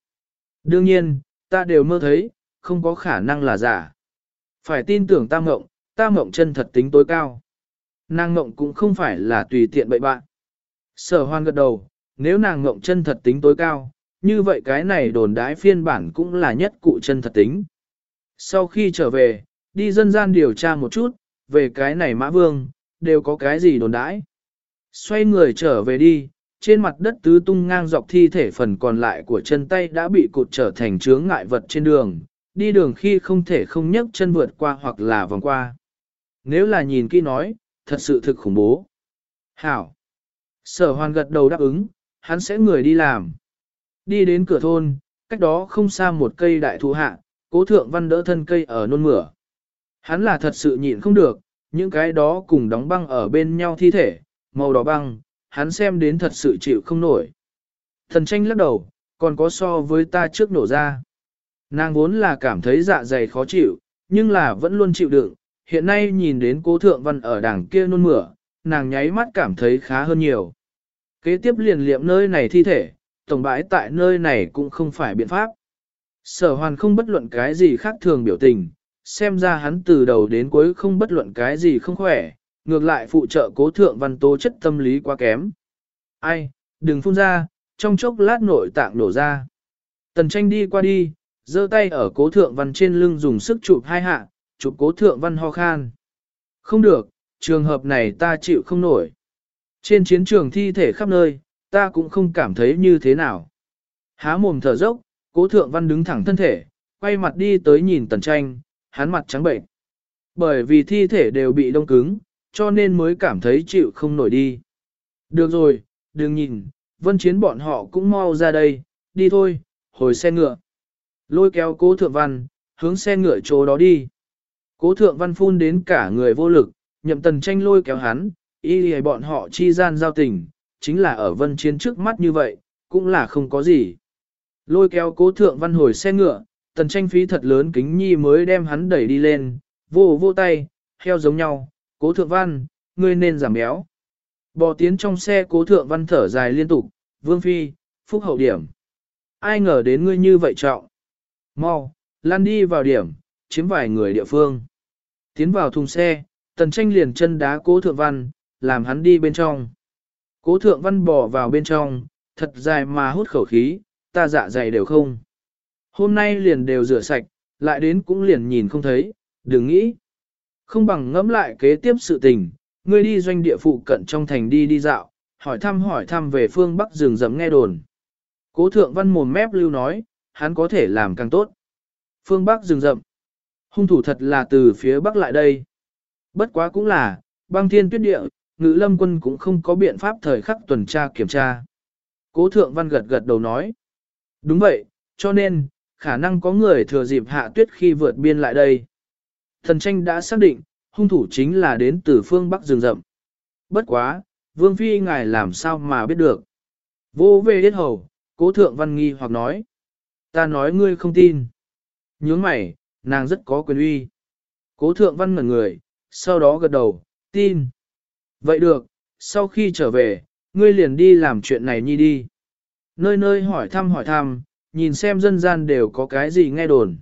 Đương nhiên, ta đều mơ thấy, không có khả năng là giả. Phải tin tưởng ta mộng, ta mộng chân thật tính tối cao. Nàng mộng cũng không phải là tùy tiện bậy bạn. Sở hoan gật đầu, nếu nàng mộng chân thật tính tối cao, như vậy cái này đồn đái phiên bản cũng là nhất cụ chân thật tính. Sau khi trở về, đi dân gian điều tra một chút, về cái này mã vương, đều có cái gì đồn đãi. Xoay người trở về đi, trên mặt đất tứ tung ngang dọc thi thể phần còn lại của chân tay đã bị cụt trở thành chướng ngại vật trên đường, đi đường khi không thể không nhấc chân vượt qua hoặc là vòng qua. Nếu là nhìn kỹ nói, thật sự thực khủng bố. Hảo. Sở hoàn gật đầu đáp ứng, hắn sẽ người đi làm. Đi đến cửa thôn, cách đó không xa một cây đại thụ hạ, cố thượng văn đỡ thân cây ở nôn mửa. Hắn là thật sự nhịn không được, những cái đó cùng đóng băng ở bên nhau thi thể, màu đỏ băng, hắn xem đến thật sự chịu không nổi. Thần tranh lắc đầu, còn có so với ta trước nổ ra. Nàng vốn là cảm thấy dạ dày khó chịu, nhưng là vẫn luôn chịu đựng. Hiện nay nhìn đến cố thượng văn ở đảng kia nôn mửa, nàng nháy mắt cảm thấy khá hơn nhiều. Kế tiếp liền liệm nơi này thi thể, tổng bãi tại nơi này cũng không phải biện pháp. Sở hoàn không bất luận cái gì khác thường biểu tình, xem ra hắn từ đầu đến cuối không bất luận cái gì không khỏe, ngược lại phụ trợ cố thượng văn tố chất tâm lý quá kém. Ai, đừng phun ra, trong chốc lát nội tạng đổ ra. Tần tranh đi qua đi, giơ tay ở cố thượng văn trên lưng dùng sức chụp hai hạ, chụp cố thượng văn ho khan. Không được, trường hợp này ta chịu không nổi. Trên chiến trường thi thể khắp nơi, ta cũng không cảm thấy như thế nào. Há mồm thở dốc, cố thượng văn đứng thẳng thân thể, quay mặt đi tới nhìn tần tranh, hắn mặt trắng bệnh. Bởi vì thi thể đều bị đông cứng, cho nên mới cảm thấy chịu không nổi đi. Được rồi, đừng nhìn, vân chiến bọn họ cũng mau ra đây, đi thôi, hồi xe ngựa. Lôi kéo cố thượng văn, hướng xe ngựa chỗ đó đi. Cố thượng văn phun đến cả người vô lực, nhậm tần tranh lôi kéo hắn, y lì bọn họ chi gian giao tình, chính là ở vân chiến trước mắt như vậy, cũng là không có gì. Lôi kéo cố thượng văn hồi xe ngựa, tần tranh phí thật lớn kính nhi mới đem hắn đẩy đi lên, vô vô tay, heo giống nhau, cố thượng văn, ngươi nên giảm béo. Bò tiến trong xe cố thượng văn thở dài liên tục, vương phi, phúc hậu điểm. Ai ngờ đến ngươi như vậy trọng. Mau, lăn đi vào điểm, chiếm vài người địa phương. Tiến vào thùng xe, tần tranh liền chân đá cố thượng văn, làm hắn đi bên trong. Cố thượng văn bò vào bên trong, thật dài mà hút khẩu khí, ta dạ dày đều không. Hôm nay liền đều rửa sạch, lại đến cũng liền nhìn không thấy, đừng nghĩ. Không bằng ngẫm lại kế tiếp sự tình, ngươi đi doanh địa phụ cận trong thành đi đi dạo, hỏi thăm hỏi thăm về phương Bắc rừng rậm nghe đồn. Cố thượng văn mồm mép lưu nói, hắn có thể làm càng tốt. Phương Bắc rừng rậm. Hung thủ thật là từ phía Bắc lại đây. Bất quá cũng là, băng thiên tuyết địa, ngữ lâm quân cũng không có biện pháp thời khắc tuần tra kiểm tra. Cố thượng văn gật gật đầu nói. Đúng vậy, cho nên, khả năng có người thừa dịp hạ tuyết khi vượt biên lại đây. Thần tranh đã xác định, hung thủ chính là đến từ phương Bắc rừng rậm. Bất quá, Vương Phi ngài làm sao mà biết được. Vô về hết hầu, cố thượng văn nghi hoặc nói. Ta nói ngươi không tin. Nhướng mày, nàng rất có quyền uy. Cố thượng văn ngẩn người, sau đó gật đầu, tin. Vậy được, sau khi trở về, ngươi liền đi làm chuyện này nhi đi. Nơi nơi hỏi thăm hỏi thăm, nhìn xem dân gian đều có cái gì nghe đồn.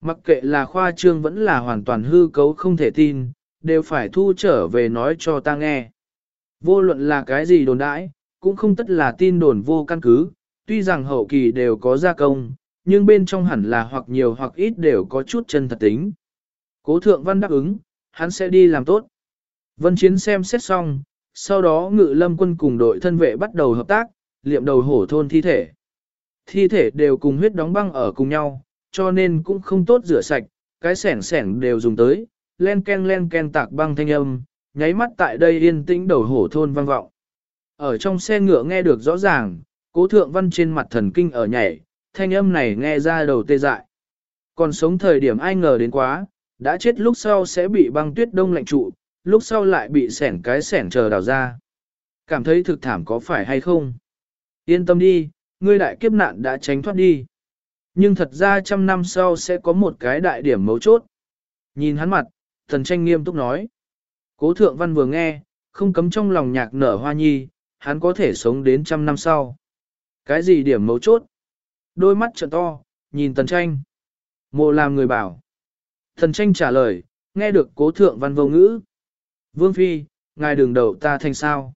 Mặc kệ là khoa trương vẫn là hoàn toàn hư cấu không thể tin, đều phải thu trở về nói cho ta nghe. Vô luận là cái gì đồn đãi, cũng không tất là tin đồn vô căn cứ, tuy rằng hậu kỳ đều có gia công, nhưng bên trong hẳn là hoặc nhiều hoặc ít đều có chút chân thật tính. Cố thượng văn đáp ứng, hắn sẽ đi làm tốt. Vân Chiến xem xét xong, sau đó ngự lâm quân cùng đội thân vệ bắt đầu hợp tác, liệm đầu hổ thôn thi thể. Thi thể đều cùng huyết đóng băng ở cùng nhau, cho nên cũng không tốt rửa sạch, cái sẻng sẻng đều dùng tới, len ken len ken tạc băng thanh âm, nháy mắt tại đây yên tĩnh đầu hổ thôn vang vọng. Ở trong xe ngựa nghe được rõ ràng, cố thượng văn trên mặt thần kinh ở nhảy, thanh âm này nghe ra đầu tê dại. Còn sống thời điểm ai ngờ đến quá, đã chết lúc sau sẽ bị băng tuyết đông lạnh trụ, lúc sau lại bị sẻn cái sẻn chờ đào ra. Cảm thấy thực thảm có phải hay không? Yên tâm đi, ngươi đại kiếp nạn đã tránh thoát đi. Nhưng thật ra trăm năm sau sẽ có một cái đại điểm mấu chốt. Nhìn hắn mặt, thần tranh nghiêm túc nói. Cố thượng văn vừa nghe, không cấm trong lòng nhạc nở hoa nhi, hắn có thể sống đến trăm năm sau. Cái gì điểm mấu chốt? Đôi mắt trợn to, nhìn tần tranh. Mộ làm người bảo. Thần tranh trả lời, nghe được cố thượng văn vô ngữ. Vương Phi, ngài đừng đầu ta thành sao.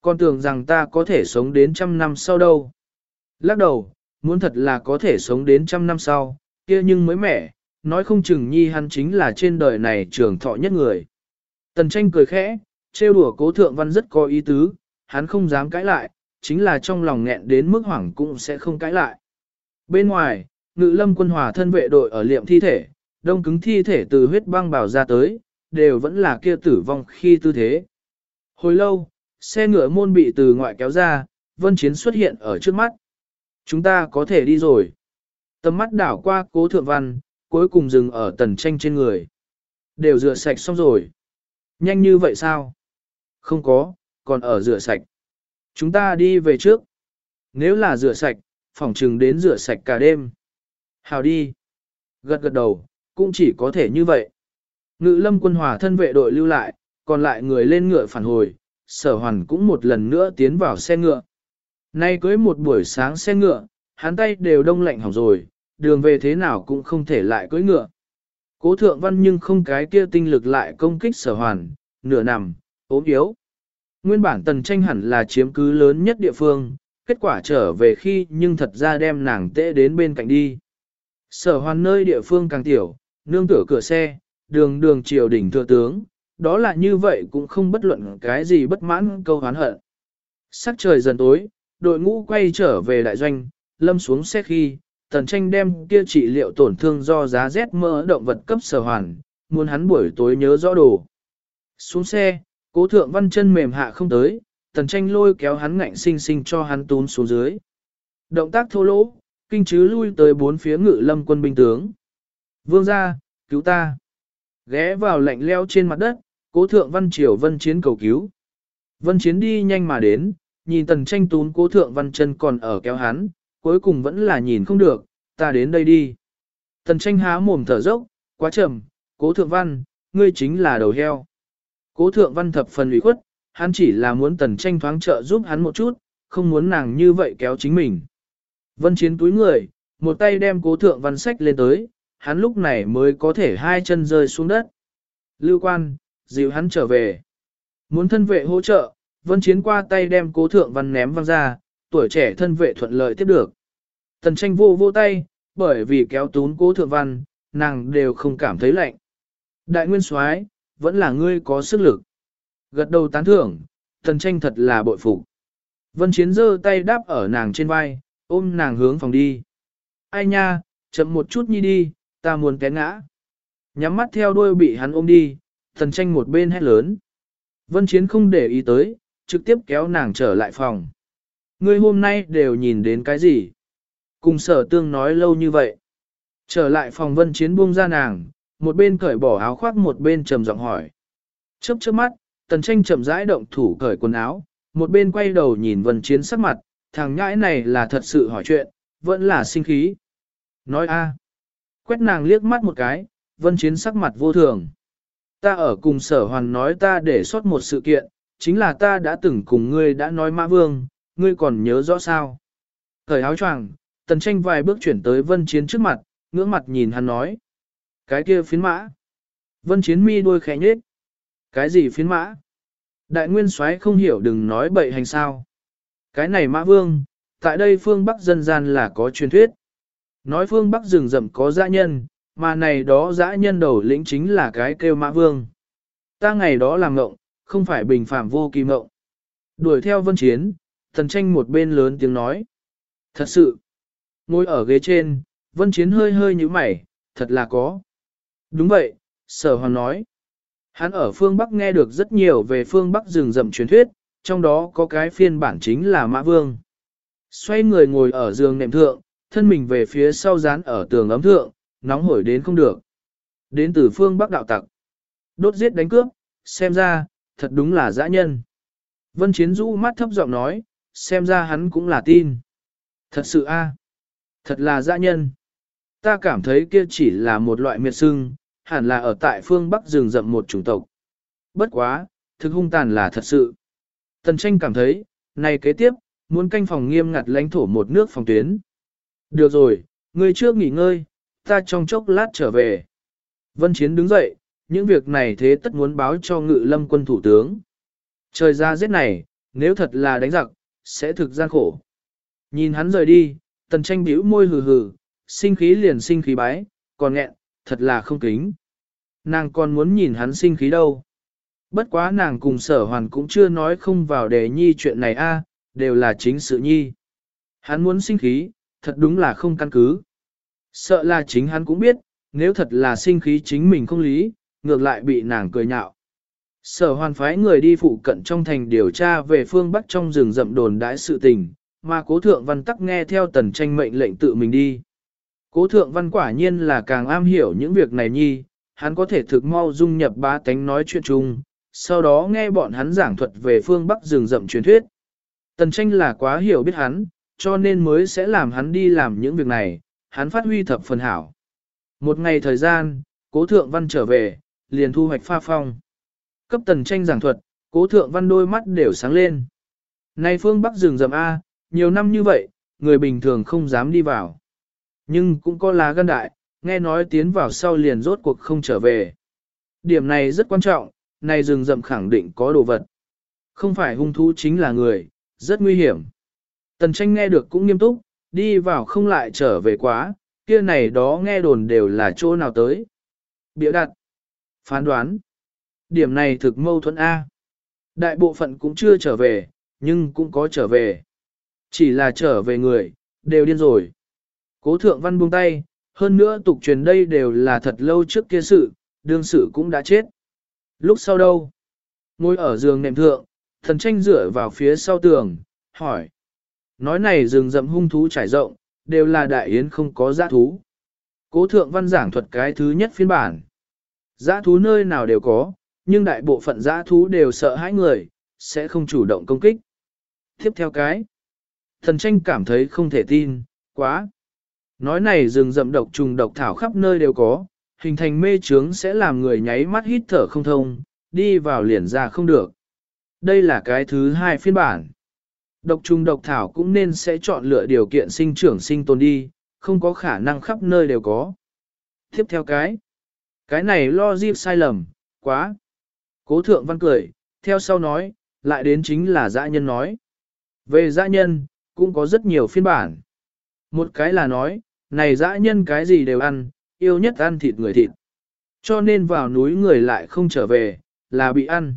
Con tưởng rằng ta có thể sống đến trăm năm sau đâu. Lắc đầu, muốn thật là có thể sống đến trăm năm sau, kia nhưng mới mẻ, nói không chừng nhi hắn chính là trên đời này trường thọ nhất người. Tần tranh cười khẽ, trêu đùa cố thượng văn rất có ý tứ, hắn không dám cãi lại, chính là trong lòng nghẹn đến mức hoảng cũng sẽ không cãi lại. Bên ngoài, ngự lâm quân hòa thân vệ đội ở liệm thi thể, đông cứng thi thể từ huyết băng bào ra tới, đều vẫn là kia tử vong khi tư thế. Hồi lâu, xe ngựa môn bị từ ngoại kéo ra, vân chiến xuất hiện ở trước mắt. Chúng ta có thể đi rồi. Tầm mắt đảo qua cố thượng văn, cuối cùng dừng ở tần tranh trên người. Đều rửa sạch xong rồi. Nhanh như vậy sao? Không có, còn ở rửa sạch. Chúng ta đi về trước. Nếu là rửa sạch, phòng trừng đến rửa sạch cả đêm. Hào đi. Gật gật đầu, cũng chỉ có thể như vậy. Ngự lâm quân hòa thân vệ đội lưu lại, còn lại người lên ngựa phản hồi, sở hoàn cũng một lần nữa tiến vào xe ngựa. Nay cưới một buổi sáng xe ngựa, hắn tay đều đông lạnh hỏng rồi, đường về thế nào cũng không thể lại cưới ngựa. Cố thượng văn nhưng không cái kia tinh lực lại công kích sở hoàn, nửa nằm, ốm yếu. Nguyên bản tần tranh hẳn là chiếm cứ lớn nhất địa phương, kết quả trở về khi nhưng thật ra đem nàng tệ đến bên cạnh đi. Sở hoàn nơi địa phương càng tiểu, nương tựa cửa xe, đường đường triều đỉnh thừa tướng, đó là như vậy cũng không bất luận cái gì bất mãn câu hán hận. Sắc trời dần tối, đội ngũ quay trở về đại doanh, lâm xuống xe khi, tần tranh đem kia trị liệu tổn thương do giá rét mỡ động vật cấp sở hoàn, muốn hắn buổi tối nhớ rõ đồ. Xuống xe, cố thượng văn chân mềm hạ không tới, tần tranh lôi kéo hắn ngạnh sinh sinh cho hắn tún xuống dưới. Động tác thô lỗ, kinh chứ lui tới bốn phía ngự lâm quân binh tướng. Vương ra, cứu ta. Ghé vào lạnh leo trên mặt đất, cố thượng văn triều vân chiến cầu cứu. Vân chiến đi nhanh mà đến, nhìn tần tranh tún cố thượng văn chân còn ở kéo hắn, cuối cùng vẫn là nhìn không được, ta đến đây đi. Tần tranh há mồm thở dốc, quá chậm, cố thượng văn, ngươi chính là đầu heo. Cố thượng văn thập phần ủy khuất, hắn chỉ là muốn tần tranh thoáng trợ giúp hắn một chút, không muốn nàng như vậy kéo chính mình. Vân chiến túi người, một tay đem cố thượng văn sách lên tới, hắn lúc này mới có thể hai chân rơi xuống đất. Lưu quan, dìu hắn trở về. Muốn thân vệ hỗ trợ, vân chiến qua tay đem cố thượng văn ném văng ra, tuổi trẻ thân vệ thuận lợi tiếp được. Tần tranh vô vô tay, bởi vì kéo tún cố thượng văn, nàng đều không cảm thấy lạnh. Đại nguyên soái vẫn là ngươi có sức lực. Gật đầu tán thưởng, tần tranh thật là bội phục. Vân chiến giơ tay đáp ở nàng trên vai, ôm nàng hướng phòng đi. Ai nha, chậm một chút nhi đi, ta muốn té ngã. Nhắm mắt theo đuôi bị hắn ôm đi, tần tranh một bên hét lớn. Vân chiến không để ý tới, trực tiếp kéo nàng trở lại phòng. Ngươi hôm nay đều nhìn đến cái gì? Cùng sở tương nói lâu như vậy. Trở lại phòng vân chiến buông ra nàng, một bên cởi bỏ áo khoác một bên trầm giọng hỏi. Chớp chớp mắt, tần tranh chậm rãi động thủ cởi quần áo, một bên quay đầu nhìn vân chiến sắc mặt, thằng nhãi này là thật sự hỏi chuyện, vẫn là sinh khí. Nói a, Quét nàng liếc mắt một cái, vân chiến sắc mặt vô thường. Ta ở cùng sở hoàn nói ta để xuất một sự kiện, chính là ta đã từng cùng ngươi đã nói mã vương, ngươi còn nhớ rõ sao. Thời áo choàng, tần tranh vài bước chuyển tới vân chiến trước mặt, ngưỡng mặt nhìn hắn nói. Cái kia phiến mã. Vân chiến mi đuôi khẽ nhếch, Cái gì phiến mã? Đại nguyên soái không hiểu đừng nói bậy hành sao. Cái này mã vương, tại đây phương Bắc dân gian là có truyền thuyết. Nói phương Bắc rừng rậm có dã nhân, mà này đó dã nhân đầu lĩnh chính là cái kêu mã vương. Ta ngày đó làm ngộng, không phải bình phạm vô kỳ ngộng. Đuổi theo vân chiến, thần tranh một bên lớn tiếng nói. Thật sự, ngồi ở ghế trên, vân chiến hơi hơi như mày, thật là có. Đúng vậy, sở hoàng nói. Hắn ở phương Bắc nghe được rất nhiều về phương Bắc rừng rậm truyền thuyết, trong đó có cái phiên bản chính là Mã Vương. Xoay người ngồi ở giường nệm thượng, thân mình về phía sau dán ở tường ấm thượng, nóng hổi đến không được. Đến từ phương Bắc đạo tặc. Đốt giết đánh cướp, xem ra, thật đúng là dã nhân. Vân Chiến rũ mắt thấp giọng nói, xem ra hắn cũng là tin. Thật sự a, thật là dã nhân. Ta cảm thấy kia chỉ là một loại miệt sưng, hẳn là ở tại phương Bắc rừng rậm một chủng tộc. Bất quá, thực hung tàn là thật sự. Tần tranh cảm thấy, này kế tiếp, muốn canh phòng nghiêm ngặt lãnh thổ một nước phòng tuyến. Được rồi, ngươi trước nghỉ ngơi, ta trong chốc lát trở về. Vân Chiến đứng dậy, những việc này thế tất muốn báo cho ngự lâm quân thủ tướng. Trời ra giết này, nếu thật là đánh giặc, sẽ thực gian khổ. Nhìn hắn rời đi, tần tranh bĩu môi hừ hừ, sinh khí liền sinh khí bái, còn nghẹn, thật là không kính. Nàng còn muốn nhìn hắn sinh khí đâu. Bất quá nàng cùng sở hoàn cũng chưa nói không vào đề nhi chuyện này a, đều là chính sự nhi. Hắn muốn sinh khí, thật đúng là không căn cứ. Sợ là chính hắn cũng biết, nếu thật là sinh khí chính mình không lý, ngược lại bị nàng cười nhạo. Sở hoàn phái người đi phụ cận trong thành điều tra về phương Bắc trong rừng rậm đồn đãi sự tình, mà cố thượng văn tắc nghe theo tần tranh mệnh lệnh tự mình đi. Cố thượng văn quả nhiên là càng am hiểu những việc này nhi, hắn có thể thực mau dung nhập ba tánh nói chuyện chung, sau đó nghe bọn hắn giảng thuật về phương Bắc rừng rậm truyền thuyết. Tần tranh là quá hiểu biết hắn, cho nên mới sẽ làm hắn đi làm những việc này, hắn phát huy thập phần hảo. Một ngày thời gian, cố thượng văn trở về, liền thu hoạch pha phong. Cấp tần tranh giảng thuật, cố thượng văn đôi mắt đều sáng lên. Này phương Bắc rừng rậm A, nhiều năm như vậy, người bình thường không dám đi vào. Nhưng cũng có lá gan đại, nghe nói tiến vào sau liền rốt cuộc không trở về. Điểm này rất quan trọng, này rừng rậm khẳng định có đồ vật. Không phải hung thú chính là người, rất nguy hiểm. Tần tranh nghe được cũng nghiêm túc, đi vào không lại trở về quá, kia này đó nghe đồn đều là chỗ nào tới. Biểu đặt, phán đoán, điểm này thực mâu thuẫn A. Đại bộ phận cũng chưa trở về, nhưng cũng có trở về. Chỉ là trở về người, đều điên rồi. Cố thượng văn buông tay, hơn nữa tục truyền đây đều là thật lâu trước kia sự, đương sự cũng đã chết. Lúc sau đâu? Ngồi ở giường nệm thượng, thần tranh dựa vào phía sau tường, hỏi. Nói này rừng rậm hung thú trải rộng, đều là đại yến không có giã thú. Cố thượng văn giảng thuật cái thứ nhất phiên bản. Giã thú nơi nào đều có, nhưng đại bộ phận giã thú đều sợ hãi người, sẽ không chủ động công kích. Tiếp theo cái, thần tranh cảm thấy không thể tin, quá. Nói này rừng rậm độc trùng độc thảo khắp nơi đều có, hình thành mê trướng sẽ làm người nháy mắt hít thở không thông, đi vào liền ra không được. Đây là cái thứ hai phiên bản. Độc trùng độc thảo cũng nên sẽ chọn lựa điều kiện sinh trưởng sinh tồn đi, không có khả năng khắp nơi đều có. Tiếp theo cái. Cái này lo dịp sai lầm, quá. Cố thượng văn cười, theo sau nói, lại đến chính là dã nhân nói. Về dã nhân, cũng có rất nhiều phiên bản. Một cái là nói, này dã nhân cái gì đều ăn, yêu nhất ăn thịt người thịt. Cho nên vào núi người lại không trở về, là bị ăn.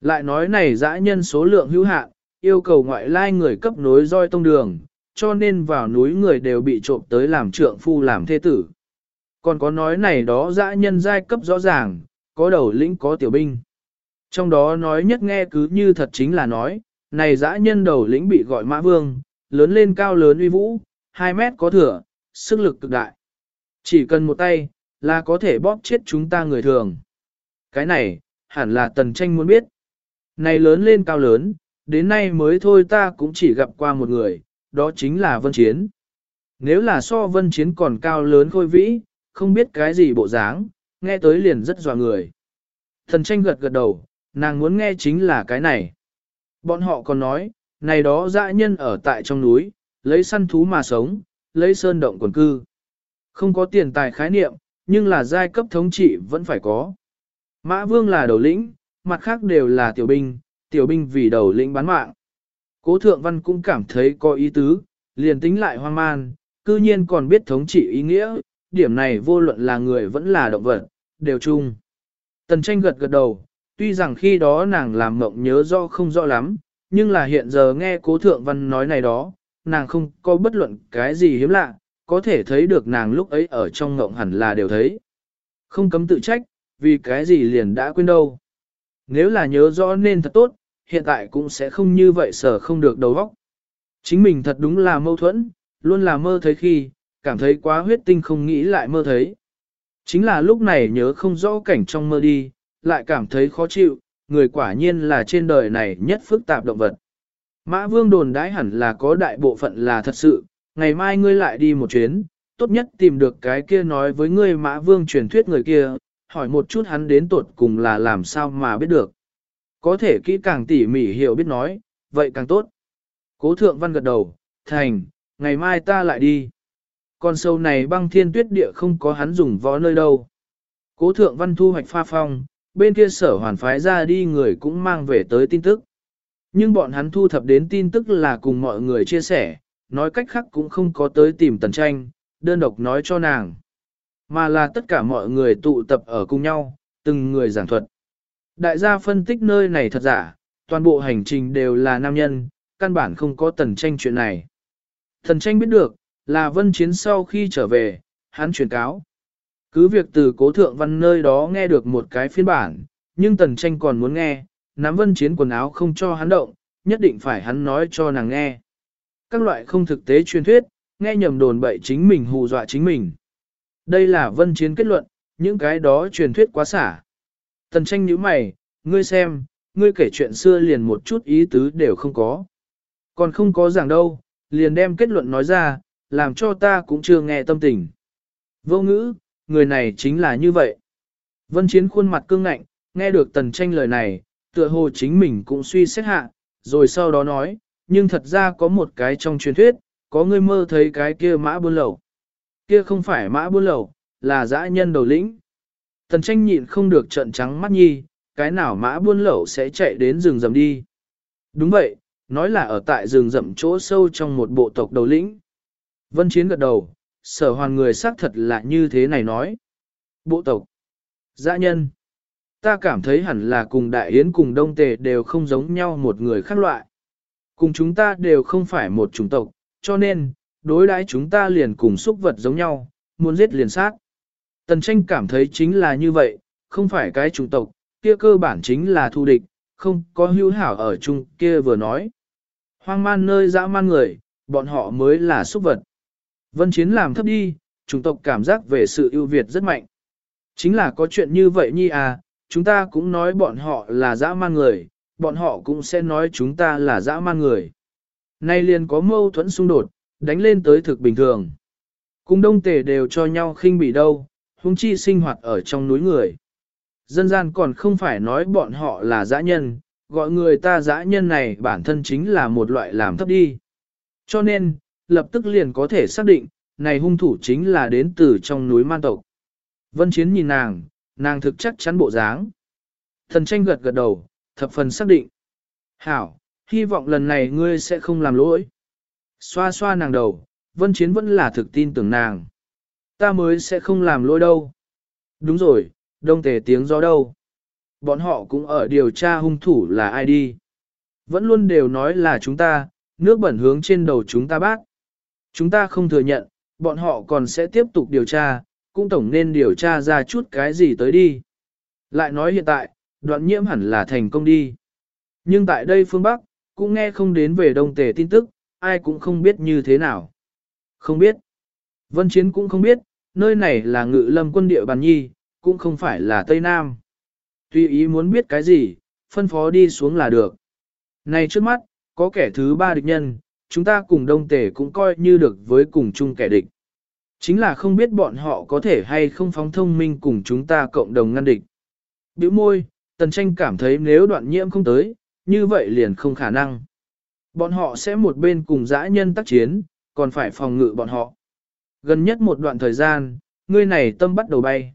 Lại nói này dã nhân số lượng hữu hạn, yêu cầu ngoại lai người cấp nối roi tông đường, cho nên vào núi người đều bị trộm tới làm trượng phu làm thê tử. Còn có nói này đó dã nhân giai cấp rõ ràng, có đầu lĩnh có tiểu binh. Trong đó nói nhất nghe cứ như thật chính là nói, này dã nhân đầu lĩnh bị gọi mã vương, lớn lên cao lớn uy vũ, 2 mét có thừa, sức lực cực đại. Chỉ cần một tay, là có thể bóp chết chúng ta người thường. Cái này, hẳn là tần tranh muốn biết. Này lớn lên cao lớn, đến nay mới thôi ta cũng chỉ gặp qua một người, đó chính là Vân Chiến. Nếu là so Vân Chiến còn cao lớn khôi vĩ, không biết cái gì bộ dáng, nghe tới liền rất dọa người. Thần tranh gật gật đầu, nàng muốn nghe chính là cái này. Bọn họ còn nói, này đó dã nhân ở tại trong núi, lấy săn thú mà sống, lấy sơn động quần cư. Không có tiền tài khái niệm, nhưng là giai cấp thống trị vẫn phải có. Mã vương là đầu lĩnh, mặt khác đều là tiểu binh, tiểu binh vì đầu lĩnh bán mạng. Cố thượng văn cũng cảm thấy có ý tứ, liền tính lại hoang man, cư nhiên còn biết thống trị ý nghĩa, điểm này vô luận là người vẫn là động vật, đều chung. Tần tranh gật gật đầu, tuy rằng khi đó nàng làm mộng nhớ do không rõ lắm, nhưng là hiện giờ nghe cố thượng văn nói này đó, nàng không có bất luận cái gì hiếm lạ, có thể thấy được nàng lúc ấy ở trong mộng hẳn là đều thấy. Không cấm tự trách, vì cái gì liền đã quên đâu. Nếu là nhớ rõ nên thật tốt, hiện tại cũng sẽ không như vậy sở không được đầu óc. Chính mình thật đúng là mâu thuẫn, luôn là mơ thấy khi, cảm thấy quá huyết tinh không nghĩ lại mơ thấy. Chính là lúc này nhớ không rõ cảnh trong mơ đi, lại cảm thấy khó chịu, người quả nhiên là trên đời này nhất phức tạp động vật. Mã vương đồn đãi hẳn là có đại bộ phận là thật sự, ngày mai ngươi lại đi một chuyến, tốt nhất tìm được cái kia nói với ngươi mã vương truyền thuyết người kia, hỏi một chút hắn đến tuột cùng là làm sao mà biết được. Có thể kỹ càng tỉ mỉ hiểu biết nói, vậy càng tốt. Cố thượng văn gật đầu, thành, ngày mai ta lại đi. Con sâu này băng thiên tuyết địa không có hắn dùng võ nơi đâu. Cố thượng văn thu hoạch pha phong, bên kia sở hoàn phái ra đi người cũng mang về tới tin tức. Nhưng bọn hắn thu thập đến tin tức là cùng mọi người chia sẻ, nói cách khác cũng không có tới tìm tần tranh, đơn độc nói cho nàng. Mà là tất cả mọi người tụ tập ở cùng nhau, từng người giảng thuật. Đại gia phân tích nơi này thật giả, toàn bộ hành trình đều là nam nhân, căn bản không có tần tranh chuyện này. Tần tranh biết được, là vân chiến sau khi trở về, hắn truyền cáo. Cứ việc từ cố thượng văn nơi đó nghe được một cái phiên bản, nhưng tần tranh còn muốn nghe, nắm vân chiến quần áo không cho hắn động, nhất định phải hắn nói cho nàng nghe. Các loại không thực tế truyền thuyết, nghe nhầm đồn bậy chính mình hù dọa chính mình. Đây là vân chiến kết luận, những cái đó truyền thuyết quá xả. Tần tranh nhíu mày, ngươi xem, ngươi kể chuyện xưa liền một chút ý tứ đều không có. Còn không có giảng đâu, liền đem kết luận nói ra, làm cho ta cũng chưa nghe tâm tình. Vô ngữ, người này chính là như vậy. Vân Chiến khuôn mặt cương ngạnh, nghe được tần tranh lời này, tựa hồ chính mình cũng suy xét hạ, rồi sau đó nói, nhưng thật ra có một cái trong truyền thuyết, có người mơ thấy cái kia mã buôn lẩu, Kia không phải mã buôn lẩu, là dã nhân đầu lĩnh. Tần tranh nhịn không được trận trắng mắt nhi, cái nào mã buôn lậu sẽ chạy đến rừng rậm đi. Đúng vậy, nói là ở tại rừng rậm chỗ sâu trong một bộ tộc đầu lĩnh. Vân Chiến gật đầu, sở hoàn người xác thật là như thế này nói. Bộ tộc, dã nhân, ta cảm thấy hẳn là cùng đại yến cùng đông tề đều không giống nhau một người khác loại. Cùng chúng ta đều không phải một chủng tộc, cho nên, đối đãi chúng ta liền cùng xúc vật giống nhau, muốn giết liền sát. Tần tranh cảm thấy chính là như vậy, không phải cái chủng tộc, kia cơ bản chính là thù địch, không có hữu hảo ở chung kia vừa nói. Hoang man nơi dã man người, bọn họ mới là xúc vật. Vân chiến làm thấp đi, chủng tộc cảm giác về sự ưu việt rất mạnh. Chính là có chuyện như vậy nhi à, chúng ta cũng nói bọn họ là dã man người, bọn họ cũng sẽ nói chúng ta là dã man người. Nay liền có mâu thuẫn xung đột, đánh lên tới thực bình thường. Cùng đông tề đều cho nhau khinh bị đâu, huống chi sinh hoạt ở trong núi người. Dân gian còn không phải nói bọn họ là dã nhân, gọi người ta dã nhân này bản thân chính là một loại làm thấp đi. Cho nên, lập tức liền có thể xác định, này hung thủ chính là đến từ trong núi man tộc. Vân Chiến nhìn nàng, nàng thực chắc chắn bộ dáng. Thần tranh gật gật đầu, thập phần xác định. Hảo, hy vọng lần này ngươi sẽ không làm lỗi. Xoa xoa nàng đầu, Vân Chiến vẫn là thực tin tưởng nàng. Ta mới sẽ không làm lỗi đâu. Đúng rồi, đông tề tiếng gió đâu. Bọn họ cũng ở điều tra hung thủ là ai đi. Vẫn luôn đều nói là chúng ta, nước bẩn hướng trên đầu chúng ta bác. Chúng ta không thừa nhận, bọn họ còn sẽ tiếp tục điều tra, cũng tổng nên điều tra ra chút cái gì tới đi. Lại nói hiện tại, đoạn nhiễm hẳn là thành công đi. Nhưng tại đây phương Bắc, cũng nghe không đến về đông tề tin tức, ai cũng không biết như thế nào. Không biết. Vân Chiến cũng không biết, nơi này là ngự lâm quân địa bàn nhi, cũng không phải là Tây Nam. Tuy ý muốn biết cái gì, phân phó đi xuống là được. Này trước mắt, có kẻ thứ ba địch nhân, chúng ta cùng đông tề cũng coi như được với cùng chung kẻ địch. Chính là không biết bọn họ có thể hay không phóng thông minh cùng chúng ta cộng đồng ngăn địch. Biểu môi, tần tranh cảm thấy nếu đoạn nhiễm không tới, như vậy liền không khả năng. Bọn họ sẽ một bên cùng dã nhân tác chiến, còn phải phòng ngự bọn họ. Gần nhất một đoạn thời gian, ngươi này tâm bắt đầu bay.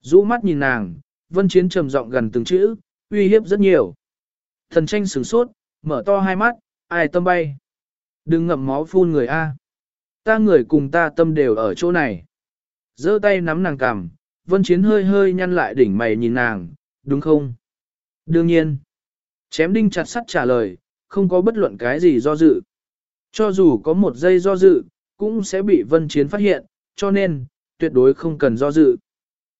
Rũ mắt nhìn nàng, vân chiến trầm giọng gần từng chữ, uy hiếp rất nhiều. Thần tranh sửng sốt, mở to hai mắt, ai tâm bay. Đừng ngậm máu phun người A. Ta người cùng ta tâm đều ở chỗ này. giơ tay nắm nàng cằm, vân chiến hơi hơi nhăn lại đỉnh mày nhìn nàng, đúng không? Đương nhiên. Chém đinh chặt sắt trả lời, không có bất luận cái gì do dự. Cho dù có một giây do dự, cũng sẽ bị vân chiến phát hiện, cho nên, tuyệt đối không cần do dự.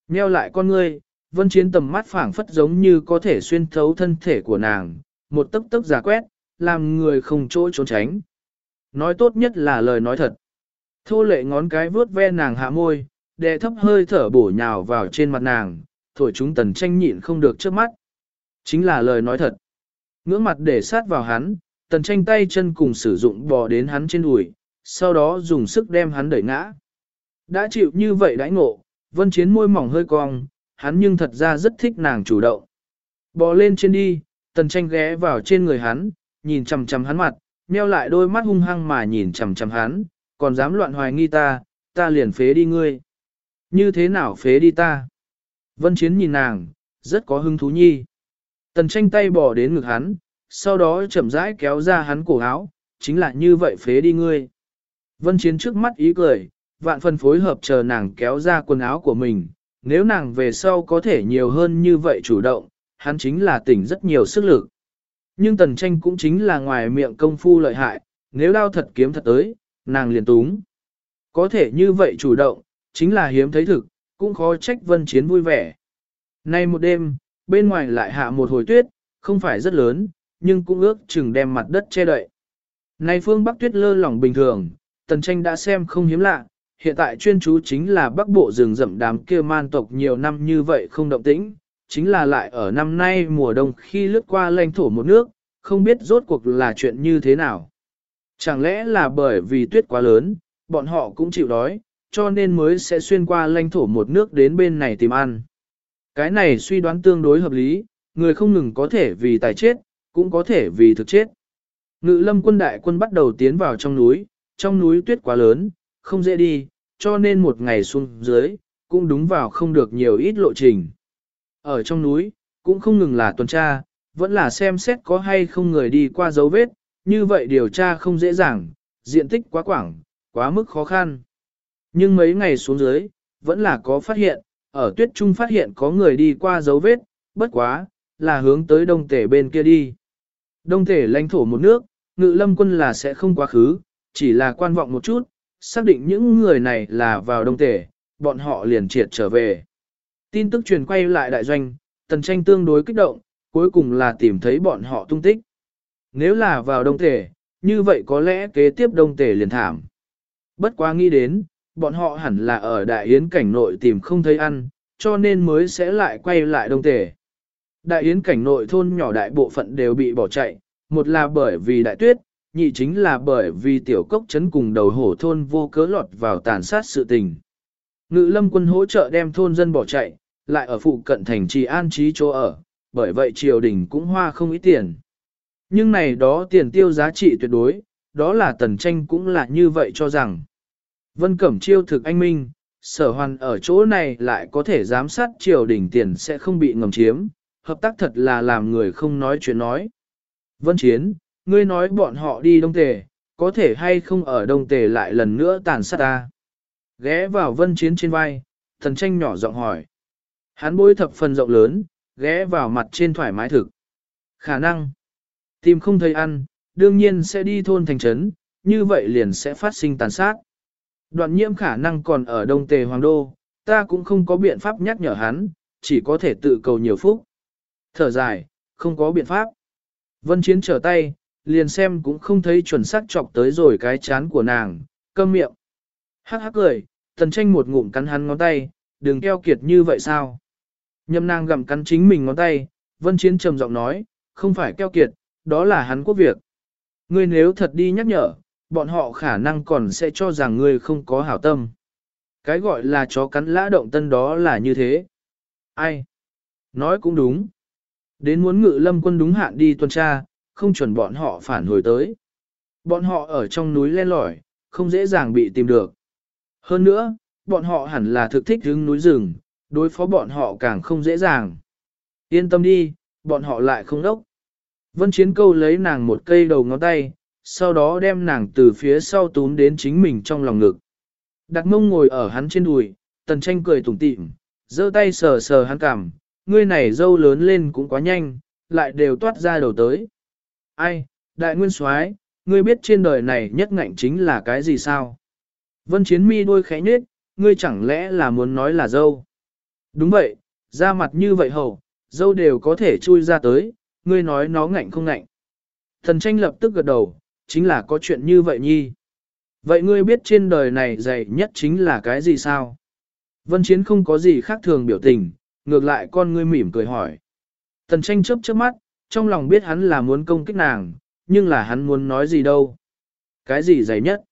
Nheo lại con ngươi, vân chiến tầm mắt phảng phất giống như có thể xuyên thấu thân thể của nàng, một tấc tấc giả quét, làm người không chỗ trốn tránh. Nói tốt nhất là lời nói thật. Thô lệ ngón cái vuốt ve nàng hạ môi, đè thấp hơi thở bổ nhào vào trên mặt nàng, thổi chúng tần tranh nhịn không được trước mắt. Chính là lời nói thật. Ngưỡng mặt để sát vào hắn, tần tranh tay chân cùng sử dụng bò đến hắn trên đùi, sau đó dùng sức đem hắn đẩy ngã. Đã chịu như vậy đãi ngộ, vân chiến môi mỏng hơi cong, hắn nhưng thật ra rất thích nàng chủ động. Bò lên trên đi, tần tranh ghé vào trên người hắn, nhìn chằm chằm hắn mặt, nheo lại đôi mắt hung hăng mà nhìn chằm chằm hắn, còn dám loạn hoài nghi ta, ta liền phế đi ngươi. Như thế nào phế đi ta? Vân Chiến nhìn nàng, rất có hứng thú nhi. Tần tranh tay bỏ đến ngực hắn, sau đó chậm rãi kéo ra hắn cổ áo, chính là như vậy phế đi ngươi. Vân Chiến trước mắt ý cười, vạn phần phối hợp chờ nàng kéo ra quần áo của mình, nếu nàng về sau có thể nhiều hơn như vậy chủ động, hắn chính là tỉnh rất nhiều sức lực. Nhưng tần tranh cũng chính là ngoài miệng công phu lợi hại, nếu đao thật kiếm thật tới, nàng liền túng. Có thể như vậy chủ động, chính là hiếm thấy thực, cũng khó trách vân chiến vui vẻ. Nay một đêm, bên ngoài lại hạ một hồi tuyết, không phải rất lớn, nhưng cũng ước chừng đem mặt đất che đậy. Nay phương bắc tuyết lơ lỏng bình thường, tần tranh đã xem không hiếm lạ, hiện tại chuyên chú chính là bắc bộ rừng rậm đám kia man tộc nhiều năm như vậy không động tĩnh, chính là lại ở năm nay mùa đông khi lướt qua lãnh thổ một nước, không biết rốt cuộc là chuyện như thế nào. Chẳng lẽ là bởi vì tuyết quá lớn, bọn họ cũng chịu đói, cho nên mới sẽ xuyên qua lãnh thổ một nước đến bên này tìm ăn. Cái này suy đoán tương đối hợp lý, người không ngừng có thể vì tài chết, cũng có thể vì thực chết. Ngự lâm quân đại quân bắt đầu tiến vào trong núi, trong núi tuyết quá lớn, không dễ đi, cho nên một ngày xuống dưới, cũng đúng vào không được nhiều ít lộ trình. Ở trong núi, cũng không ngừng là tuần tra, vẫn là xem xét có hay không người đi qua dấu vết, như vậy điều tra không dễ dàng, diện tích quá quảng, quá mức khó khăn. Nhưng mấy ngày xuống dưới, vẫn là có phát hiện, ở tuyết trung phát hiện có người đi qua dấu vết, bất quá, là hướng tới đông tể bên kia đi. Đông tể lãnh thổ một nước, ngự lâm quân là sẽ không quá khứ, chỉ là quan vọng một chút, xác định những người này là vào đông tể, bọn họ liền triệt trở về. Tin tức truyền quay lại đại doanh, tần tranh tương đối kích động, cuối cùng là tìm thấy bọn họ tung tích. Nếu là vào đông tể, như vậy có lẽ kế tiếp đông tể liền thảm. Bất quá nghĩ đến, bọn họ hẳn là ở đại yến cảnh nội tìm không thấy ăn, cho nên mới sẽ lại quay lại đông tể. Đại yến cảnh nội thôn nhỏ đại bộ phận đều bị bỏ chạy, một là bởi vì đại tuyết, nhị chính là bởi vì tiểu cốc chấn cùng đầu hổ thôn vô cớ lọt vào tàn sát sự tình. Ngự lâm quân hỗ trợ đem thôn dân bỏ chạy, lại ở phụ cận thành trì an trí chỗ ở, bởi vậy triều đình cũng hoa không ít tiền. Nhưng này đó tiền tiêu giá trị tuyệt đối, đó là tần tranh cũng là như vậy cho rằng. Vân Cẩm chiêu thực anh minh, sở hoàn ở chỗ này lại có thể giám sát triều đình tiền sẽ không bị ngầm chiếm, hợp tác thật là làm người không nói chuyện nói. Vân Chiến, ngươi nói bọn họ đi đông tề, có thể hay không ở đông tề lại lần nữa tàn sát ta. Ghé vào Vân Chiến trên vai, thần tranh nhỏ giọng hỏi. Hắn bối thập phần rộng lớn, ghé vào mặt trên thoải mái thực. Khả năng, tìm không thấy ăn, đương nhiên sẽ đi thôn thành trấn, như vậy liền sẽ phát sinh tàn sát. Đoạn nhiễm khả năng còn ở đông tề hoàng đô, ta cũng không có biện pháp nhắc nhở hắn, chỉ có thể tự cầu nhiều phúc. Thở dài, không có biện pháp. Vân Chiến trở tay, liền xem cũng không thấy chuẩn xác chọc tới rồi cái chán của nàng, câm miệng. Hắc hắc cười, tần tranh một ngụm cắn hắn ngón tay, đừng keo kiệt như vậy sao. Nhâm nàng gặm cắn chính mình ngón tay, Vân Chiến trầm giọng nói, không phải keo kiệt, đó là hắn quốc việc. Ngươi nếu thật đi nhắc nhở, bọn họ khả năng còn sẽ cho rằng ngươi không có hảo tâm. Cái gọi là chó cắn lã động tân đó là như thế. Ai? Nói cũng đúng. Đến muốn ngự lâm quân đúng hạn đi tuần tra, không chuẩn bọn họ phản hồi tới. Bọn họ ở trong núi len lỏi, không dễ dàng bị tìm được. Hơn nữa, bọn họ hẳn là thực thích hướng núi rừng, đối phó bọn họ càng không dễ dàng. Yên tâm đi, bọn họ lại không đốc. Vân Chiến câu lấy nàng một cây đầu ngón tay, sau đó đem nàng từ phía sau túm đến chính mình trong lòng ngực. Đặt mông ngồi ở hắn trên đùi, tần tranh cười tủm tỉm, giơ tay sờ sờ hắn cằm, ngươi này dâu lớn lên cũng quá nhanh, lại đều toát ra đầu tới. Ai, đại nguyên soái, ngươi biết trên đời này nhất ngạnh chính là cái gì sao? Vân chiến mi đôi khẽ nhết, ngươi chẳng lẽ là muốn nói là dâu? Đúng vậy, da mặt như vậy hầu, dâu đều có thể chui ra tới, ngươi nói nó ngạnh không ngạnh. Thần tranh lập tức gật đầu, chính là có chuyện như vậy nhi. Vậy ngươi biết trên đời này dày nhất chính là cái gì sao? Vân Chiến không có gì khác thường biểu tình, ngược lại con ngươi mỉm cười hỏi. Thần tranh chớp chớp mắt, trong lòng biết hắn là muốn công kích nàng, nhưng là hắn muốn nói gì đâu. Cái gì dày nhất?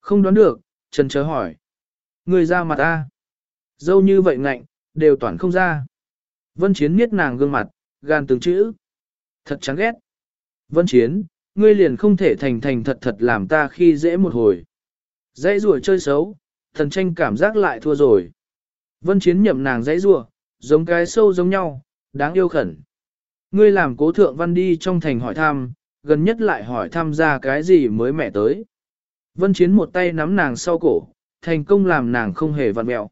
Không đoán được, Trần chớ hỏi. Người ra mặt ta. Dâu như vậy ngạnh, đều toàn không ra. Vân Chiến miết nàng gương mặt, gan từng chữ. Thật chán ghét. Vân Chiến, ngươi liền không thể thành thành thật thật làm ta khi dễ một hồi. Dãy rùa chơi xấu, thần tranh cảm giác lại thua rồi. Vân Chiến nhậm nàng dãy rùa, giống cái sâu giống nhau, đáng yêu khẩn. Ngươi làm cố thượng văn đi trong thành hỏi thăm, gần nhất lại hỏi thăm ra cái gì mới mẹ tới. Vân Chiến một tay nắm nàng sau cổ, thành công làm nàng không hề vặn mẹo.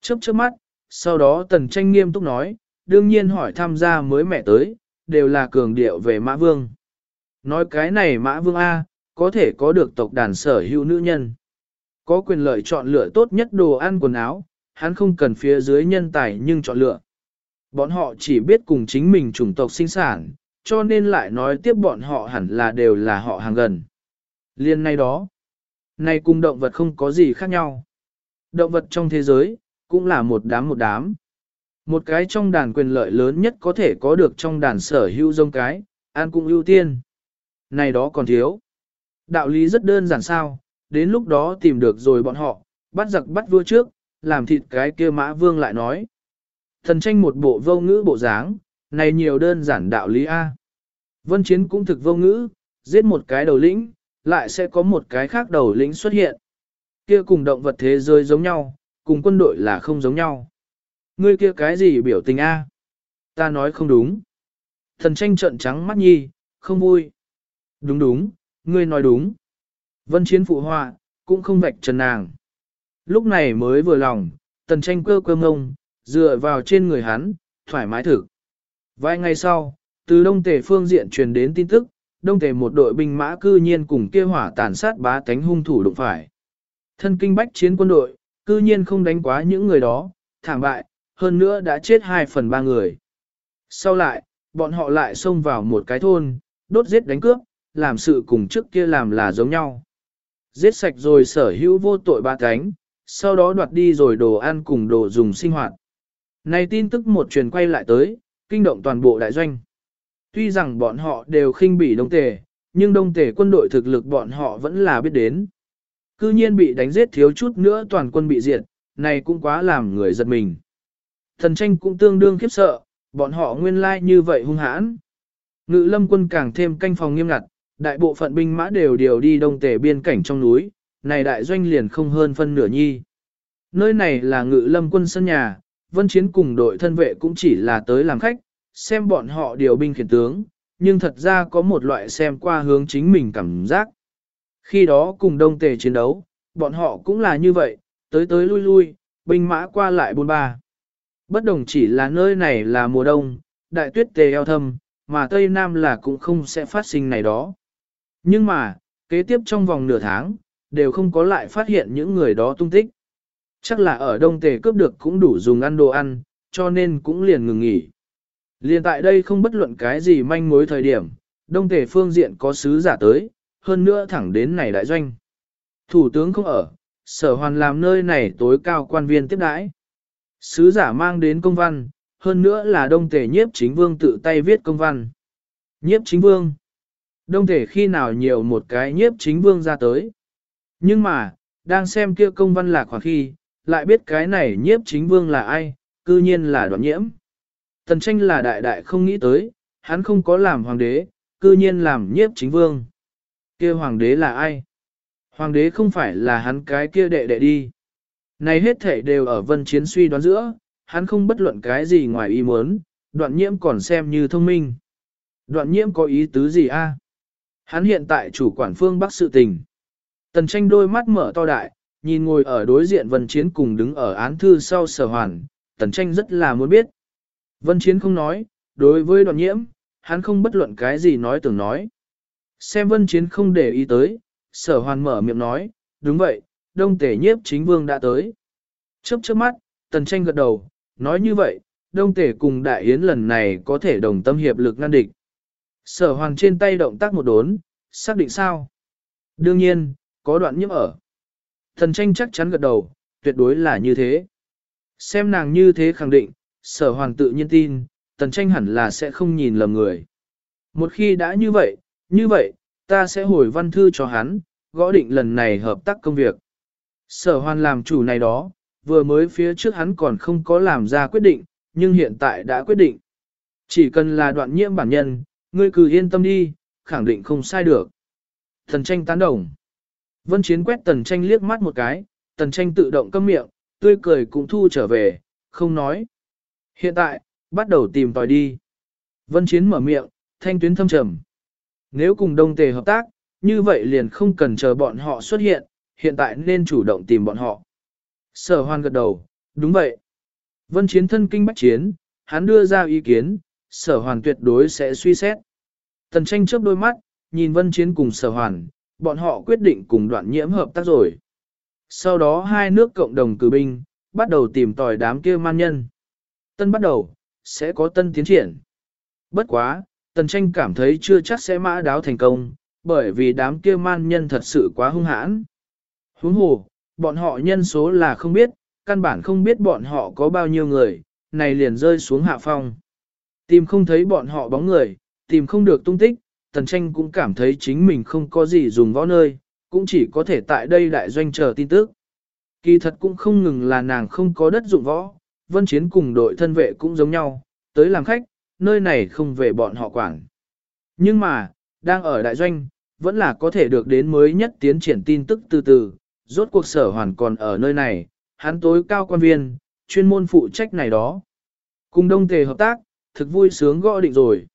Chớp chớp mắt, sau đó tần tranh nghiêm túc nói, đương nhiên hỏi thăm ra mới mẹ tới, đều là cường điệu về Mã Vương. Nói cái này Mã Vương A, có thể có được tộc đàn sở hữu nữ nhân. Có quyền lợi chọn lựa tốt nhất đồ ăn quần áo, hắn không cần phía dưới nhân tài nhưng chọn lựa. Bọn họ chỉ biết cùng chính mình chủng tộc sinh sản, cho nên lại nói tiếp bọn họ hẳn là đều là họ hàng gần. Liên nay đó, Này cùng động vật không có gì khác nhau. Động vật trong thế giới, cũng là một đám một đám. Một cái trong đàn quyền lợi lớn nhất có thể có được trong đàn sở hữu giống cái, an cũng ưu tiên. Này đó còn thiếu. Đạo lý rất đơn giản sao, đến lúc đó tìm được rồi bọn họ, bắt giặc bắt vua trước, làm thịt cái kia mã vương lại nói. Thần tranh một bộ vô ngữ bộ dáng, này nhiều đơn giản đạo lý A. Vân chiến cũng thực vô ngữ, giết một cái đầu lĩnh, lại sẽ có một cái khác đầu lĩnh xuất hiện. Kia cùng động vật thế giới giống nhau, cùng quân đội là không giống nhau. Ngươi kia cái gì biểu tình A? Ta nói không đúng. Thần tranh trợn trắng mắt nhi, không vui. Đúng đúng, ngươi nói đúng. Vân chiến phụ họa, cũng không vạch trần nàng. Lúc này mới vừa lòng, tần tranh cơ cơ ngông, dựa vào trên người hắn, thoải mái thử. Vài ngày sau, từ đông tề phương diện truyền đến tin tức, đông tề một đội binh mã cư nhiên cùng kia hỏa tàn sát bá tánh hung thủ đụng phải. Thân kinh bách chiến quân đội, cư nhiên không đánh quá những người đó, thảm bại, hơn nữa đã chết 2 phần 3 người. Sau lại, bọn họ lại xông vào một cái thôn, đốt giết đánh cướp, làm sự cùng trước kia làm là giống nhau. Giết sạch rồi sở hữu vô tội ba cánh, sau đó đoạt đi rồi đồ ăn cùng đồ dùng sinh hoạt. Này tin tức một truyền quay lại tới, kinh động toàn bộ đại doanh. Tuy rằng bọn họ đều khinh bỉ đông tề, nhưng đông tề quân đội thực lực bọn họ vẫn là biết đến. Cư nhiên bị đánh giết thiếu chút nữa toàn quân bị diệt, này cũng quá làm người giật mình. Thần tranh cũng tương đương khiếp sợ, bọn họ nguyên lai như vậy hung hãn. Ngự lâm quân càng thêm canh phòng nghiêm ngặt, đại bộ phận binh mã đều điều đi đông tề biên cảnh trong núi, này đại doanh liền không hơn phân nửa nhi. Nơi này là ngự lâm quân sân nhà, vân chiến cùng đội thân vệ cũng chỉ là tới làm khách, xem bọn họ điều binh khiển tướng, nhưng thật ra có một loại xem qua hướng chính mình cảm giác. Khi đó cùng đông tề chiến đấu, bọn họ cũng là như vậy, tới tới lui lui, binh mã qua lại bôn ba. Bất đồng chỉ là nơi này là mùa đông, đại tuyết tề eo thâm, mà Tây Nam là cũng không sẽ phát sinh này đó. Nhưng mà, kế tiếp trong vòng nửa tháng, đều không có lại phát hiện những người đó tung tích. Chắc là ở đông tề cướp được cũng đủ dùng ăn đồ ăn, cho nên cũng liền ngừng nghỉ. Liền tại đây không bất luận cái gì manh mối thời điểm, đông tề phương diện có sứ giả tới, hơn nữa thẳng đến này đại doanh. Thủ tướng không ở, sở hoàn làm nơi này tối cao quan viên tiếp đãi. Sứ giả mang đến công văn, hơn nữa là đông tề nhiếp chính vương tự tay viết công văn. Nhiếp chính vương. Đông tề khi nào nhiều một cái nhiếp chính vương ra tới. Nhưng mà, đang xem kia công văn lạc khoảng khi, lại biết cái này nhiếp chính vương là ai, cư nhiên là đoạn nhiễm. Tần tranh là đại đại không nghĩ tới, hắn không có làm hoàng đế, cư nhiên làm nhiếp chính vương. Kia hoàng đế là ai? Hoàng đế không phải là hắn cái kia đệ đệ đi. Này hết thể đều ở vân chiến suy đoán giữa, hắn không bất luận cái gì ngoài ý muốn, đoạn nhiễm còn xem như thông minh. Đoạn nhiễm có ý tứ gì a? Hắn hiện tại chủ quản phương Bắc sự tình. Tần tranh đôi mắt mở to đại, nhìn ngồi ở đối diện vân chiến cùng đứng ở án thư sau sở hoàn, tần tranh rất là muốn biết. Vân chiến không nói, đối với đoạn nhiễm, hắn không bất luận cái gì nói tưởng nói. Xem vân chiến không để ý tới, sở hoàn mở miệng nói, đúng vậy, đông tể nhiếp chính vương đã tới. Chớp chớp mắt, tần tranh gật đầu, nói như vậy, đông tể cùng đại yến lần này có thể đồng tâm hiệp lực ngăn địch. Sở hoàn trên tay động tác một đốn, xác định sao? Đương nhiên, có đoạn nhiễm ở. Thần tranh chắc chắn gật đầu, tuyệt đối là như thế. Xem nàng như thế khẳng định, sở Hoàng tự nhiên tin, tần tranh hẳn là sẽ không nhìn lầm người. Một khi đã như vậy, như vậy, ta sẽ hồi văn thư cho hắn, gõ định lần này hợp tác công việc. Sở hoàn làm chủ này đó, vừa mới phía trước hắn còn không có làm ra quyết định, nhưng hiện tại đã quyết định. Chỉ cần là đoạn nhiễm bản nhân, ngươi cứ yên tâm đi, khẳng định không sai được. Thần tranh tán đồng. Vân Chiến quét tần tranh liếc mắt một cái, tần tranh tự động câm miệng, tươi cười cũng thu trở về, không nói. Hiện tại, bắt đầu tìm tòi đi. Vân Chiến mở miệng, thanh tuyến thâm trầm. Nếu cùng đông tề hợp tác, như vậy liền không cần chờ bọn họ xuất hiện, hiện tại nên chủ động tìm bọn họ. Sở hoan gật đầu, đúng vậy. Vân chiến thân kinh bách chiến, hắn đưa ra ý kiến, sở hoàn tuyệt đối sẽ suy xét. Tần tranh chớp đôi mắt, nhìn vân chiến cùng sở hoàn, bọn họ quyết định cùng đoạn nhiễm hợp tác rồi. Sau đó hai nước cộng đồng cử binh, bắt đầu tìm tòi đám kia man nhân. Tân bắt đầu, sẽ có tân tiến triển. Bất quá, tần tranh cảm thấy chưa chắc sẽ mã đáo thành công, bởi vì đám kia man nhân thật sự quá hung hãn. Huống hồ, bọn họ nhân số là không biết, căn bản không biết bọn họ có bao nhiêu người, này liền rơi xuống hạ phong. Tìm không thấy bọn họ bóng người, tìm không được tung tích, tần tranh cũng cảm thấy chính mình không có gì dùng võ nơi, cũng chỉ có thể tại đây đại doanh chờ tin tức. Kỳ thật cũng không ngừng là nàng không có đất dụng võ, vân chiến cùng đội thân vệ cũng giống nhau, tới làm khách, nơi này không về bọn họ quản. Nhưng mà, đang ở đại doanh, vẫn là có thể được đến mới nhất tiến triển tin tức từ từ, rốt cuộc sở hoàn còn ở nơi này, hắn tối cao quan viên, chuyên môn phụ trách này đó. Cùng đông tề hợp tác, thực vui sướng gõ định rồi.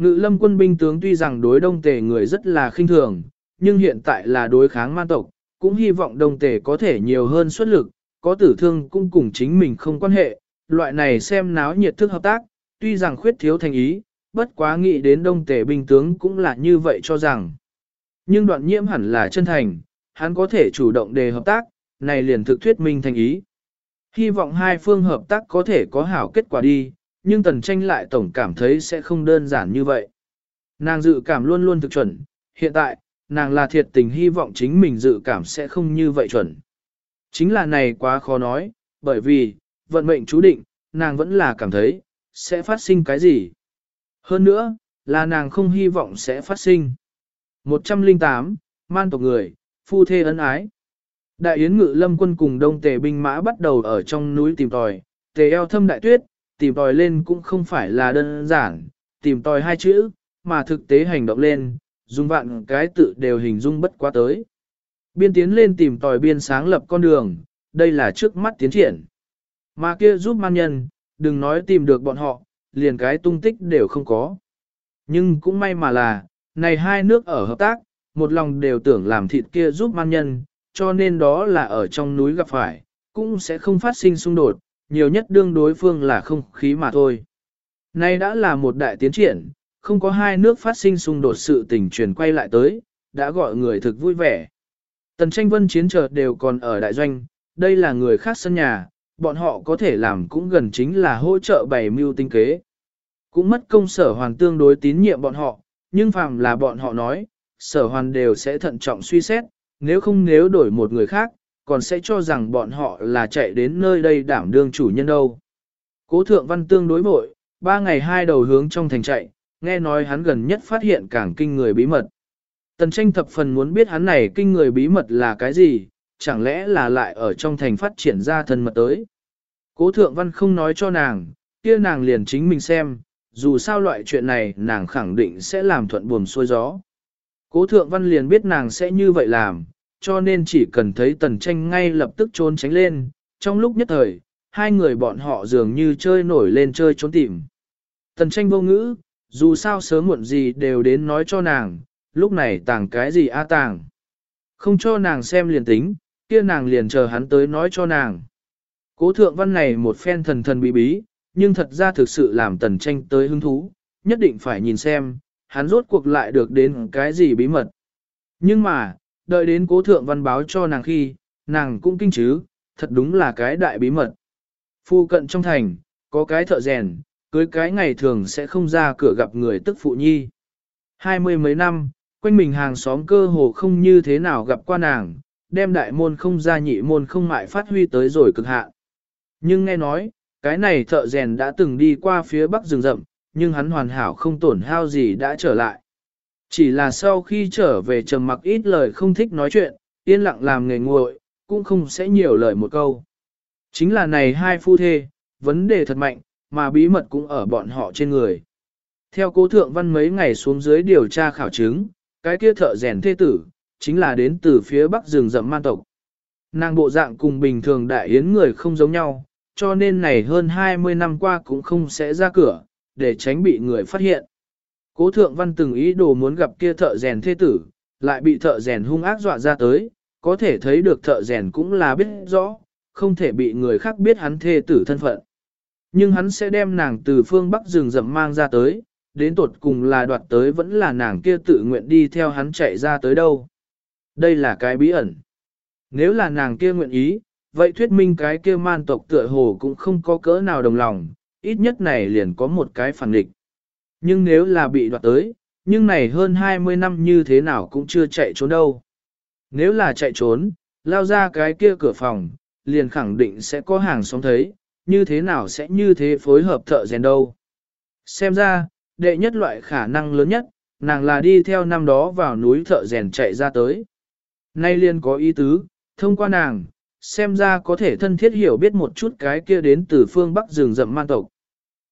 Ngự lâm quân binh tướng tuy rằng đối đông tề người rất là khinh thường, nhưng hiện tại là đối kháng man tộc, cũng hy vọng đông tề có thể nhiều hơn xuất lực, có tử thương cũng cùng chính mình không quan hệ, loại này xem náo nhiệt thức hợp tác, tuy rằng khuyết thiếu thành ý, bất quá nghĩ đến đông tề binh tướng cũng là như vậy cho rằng. Nhưng đoạn nhiễm hẳn là chân thành, hắn có thể chủ động đề hợp tác, này liền thực thuyết minh thành ý. Hy vọng hai phương hợp tác có thể có hảo kết quả đi, nhưng tần tranh lại tổng cảm thấy sẽ không đơn giản như vậy. Nàng dự cảm luôn luôn thực chuẩn, hiện tại, nàng là thiệt tình hy vọng chính mình dự cảm sẽ không như vậy chuẩn. Chính là này quá khó nói, bởi vì, vận mệnh chú định, nàng vẫn là cảm thấy, sẽ phát sinh cái gì. Hơn nữa, là nàng không hy vọng sẽ phát sinh. 108, man tộc người, phu thê ân ái. Đại yến ngự lâm quân cùng đông tề binh mã bắt đầu ở trong núi tìm tòi, tề eo thâm đại tuyết, tìm tòi lên cũng không phải là đơn giản, tìm tòi hai chữ, mà thực tế hành động lên, dùng vạn cái tự đều hình dung bất quá tới. Biên tiến lên tìm tòi biên sáng lập con đường, đây là trước mắt tiến triển. Mà kia giúp man nhân, đừng nói tìm được bọn họ, liền cái tung tích đều không có. Nhưng cũng may mà là, này hai nước ở hợp tác, một lòng đều tưởng làm thịt kia giúp man nhân, cho nên đó là ở trong núi gặp phải, cũng sẽ không phát sinh xung đột, nhiều nhất đương đối phương là không khí mà thôi. Nay đã là một đại tiến triển, không có hai nước phát sinh xung đột sự tình truyền quay lại tới, đã gọi người thực vui vẻ. Tần tranh vân chiến trợ đều còn ở đại doanh, đây là người khác sân nhà, bọn họ có thể làm cũng gần chính là hỗ trợ bày mưu tinh kế. Cũng mất công sở hoàn tương đối tín nhiệm bọn họ, nhưng phàm là bọn họ nói, sở hoàn đều sẽ thận trọng suy xét, nếu không nếu đổi một người khác, còn sẽ cho rằng bọn họ là chạy đến nơi đây đảm đương chủ nhân đâu. Cố thượng văn tương đối mội, ba ngày hai đầu hướng trong thành chạy, nghe nói hắn gần nhất phát hiện càng kinh người bí mật. Tần tranh thập phần muốn biết hắn này kinh người bí mật là cái gì, chẳng lẽ là lại ở trong thành phát triển ra thân mật tới. Cố thượng văn không nói cho nàng, kia nàng liền chính mình xem, dù sao loại chuyện này nàng khẳng định sẽ làm thuận buồm xuôi gió. Cố thượng văn liền biết nàng sẽ như vậy làm, cho nên chỉ cần thấy tần tranh ngay lập tức trốn tránh lên, trong lúc nhất thời, hai người bọn họ dường như chơi nổi lên chơi trốn tìm. Tần tranh vô ngữ, dù sao sớm muộn gì đều đến nói cho nàng, lúc này tàng cái gì a tàng. Không cho nàng xem liền tính, kia nàng liền chờ hắn tới nói cho nàng. Cố thượng văn này một phen thần thần bí bí, nhưng thật ra thực sự làm tần tranh tới hứng thú, nhất định phải nhìn xem, hắn rốt cuộc lại được đến cái gì bí mật. Nhưng mà, đợi đến cố thượng văn báo cho nàng khi, nàng cũng kinh chứ, thật đúng là cái đại bí mật. Phu cận trong thành, có cái thợ rèn, cưới cái ngày thường sẽ không ra cửa gặp người tức phụ nhi. Hai mươi mấy năm, quanh mình hàng xóm cơ hồ không như thế nào gặp qua nàng, đem đại môn không ra nhị môn không mại phát huy tới rồi cực hạn. Nhưng nghe nói, cái này thợ rèn đã từng đi qua phía bắc rừng rậm, nhưng hắn hoàn hảo không tổn hao gì đã trở lại. Chỉ là sau khi trở về trầm mặc ít lời không thích nói chuyện, yên lặng làm nghề nguội, cũng không sẽ nhiều lời một câu. Chính là này hai phu thê, vấn đề thật mạnh, mà bí mật cũng ở bọn họ trên người. Theo cố thượng văn mấy ngày xuống dưới điều tra khảo chứng, cái kia thợ rèn thê tử, chính là đến từ phía bắc rừng rậm man tộc. Nàng bộ dạng cùng bình thường đại yến người không giống nhau, cho nên này hơn 20 năm qua cũng không sẽ ra cửa, để tránh bị người phát hiện. Cố thượng văn từng ý đồ muốn gặp kia thợ rèn thê tử, lại bị thợ rèn hung ác dọa ra tới, có thể thấy được thợ rèn cũng là biết rõ, không thể bị người khác biết hắn thê tử thân phận. Nhưng hắn sẽ đem nàng từ phương Bắc rừng rậm mang ra tới, đến tột cùng là đoạt tới vẫn là nàng kia tự nguyện đi theo hắn chạy ra tới đâu. Đây là cái bí ẩn. Nếu là nàng kia nguyện ý, vậy thuyết minh cái kia man tộc tựa hồ cũng không có cỡ nào đồng lòng, ít nhất này liền có một cái phản địch. Nhưng nếu là bị đoạt tới, nhưng này hơn 20 năm như thế nào cũng chưa chạy trốn đâu. Nếu là chạy trốn, lao ra cái kia cửa phòng, liền khẳng định sẽ có hàng xóm thấy, như thế nào sẽ như thế phối hợp thợ rèn đâu. Xem ra, đệ nhất loại khả năng lớn nhất, nàng là đi theo năm đó vào núi thợ rèn chạy ra tới. Nay liền có ý tứ, thông qua nàng, xem ra có thể thân thiết hiểu biết một chút cái kia đến từ phương Bắc rừng rậm man tộc.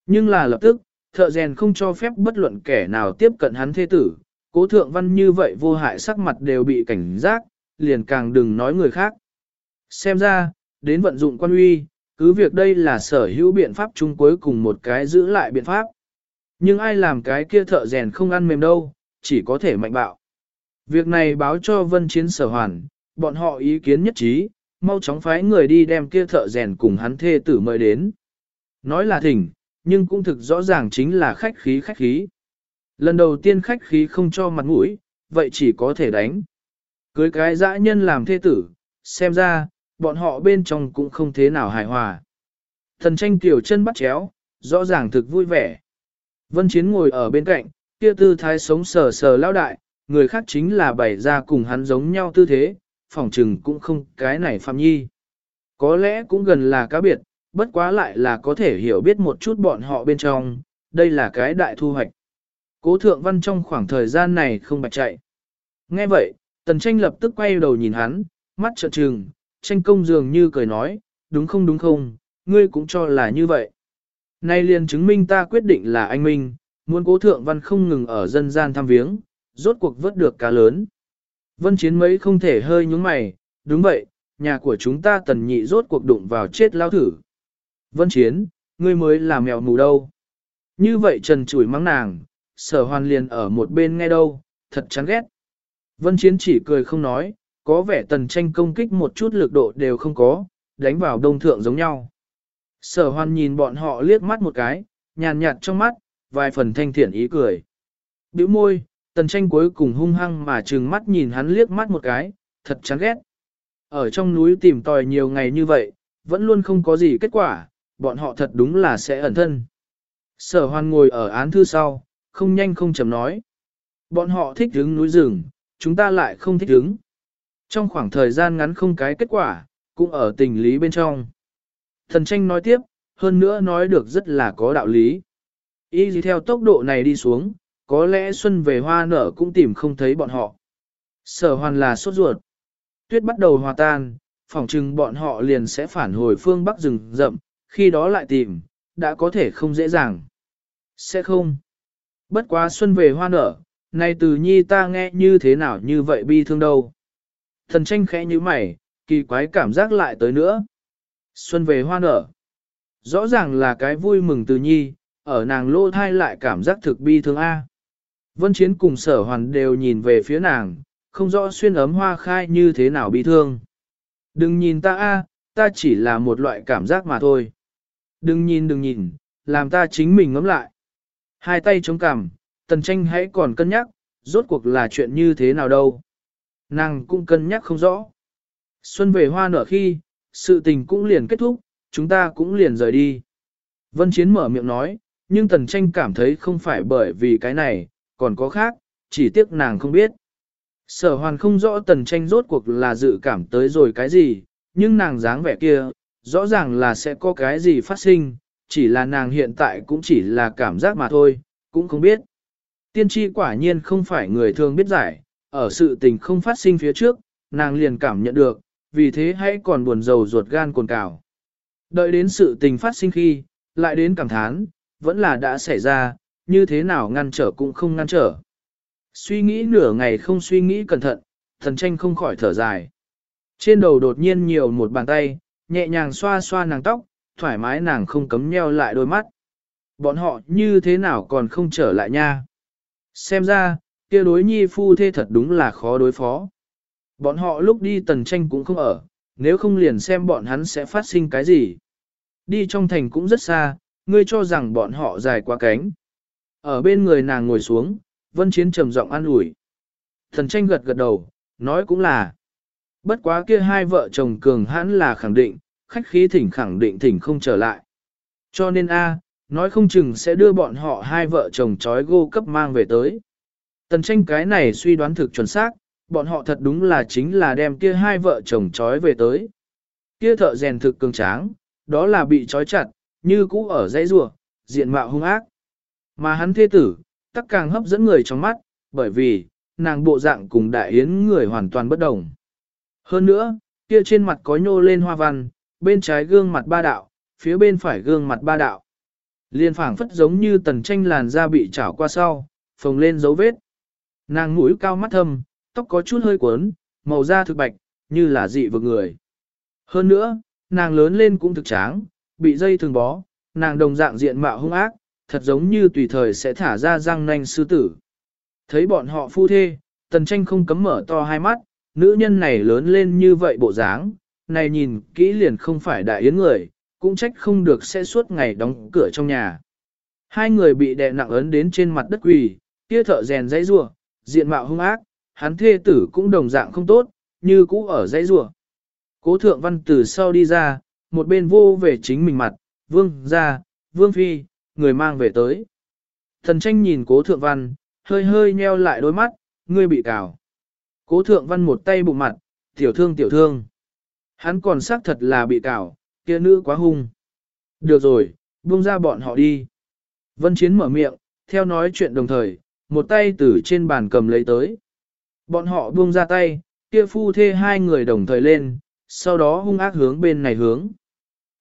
Nhưng là lập tức, thợ rèn không cho phép bất luận kẻ nào tiếp cận hắn thế tử, cố thượng văn như vậy vô hại sắc mặt đều bị cảnh giác, liền càng đừng nói người khác. Xem ra, đến vận dụng quan uy, cứ việc đây là sở hữu biện pháp chung cuối cùng một cái giữ lại biện pháp. Nhưng ai làm cái kia thợ rèn không ăn mềm đâu, chỉ có thể mạnh bạo. Việc này báo cho vân chiến sở hoàn, bọn họ ý kiến nhất trí, mau chóng phái người đi đem kia thợ rèn cùng hắn thê tử mời đến. Nói là thỉnh, nhưng cũng thực rõ ràng chính là khách khí khách khí. Lần đầu tiên khách khí không cho mặt mũi, vậy chỉ có thể đánh. Cưới cái dã nhân làm thê tử, xem ra, bọn họ bên trong cũng không thế nào hài hòa. Thần tranh tiểu chân bắt chéo, rõ ràng thực vui vẻ. Vân Chiến ngồi ở bên cạnh, kia tư thái sống sờ sờ lao đại, người khác chính là bày ra cùng hắn giống nhau tư thế, phỏng trừng cũng không cái này phạm nhi. Có lẽ cũng gần là cá biệt, bất quá lại là có thể hiểu biết một chút bọn họ bên trong, đây là cái đại thu hoạch. Cố thượng văn trong khoảng thời gian này không bạch chạy. Nghe vậy, tần tranh lập tức quay đầu nhìn hắn, mắt trợn trừng, tranh công dường như cười nói, đúng không đúng không, ngươi cũng cho là như vậy. Nay liền chứng minh ta quyết định là anh Minh, muốn cố thượng văn không ngừng ở dân gian thăm viếng, rốt cuộc vớt được cá lớn. Vân chiến mấy không thể hơi nhúng mày, đúng vậy, nhà của chúng ta tần nhị rốt cuộc đụng vào chết lao thử. Vân chiến, ngươi mới là mèo mù đâu. Như vậy trần chủi mắng nàng, sở hoàn liền ở một bên nghe đâu, thật chán ghét. Vân chiến chỉ cười không nói, có vẻ tần tranh công kích một chút lực độ đều không có, đánh vào đông thượng giống nhau. Sở hoàn nhìn bọn họ liếc mắt một cái, nhàn nhạt trong mắt, vài phần thanh thiện ý cười. Biểu môi, tần tranh cuối cùng hung hăng mà trừng mắt nhìn hắn liếc mắt một cái, thật chán ghét. Ở trong núi tìm tòi nhiều ngày như vậy, vẫn luôn không có gì kết quả, bọn họ thật đúng là sẽ ẩn thân. Sở Hoan ngồi ở án thư sau, không nhanh không chậm nói. Bọn họ thích đứng núi rừng, chúng ta lại không thích đứng. Trong khoảng thời gian ngắn không cái kết quả, cũng ở tình lý bên trong. Thần tranh nói tiếp, hơn nữa nói được rất là có đạo lý. Y gì theo tốc độ này đi xuống, có lẽ xuân về hoa nở cũng tìm không thấy bọn họ. Sở hoàn là sốt ruột. Tuyết bắt đầu hòa tan, phỏng chừng bọn họ liền sẽ phản hồi phương bắc rừng rậm, khi đó lại tìm, đã có thể không dễ dàng. Sẽ không. Bất quá xuân về hoa nở, nay từ nhi ta nghe như thế nào như vậy bi thương đâu. Thần tranh khẽ như mày, kỳ quái cảm giác lại tới nữa. Xuân về hoa nở. Rõ ràng là cái vui mừng từ nhi, ở nàng lô thai lại cảm giác thực bi thương A. Vân Chiến cùng sở hoàn đều nhìn về phía nàng, không rõ xuyên ấm hoa khai như thế nào bi thương. Đừng nhìn ta A, ta chỉ là một loại cảm giác mà thôi. Đừng nhìn đừng nhìn, làm ta chính mình ngắm lại. Hai tay chống cằm, tần tranh hãy còn cân nhắc, rốt cuộc là chuyện như thế nào đâu. Nàng cũng cân nhắc không rõ. Xuân về hoa nở khi, sự tình cũng liền kết thúc, chúng ta cũng liền rời đi. Vân Chiến mở miệng nói, nhưng tần tranh cảm thấy không phải bởi vì cái này, còn có khác, chỉ tiếc nàng không biết. Sở hoàn không rõ tần tranh rốt cuộc là dự cảm tới rồi cái gì, nhưng nàng dáng vẻ kia, rõ ràng là sẽ có cái gì phát sinh, chỉ là nàng hiện tại cũng chỉ là cảm giác mà thôi, cũng không biết. Tiên tri quả nhiên không phải người thường biết giải, ở sự tình không phát sinh phía trước, nàng liền cảm nhận được, vì thế hãy còn buồn rầu ruột gan cồn cào. Đợi đến sự tình phát sinh khi, lại đến cảm thán, vẫn là đã xảy ra, như thế nào ngăn trở cũng không ngăn trở. Suy nghĩ nửa ngày không suy nghĩ cẩn thận, thần tranh không khỏi thở dài. Trên đầu đột nhiên nhiều một bàn tay, nhẹ nhàng xoa xoa nàng tóc, thoải mái nàng không cấm nheo lại đôi mắt. Bọn họ như thế nào còn không trở lại nha. Xem ra, kia đối nhi phu thê thật đúng là khó đối phó. Bọn họ lúc đi tần tranh cũng không ở, nếu không liền xem bọn hắn sẽ phát sinh cái gì. Đi trong thành cũng rất xa, ngươi cho rằng bọn họ dài quá cánh. Ở bên người nàng ngồi xuống, vân chiến trầm giọng an ủi. Thần tranh gật gật đầu, nói cũng là. Bất quá kia hai vợ chồng cường hãn là khẳng định, khách khí thỉnh khẳng định thỉnh không trở lại. Cho nên A, nói không chừng sẽ đưa bọn họ hai vợ chồng trói gô cấp mang về tới. Tần tranh cái này suy đoán thực chuẩn xác, bọn họ thật đúng là chính là đem kia hai vợ chồng trói về tới. Kia thợ rèn thực cường tráng, đó là bị trói chặt, như cũ ở dãy rùa, diện mạo hung ác. Mà hắn thê tử, tắc càng hấp dẫn người trong mắt, bởi vì, nàng bộ dạng cùng đại yến người hoàn toàn bất đồng. Hơn nữa, kia trên mặt có nhô lên hoa văn, bên trái gương mặt ba đạo, phía bên phải gương mặt ba đạo. Liên phảng phất giống như tần tranh làn da bị chảo qua sau, phồng lên dấu vết. Nàng mũi cao mắt thâm, tóc có chút hơi cuốn, màu da thực bạch, như là dị vực người. Hơn nữa, nàng lớn lên cũng thực tráng, bị dây thường bó, nàng đồng dạng diện mạo hung ác, thật giống như tùy thời sẽ thả ra răng nanh sư tử. Thấy bọn họ phu thê, tần tranh không cấm mở to hai mắt, nữ nhân này lớn lên như vậy bộ dáng, này nhìn kỹ liền không phải đại yến người, cũng trách không được sẽ suốt ngày đóng cửa trong nhà. Hai người bị đè nặng ấn đến trên mặt đất quỳ, kia thợ rèn dãy rủa, diện mạo hung ác, hắn thê tử cũng đồng dạng không tốt, như cũ ở dãy rủa. Cố thượng văn từ sau đi ra, một bên vô về chính mình mặt, vương ra, vương phi, người mang về tới. Thần tranh nhìn cố thượng văn, hơi hơi nheo lại đôi mắt, ngươi bị cào. Cố thượng văn một tay bụng mặt, tiểu thương tiểu thương. Hắn còn xác thật là bị cảo, kia nữ quá hung. Được rồi, buông ra bọn họ đi. Vân Chiến mở miệng, theo nói chuyện đồng thời, một tay từ trên bàn cầm lấy tới. Bọn họ buông ra tay, kia phu thê hai người đồng thời lên, sau đó hung ác hướng bên này hướng.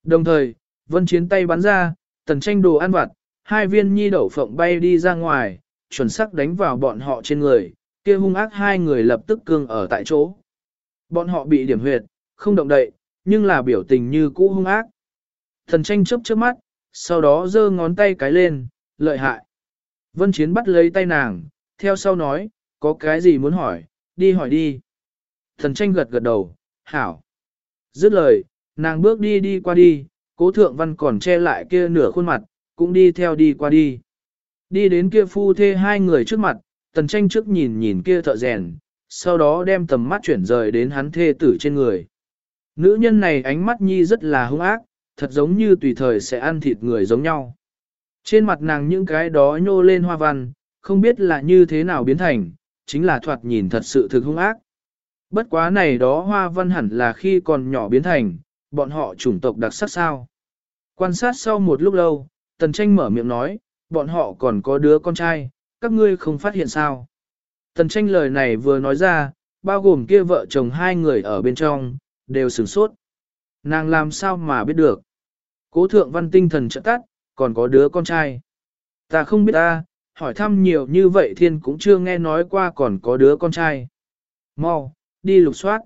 Đồng thời, Vân Chiến tay bắn ra, tần tranh đồ ăn vặt, hai viên nhi đậu phộng bay đi ra ngoài, chuẩn sắc đánh vào bọn họ trên người, kia hung ác hai người lập tức cương ở tại chỗ. Bọn họ bị điểm huyệt, không động đậy, nhưng là biểu tình như cũ hung ác. Thần tranh chớp trước mắt, sau đó giơ ngón tay cái lên, lợi hại. Vân Chiến bắt lấy tay nàng, theo sau nói, có cái gì muốn hỏi, đi hỏi đi. Thần tranh gật gật đầu, hảo. Dứt lời, nàng bước đi đi qua đi, cố thượng văn còn che lại kia nửa khuôn mặt, cũng đi theo đi qua đi. Đi đến kia phu thê hai người trước mặt, tần tranh trước nhìn nhìn kia thợ rèn, sau đó đem tầm mắt chuyển rời đến hắn thê tử trên người. Nữ nhân này ánh mắt nhi rất là hung ác, thật giống như tùy thời sẽ ăn thịt người giống nhau. Trên mặt nàng những cái đó nhô lên hoa văn, không biết là như thế nào biến thành, chính là thoạt nhìn thật sự thực hung ác. Bất quá này đó hoa văn hẳn là khi còn nhỏ biến thành, bọn họ chủng tộc đặc sắc sao. Quan sát sau một lúc lâu, tần tranh mở miệng nói, bọn họ còn có đứa con trai, các ngươi không phát hiện sao. Tần tranh lời này vừa nói ra, bao gồm kia vợ chồng hai người ở bên trong, đều sửng sốt. Nàng làm sao mà biết được. Cố thượng văn tinh thần trợ tắt, còn có đứa con trai. Ta không biết ta, hỏi thăm nhiều như vậy thiên cũng chưa nghe nói qua còn có đứa con trai. Mau, đi lục soát.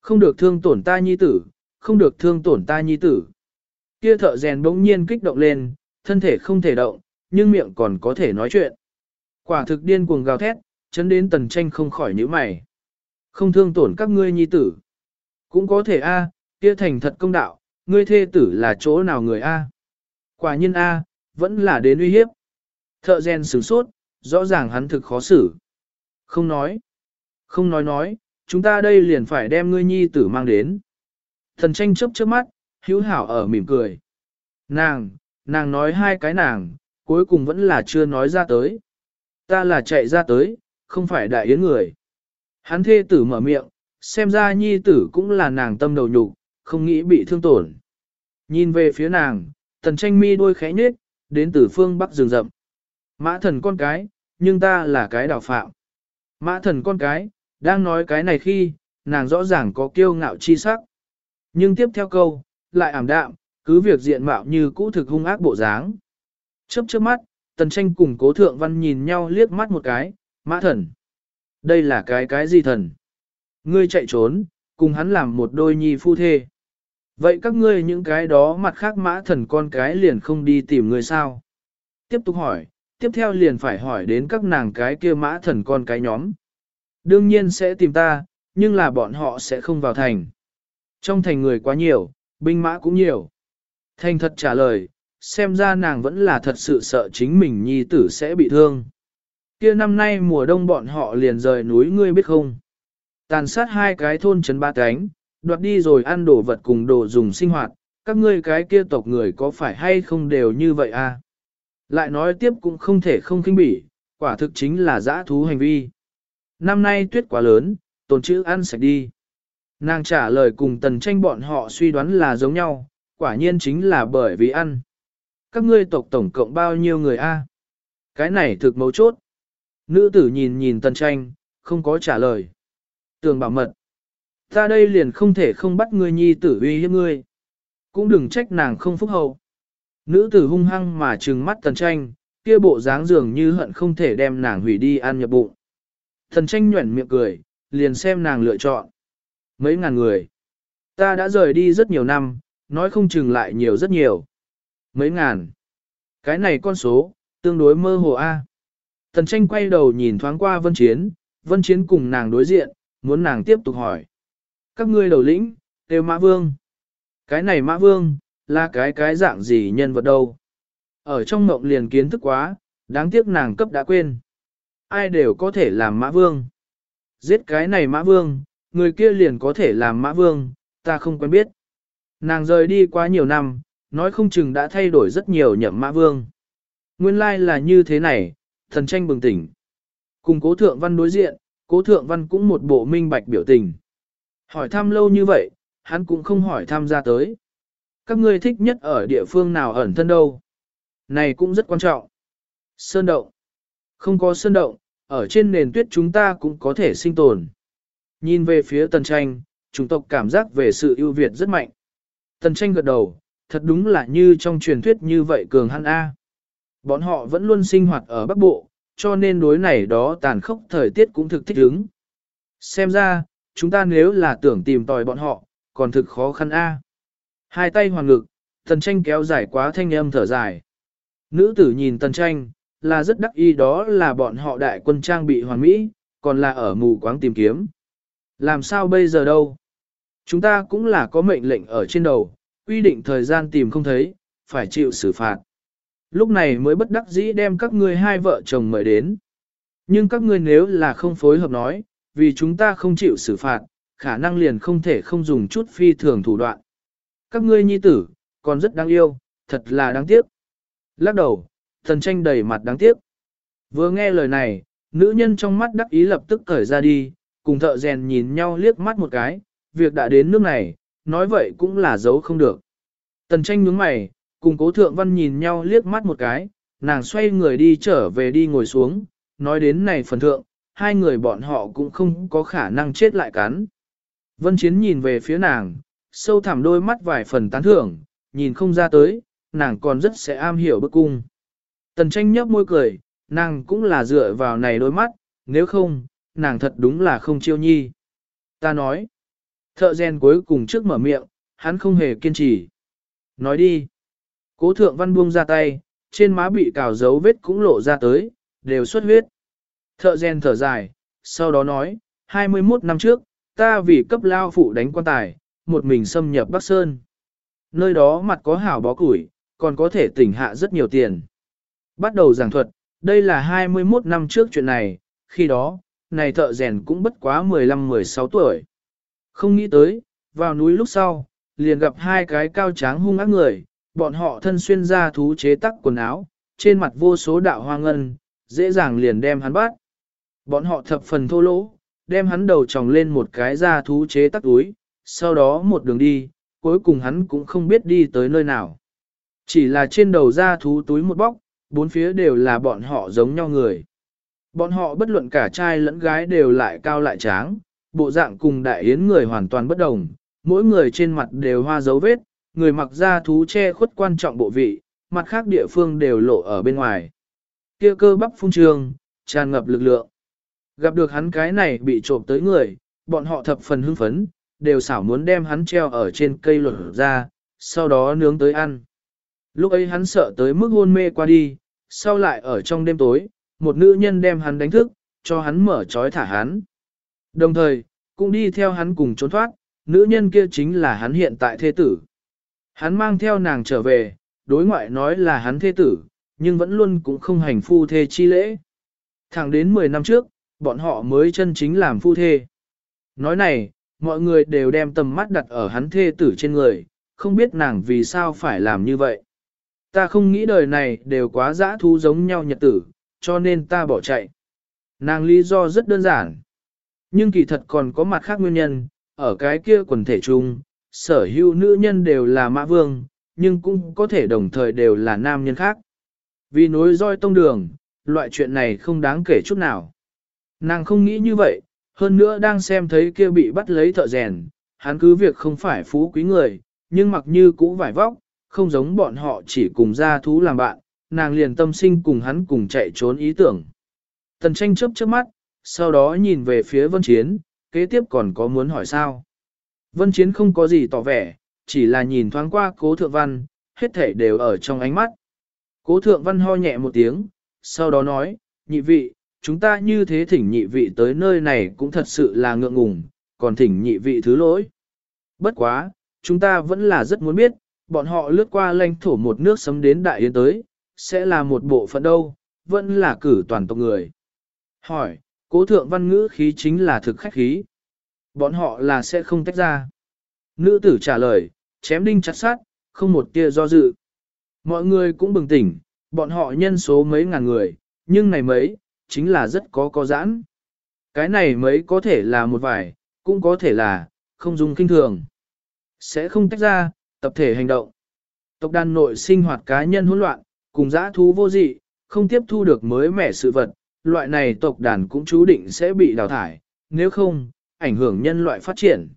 Không được thương tổn ta nhi tử, không được thương tổn ta nhi tử. Kia thợ rèn bỗng nhiên kích động lên, thân thể không thể động, nhưng miệng còn có thể nói chuyện. Quả thực điên cuồng gào thét, chấn đến tần tranh không khỏi nhíu mày. Không thương tổn các ngươi nhi tử. Cũng có thể a, kia thành thật công đạo, ngươi thê tử là chỗ nào người a? Quả nhiên a, vẫn là đến uy hiếp. Thợ rèn sửng sốt, rõ ràng hắn thực khó xử. Không nói. Không nói nói, chúng ta đây liền phải đem ngươi nhi tử mang đến. Thần tranh chớp chớp mắt, hữu hảo ở mỉm cười. Nàng, nàng nói hai cái nàng, cuối cùng vẫn là chưa nói ra tới. Ta là chạy ra tới, không phải đại yến người. Hắn thê tử mở miệng, xem ra nhi tử cũng là nàng tâm đầu nhục, không nghĩ bị thương tổn. Nhìn về phía nàng, tần tranh mi đôi khẽ nhết, đến từ phương bắc rừng rậm. Mã thần con cái, nhưng ta là cái đào phạm. Mã thần con cái, đang nói cái này khi, nàng rõ ràng có kiêu ngạo chi sắc. Nhưng tiếp theo câu, lại ảm đạm, cứ việc diện mạo như cũ thực hung ác bộ dáng. Chớp chớp mắt, tần tranh cùng cố thượng văn nhìn nhau liếc mắt một cái, mã thần. Đây là cái cái gì thần? Ngươi chạy trốn, cùng hắn làm một đôi nhi phu thê. Vậy các ngươi những cái đó mặt khác mã thần con cái liền không đi tìm ngươi sao? Tiếp tục hỏi, tiếp theo liền phải hỏi đến các nàng cái kia mã thần con cái nhóm. Đương nhiên sẽ tìm ta, nhưng là bọn họ sẽ không vào thành. Trong thành người quá nhiều, binh mã cũng nhiều. Thành thật trả lời, xem ra nàng vẫn là thật sự sợ chính mình nhi tử sẽ bị thương. Kia năm nay mùa đông bọn họ liền rời núi ngươi biết không? Tàn sát hai cái thôn trấn ba cánh, đoạt đi rồi ăn đồ vật cùng đồ dùng sinh hoạt, các ngươi cái kia tộc người có phải hay không đều như vậy à? Lại nói tiếp cũng không thể không kinh bỉ, quả thực chính là dã thú hành vi. Năm nay tuyết quá lớn, tồn chữ ăn sạch đi. Nàng trả lời cùng tần tranh bọn họ suy đoán là giống nhau, quả nhiên chính là bởi vì ăn. Các ngươi tộc tổng cộng bao nhiêu người a? Cái này thực mấu chốt. Nữ tử nhìn nhìn tần tranh, không có trả lời. Tường bảo mật. Ta đây liền không thể không bắt ngươi nhi tử uy hiếp ngươi. Cũng đừng trách nàng không phúc hậu. Nữ tử hung hăng mà trừng mắt tần tranh, kia bộ dáng dường như hận không thể đem nàng hủy đi ăn nhập bụng. Tần tranh nhuẩn miệng cười, liền xem nàng lựa chọn. Mấy ngàn người. Ta đã rời đi rất nhiều năm, nói không chừng lại nhiều rất nhiều. Mấy ngàn. Cái này con số, tương đối mơ hồ A. Tần tranh quay đầu nhìn thoáng qua vân chiến, vân chiến cùng nàng đối diện, muốn nàng tiếp tục hỏi. Các ngươi đầu lĩnh, đều mã vương. Cái này mã vương, là cái cái dạng gì nhân vật đâu. Ở trong mộng liền kiến thức quá, đáng tiếc nàng cấp đã quên. Ai đều có thể làm mã vương. Giết cái này mã vương, người kia liền có thể làm mã vương, ta không quen biết. Nàng rời đi quá nhiều năm, nói không chừng đã thay đổi rất nhiều nhậm mã vương. Nguyên lai like là như thế này, thần tranh bừng tỉnh. Cùng cố thượng văn đối diện, cố thượng văn cũng một bộ minh bạch biểu tình. Hỏi thăm lâu như vậy, hắn cũng không hỏi thăm ra tới. Các ngươi thích nhất ở địa phương nào ẩn thân đâu? Này cũng rất quan trọng. Sơn động. Không có sơn động, ở trên nền tuyết chúng ta cũng có thể sinh tồn. Nhìn về phía tần tranh, chúng tộc cảm giác về sự ưu việt rất mạnh. Tần tranh gật đầu, thật đúng là như trong truyền thuyết như vậy cường hắn A. Bọn họ vẫn luôn sinh hoạt ở Bắc Bộ, cho nên đối này đó tàn khốc thời tiết cũng thực thích ứng. Xem ra, chúng ta nếu là tưởng tìm tòi bọn họ, còn thực khó khăn A. Hai tay hoàng ngực, tần tranh kéo dài quá thanh âm thở dài. Nữ tử nhìn tần tranh, là rất đắc ý đó là bọn họ đại quân trang bị hoàn mỹ, còn là ở mù quáng tìm kiếm. Làm sao bây giờ đâu? Chúng ta cũng là có mệnh lệnh ở trên đầu, quy định thời gian tìm không thấy, phải chịu xử phạt. Lúc này mới bất đắc dĩ đem các ngươi hai vợ chồng mời đến. Nhưng các ngươi nếu là không phối hợp nói, vì chúng ta không chịu xử phạt, khả năng liền không thể không dùng chút phi thường thủ đoạn. Các ngươi nhi tử, còn rất đáng yêu, thật là đáng tiếc. Lắc đầu, thần tranh đầy mặt đáng tiếc. Vừa nghe lời này, nữ nhân trong mắt đắc ý lập tức cởi ra đi, cùng thợ rèn nhìn nhau liếc mắt một cái, việc đã đến nước này, nói vậy cũng là giấu không được. Tần tranh nhướng mày, cùng cố thượng văn nhìn nhau liếc mắt một cái, nàng xoay người đi trở về đi ngồi xuống, nói đến này phần thượng, hai người bọn họ cũng không có khả năng chết lại cắn. Vân Chiến nhìn về phía nàng, sâu thẳm đôi mắt vài phần tán thưởng, nhìn không ra tới, nàng còn rất sẽ am hiểu bức cung. Tần tranh nhấp môi cười, nàng cũng là dựa vào này đôi mắt, nếu không, nàng thật đúng là không chiêu nhi. Ta nói, thợ rèn cuối cùng trước mở miệng, hắn không hề kiên trì. Nói đi. Cố thượng văn buông ra tay, trên má bị cào dấu vết cũng lộ ra tới, đều xuất huyết. Thợ rèn thở dài, sau đó nói, 21 năm trước, ta vì cấp lao phụ đánh quan tài, một mình xâm nhập Bắc Sơn. Nơi đó mặt có hảo bó củi, còn có thể tỉnh hạ rất nhiều tiền. Bắt đầu giảng thuật, đây là 21 năm trước chuyện này, khi đó, này thợ rèn cũng bất quá 15-16 tuổi. Không nghĩ tới, vào núi lúc sau, liền gặp hai cái cao tráng hung ác người, bọn họ thân xuyên ra thú chế tắc quần áo, trên mặt vô số đạo hoa ngân, dễ dàng liền đem hắn bắt. Bọn họ thập phần thô lỗ, đem hắn đầu tròng lên một cái da thú chế tắc túi, sau đó một đường đi, cuối cùng hắn cũng không biết đi tới nơi nào. Chỉ là trên đầu da thú túi một bóc, bốn phía đều là bọn họ giống nhau người. Bọn họ bất luận cả trai lẫn gái đều lại cao lại tráng, bộ dạng cùng đại yến người hoàn toàn bất đồng, mỗi người trên mặt đều hoa dấu vết, người mặc da thú che khuất quan trọng bộ vị, mặt khác địa phương đều lộ ở bên ngoài. Kia cơ bắp phung trường, tràn ngập lực lượng. Gặp được hắn cái này bị trộm tới người, bọn họ thập phần hưng phấn, đều xảo muốn đem hắn treo ở trên cây lột ra, sau đó nướng tới ăn. Lúc ấy hắn sợ tới mức hôn mê qua đi, sau lại ở trong đêm tối, một nữ nhân đem hắn đánh thức, cho hắn mở trói thả hắn. Đồng thời, cũng đi theo hắn cùng trốn thoát, nữ nhân kia chính là hắn hiện tại thế tử. Hắn mang theo nàng trở về, đối ngoại nói là hắn thế tử, nhưng vẫn luôn cũng không hành phu thê chi lễ. Thẳng đến 10 năm trước, bọn họ mới chân chính làm phu thê. Nói này, mọi người đều đem tầm mắt đặt ở hắn thê tử trên người, không biết nàng vì sao phải làm như vậy. Ta không nghĩ đời này đều quá dã thú giống nhau nhật tử, cho nên ta bỏ chạy. Nàng lý do rất đơn giản. Nhưng kỳ thật còn có mặt khác nguyên nhân, ở cái kia quần thể chung, sở hữu nữ nhân đều là mã vương, nhưng cũng có thể đồng thời đều là nam nhân khác. Vì nối roi tông đường, loại chuyện này không đáng kể chút nào. Nàng không nghĩ như vậy, hơn nữa đang xem thấy kia bị bắt lấy thợ rèn, hắn cứ việc không phải phú quý người, nhưng mặc như cũ vải vóc, không giống bọn họ chỉ cùng ra thú làm bạn, nàng liền tâm sinh cùng hắn cùng chạy trốn ý tưởng. Tần tranh chớp chớp mắt, sau đó nhìn về phía vân chiến, kế tiếp còn có muốn hỏi sao. Vân chiến không có gì tỏ vẻ, chỉ là nhìn thoáng qua cố thượng văn, hết thể đều ở trong ánh mắt. Cố thượng văn ho nhẹ một tiếng, sau đó nói, nhị vị, chúng ta như thế thỉnh nhị vị tới nơi này cũng thật sự là ngượng ngùng, còn thỉnh nhị vị thứ lỗi. Bất quá, chúng ta vẫn là rất muốn biết, bọn họ lướt qua lãnh thổ một nước sấm đến đại yến tới, sẽ là một bộ phận đâu, vẫn là cử toàn tộc người. Hỏi, cố thượng văn ngữ khí chính là thực khách khí. Bọn họ là sẽ không tách ra. Nữ tử trả lời, chém đinh chặt sát, không một tia do dự. Mọi người cũng bừng tỉnh, bọn họ nhân số mấy ngàn người, nhưng này mấy, chính là rất có có giãn. Cái này mấy có thể là một vài, cũng có thể là, không dùng kinh thường. Sẽ không tách ra, tập thể hành động. Tộc đàn nội sinh hoạt cá nhân hỗn loạn, cùng dã thú vô dị, không tiếp thu được mới mẻ sự vật, loại này tộc đàn cũng chú định sẽ bị đào thải, nếu không, ảnh hưởng nhân loại phát triển.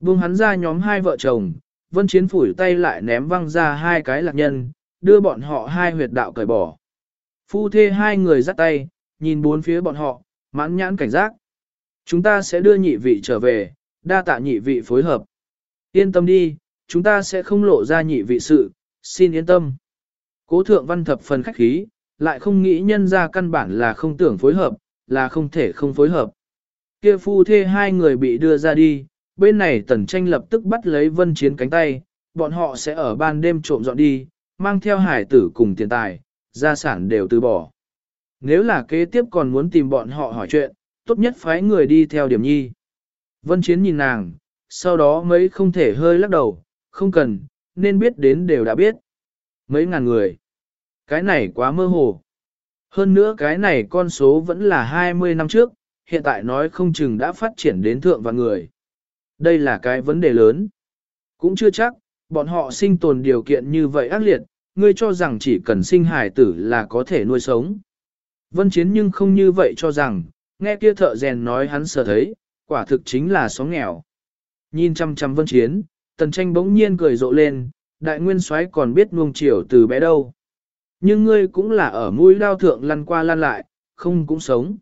Buông hắn ra nhóm hai vợ chồng, vân chiến phủi tay lại ném văng ra hai cái lạc nhân, đưa bọn họ hai huyệt đạo cởi bỏ. Phu thê hai người dắt tay, nhìn bốn phía bọn họ, mãn nhãn cảnh giác. Chúng ta sẽ đưa nhị vị trở về, đa tạ nhị vị phối hợp. Yên tâm đi, chúng ta sẽ không lộ ra nhị vị sự, xin yên tâm. Cố thượng văn thập phần khách khí, lại không nghĩ nhân ra căn bản là không tưởng phối hợp, là không thể không phối hợp. Kia phu thê hai người bị đưa ra đi, bên này tần tranh lập tức bắt lấy vân chiến cánh tay, bọn họ sẽ ở ban đêm trộm dọn đi, mang theo hải tử cùng tiền tài, gia sản đều từ bỏ. Nếu là kế tiếp còn muốn tìm bọn họ hỏi chuyện, tốt nhất phái người đi theo điểm nhi. Vân chiến nhìn nàng, sau đó mấy không thể hơi lắc đầu, không cần, nên biết đến đều đã biết. Mấy ngàn người. Cái này quá mơ hồ. Hơn nữa cái này con số vẫn là 20 năm trước, hiện tại nói không chừng đã phát triển đến thượng và người. Đây là cái vấn đề lớn. Cũng chưa chắc, bọn họ sinh tồn điều kiện như vậy ác liệt, ngươi cho rằng chỉ cần sinh hài tử là có thể nuôi sống. Vân Chiến nhưng không như vậy cho rằng, nghe kia thợ rèn nói hắn sợ thấy, quả thực chính là xóm nghèo. Nhìn chăm chăm Vân Chiến, Tần Tranh bỗng nhiên cười rộ lên, đại nguyên soái còn biết nuông chiều từ bé đâu. Nhưng ngươi cũng là ở mũi đao thượng lăn qua lăn lại, không cũng sống.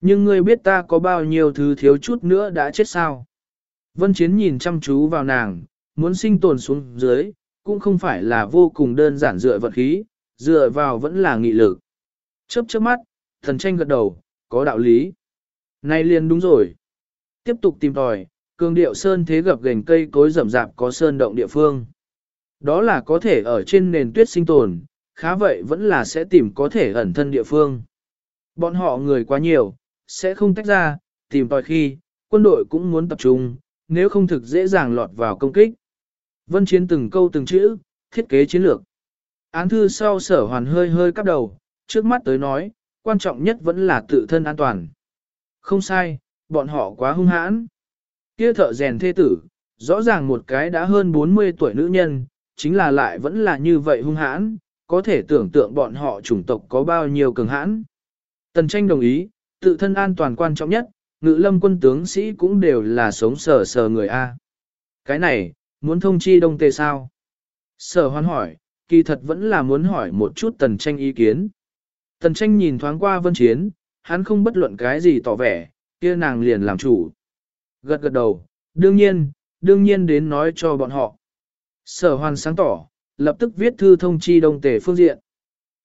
Nhưng ngươi biết ta có bao nhiêu thứ thiếu chút nữa đã chết sao. Vân Chiến nhìn chăm chú vào nàng, muốn sinh tồn xuống dưới, cũng không phải là vô cùng đơn giản dựa vật khí, dựa vào vẫn là nghị lực. Chớp chớp mắt, thần tranh gật đầu, có đạo lý. Này liền đúng rồi. Tiếp tục tìm tòi, cường điệu sơn thế gặp gành cây cối rậm rạp có sơn động địa phương. Đó là có thể ở trên nền tuyết sinh tồn, khá vậy vẫn là sẽ tìm có thể ẩn thân địa phương. Bọn họ người quá nhiều, sẽ không tách ra, tìm tòi khi, quân đội cũng muốn tập trung, nếu không thực dễ dàng lọt vào công kích. Vân Chiến từng câu từng chữ, thiết kế chiến lược. Án thư sau sở hoàn hơi hơi cắp đầu, trước mắt tới nói, quan trọng nhất vẫn là tự thân an toàn. Không sai, bọn họ quá hung hãn. Kia thợ rèn thê tử, rõ ràng một cái đã hơn 40 tuổi nữ nhân, chính là lại vẫn là như vậy hung hãn, có thể tưởng tượng bọn họ chủng tộc có bao nhiêu cường hãn. Tần tranh đồng ý, tự thân an toàn quan trọng nhất, ngự lâm quân tướng sĩ cũng đều là sống sờ sờ người A. Cái này, muốn thông chi đông tề sao? Sở hoan hỏi, kỳ thật vẫn là muốn hỏi một chút tần tranh ý kiến. Tần tranh nhìn thoáng qua vân chiến, hắn không bất luận cái gì tỏ vẻ, kia nàng liền làm chủ. Gật gật đầu, đương nhiên, đương nhiên đến nói cho bọn họ. Sở hoàn sáng tỏ, lập tức viết thư thông chi đông tề phương diện.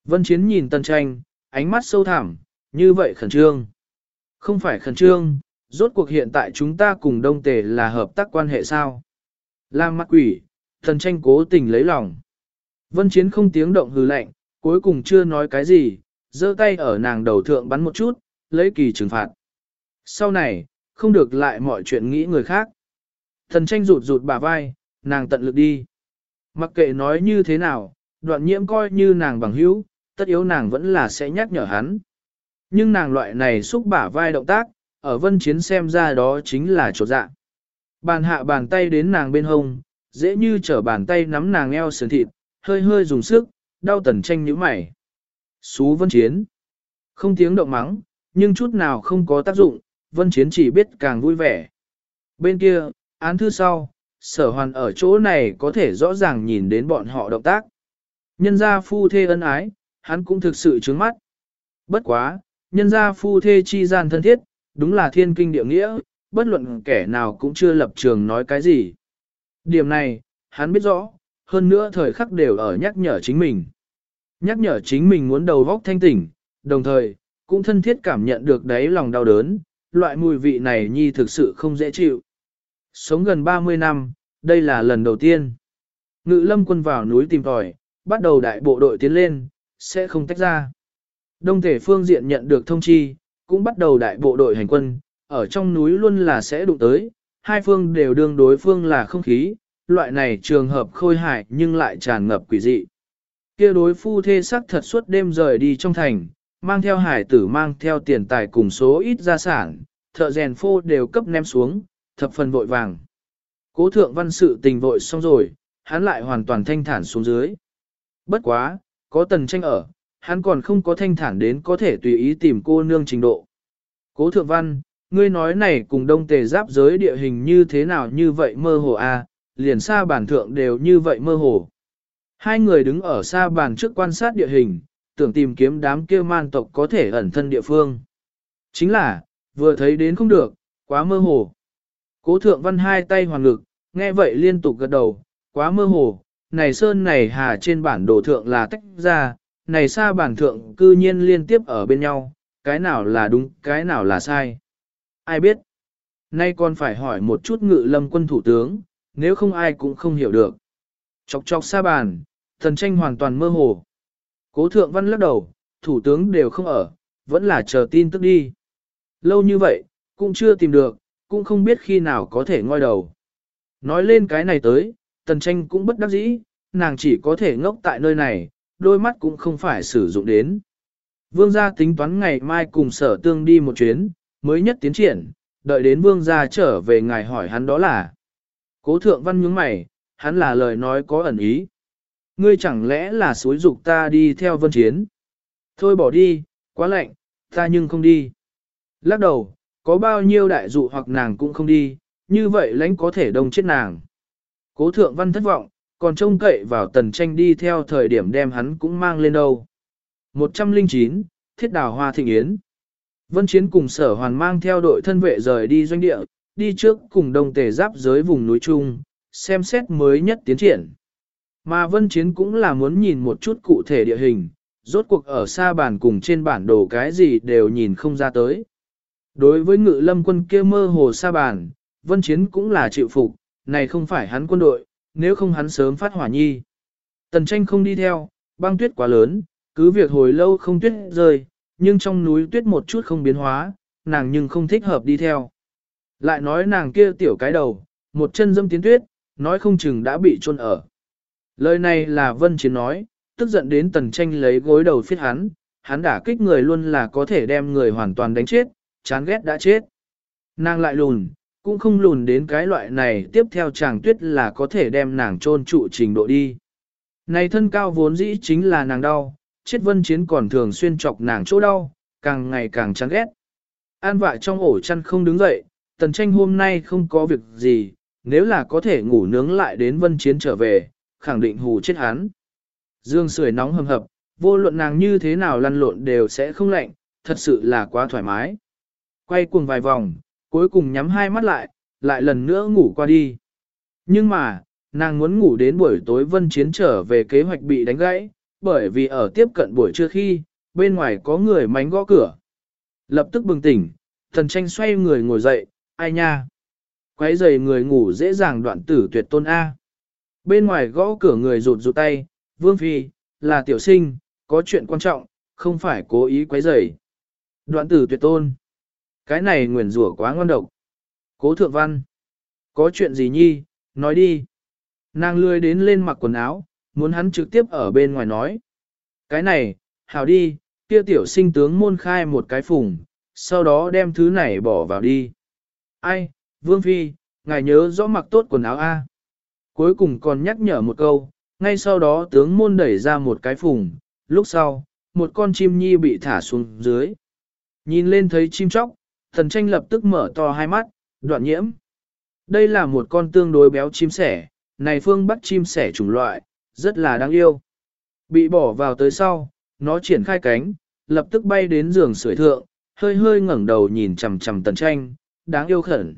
Vân chiến nhìn tần tranh, ánh mắt sâu thẳm, như vậy khẩn trương. Không phải khẩn trương, rốt cuộc hiện tại chúng ta cùng đông tề là hợp tác quan hệ sao? Lam mắt quỷ, thần tranh cố tình lấy lòng. Vân Chiến không tiếng động hừ lạnh, cuối cùng chưa nói cái gì, giơ tay ở nàng đầu thượng bắn một chút, lấy kỳ trừng phạt. Sau này, không được lại mọi chuyện nghĩ người khác. Thần tranh rụt rụt bả vai, nàng tận lực đi. Mặc kệ nói như thế nào, đoạn nhiễm coi như nàng bằng hữu, tất yếu nàng vẫn là sẽ nhắc nhở hắn. Nhưng nàng loại này xúc bả vai động tác, ở vân chiến xem ra đó chính là chỗ dạ. Bàn hạ bàn tay đến nàng bên hông, dễ như trở bàn tay nắm nàng eo sườn thịt, hơi hơi dùng sức, đau tần tranh nhíu mày. Xú vân chiến. Không tiếng động mắng, nhưng chút nào không có tác dụng, vân chiến chỉ biết càng vui vẻ. Bên kia, án thư sau, sở hoàn ở chỗ này có thể rõ ràng nhìn đến bọn họ động tác. Nhân gia phu thê ân ái, hắn cũng thực sự trướng mắt. Bất quá, nhân gia phu thê chi gian thân thiết, đúng là thiên kinh địa nghĩa, bất luận kẻ nào cũng chưa lập trường nói cái gì. Điểm này, hắn biết rõ, hơn nữa thời khắc đều ở nhắc nhở chính mình. Nhắc nhở chính mình muốn đầu vóc thanh tỉnh, đồng thời, cũng thân thiết cảm nhận được đáy lòng đau đớn, loại mùi vị này nhi thực sự không dễ chịu. Sống gần 30 năm, đây là lần đầu tiên. Ngự lâm quân vào núi tìm tòi, bắt đầu đại bộ đội tiến lên, sẽ không tách ra. Đông thể phương diện nhận được thông chi, cũng bắt đầu đại bộ đội hành quân, ở trong núi luôn là sẽ đụng tới, hai phương đều đương đối phương là không khí, loại này trường hợp khôi hài nhưng lại tràn ngập quỷ dị. kia đối phu thê sắc thật suốt đêm rời đi trong thành, mang theo hải tử mang theo tiền tài cùng số ít gia sản, thợ rèn phô đều cấp ném xuống, thập phần vội vàng. Cố thượng văn sự tình vội xong rồi, hắn lại hoàn toàn thanh thản xuống dưới. Bất quá, có tần tranh ở, hắn còn không có thanh thản đến có thể tùy ý tìm cô nương trình độ. Cố thượng văn, ngươi nói này cùng đông tề giáp giới địa hình như thế nào như vậy mơ hồ a, à, liền xa bản thượng đều như vậy mơ hồ. Hai người đứng ở xa bàn trước quan sát địa hình, tưởng tìm kiếm đám kia man tộc có thể ẩn thân địa phương. Chính là, vừa thấy đến không được, quá mơ hồ. Cố thượng văn hai tay hoàn ngực, nghe vậy liên tục gật đầu, quá mơ hồ, này sơn này hà trên bản đồ thượng là tách ra, này xa bản thượng cư nhiên liên tiếp ở bên nhau, cái nào là đúng, cái nào là sai. Ai biết? Nay còn phải hỏi một chút ngự lâm quân thủ tướng, nếu không ai cũng không hiểu được. Chọc chọc xa bàn, thần tranh hoàn toàn mơ hồ. Cố thượng văn lắc đầu, thủ tướng đều không ở, vẫn là chờ tin tức đi. Lâu như vậy, cũng chưa tìm được, cũng không biết khi nào có thể ngoi đầu. Nói lên cái này tới, tần tranh cũng bất đắc dĩ, nàng chỉ có thể ngốc tại nơi này, đôi mắt cũng không phải sử dụng đến. Vương gia tính toán ngày mai cùng sở tương đi một chuyến, mới nhất tiến triển, đợi đến vương gia trở về ngài hỏi hắn đó là. Cố thượng văn nhướng mày, hắn là lời nói có ẩn ý. Ngươi chẳng lẽ là suối dục ta đi theo vân chiến? Thôi bỏ đi, quá lạnh, ta nhưng không đi. Lắc đầu, có bao nhiêu đại dụ hoặc nàng cũng không đi, như vậy lãnh có thể đông chết nàng. Cố thượng văn thất vọng, còn trông cậy vào tần tranh đi theo thời điểm đem hắn cũng mang lên đâu. 109, Thiết Đào Hoa Thịnh Yến Vân Chiến cùng sở hoàn mang theo đội thân vệ rời đi doanh địa, đi trước cùng đồng tề giáp giới vùng núi Trung, xem xét mới nhất tiến triển. Mà Vân Chiến cũng là muốn nhìn một chút cụ thể địa hình, rốt cuộc ở xa bản cùng trên bản đồ cái gì đều nhìn không ra tới. Đối với ngự lâm quân kia mơ hồ xa bản, Vân Chiến cũng là chịu phục, này không phải hắn quân đội, nếu không hắn sớm phát hỏa nhi. Tần tranh không đi theo, băng tuyết quá lớn, cứ việc hồi lâu không tuyết rơi, nhưng trong núi tuyết một chút không biến hóa, nàng nhưng không thích hợp đi theo. Lại nói nàng kia tiểu cái đầu, một chân dâm tiến tuyết, nói không chừng đã bị chôn ở. Lời này là Vân Chiến nói, tức giận đến tần tranh lấy gối đầu phiết hắn, hắn đả kích người luôn là có thể đem người hoàn toàn đánh chết, chán ghét đã chết. Nàng lại lùn, cũng không lùn đến cái loại này tiếp theo chàng tuyết là có thể đem nàng chôn trụ trình độ đi. Này thân cao vốn dĩ chính là nàng đau, chết vân chiến còn thường xuyên chọc nàng chỗ đau, càng ngày càng chán ghét. An vạ trong ổ chăn không đứng dậy, tần tranh hôm nay không có việc gì, nếu là có thể ngủ nướng lại đến vân chiến trở về, khẳng định hù chết hắn. Dương sưởi nóng hầm hập, vô luận nàng như thế nào lăn lộn đều sẽ không lạnh, thật sự là quá thoải mái. Quay cuồng vài vòng, cuối cùng nhắm hai mắt lại, lại lần nữa ngủ qua đi. Nhưng mà, nàng muốn ngủ đến buổi tối vân chiến trở về kế hoạch bị đánh gãy, bởi vì ở tiếp cận buổi trưa khi, bên ngoài có người mánh gõ cửa. Lập tức bừng tỉnh, thần tranh xoay người ngồi dậy, ai nha. Quấy giày người ngủ dễ dàng đoạn tử tuyệt tôn A. Bên ngoài gõ cửa người rụt rụt tay, vương phi, là tiểu sinh, có chuyện quan trọng, không phải cố ý quấy giày. Đoạn tử tuyệt tôn. Cái này nguyền rủa quá ngon độc. Cố thượng văn. Có chuyện gì nhi, nói đi. Nàng lươi đến lên mặc quần áo, muốn hắn trực tiếp ở bên ngoài nói. Cái này, hảo đi, kia tiểu sinh tướng môn khai một cái phùng, sau đó đem thứ này bỏ vào đi. Ai, Vương Phi, ngài nhớ rõ mặc tốt quần áo A. Cuối cùng còn nhắc nhở một câu, ngay sau đó tướng môn đẩy ra một cái phùng, lúc sau, một con chim nhi bị thả xuống dưới. Nhìn lên thấy chim chóc, thần tranh lập tức mở to hai mắt, đoạn nhiễm. Đây là một con tương đối béo chim sẻ, này phương bắt chim sẻ chủng loại, rất là đáng yêu. Bị bỏ vào tới sau, nó triển khai cánh, lập tức bay đến giường sưởi thượng, hơi hơi ngẩng đầu nhìn chằm chằm tần tranh, đáng yêu khẩn.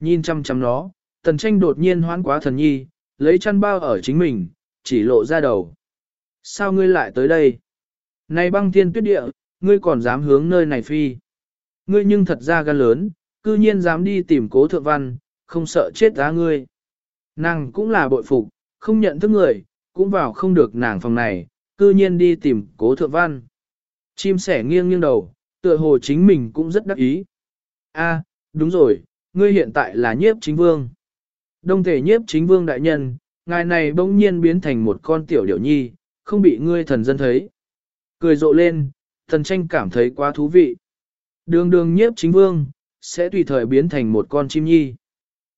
Nhìn chằm chằm nó, tần tranh đột nhiên hoán quá thần nhi, lấy chăn bao ở chính mình, chỉ lộ ra đầu. Sao ngươi lại tới đây? Này băng thiên tuyết địa, ngươi còn dám hướng nơi này phi. Ngươi nhưng thật ra gan lớn, cư nhiên dám đi tìm cố thượng văn, không sợ chết giá ngươi. Nàng cũng là bội phục, không nhận thức người, cũng vào không được nàng phòng này, cư nhiên đi tìm cố thượng văn. Chim sẻ nghiêng nghiêng đầu, tựa hồ chính mình cũng rất đắc ý. A, đúng rồi, ngươi hiện tại là nhiếp chính vương. Đông thể nhiếp chính vương đại nhân, ngài này bỗng nhiên biến thành một con tiểu điểu nhi, không bị ngươi thần dân thấy. Cười rộ lên, thần tranh cảm thấy quá thú vị. Đường đường nhiếp chính vương, sẽ tùy thời biến thành một con chim nhi.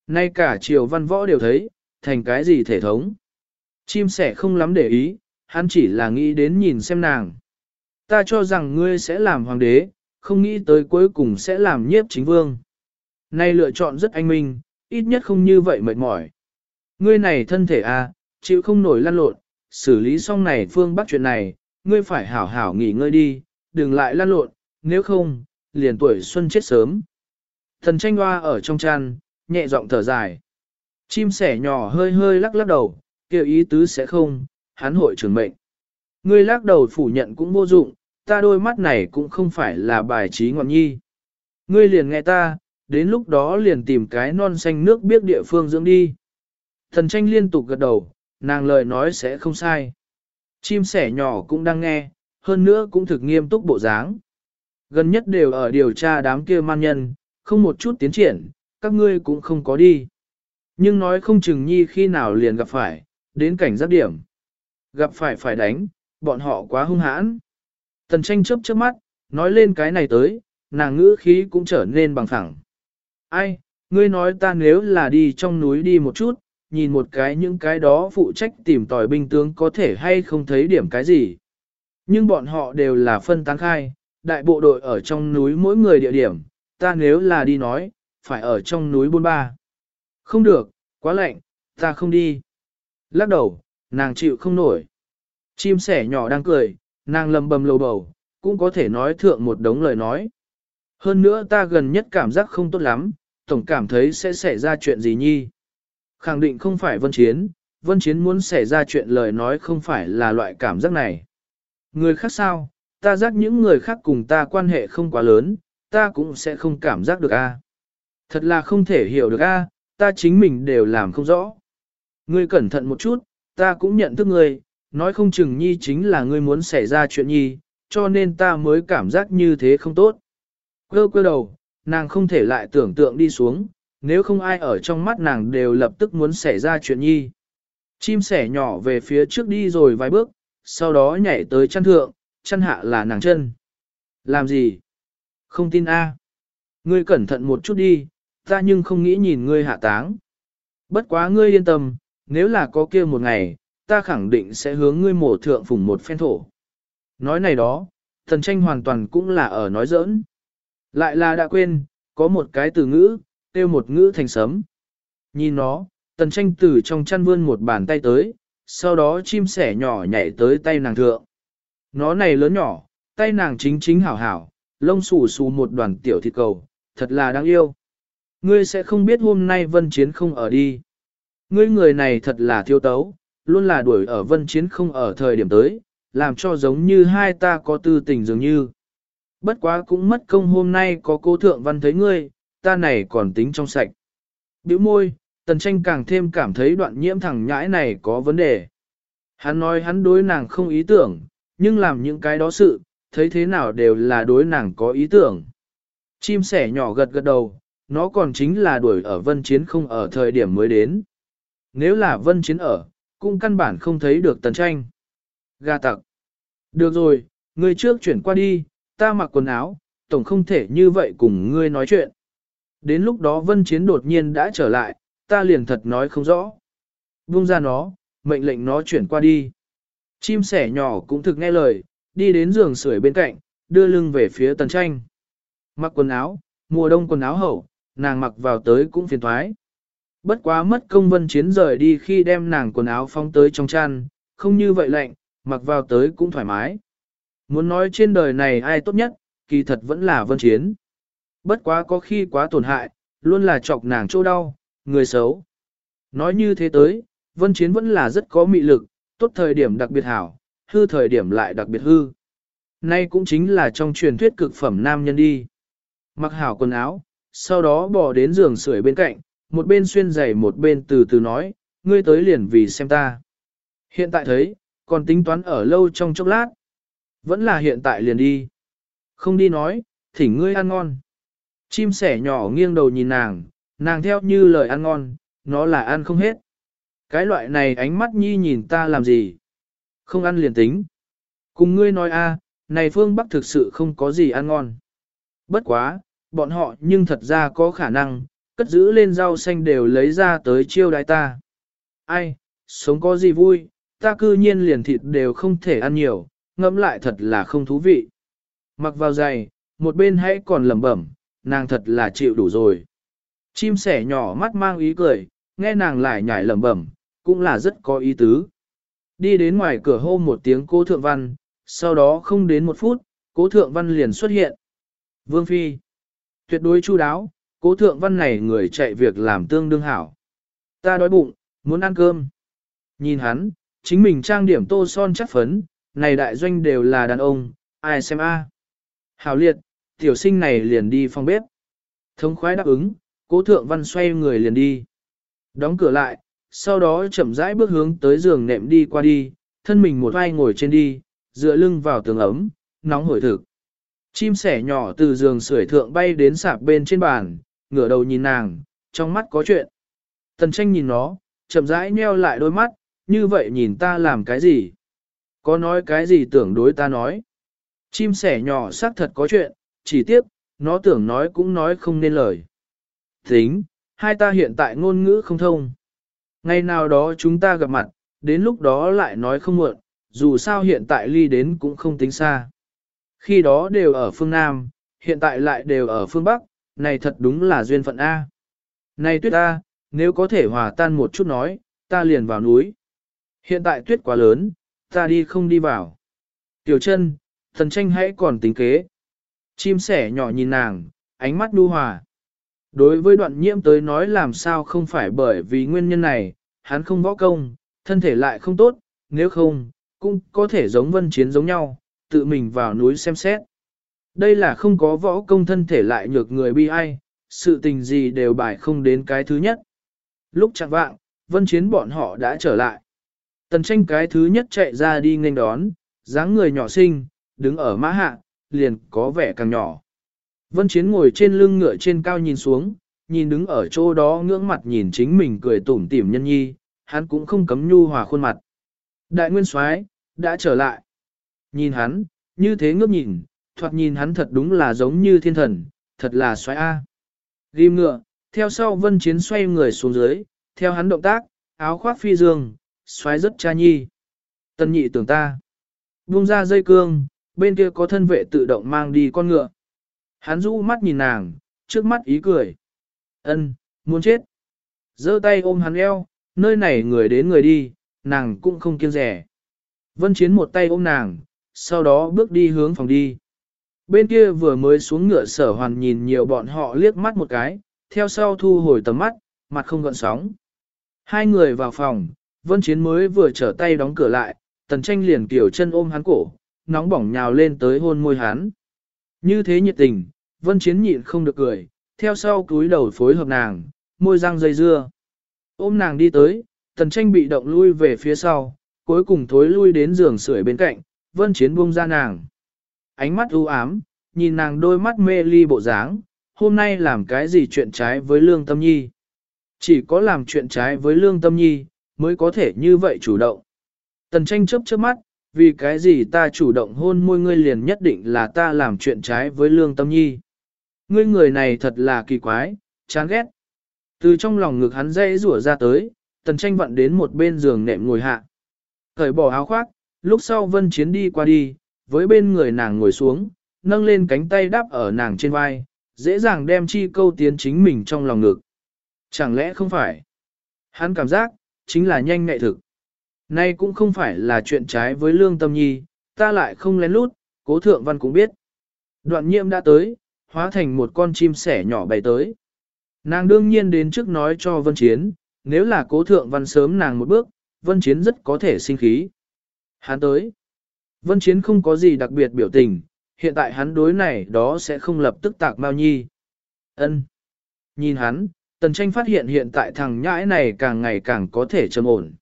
Nay cả triều văn võ đều thấy, thành cái gì thể thống. Chim sẻ không lắm để ý, hắn chỉ là nghĩ đến nhìn xem nàng. Ta cho rằng ngươi sẽ làm hoàng đế, không nghĩ tới cuối cùng sẽ làm nhiếp chính vương. Nay lựa chọn rất anh minh, ít nhất không như vậy mệt mỏi. Ngươi này thân thể à, chịu không nổi lăn lộn, xử lý xong này phương bắc chuyện này, ngươi phải hảo hảo nghỉ ngơi đi, đừng lại lăn lộn, nếu không, liền tuổi xuân chết sớm. Thần tranh hoa ở trong chăn, nhẹ giọng thở dài. Chim sẻ nhỏ hơi hơi lắc lắc đầu, kêu ý tứ sẽ không, hắn hội trưởng mệnh. Ngươi lắc đầu phủ nhận cũng vô dụng, ta đôi mắt này cũng không phải là bài trí ngọn nhi. Ngươi liền nghe ta, đến lúc đó liền tìm cái non xanh nước biết địa phương dưỡng đi. Thần tranh liên tục gật đầu, nàng lời nói sẽ không sai. Chim sẻ nhỏ cũng đang nghe, hơn nữa cũng thực nghiêm túc bộ dáng. Gần nhất đều ở điều tra đám kia man nhân, không một chút tiến triển, các ngươi cũng không có đi. Nhưng nói không chừng nhi khi nào liền gặp phải, đến cảnh giác điểm. Gặp phải phải đánh, bọn họ quá hung hãn. Tần tranh chớp chớp mắt, nói lên cái này tới, nàng ngữ khí cũng trở nên bằng phẳng. Ai, ngươi nói ta nếu là đi trong núi đi một chút, nhìn một cái những cái đó phụ trách tìm tòi binh tướng có thể hay không thấy điểm cái gì. Nhưng bọn họ đều là phân tán khai, đại bộ đội ở trong núi mỗi người địa điểm, ta nếu là đi nói, phải ở trong núi bôn ba. Không được, quá lạnh, ta không đi. Lắc đầu, nàng chịu không nổi. Chim sẻ nhỏ đang cười, nàng lầm bầm lầu bầu, cũng có thể nói thượng một đống lời nói. Hơn nữa ta gần nhất cảm giác không tốt lắm, tổng cảm thấy sẽ xảy ra chuyện gì nhi. Khẳng định không phải vân chiến, vân chiến muốn xảy ra chuyện lời nói không phải là loại cảm giác này. Người khác sao, ta giác những người khác cùng ta quan hệ không quá lớn, ta cũng sẽ không cảm giác được a. Thật là không thể hiểu được a, ta chính mình đều làm không rõ. Ngươi cẩn thận một chút, ta cũng nhận thức ngươi, nói không chừng nhi chính là ngươi muốn xảy ra chuyện nhi, cho nên ta mới cảm giác như thế không tốt. Quơ quơ đầu, nàng không thể lại tưởng tượng đi xuống, nếu không ai ở trong mắt nàng đều lập tức muốn xảy ra chuyện nhi. Chim sẻ nhỏ về phía trước đi rồi vài bước, sau đó nhảy tới chăn thượng, chăn hạ là nàng chân. Làm gì? Không tin a? Ngươi cẩn thận một chút đi, ta nhưng không nghĩ nhìn ngươi hạ táng. Bất quá ngươi yên tâm, nếu là có kia một ngày, ta khẳng định sẽ hướng ngươi mổ thượng phùng một phen thổ. Nói này đó, thần tranh hoàn toàn cũng là ở nói giỡn. Lại là đã quên, có một cái từ ngữ, tiêu một ngữ thành sấm. Nhìn nó, tần tranh từ trong chăn vươn một bàn tay tới, sau đó chim sẻ nhỏ nhảy tới tay nàng thượng. Nó này lớn nhỏ, tay nàng chính chính hảo hảo, lông xù xù một đoàn tiểu thịt cầu, thật là đáng yêu. Ngươi sẽ không biết hôm nay vân chiến không ở đi. Ngươi người này thật là thiêu tấu, luôn là đuổi ở vân chiến không ở thời điểm tới, làm cho giống như hai ta có tư tình dường như. Bất quá cũng mất công hôm nay có cô thượng văn thấy ngươi, ta này còn tính trong sạch. Biểu môi, tần tranh càng thêm cảm thấy đoạn nhiễm thẳng nhãi này có vấn đề. Hắn nói hắn đối nàng không ý tưởng, nhưng làm những cái đó sự, thấy thế nào đều là đối nàng có ý tưởng. Chim sẻ nhỏ gật gật đầu, nó còn chính là đuổi ở vân chiến không ở thời điểm mới đến. Nếu là vân chiến ở, cũng căn bản không thấy được tần tranh. Gà tặc. Được rồi, người trước chuyển qua đi, ta mặc quần áo, tổng không thể như vậy cùng ngươi nói chuyện. Đến lúc đó vân chiến đột nhiên đã trở lại, ta liền thật nói không rõ. Vung ra nó, mệnh lệnh nó chuyển qua đi. Chim sẻ nhỏ cũng thực nghe lời, đi đến giường sưởi bên cạnh, đưa lưng về phía tần tranh. Mặc quần áo, mùa đông quần áo hậu, nàng mặc vào tới cũng phiền thoái. Bất quá mất công vân chiến rời đi khi đem nàng quần áo phong tới trong chăn, không như vậy lạnh, mặc vào tới cũng thoải mái. Muốn nói trên đời này ai tốt nhất, kỳ thật vẫn là vân chiến. Bất quá có khi quá tổn hại, luôn là chọc nàng chỗ đau, người xấu. Nói như thế tới, vân chiến vẫn là rất có mị lực, tốt thời điểm đặc biệt hảo, hư thời điểm lại đặc biệt hư. Nay cũng chính là trong truyền thuyết cực phẩm nam nhân đi. Mặc hảo quần áo, sau đó bỏ đến giường sưởi bên cạnh, một bên xuyên giày một bên từ từ nói, ngươi tới liền vì xem ta. Hiện tại thấy, còn tính toán ở lâu trong chốc lát. Vẫn là hiện tại liền đi. Không đi nói, thỉnh ngươi ăn ngon. Chim sẻ nhỏ nghiêng đầu nhìn nàng, nàng theo như lời ăn ngon, nó là ăn không hết. Cái loại này ánh mắt nhi nhìn ta làm gì? Không ăn liền tính. Cùng ngươi nói a, này phương Bắc thực sự không có gì ăn ngon. Bất quá, bọn họ nhưng thật ra có khả năng, cất giữ lên rau xanh đều lấy ra tới chiêu đái ta. Ai, sống có gì vui, ta cư nhiên liền thịt đều không thể ăn nhiều, ngẫm lại thật là không thú vị. Mặc vào giày, một bên hãy còn lẩm bẩm, nàng thật là chịu đủ rồi. Chim sẻ nhỏ mắt mang ý cười, nghe nàng lại nhảy lẩm bẩm, cũng là rất có ý tứ. Đi đến ngoài cửa hô một tiếng cô thượng văn, sau đó không đến một phút, cố thượng văn liền xuất hiện. Vương Phi, tuyệt đối chu đáo, cố thượng văn này người chạy việc làm tương đương hảo. Ta đói bụng, muốn ăn cơm. Nhìn hắn, chính mình trang điểm tô son chắc phấn, này đại doanh đều là đàn ông, ai xem a. Hảo liệt, tiểu sinh này liền đi phòng bếp. Thống khoái đáp ứng, cố thượng văn xoay người liền đi. Đóng cửa lại, sau đó chậm rãi bước hướng tới giường nệm đi qua đi, thân mình một vai ngồi trên đi, dựa lưng vào tường ấm, nóng hổi thực. Chim sẻ nhỏ từ giường sưởi thượng bay đến sạp bên trên bàn, ngửa đầu nhìn nàng, trong mắt có chuyện. Tần tranh nhìn nó, chậm rãi nheo lại đôi mắt, như vậy nhìn ta làm cái gì? Có nói cái gì tưởng đối ta nói? Chim sẻ nhỏ xác thật có chuyện, chỉ tiếc, nó tưởng nói cũng nói không nên lời. Tính, hai ta hiện tại ngôn ngữ không thông. Ngày nào đó chúng ta gặp mặt, đến lúc đó lại nói không muộn, dù sao hiện tại ly đến cũng không tính xa. Khi đó đều ở phương Nam, hiện tại lại đều ở phương Bắc, này thật đúng là duyên phận A. Này tuyết A, nếu có thể hòa tan một chút nói, ta liền vào núi. Hiện tại tuyết quá lớn, ta đi không đi vào. Tiểu chân, thần tranh hãy còn tính kế. Chim sẻ nhỏ nhìn nàng, ánh mắt đu hòa. Đối với đoạn nhiễm tới nói làm sao không phải bởi vì nguyên nhân này, hắn không võ công, thân thể lại không tốt, nếu không, cũng có thể giống vân chiến giống nhau, tự mình vào núi xem xét. Đây là không có võ công thân thể lại nhược người bi ai, sự tình gì đều bài không đến cái thứ nhất. Lúc chẳng vạng, vân chiến bọn họ đã trở lại. Tần tranh cái thứ nhất chạy ra đi nghênh đón, dáng người nhỏ xinh, đứng ở mã hạ, liền có vẻ càng nhỏ. Vân chiến ngồi trên lưng ngựa trên cao nhìn xuống, nhìn đứng ở chỗ đó ngưỡng mặt nhìn chính mình cười tủm tỉm nhân nhi, hắn cũng không cấm nhu hòa khuôn mặt. Đại nguyên soái đã trở lại. Nhìn hắn, như thế ngước nhìn, thoạt nhìn hắn thật đúng là giống như thiên thần, thật là soái A. Ghim ngựa, theo sau vân chiến xoay người xuống dưới, theo hắn động tác, áo khoác phi dương, xoáy rất cha nhi. Tân nhị tưởng ta. Buông ra dây cương, bên kia có thân vệ tự động mang đi con ngựa. Hắn rũ mắt nhìn nàng, trước mắt ý cười. Ân, muốn chết. giơ tay ôm hắn eo, nơi này người đến người đi, nàng cũng không kiêng rẻ. Vân Chiến một tay ôm nàng, sau đó bước đi hướng phòng đi. Bên kia vừa mới xuống ngựa sở hoàn nhìn nhiều bọn họ liếc mắt một cái, theo sau thu hồi tầm mắt, mặt không gợn sóng. Hai người vào phòng, Vân Chiến mới vừa trở tay đóng cửa lại, tần tranh liền kiểu chân ôm hắn cổ, nóng bỏng nhào lên tới hôn môi hắn. Như thế nhiệt tình, Vân Chiến nhịn không được cười, theo sau cúi đầu phối hợp nàng, môi răng dây dưa. Ôm nàng đi tới, tần tranh bị động lui về phía sau, cuối cùng thối lui đến giường sưởi bên cạnh, Vân Chiến buông ra nàng. Ánh mắt u ám, nhìn nàng đôi mắt mê ly bộ dáng, hôm nay làm cái gì chuyện trái với lương tâm nhi. Chỉ có làm chuyện trái với lương tâm nhi, mới có thể như vậy chủ động. Tần tranh chớp chớp mắt, vì cái gì ta chủ động hôn môi ngươi liền nhất định là ta làm chuyện trái với lương tâm nhi. Ngươi người này thật là kỳ quái, chán ghét. Từ trong lòng ngực hắn dây rủa ra tới, tần tranh vặn đến một bên giường nệm ngồi hạ. Cởi bỏ áo khoác, lúc sau vân chiến đi qua đi, với bên người nàng ngồi xuống, nâng lên cánh tay đáp ở nàng trên vai, dễ dàng đem chi câu tiến chính mình trong lòng ngực. Chẳng lẽ không phải? Hắn cảm giác, chính là nhanh ngại thực. Nay cũng không phải là chuyện trái với lương tâm nhi, ta lại không lén lút, cố thượng văn cũng biết. Đoạn nhiệm đã tới, hóa thành một con chim sẻ nhỏ bay tới. Nàng đương nhiên đến trước nói cho Vân Chiến, nếu là cố thượng văn sớm nàng một bước, Vân Chiến rất có thể sinh khí. Hắn tới. Vân Chiến không có gì đặc biệt biểu tình, hiện tại hắn đối này đó sẽ không lập tức tạc Mao Nhi. Ân. Nhìn hắn, Tần Tranh phát hiện hiện tại thằng nhãi này càng ngày càng có thể trầm ổn.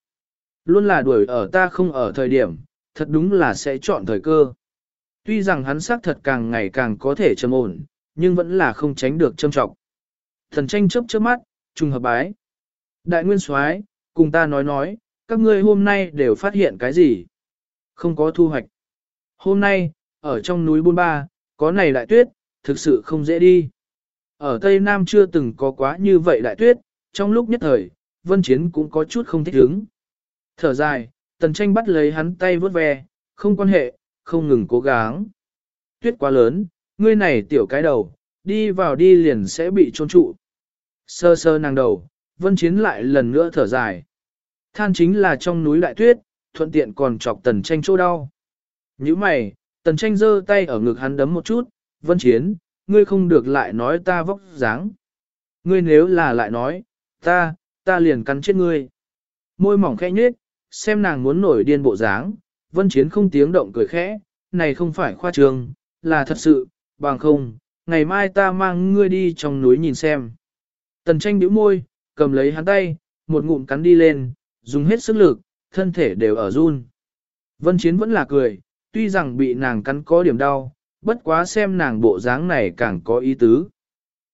Luôn là đuổi ở ta không ở thời điểm, thật đúng là sẽ chọn thời cơ. Tuy rằng hắn xác thật càng ngày càng có thể trầm ổn, nhưng vẫn là không tránh được châm trọng. Thần tranh chớp chớp mắt, trùng hợp bái. Đại nguyên soái, cùng ta nói nói, các ngươi hôm nay đều phát hiện cái gì? Không có thu hoạch. Hôm nay, ở trong núi Bôn Ba, có này đại tuyết, thực sự không dễ đi. Ở Tây Nam chưa từng có quá như vậy đại tuyết, trong lúc nhất thời, Vân Chiến cũng có chút không thích ứng. Thở dài, Tần Tranh bắt lấy hắn tay vớt ve, không quan hệ, không ngừng cố gắng. Tuyết quá lớn, ngươi này tiểu cái đầu, đi vào đi liền sẽ bị trôn trụ. Sơ sơ nàng đầu, Vân Chiến lại lần nữa thở dài. Than chính là trong núi đại tuyết, thuận tiện còn chọc Tần Tranh chỗ đau. Như mày, Tần Tranh giơ tay ở ngực hắn đấm một chút, Vân Chiến, ngươi không được lại nói ta vóc dáng. Ngươi nếu là lại nói, ta, ta liền cắn chết ngươi. Môi mỏng khẽ nhếch, xem nàng muốn nổi điên bộ dáng, vân chiến không tiếng động cười khẽ, này không phải khoa trương, là thật sự, bằng không, ngày mai ta mang ngươi đi trong núi nhìn xem. Tần tranh bĩu môi, cầm lấy hắn tay, một ngụm cắn đi lên, dùng hết sức lực, thân thể đều ở run. Vân chiến vẫn là cười, tuy rằng bị nàng cắn có điểm đau, bất quá xem nàng bộ dáng này càng có ý tứ.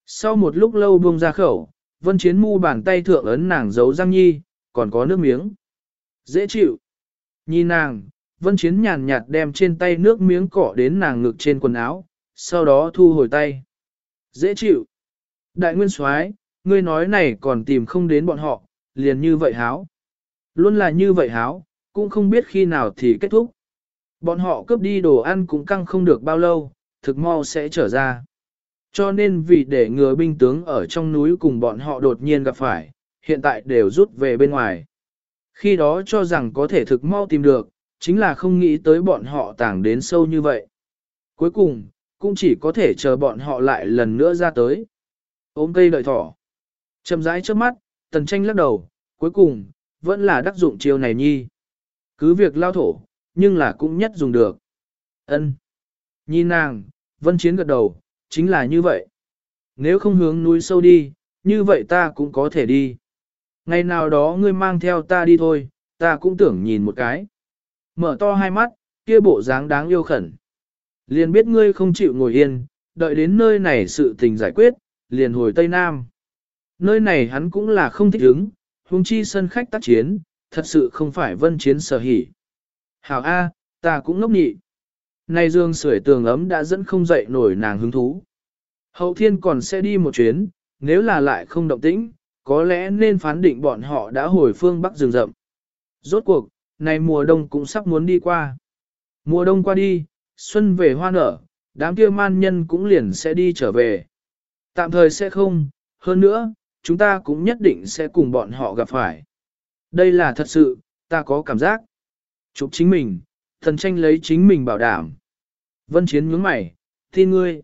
Sau một lúc lâu buông ra khẩu, vân chiến mu bàn tay thượng ấn nàng giấu răng nhi, còn có nước miếng. Dễ chịu. Nhìn nàng, vân chiến nhàn nhạt đem trên tay nước miếng cọ đến nàng ngực trên quần áo, sau đó thu hồi tay. Dễ chịu. Đại nguyên soái, ngươi nói này còn tìm không đến bọn họ, liền như vậy háo. Luôn là như vậy háo, cũng không biết khi nào thì kết thúc. Bọn họ cướp đi đồ ăn cũng căng không được bao lâu, thực mau sẽ trở ra. Cho nên vì để ngừa binh tướng ở trong núi cùng bọn họ đột nhiên gặp phải, hiện tại đều rút về bên ngoài. Khi đó cho rằng có thể thực mau tìm được, chính là không nghĩ tới bọn họ tàng đến sâu như vậy. Cuối cùng, cũng chỉ có thể chờ bọn họ lại lần nữa ra tới. Ôm cây đợi thỏ. Chầm rãi trước mắt, tần tranh lắc đầu, cuối cùng, vẫn là đắc dụng chiêu này nhi. Cứ việc lao thổ, nhưng là cũng nhất dùng được. ân nhi nàng, vân chiến gật đầu, chính là như vậy. Nếu không hướng núi sâu đi, như vậy ta cũng có thể đi. Ngày nào đó ngươi mang theo ta đi thôi, ta cũng tưởng nhìn một cái. Mở to hai mắt, kia bộ dáng đáng yêu khẩn. Liền biết ngươi không chịu ngồi yên, đợi đến nơi này sự tình giải quyết, liền hồi Tây Nam. Nơi này hắn cũng là không thích ứng, huống chi sân khách tác chiến, thật sự không phải vân chiến sở hỉ. Hảo A, ta cũng ngốc nhị. Nay dương sưởi tường ấm đã dẫn không dậy nổi nàng hứng thú. Hậu thiên còn sẽ đi một chuyến, nếu là lại không động tĩnh, có lẽ nên phán định bọn họ đã hồi phương Bắc rừng rậm. Rốt cuộc, này mùa đông cũng sắp muốn đi qua. Mùa đông qua đi, xuân về hoa nở, đám kia man nhân cũng liền sẽ đi trở về. Tạm thời sẽ không, hơn nữa, chúng ta cũng nhất định sẽ cùng bọn họ gặp phải. Đây là thật sự, ta có cảm giác. Chụp chính mình, thần tranh lấy chính mình bảo đảm. Vân Chiến nhướng mày, tin ngươi.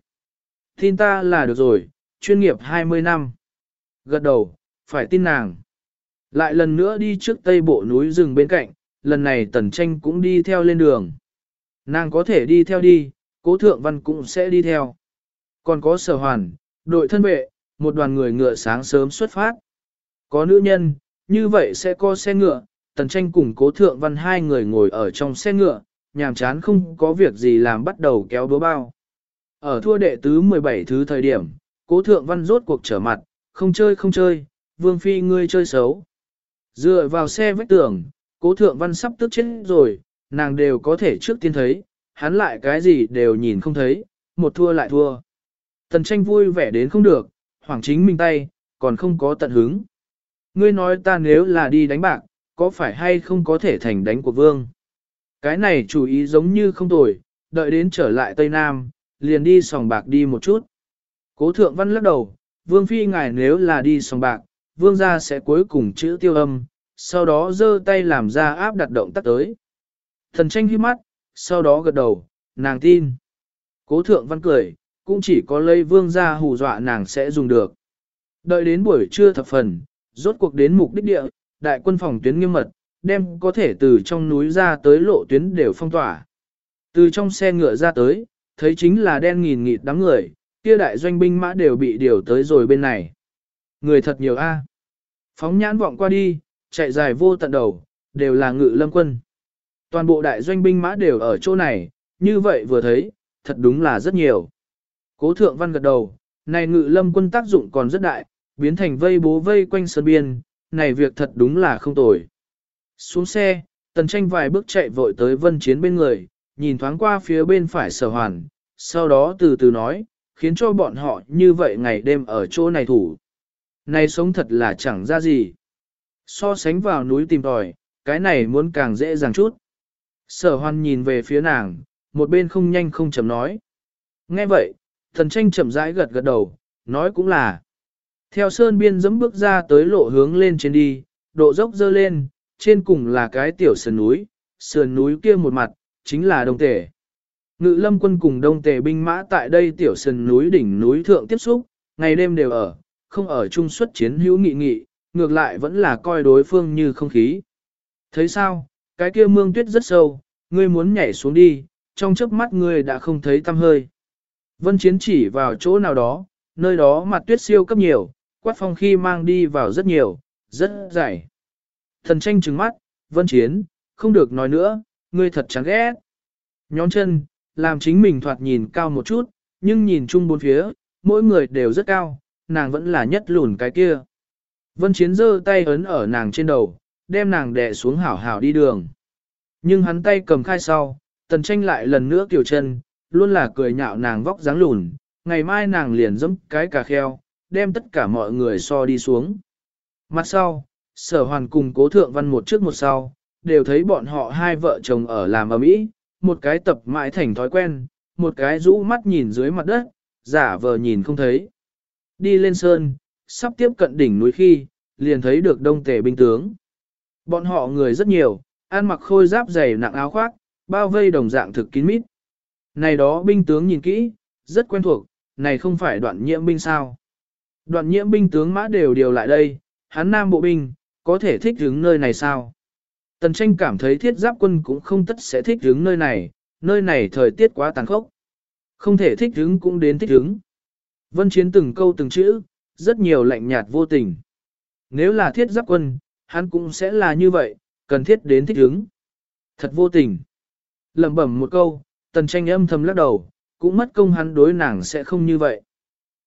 Tin ta là được rồi, chuyên nghiệp 20 năm. Gật đầu, phải tin nàng. Lại lần nữa đi trước tây bộ núi rừng bên cạnh, lần này tần tranh cũng đi theo lên đường. Nàng có thể đi theo đi, cố thượng văn cũng sẽ đi theo. Còn có sở hoàn, đội thân vệ, một đoàn người ngựa sáng sớm xuất phát. Có nữ nhân, như vậy sẽ có xe ngựa, tần tranh cùng cố thượng văn hai người ngồi ở trong xe ngựa, nhàm chán không có việc gì làm bắt đầu kéo búa bao. Ở thua đệ tứ 17 thứ thời điểm, cố thượng văn rốt cuộc trở mặt, không chơi không chơi, vương phi ngươi chơi xấu. Dựa vào xe vách tường, cố thượng văn sắp tức chết rồi, nàng đều có thể trước tiên thấy, hắn lại cái gì đều nhìn không thấy, một thua lại thua. Tần tranh vui vẻ đến không được, hoàng chính mình tay, còn không có tận hứng. Ngươi nói ta nếu là đi đánh bạc, có phải hay không có thể thành đánh của vương? Cái này chủ ý giống như không tồi, đợi đến trở lại Tây Nam, liền đi sòng bạc đi một chút. Cố thượng văn lắc đầu, vương phi ngài nếu là đi sòng bạc, vương gia sẽ cuối cùng chữ tiêu âm, sau đó giơ tay làm ra áp đặt động tác tới. Thần tranh hiếp mắt, sau đó gật đầu, nàng tin. Cố thượng văn cười, cũng chỉ có lấy vương ra hù dọa nàng sẽ dùng được. Đợi đến buổi trưa thập phần, rốt cuộc đến mục đích địa, đại quân phòng tuyến nghiêm mật, đem có thể từ trong núi ra tới lộ tuyến đều phong tỏa. Từ trong xe ngựa ra tới, thấy chính là đen nghìn nghịt đám người, kia đại doanh binh mã đều bị điều tới rồi bên này. Người thật nhiều a. Phóng nhãn vọng qua đi, chạy dài vô tận đầu, đều là ngự lâm quân. Toàn bộ đại doanh binh mã đều ở chỗ này, như vậy vừa thấy, thật đúng là rất nhiều. Cố thượng văn gật đầu, này ngự lâm quân tác dụng còn rất đại, biến thành vây bố vây quanh sơn biên, này việc thật đúng là không tồi. Xuống xe, tần tranh vài bước chạy vội tới vân chiến bên người, nhìn thoáng qua phía bên phải sở hoàn, sau đó từ từ nói, khiến cho bọn họ như vậy ngày đêm ở chỗ này thủ. Này sống thật là chẳng ra gì. So sánh vào núi tìm tòi, cái này muốn càng dễ dàng chút. Sở hoan nhìn về phía nàng, một bên không nhanh không chậm nói. Nghe vậy, thần tranh chậm rãi gật gật đầu, nói cũng là. Theo sơn biên dẫm bước ra tới lộ hướng lên trên đi, độ dốc dơ lên, trên cùng là cái tiểu sườn núi, sườn núi kia một mặt, chính là đông tể. Ngự lâm quân cùng đông tề binh mã tại đây tiểu sườn núi đỉnh núi thượng tiếp xúc, ngày đêm đều ở, không ở chung xuất chiến hữu nghị nghị, ngược lại vẫn là coi đối phương như không khí. Thấy sao, cái kia mương tuyết rất sâu, ngươi muốn nhảy xuống đi, trong chớp mắt ngươi đã không thấy tăm hơi. Vân Chiến chỉ vào chỗ nào đó, nơi đó mặt tuyết siêu cấp nhiều, quát phong khi mang đi vào rất nhiều, rất dày. Thần tranh trừng mắt, Vân Chiến, không được nói nữa, ngươi thật chán ghét. Nhón chân, làm chính mình thoạt nhìn cao một chút, nhưng nhìn chung bốn phía, mỗi người đều rất cao, nàng vẫn là nhất lùn cái kia. Vân Chiến giơ tay ấn ở nàng trên đầu, đem nàng đè xuống hảo hảo đi đường. Nhưng hắn tay cầm khai sau, tần tranh lại lần nữa kiểu chân, luôn là cười nhạo nàng vóc dáng lùn, ngày mai nàng liền dẫm cái cà kheo, đem tất cả mọi người so đi xuống. Mặt sau, sở hoàn cùng cố thượng văn một trước một sau, đều thấy bọn họ hai vợ chồng ở làm ở mỹ, một cái tập mãi thành thói quen, một cái rũ mắt nhìn dưới mặt đất, giả vờ nhìn không thấy. Đi lên sơn, sắp tiếp cận đỉnh núi khi, liền thấy được đông tề binh tướng. Bọn họ người rất nhiều, ăn mặc khôi giáp dày nặng áo khoác, bao vây đồng dạng thực kín mít. Này đó binh tướng nhìn kỹ, rất quen thuộc, này không phải đoạn nhiễm binh sao. Đoạn nhiễm binh tướng mã đều điều lại đây, hắn nam bộ binh, có thể thích đứng nơi này sao? Tần tranh cảm thấy thiết giáp quân cũng không tất sẽ thích đứng nơi này, nơi này thời tiết quá tàn khốc. Không thể thích đứng cũng đến thích đứng. Vân chiến từng câu từng chữ, rất nhiều lạnh nhạt vô tình. Nếu là thiết giáp quân, hắn cũng sẽ là như vậy, cần thiết đến thích ứng. Thật vô tình. Lẩm bẩm một câu, tần tranh âm thầm lắc đầu, cũng mất công hắn đối nàng sẽ không như vậy.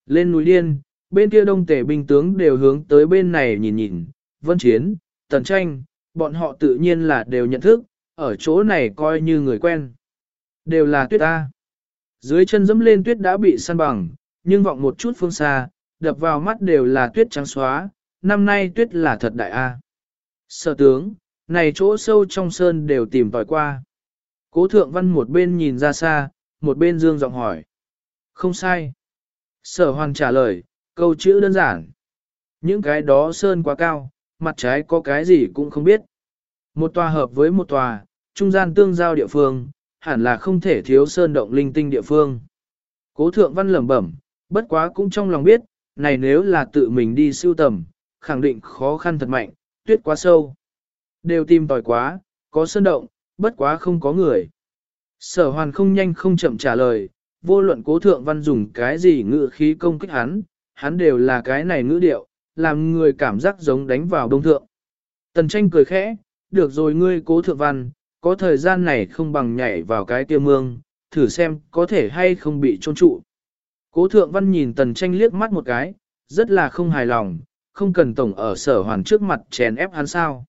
Lên núi điên, bên kia đông tể binh tướng đều hướng tới bên này nhìn nhìn, vân chiến, tần tranh, bọn họ tự nhiên là đều nhận thức, ở chỗ này coi như người quen. Đều là tuyết ta. Dưới chân dẫm lên tuyết đã bị săn bằng, nhưng vọng một chút phương xa, đập vào mắt đều là tuyết trắng xóa, năm nay tuyết là thật đại a. Sở tướng, này chỗ sâu trong sơn đều tìm tòi qua. Cố thượng văn một bên nhìn ra xa, một bên dương giọng hỏi. Không sai. Sở hoàng trả lời, câu chữ đơn giản. Những cái đó sơn quá cao, mặt trái có cái gì cũng không biết. Một tòa hợp với một tòa, trung gian tương giao địa phương, hẳn là không thể thiếu sơn động linh tinh địa phương. Cố thượng văn lẩm bẩm, bất quá cũng trong lòng biết, này nếu là tự mình đi siêu tầm, khẳng định khó khăn thật mạnh, tuyết quá sâu. Đều tìm tòi quá, có sơn động, bất quá không có người. Sở hoàn không nhanh không chậm trả lời, vô luận cố thượng văn dùng cái gì ngữ khí công kích hắn, hắn đều là cái này ngữ điệu, làm người cảm giác giống đánh vào đông thượng. Tần tranh cười khẽ, được rồi ngươi cố thượng văn, có thời gian này không bằng nhảy vào cái kia mương, thử xem có thể hay không bị trôn trụ. Cố thượng văn nhìn tần tranh liếc mắt một cái, rất là không hài lòng, không cần tổng ở sở hoàn trước mặt chèn ép hắn sao.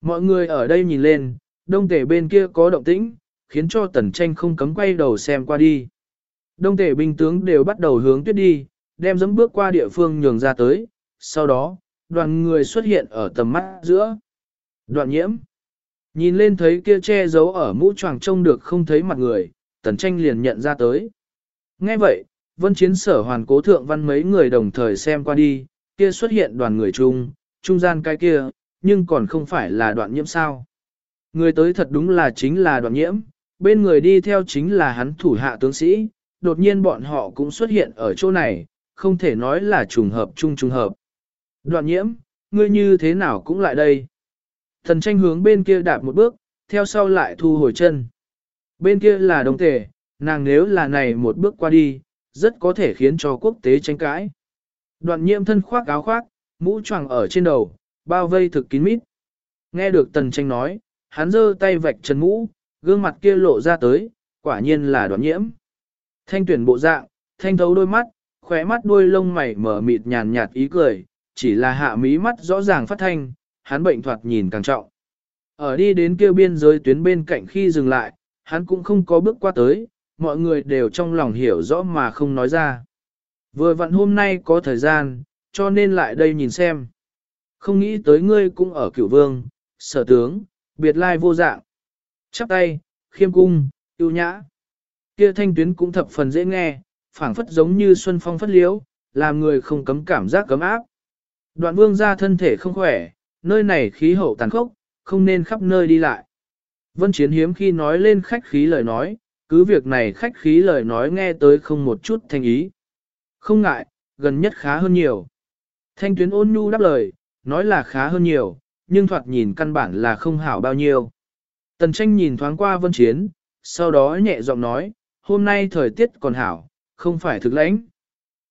Mọi người ở đây nhìn lên, Đông tể bên kia có động tĩnh, khiến cho tần tranh không cấm quay đầu xem qua đi. Đông tể binh tướng đều bắt đầu hướng tuyết đi, đem dẫm bước qua địa phương nhường ra tới, sau đó, đoàn người xuất hiện ở tầm mắt giữa. Đoạn nhiễm. Nhìn lên thấy kia che giấu ở mũ tràng trông được không thấy mặt người, tần tranh liền nhận ra tới. Nghe vậy, vân chiến sở hoàn cố thượng văn mấy người đồng thời xem qua đi, kia xuất hiện đoàn người chung, trung gian cái kia, nhưng còn không phải là đoạn nhiễm sao. Người tới thật đúng là chính là đoạn nhiễm, bên người đi theo chính là hắn thủ hạ tướng sĩ, đột nhiên bọn họ cũng xuất hiện ở chỗ này, không thể nói là trùng hợp chung trùng hợp. Đoạn nhiễm, ngươi như thế nào cũng lại đây. Thần tranh hướng bên kia đạp một bước, theo sau lại thu hồi chân. Bên kia là đồng tề, nàng nếu là này một bước qua đi, rất có thể khiến cho quốc tế tranh cãi. Đoạn nhiễm thân khoác áo khoác, mũ choàng ở trên đầu, bao vây thực kín mít. Nghe được tần tranh nói, hắn giơ tay vạch chân mũ, gương mặt kia lộ ra tới, quả nhiên là đoạn nhiễm. Thanh tuyển bộ dạng, thanh thấu đôi mắt, khóe mắt đuôi lông mày mở mịt nhàn nhạt ý cười, chỉ là hạ mí mắt rõ ràng phát thanh, hắn bệnh thoạt nhìn càng trọng. Ở đi đến kêu biên giới tuyến bên cạnh khi dừng lại, hắn cũng không có bước qua tới, mọi người đều trong lòng hiểu rõ mà không nói ra. Vừa vặn hôm nay có thời gian, cho nên lại đây nhìn xem. Không nghĩ tới ngươi cũng ở cửu vương, sở tướng, biệt lai vô dạng. Chắp tay, khiêm cung, yêu nhã. Kia thanh tuyến cũng thập phần dễ nghe, phảng phất giống như xuân phong phất liễu, làm người không cấm cảm giác cấm áp. Đoạn vương ra thân thể không khỏe, nơi này khí hậu tàn khốc, không nên khắp nơi đi lại. Vân Chiến hiếm khi nói lên khách khí lời nói, cứ việc này khách khí lời nói nghe tới không một chút thanh ý. Không ngại, gần nhất khá hơn nhiều. Thanh tuyến ôn nhu đáp lời, nói là khá hơn nhiều, nhưng thoạt nhìn căn bản là không hảo bao nhiêu. Tần tranh nhìn thoáng qua vân chiến, sau đó nhẹ giọng nói, hôm nay thời tiết còn hảo, không phải thực lãnh.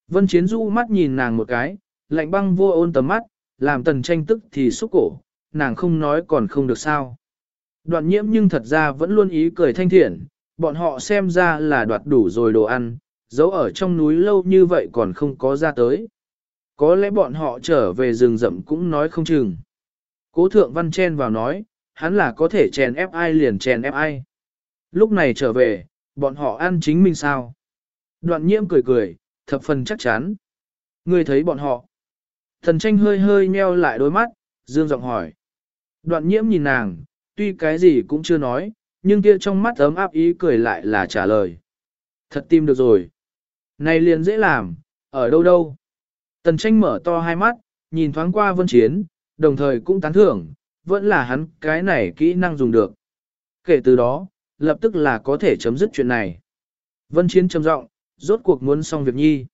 Vân chiến du mắt nhìn nàng một cái, lạnh băng vô ôn tầm mắt, làm tần tranh tức thì xúc cổ, nàng không nói còn không được sao. Đoạn nhiễm nhưng thật ra vẫn luôn ý cười thanh thiện, bọn họ xem ra là đoạt đủ rồi đồ ăn, giấu ở trong núi lâu như vậy còn không có ra tới. Có lẽ bọn họ trở về rừng rậm cũng nói không chừng. Cố thượng văn chen vào nói, hắn là có thể chèn ép ai liền chèn ép ai. Lúc này trở về, bọn họ ăn chính mình sao? Đoạn nhiễm cười cười, thập phần chắc chắn. Người thấy bọn họ. Thần tranh hơi hơi nheo lại đôi mắt, dương giọng hỏi. Đoạn nhiễm nhìn nàng, tuy cái gì cũng chưa nói, nhưng kia trong mắt ấm áp ý cười lại là trả lời. Thật tim được rồi. Này liền dễ làm, ở đâu đâu. Tần tranh mở to hai mắt, nhìn thoáng qua vân chiến, đồng thời cũng tán thưởng, vẫn là hắn cái này kỹ năng dùng được. Kể từ đó, lập tức là có thể chấm dứt chuyện này. Vân chiến trầm giọng, rốt cuộc muốn xong việc nhi.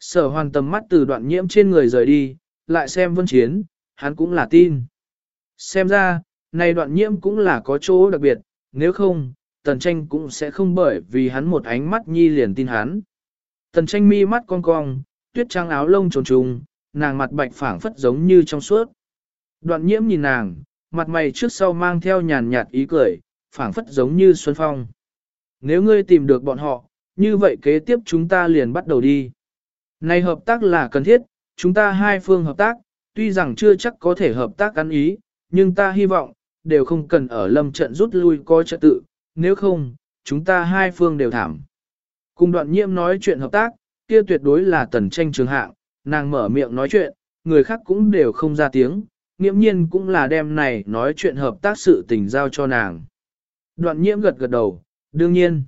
Sở hoàn tầm mắt từ đoạn nhiễm trên người rời đi, lại xem vân chiến, hắn cũng là tin. Xem ra, này đoạn nhiễm cũng là có chỗ đặc biệt, nếu không, tần tranh cũng sẽ không bởi vì hắn một ánh mắt nhi liền tin hắn. Tần tranh mi mắt cong cong, tuyết trắng áo lông trồn trùng, nàng mặt bạch phảng phất giống như trong suốt. Đoạn nhiễm nhìn nàng, mặt mày trước sau mang theo nhàn nhạt ý cười, phảng phất giống như xuân phong. Nếu ngươi tìm được bọn họ, như vậy kế tiếp chúng ta liền bắt đầu đi. Này hợp tác là cần thiết, chúng ta hai phương hợp tác, tuy rằng chưa chắc có thể hợp tác ăn ý, nhưng ta hy vọng, đều không cần ở lâm trận rút lui coi trật tự, nếu không, chúng ta hai phương đều thảm. Cùng đoạn nhiễm nói chuyện hợp tác, kia tuyệt đối là tần tranh trường hạng, nàng mở miệng nói chuyện, người khác cũng đều không ra tiếng, nghiễm nhiên cũng là đem này nói chuyện hợp tác sự tình giao cho nàng. Đoạn nhiễm gật gật đầu, đương nhiên.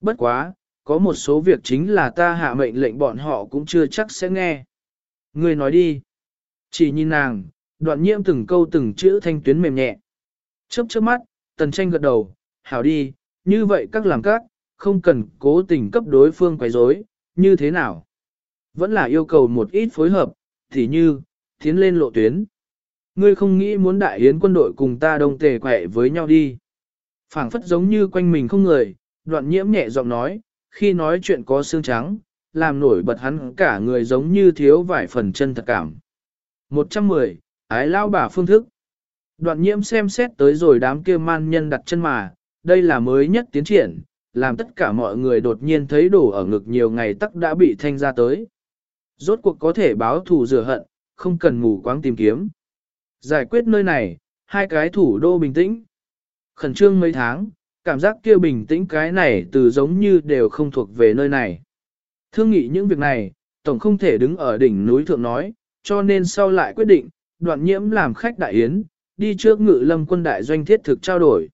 Bất quá, có một số việc chính là ta hạ mệnh lệnh bọn họ cũng chưa chắc sẽ nghe. Người nói đi. Chỉ nhìn nàng, đoạn nhiễm từng câu từng chữ thanh tuyến mềm nhẹ. Chớp chớp mắt, tần tranh gật đầu, hảo đi, như vậy các làm các, không cần cố tình cấp đối phương quấy rối, như thế nào. Vẫn là yêu cầu một ít phối hợp, thì như, tiến lên lộ tuyến. Ngươi không nghĩ muốn đại yến quân đội cùng ta đồng tề quẹ với nhau đi. phảng phất giống như quanh mình không người, đoạn nhiễm nhẹ giọng nói, khi nói chuyện có xương trắng, làm nổi bật hắn cả người giống như thiếu vài phần chân thật cảm. 110. Ái lao bà phương thức. Đoạn nhiễm xem xét tới rồi đám kia man nhân đặt chân mà, đây là mới nhất tiến triển, làm tất cả mọi người đột nhiên thấy đổ ở ngực nhiều ngày tắc đã bị thanh ra tới. Rốt cuộc có thể báo thù rửa hận, không cần mù quáng tìm kiếm. Giải quyết nơi này, hai cái thủ đô bình tĩnh. Khẩn trương mấy tháng, cảm giác kia bình tĩnh cái này từ giống như đều không thuộc về nơi này. Thương nghị những việc này, tổng không thể đứng ở đỉnh núi thượng nói, cho nên sau lại quyết định, đoạn nhiễm làm khách đại yến, đi trước ngự lâm quân đại doanh thiết thực trao đổi.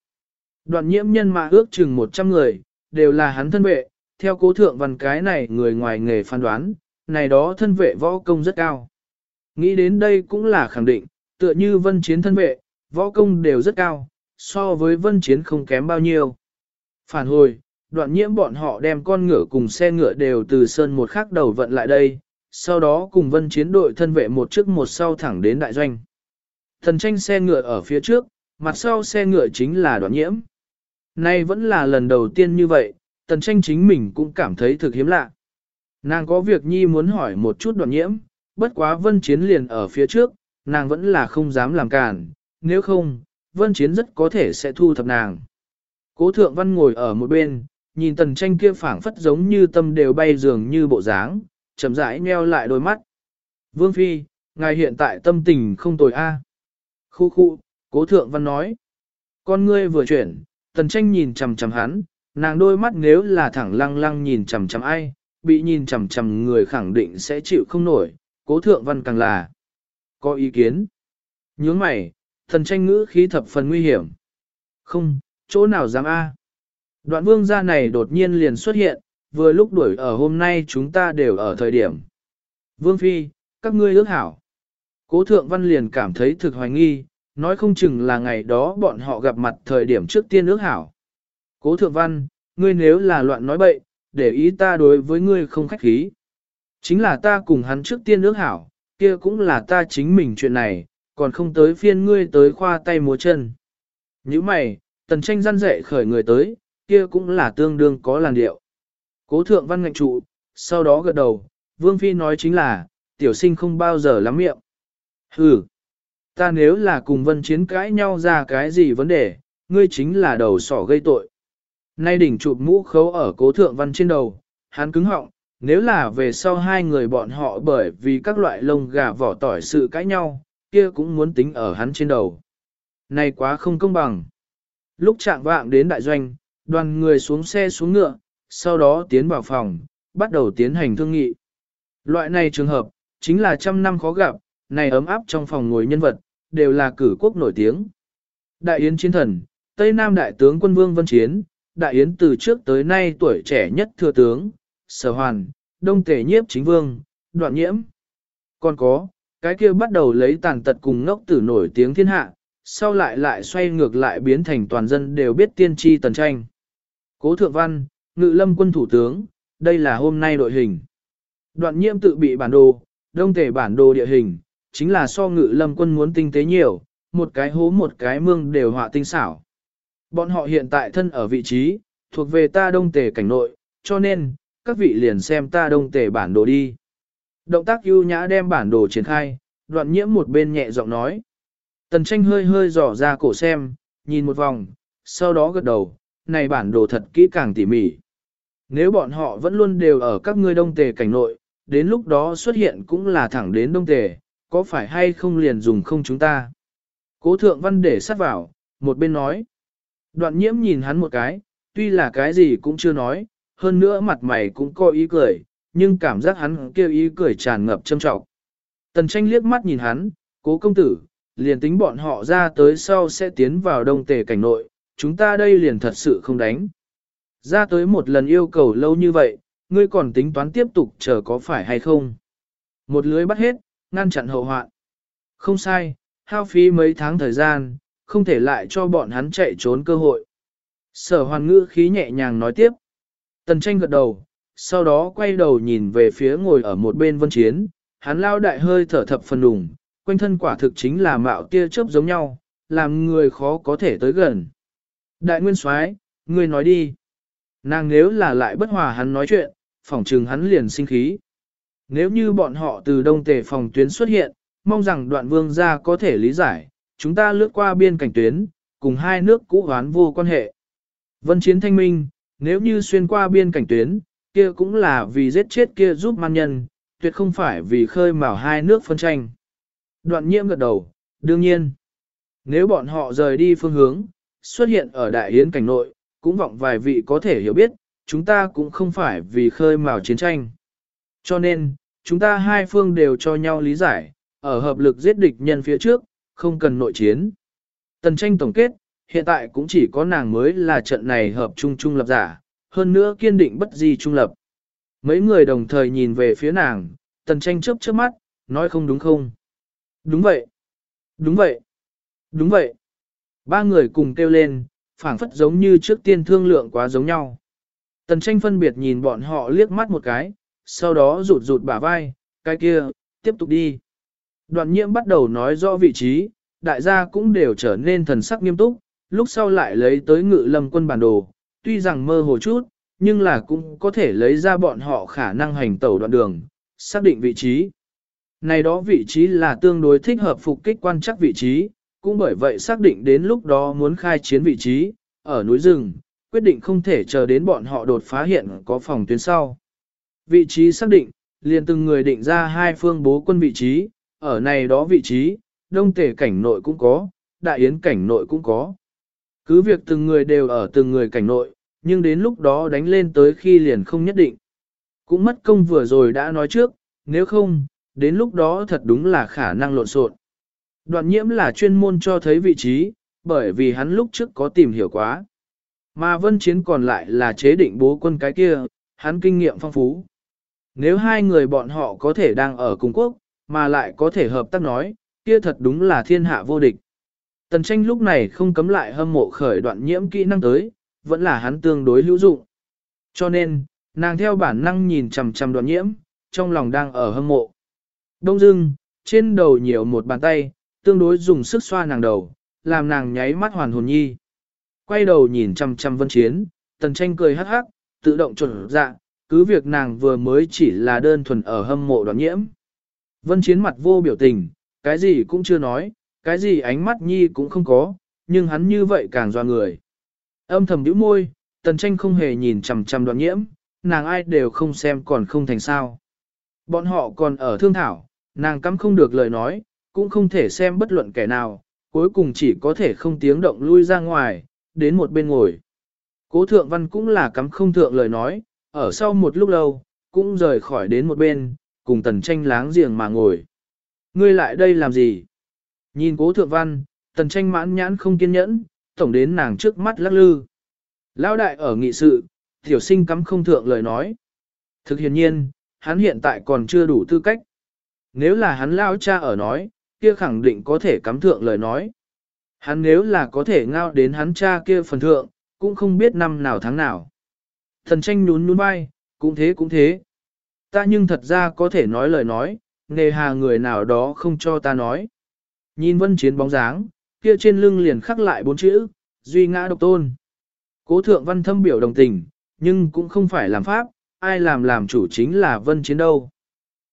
Đoạn nhiễm nhân mà ước chừng 100 người, đều là hắn thân vệ, theo cố thượng văn cái này người ngoài nghề phán đoán, này đó thân vệ võ công rất cao. Nghĩ đến đây cũng là khẳng định, tựa như vân chiến thân vệ, võ công đều rất cao, so với vân chiến không kém bao nhiêu. Phản hồi, đoạn nhiễm bọn họ đem con ngựa cùng xe ngựa đều từ sơn một khắc đầu vận lại đây, sau đó cùng vân chiến đội thân vệ một trước một sau thẳng đến đại doanh. Thần tranh xe ngựa ở phía trước, mặt sau xe ngựa chính là đoạn nhiễm. Nay vẫn là lần đầu tiên như vậy, tần tranh chính mình cũng cảm thấy thực hiếm lạ. Nàng có việc nhi muốn hỏi một chút đoạn nhiễm, bất quá vân chiến liền ở phía trước, nàng vẫn là không dám làm cản, nếu không, vân chiến rất có thể sẽ thu thập nàng. Cố thượng văn ngồi ở một bên, nhìn tần tranh kia phảng phất giống như tâm đều bay dường như bộ dáng, chậm rãi nheo lại đôi mắt. Vương Phi, ngài hiện tại tâm tình không tồi a. Khu khu, cố thượng văn nói. Con ngươi vừa chuyển, tần tranh nhìn chằm chằm hắn, nàng đôi mắt nếu là thẳng lăng lăng nhìn chằm chằm ai, bị nhìn chằm chằm người khẳng định sẽ chịu không nổi, cố thượng văn càng là. Có ý kiến? Nhướng mày, thần tranh ngữ khí thập phần nguy hiểm. Không, chỗ nào dám a? Đoạn vương gia này đột nhiên liền xuất hiện, vừa lúc đuổi ở hôm nay chúng ta đều ở thời điểm. Vương Phi, các ngươi ước hảo. Cố thượng văn liền cảm thấy thực hoài nghi, nói không chừng là ngày đó bọn họ gặp mặt thời điểm trước tiên ước hảo. Cố thượng văn, ngươi nếu là loạn nói bậy, để ý ta đối với ngươi không khách khí. Chính là ta cùng hắn trước tiên ước hảo, kia cũng là ta chính mình chuyện này, còn không tới phiên ngươi tới khoa tay múa chân. Như mày, tần tranh gian dạy khởi người tới, kia cũng là tương đương có làn điệu. Cố thượng văn ngạnh trụ, sau đó gật đầu, Vương Phi nói chính là, tiểu sinh không bao giờ lắm miệng. Hừ, ta nếu là cùng vân chiến cãi nhau ra cái gì vấn đề, ngươi chính là đầu sỏ gây tội. Nay đỉnh chụp mũ khấu ở cố thượng văn trên đầu, hắn cứng họng, nếu là về sau hai người bọn họ bởi vì các loại lông gà vỏ tỏi sự cãi nhau, kia cũng muốn tính ở hắn trên đầu. Này quá không công bằng. Lúc trạng vạng đến đại doanh, đoàn người xuống xe xuống ngựa, sau đó tiến vào phòng, bắt đầu tiến hành thương nghị. Loại này trường hợp, chính là trăm năm khó gặp, này ấm áp trong phòng ngồi nhân vật, đều là cử quốc nổi tiếng. Đại Yến Chiến Thần, Tây Nam Đại tướng quân Vương Vân Chiến, Đại Yến từ trước tới nay tuổi trẻ nhất thừa tướng, Sở Hoàn, Đông Tể Nhiếp Chính Vương, Đoạn Nhiễm. Còn có, cái kia bắt đầu lấy tàn tật cùng ngốc tử nổi tiếng thiên hạ, sau lại lại xoay ngược lại biến thành toàn dân đều biết tiên tri tần tranh. Cố Thượng Văn, Ngự Lâm quân thủ tướng, đây là hôm nay đội hình. Đoạn nhiễm tự bị bản đồ, đông thể bản đồ địa hình, chính là so Ngự Lâm quân muốn tinh tế nhiều, một cái hố một cái mương đều họa tinh xảo. Bọn họ hiện tại thân ở vị trí, thuộc về ta đông tề cảnh nội, cho nên, các vị liền xem ta đông tề bản đồ đi. Động tác ưu nhã đem bản đồ triển khai, đoạn nhiễm một bên nhẹ giọng nói. Tần tranh hơi hơi dò ra cổ xem, nhìn một vòng, sau đó gật đầu, này bản đồ thật kỹ càng tỉ mỉ. Nếu bọn họ vẫn luôn đều ở các ngươi đông tề cảnh nội, đến lúc đó xuất hiện cũng là thẳng đến đông tề, có phải hay không liền dùng không chúng ta. Cố thượng văn để sát vào, một bên nói. Đoạn nhiễm nhìn hắn một cái, tuy là cái gì cũng chưa nói, hơn nữa mặt mày cũng có ý cười, nhưng cảm giác hắn kêu ý cười tràn ngập châm trọng. Tần tranh liếc mắt nhìn hắn, cố công tử, liền tính bọn họ ra tới sau sẽ tiến vào đông tề cảnh nội, chúng ta đây liền thật sự không đánh. Ra tới một lần yêu cầu lâu như vậy, ngươi còn tính toán tiếp tục chờ có phải hay không? Một lưới bắt hết, ngăn chặn hậu hoạn. Không sai, hao phí mấy tháng thời gian, không thể lại cho bọn hắn chạy trốn cơ hội. Sở hoàn ngữ khí nhẹ nhàng nói tiếp. Tần tranh gật đầu, sau đó quay đầu nhìn về phía ngồi ở một bên vân chiến, hắn lao đại hơi thở thập phần đùng, quanh thân quả thực chính là mạo tia chớp giống nhau, làm người khó có thể tới gần. Đại nguyên soái, ngươi nói đi. Nàng nếu là lại bất hòa hắn nói chuyện, phỏng trừng hắn liền sinh khí. Nếu như bọn họ từ đông tề phòng tuyến xuất hiện, mong rằng đoạn vương gia có thể lý giải, chúng ta lướt qua biên cảnh tuyến, cùng hai nước cũ hoán vô quan hệ. Vân chiến thanh minh, nếu như xuyên qua biên cảnh tuyến, kia cũng là vì giết chết kia giúp man nhân, tuyệt không phải vì khơi mào hai nước phân tranh. Đoạn nhiễm gật đầu, đương nhiên, nếu bọn họ rời đi phương hướng, xuất hiện ở đại hiến cảnh nội, cũng vọng vài vị có thể hiểu biết, chúng ta cũng không phải vì khơi mào chiến tranh. Cho nên, chúng ta hai phương đều cho nhau lý giải, ở hợp lực giết địch nhân phía trước, không cần nội chiến. Tần tranh tổng kết, hiện tại cũng chỉ có nàng mới là trận này hợp trung trung lập giả, hơn nữa kiên định bất di trung lập. Mấy người đồng thời nhìn về phía nàng, tần tranh chớp chớp mắt, nói không đúng không? Đúng vậy. Đúng vậy. Đúng vậy. Ba người cùng kêu lên, phảng phất giống như trước tiên thương lượng quá giống nhau. Tần tranh phân biệt nhìn bọn họ liếc mắt một cái, sau đó rụt rụt bả vai, cái kia, tiếp tục đi. Đoạn nhiễm bắt đầu nói rõ vị trí, đại gia cũng đều trở nên thần sắc nghiêm túc, lúc sau lại lấy tới ngự lâm quân bản đồ, tuy rằng mơ hồ chút, nhưng là cũng có thể lấy ra bọn họ khả năng hành tẩu đoạn đường, xác định vị trí. Này đó vị trí là tương đối thích hợp phục kích quan chắc vị trí, cũng bởi vậy xác định đến lúc đó muốn khai chiến vị trí, ở núi rừng, quyết định không thể chờ đến bọn họ đột phá hiện có phòng tuyến sau. Vị trí xác định, liền từng người định ra hai phương bố quân vị trí, ở này đó vị trí, đông tể cảnh nội cũng có, đại yến cảnh nội cũng có. Cứ việc từng người đều ở từng người cảnh nội, nhưng đến lúc đó đánh lên tới khi liền không nhất định. Cũng mất công vừa rồi đã nói trước, nếu không, đến lúc đó thật đúng là khả năng lộn xộn. Đoạn nhiễm là chuyên môn cho thấy vị trí, bởi vì hắn lúc trước có tìm hiểu quá. Mà vân chiến còn lại là chế định bố quân cái kia, hắn kinh nghiệm phong phú. Nếu hai người bọn họ có thể đang ở cùng quốc, mà lại có thể hợp tác nói, kia thật đúng là thiên hạ vô địch. Tần tranh lúc này không cấm lại hâm mộ khởi đoạn nhiễm kỹ năng tới, vẫn là hắn tương đối hữu dụng. Cho nên, nàng theo bản năng nhìn chằm chằm đoạn nhiễm, trong lòng đang ở hâm mộ. Đông dưng, trên đầu nhiều một bàn tay, tương đối dùng sức xoa nàng đầu, làm nàng nháy mắt hoàn hồn nhi. Quay đầu nhìn chằm chằm vân chiến, tần tranh cười hắc hắc, tự động chuẩn dạ, cứ việc nàng vừa mới chỉ là đơn thuần ở hâm mộ đoạn nhiễm. Vân chiến mặt vô biểu tình, cái gì cũng chưa nói, cái gì ánh mắt nhi cũng không có, nhưng hắn như vậy càng doa người. Âm thầm nhíu môi, tần tranh không hề nhìn chằm chằm đoạn nhiễm, nàng ai đều không xem còn không thành sao. Bọn họ còn ở thương thảo, nàng cắm không được lời nói, cũng không thể xem bất luận kẻ nào, cuối cùng chỉ có thể không tiếng động lui ra ngoài, đến một bên ngồi. Cố thượng văn cũng là cắm không thượng lời nói, ở sau một lúc lâu, cũng rời khỏi đến một bên, cùng tần tranh láng giềng mà ngồi. Ngươi lại đây làm gì? Nhìn cố thượng văn, tần tranh mãn nhãn không kiên nhẫn, tổng đến nàng trước mắt lắc lư. Lão đại ở nghị sự, tiểu sinh cắm không thượng lời nói. Thực hiện nhiên, hắn hiện tại còn chưa đủ tư cách. Nếu là hắn lao cha ở nói, kia khẳng định có thể cắm thượng lời nói. Hắn nếu là có thể ngao đến hắn cha kia phần thượng, cũng không biết năm nào tháng nào. Thần tranh nhún nhún vai, cũng thế cũng thế. Ta nhưng thật ra có thể nói lời nói, nề hà người nào đó không cho ta nói. Nhìn vân chiến bóng dáng, kia trên lưng liền khắc lại bốn chữ, duy ngã độc tôn. Cố thượng văn thâm biểu đồng tình, nhưng cũng không phải làm pháp, ai làm làm chủ chính là vân chiến đâu.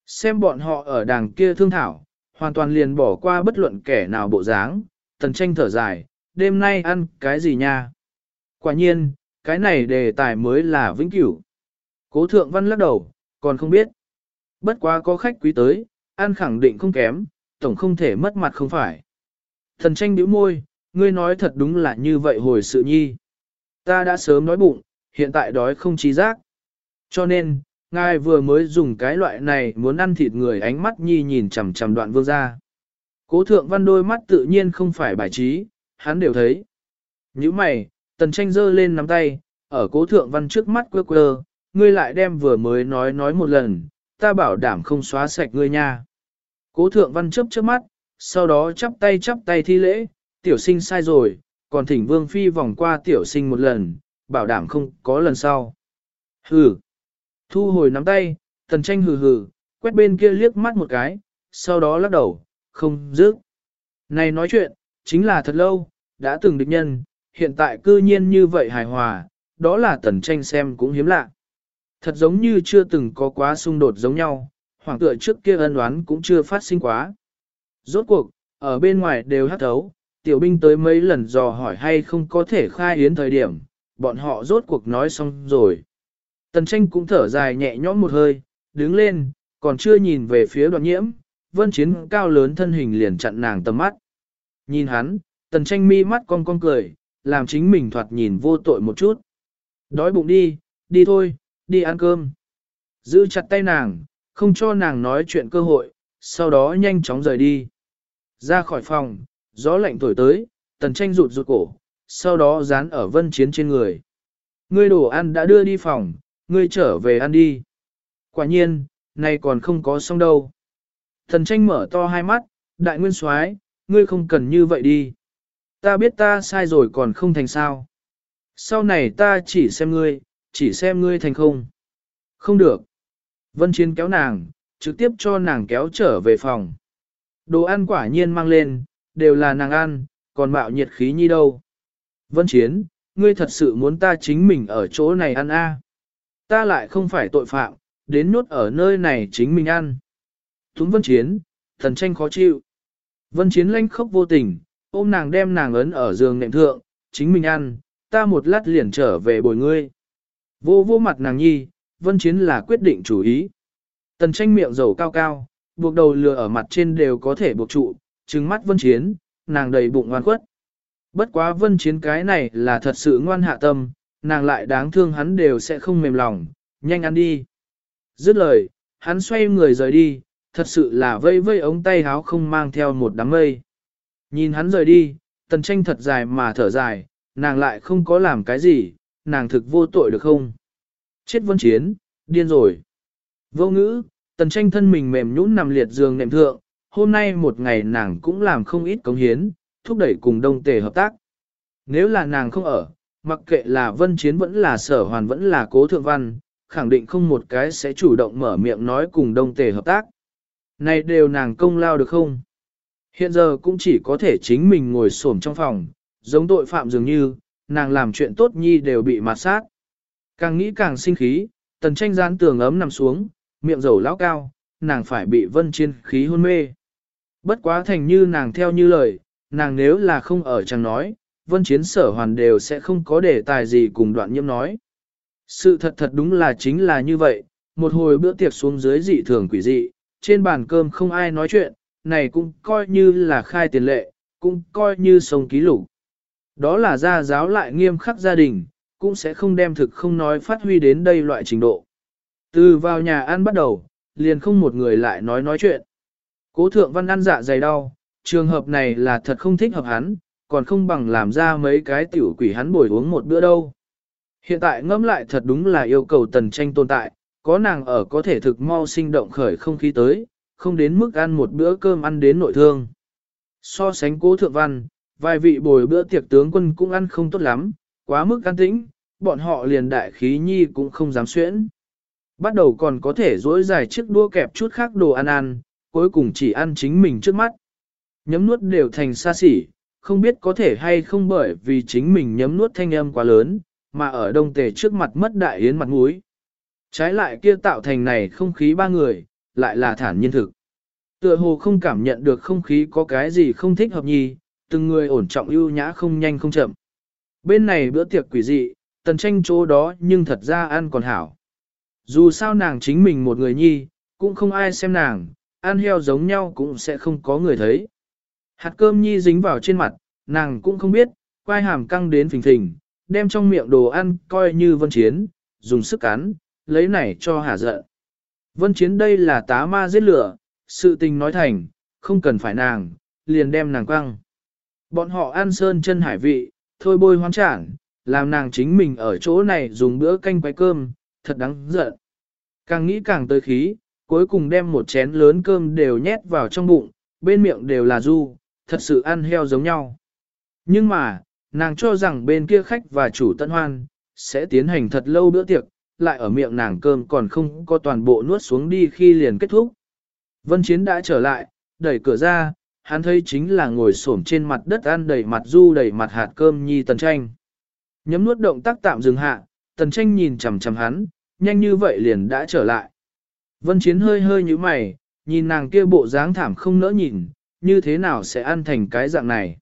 Xem bọn họ ở đàng kia thương thảo, hoàn toàn liền bỏ qua bất luận kẻ nào bộ dáng, tần tranh thở dài, đêm nay ăn cái gì nha? Quả nhiên, cái này đề tài mới là vĩnh cửu. Cố thượng văn lắc đầu, còn không biết. Bất quá có khách quý tới, an khẳng định không kém, tổng không thể mất mặt không phải. Thần tranh bĩu môi, ngươi nói thật đúng là như vậy hồi sự nhi. Ta đã sớm nói bụng, hiện tại đói không trí giác. Cho nên, ngài vừa mới dùng cái loại này muốn ăn thịt người ánh mắt nhi nhìn chằm chằm đoạn vương ra. Cố thượng văn đôi mắt tự nhiên không phải bài trí, hắn đều thấy. Như mày, tần tranh giơ lên nắm tay, ở cố thượng văn trước mắt quơ quơ, ngươi lại đem vừa mới nói nói một lần, ta bảo đảm không xóa sạch ngươi nha. Cố thượng văn chớp chớp mắt, sau đó chắp tay chắp tay thi lễ, tiểu sinh sai rồi, còn thỉnh vương phi vòng qua tiểu sinh một lần, bảo đảm không có lần sau. Hừ. Thu hồi nắm tay, tần tranh hừ hừ, quét bên kia liếc mắt một cái, sau đó lắc đầu, không dứt. Này nói chuyện, chính là thật lâu, đã từng địch nhân, hiện tại cư nhiên như vậy hài hòa, đó là tần tranh xem cũng hiếm lạ. Thật giống như chưa từng có quá xung đột giống nhau, hoàng tựa trước kia ân oán cũng chưa phát sinh quá. Rốt cuộc, ở bên ngoài đều hát thấu, tiểu binh tới mấy lần dò hỏi hay không có thể khai yến thời điểm, bọn họ rốt cuộc nói xong rồi. Tần tranh cũng thở dài nhẹ nhõm một hơi, đứng lên, còn chưa nhìn về phía đoạn nhiễm, vân chiến cao lớn thân hình liền chặn nàng tầm mắt. Nhìn hắn, tần tranh mi mắt cong cong cười, làm chính mình thoạt nhìn vô tội một chút. Đói bụng đi, đi thôi, đi ăn cơm. Giữ chặt tay nàng, không cho nàng nói chuyện cơ hội, sau đó nhanh chóng rời đi. Ra khỏi phòng, gió lạnh thổi tới, tần tranh rụt rụt cổ, sau đó dán ở vân chiến trên người. Ngươi đồ ăn đã đưa đi phòng, ngươi trở về ăn đi. Quả nhiên, này còn không có xong đâu. thần tranh mở to hai mắt, đại nguyên soái, ngươi không cần như vậy đi. Ta biết ta sai rồi còn không thành sao. Sau này ta chỉ xem ngươi, chỉ xem ngươi thành không. Không được. Vân Chiến kéo nàng, trực tiếp cho nàng kéo trở về phòng. Đồ ăn quả nhiên mang lên, đều là nàng ăn, còn mạo nhiệt khí như đâu. Vân Chiến, ngươi thật sự muốn ta chính mình ở chỗ này ăn a? Ta lại không phải tội phạm, đến nốt ở nơi này chính mình ăn. Túng Vân Chiến, thần tranh khó chịu. Vân Chiến lanh khốc vô tình, ôm nàng đem nàng ấn ở giường nệm thượng, chính mình ăn, ta một lát liền trở về bồi ngươi. Vô vô mặt nàng nhi, Vân Chiến là quyết định chủ ý. Tần tranh miệng dầu cao cao, buộc đầu lừa ở mặt trên đều có thể buộc trụ, trừng mắt Vân Chiến, nàng đầy bụng ngoan khuất. Bất quá Vân Chiến cái này là thật sự ngoan hạ tâm, nàng lại đáng thương hắn đều sẽ không mềm lòng, nhanh ăn đi. Dứt lời, hắn xoay người rời đi, thật sự là vây vây ống tay háo không mang theo một đám mây. Nhìn hắn rời đi, tần tranh thật dài mà thở dài, nàng lại không có làm cái gì, nàng thực vô tội được không? Chết vân chiến, điên rồi. Vô ngữ, tần tranh thân mình mềm nhũn nằm liệt giường nệm thượng, hôm nay một ngày nàng cũng làm không ít cống hiến, thúc đẩy cùng đông tề hợp tác. Nếu là nàng không ở, mặc kệ là vân chiến vẫn là sở hoàn vẫn là cố thượng văn, khẳng định không một cái sẽ chủ động mở miệng nói cùng đông tề hợp tác. Này đều nàng công lao được không? Hiện giờ cũng chỉ có thể chính mình ngồi xổm trong phòng, giống tội phạm dường như, nàng làm chuyện tốt nhi đều bị mạt sát. Càng nghĩ càng sinh khí, tần tranh gián tường ấm nằm xuống, miệng dầu lão cao, nàng phải bị vân chiên khí hôn mê. Bất quá thành như nàng theo như lời, nàng nếu là không ở chẳng nói, vân chiến sở hoàn đều sẽ không có đề tài gì cùng đoạn nhiễm nói. Sự thật thật đúng là chính là như vậy, một hồi bữa tiệc xuống dưới dị thường quỷ dị, trên bàn cơm không ai nói chuyện, này cũng coi như là khai tiền lệ, cũng coi như sông ký lục. Đó là gia giáo lại nghiêm khắc gia đình, cũng sẽ không đem thực không nói phát huy đến đây loại trình độ. Từ vào nhà ăn bắt đầu, liền không một người lại nói nói chuyện. Cố thượng văn ăn dạ dày đau, trường hợp này là thật không thích hợp hắn, còn không bằng làm ra mấy cái tiểu quỷ hắn bồi uống một bữa đâu. Hiện tại ngẫm lại thật đúng là yêu cầu tần tranh tồn tại, có nàng ở có thể thực mau sinh động khởi không khí tới, không đến mức ăn một bữa cơm ăn đến nội thương. So sánh cố thượng văn, vài vị bồi bữa tiệc tướng quân cũng ăn không tốt lắm, quá mức an tĩnh, bọn họ liền đại khí nhi cũng không dám xuyễn. Bắt đầu còn có thể dối dài chiếc đua kẹp chút khác đồ ăn ăn, cuối cùng chỉ ăn chính mình trước mắt. Nhấm nuốt đều thành xa xỉ, không biết có thể hay không bởi vì chính mình nhấm nuốt thanh âm quá lớn, mà ở đông tề trước mặt mất đại yến mặt mũi. Trái lại kia tạo thành này không khí ba người, lại là thản nhiên thực. Tựa hồ không cảm nhận được không khí có cái gì không thích hợp nhì, từng người ổn trọng ưu nhã không nhanh không chậm. Bên này bữa tiệc quỷ dị, tần tranh chỗ đó nhưng thật ra ăn còn hảo. Dù sao nàng chính mình một người nhi, cũng không ai xem nàng, ăn heo giống nhau cũng sẽ không có người thấy. Hạt cơm nhi dính vào trên mặt, nàng cũng không biết, quai hàm căng đến phình phình, đem trong miệng đồ ăn coi như vân chiến, dùng sức cắn, lấy này cho hả giận. Vân chiến đây là tá ma giết lửa, sự tình nói thành, không cần phải nàng, liền đem nàng quăng. Bọn họ ăn sơn chân hải vị, thôi bôi hoang trản, làm nàng chính mình ở chỗ này dùng bữa canh quay cơm, thật đáng giận. Càng nghĩ càng tới khí, cuối cùng đem một chén lớn cơm đều nhét vào trong bụng, bên miệng đều là du, thật sự ăn heo giống nhau. Nhưng mà, nàng cho rằng bên kia khách và chủ tân hoan, sẽ tiến hành thật lâu bữa tiệc, lại ở miệng nàng cơm còn không có toàn bộ nuốt xuống đi khi liền kết thúc. Vân Chiến đã trở lại, đẩy cửa ra, hắn thấy chính là ngồi xổm trên mặt đất ăn đầy mặt du đầy mặt hạt cơm nhi tần tranh. Nhấm nuốt động tác tạm dừng hạ, tần tranh nhìn chằm chằm hắn, nhanh như vậy liền đã trở lại. Vân Chiến hơi hơi như mày, nhìn nàng kia bộ dáng thảm không nỡ nhìn, như thế nào sẽ ăn thành cái dạng này.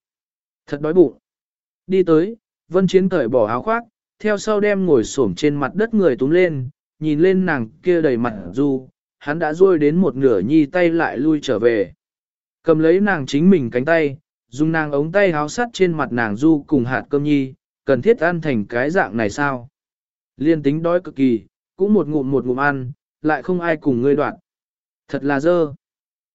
Thật đói bụng. Đi tới, Vân Chiến cởi bỏ áo khoác, theo sau đem ngồi xổm trên mặt đất người túm lên, nhìn lên nàng kia đầy mặt du, hắn đã rôi đến một nửa nhi tay lại lui trở về. Cầm lấy nàng chính mình cánh tay, dùng nàng ống tay háo sắt trên mặt nàng du cùng hạt cơm nhi, cần thiết ăn thành cái dạng này sao? Liên tính đói cực kỳ, cũng một ngụm một ngụm ăn, lại không ai cùng ngươi đoạn. Thật là dơ.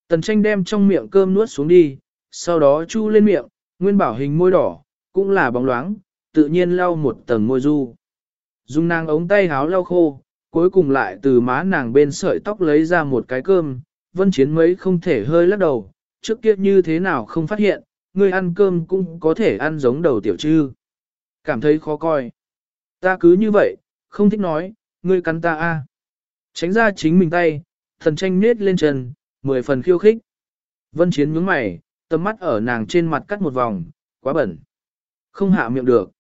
Tần tranh đem trong miệng cơm nuốt xuống đi, sau đó chu lên miệng, nguyên bảo hình môi đỏ, cũng là bóng loáng, tự nhiên lau một tầng môi du. Dùng nàng ống tay háo lau khô, cuối cùng lại từ má nàng bên sợi tóc lấy ra một cái cơm, vân chiến mấy không thể hơi lắc đầu, trước kia như thế nào không phát hiện, người ăn cơm cũng có thể ăn giống đầu tiểu trư. Cảm thấy khó coi. Ta cứ như vậy, không thích nói, ngươi cắn ta a. Tránh ra chính mình tay, thần tranh nết lên chân, mười phần khiêu khích. Vân chiến nhướng mày, tầm mắt ở nàng trên mặt cắt một vòng, quá bẩn. Không hạ miệng được.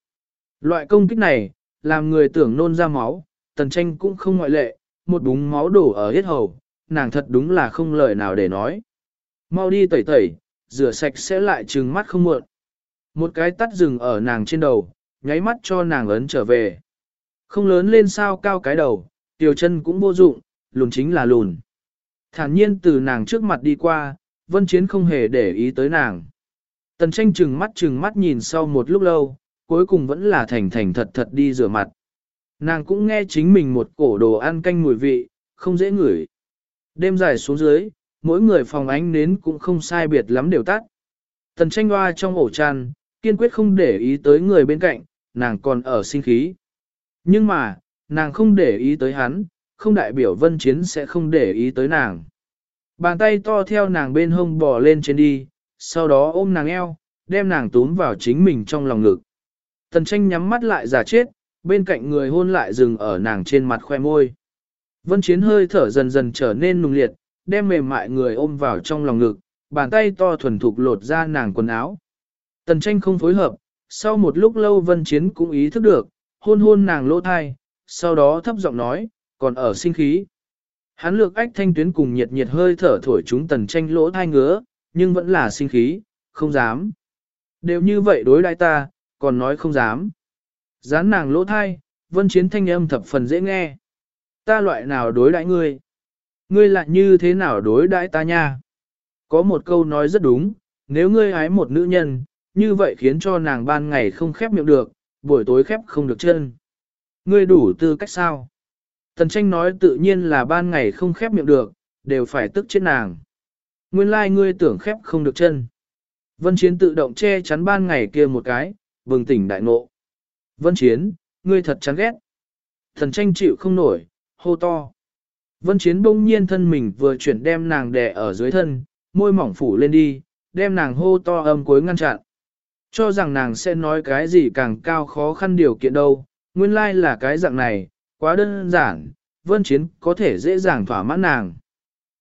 Loại công kích này, làm người tưởng nôn ra máu, tần tranh cũng không ngoại lệ, một búng máu đổ ở hết hầu, nàng thật đúng là không lời nào để nói. Mau đi tẩy tẩy, rửa sạch sẽ lại trừng mắt không muộn. Một cái tắt rừng ở nàng trên đầu, nháy mắt cho nàng ấn trở về. Không lớn lên sao cao cái đầu, tiểu chân cũng vô dụng, lùn chính là lùn. Thản nhiên từ nàng trước mặt đi qua, vân chiến không hề để ý tới nàng. Tần tranh trừng mắt trừng mắt nhìn sau một lúc lâu, cuối cùng vẫn là thành thành thật thật đi rửa mặt. Nàng cũng nghe chính mình một cổ đồ ăn canh mùi vị, không dễ ngửi. Đêm dài xuống dưới, mỗi người phòng ánh nến cũng không sai biệt lắm đều tắt. Tần tranh hoa trong ổ chăn, kiên quyết không để ý tới người bên cạnh, nàng còn ở sinh khí. Nhưng mà, nàng không để ý tới hắn, không đại biểu vân chiến sẽ không để ý tới nàng. Bàn tay to theo nàng bên hông bò lên trên đi, sau đó ôm nàng eo, đem nàng túm vào chính mình trong lòng ngực. Tần tranh nhắm mắt lại giả chết, bên cạnh người hôn lại dừng ở nàng trên mặt khoe môi. Vân chiến hơi thở dần dần trở nên nung liệt, đem mềm mại người ôm vào trong lòng ngực, bàn tay to thuần thục lột ra nàng quần áo. Tần tranh không phối hợp, sau một lúc lâu vân chiến cũng ý thức được, hôn hôn nàng lỗ thai, sau đó thấp giọng nói, còn ở sinh khí. Hắn lược ách thanh tuyến cùng nhiệt nhiệt hơi thở thổi chúng tần tranh lỗ thai ngứa, nhưng vẫn là sinh khí, không dám. Đều như vậy đối đại ta, còn nói không dám. Dán nàng lỗ thai, vân chiến thanh âm thập phần dễ nghe. Ta loại nào đối đãi ngươi? Ngươi lại như thế nào đối đãi ta nha? Có một câu nói rất đúng, nếu ngươi hái một nữ nhân, như vậy khiến cho nàng ban ngày không khép miệng được, buổi tối khép không được chân. Ngươi đủ tư cách sao? Tần tranh nói tự nhiên là ban ngày không khép miệng được, đều phải tức chết nàng. Nguyên lai like ngươi tưởng khép không được chân. Vân Chiến tự động che chắn ban ngày kia một cái, bừng tỉnh đại ngộ. Vân Chiến, ngươi thật chán ghét. Thần tranh chịu không nổi, hô to. Vân Chiến bỗng nhiên thân mình vừa chuyển đem nàng đè ở dưới thân, môi mỏng phủ lên đi, đem nàng hô to âm cuối ngăn chặn. Cho rằng nàng sẽ nói cái gì càng cao khó khăn điều kiện đâu, nguyên lai là cái dạng này, quá đơn giản, Vân Chiến có thể dễ dàng thỏa mãn nàng.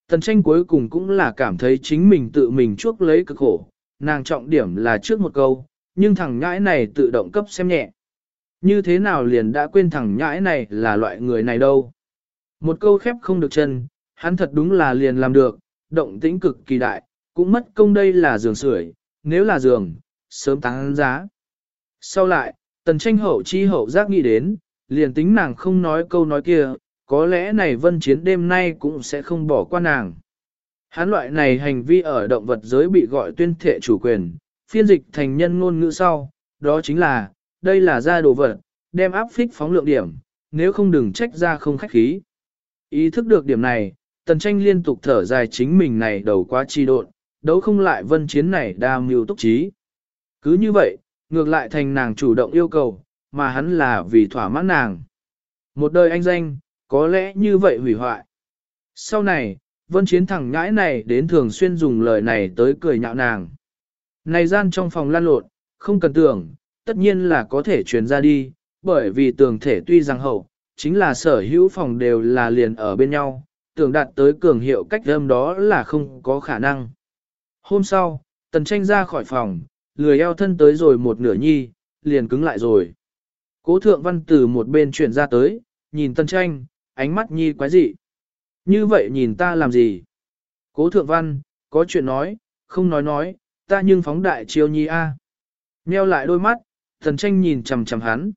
Tần tranh cuối cùng cũng là cảm thấy chính mình tự mình chuốc lấy cực khổ, nàng trọng điểm là trước một câu, nhưng thằng nhãi này tự động cấp xem nhẹ. Như thế nào liền đã quên thằng nhãi này là loại người này đâu. Một câu khép không được chân, hắn thật đúng là liền làm được, động tĩnh cực kỳ đại, cũng mất công đây là giường sưởi, nếu là giường, sớm tăng giá. Sau lại, tần tranh hậu chi hậu giác nghĩ đến, liền tính nàng không nói câu nói kia, có lẽ này vân chiến đêm nay cũng sẽ không bỏ qua nàng. Hắn loại này hành vi ở động vật giới bị gọi tuyên thệ chủ quyền, phiên dịch thành nhân ngôn ngữ sau, đó chính là, đây là ra đồ vật, đem áp phích phóng lượng điểm, nếu không đừng trách ra không khách khí. Ý thức được điểm này, tần tranh liên tục thở dài chính mình này đầu quá chi độn, đấu không lại vân chiến này đa mưu túc trí. Cứ như vậy, ngược lại thành nàng chủ động yêu cầu, mà hắn là vì thỏa mãn nàng. Một đời anh danh, có lẽ như vậy hủy hoại. Sau này, vân chiến thẳng ngãi này đến thường xuyên dùng lời này tới cười nhạo nàng. Này gian trong phòng lan lộn, không cần tưởng, tất nhiên là có thể truyền ra đi, bởi vì tường thể tuy rằng hậu, chính là sở hữu phòng đều là liền ở bên nhau, tưởng đạt tới cường hiệu cách âm đó là không có khả năng. Hôm sau, tần tranh ra khỏi phòng, lười eo thân tới rồi một nửa nhi, liền cứng lại rồi. Cố thượng văn từ một bên chuyển ra tới, nhìn tần tranh, ánh mắt nhi quái dị. Như vậy nhìn ta làm gì? Cố thượng văn, có chuyện nói, không nói nói, ta nhưng phóng đại chiêu nhi a. À. Nheo lại đôi mắt, thần tranh nhìn chằm chằm hắn.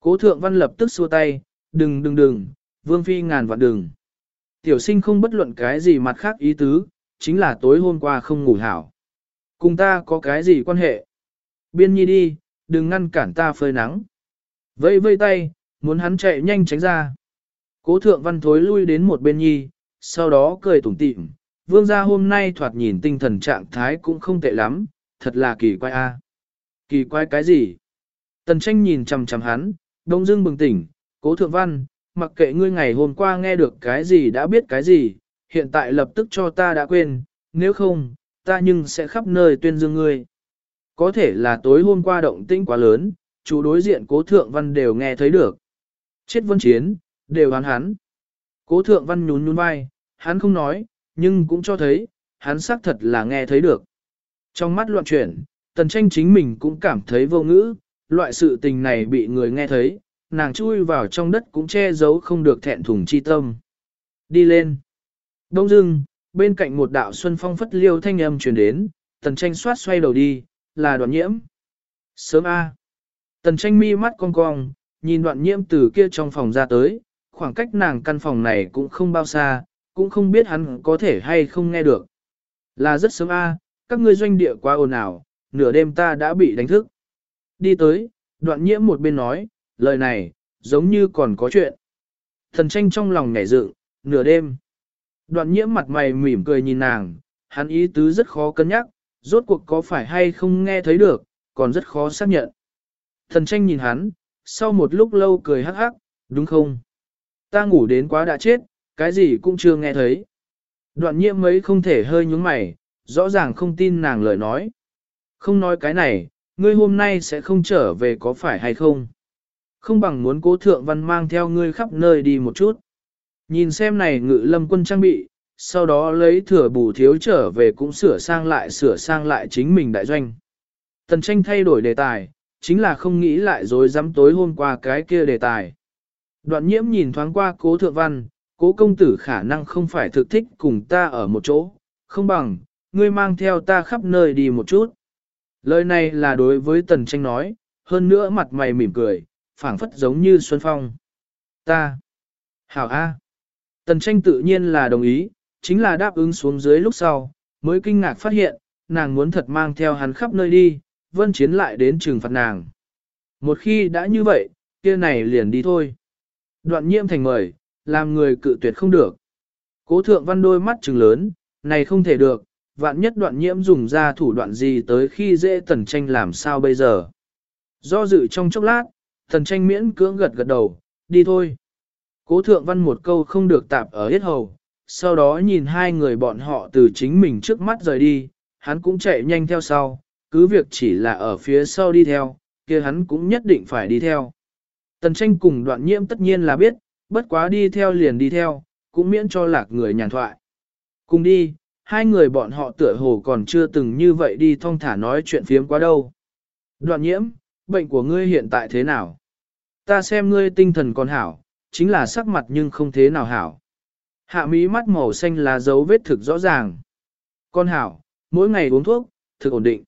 Cố thượng văn lập tức xua tay, đừng đừng đừng, vương phi ngàn vạn đừng. Tiểu sinh không bất luận cái gì mặt khác ý tứ, chính là tối hôm qua không ngủ hảo. Cùng ta có cái gì quan hệ? Biên nhi đi, đừng ngăn cản ta phơi nắng. Vây vây tay, muốn hắn chạy nhanh tránh ra. Cố thượng văn thối lui đến một bên nhi, sau đó cười tủm tỉm. Vương gia hôm nay thoạt nhìn tinh thần trạng thái cũng không tệ lắm, thật là kỳ quái a. Kỳ quái cái gì? Tần tranh nhìn chằm chằm hắn, đông dưng bừng tỉnh, cố thượng văn, mặc kệ ngươi ngày hôm qua nghe được cái gì đã biết cái gì, hiện tại lập tức cho ta đã quên, nếu không, ta nhưng sẽ khắp nơi tuyên dương ngươi. Có thể là tối hôm qua động tĩnh quá lớn, chủ đối diện cố thượng văn đều nghe thấy được. Chết vân chiến, đều hắn hắn. Cố thượng văn nhún nhún vai, hắn không nói, nhưng cũng cho thấy, hắn xác thật là nghe thấy được. Trong mắt loạn chuyển, tần tranh chính mình cũng cảm thấy vô ngữ, loại sự tình này bị người nghe thấy, nàng chui vào trong đất cũng che giấu không được thẹn thùng chi tâm. Đi lên. Đông dưng, bên cạnh một đạo xuân phong phất liêu thanh âm truyền đến, tần tranh xoát xoay đầu đi, là đoạn nhiễm. Sớm A. Tần tranh mi mắt cong cong, nhìn đoạn nhiễm từ kia trong phòng ra tới, khoảng cách nàng căn phòng này cũng không bao xa, cũng không biết hắn có thể hay không nghe được. Là rất sớm A, các ngươi doanh địa quá ồn ào, nửa đêm ta đã bị đánh thức. Đi tới, đoạn nhiễm một bên nói, lời này, giống như còn có chuyện. Thần tranh trong lòng nhảy dựng, nửa đêm. Đoạn nhiễm mặt mày mỉm cười nhìn nàng, hắn ý tứ rất khó cân nhắc, rốt cuộc có phải hay không nghe thấy được, còn rất khó xác nhận. Thần tranh nhìn hắn, sau một lúc lâu cười hắc hắc, đúng không? Ta ngủ đến quá đã chết, cái gì cũng chưa nghe thấy. Đoạn nhiễm mấy không thể hơi nhúng mày, rõ ràng không tin nàng lời nói. Không nói cái này, ngươi hôm nay sẽ không trở về có phải hay không? Không bằng muốn cố thượng văn mang theo ngươi khắp nơi đi một chút. Nhìn xem này ngự lâm quân trang bị, sau đó lấy thừa bù thiếu trở về cũng sửa sang lại sửa sang lại chính mình đại doanh. Tần tranh thay đổi đề tài, chính là không nghĩ lại rồi dám tối hôm qua cái kia đề tài. Đoạn nhiễm nhìn thoáng qua cố thượng văn, cố công tử khả năng không phải thực thích cùng ta ở một chỗ, không bằng, ngươi mang theo ta khắp nơi đi một chút. Lời này là đối với tần tranh nói, hơn nữa mặt mày mỉm cười, phảng phất giống như Xuân Phong. Ta. Hảo A. Tần tranh tự nhiên là đồng ý, chính là đáp ứng xuống dưới lúc sau, mới kinh ngạc phát hiện, nàng muốn thật mang theo hắn khắp nơi đi, vân chiến lại đến trừng phạt nàng. Một khi đã như vậy, kia này liền đi thôi. Đoạn nhiễm thành mời, làm người cự tuyệt không được. Cố thượng văn đôi mắt trừng lớn, này không thể được, vạn nhất đoạn nhiễm dùng ra thủ đoạn gì tới khi dễ tần tranh làm sao bây giờ. Do dự trong chốc lát, tần tranh miễn cưỡng gật gật đầu, đi thôi. Cố thượng văn một câu không được tạp ở hết hầu, sau đó nhìn hai người bọn họ từ chính mình trước mắt rời đi, hắn cũng chạy nhanh theo sau, cứ việc chỉ là ở phía sau đi theo, kia hắn cũng nhất định phải đi theo. Tần tranh cùng đoạn nhiễm tất nhiên là biết, bất quá đi theo liền đi theo, cũng miễn cho lạc người nhàn thoại. Cùng đi, hai người bọn họ tựa hồ còn chưa từng như vậy đi thong thả nói chuyện phiếm quá đâu. Đoạn nhiễm, bệnh của ngươi hiện tại thế nào? Ta xem ngươi tinh thần còn hảo, chính là sắc mặt nhưng không thế nào hảo. Hạ mí mắt màu xanh là dấu vết thực rõ ràng. Con hảo, mỗi ngày uống thuốc, thực ổn định.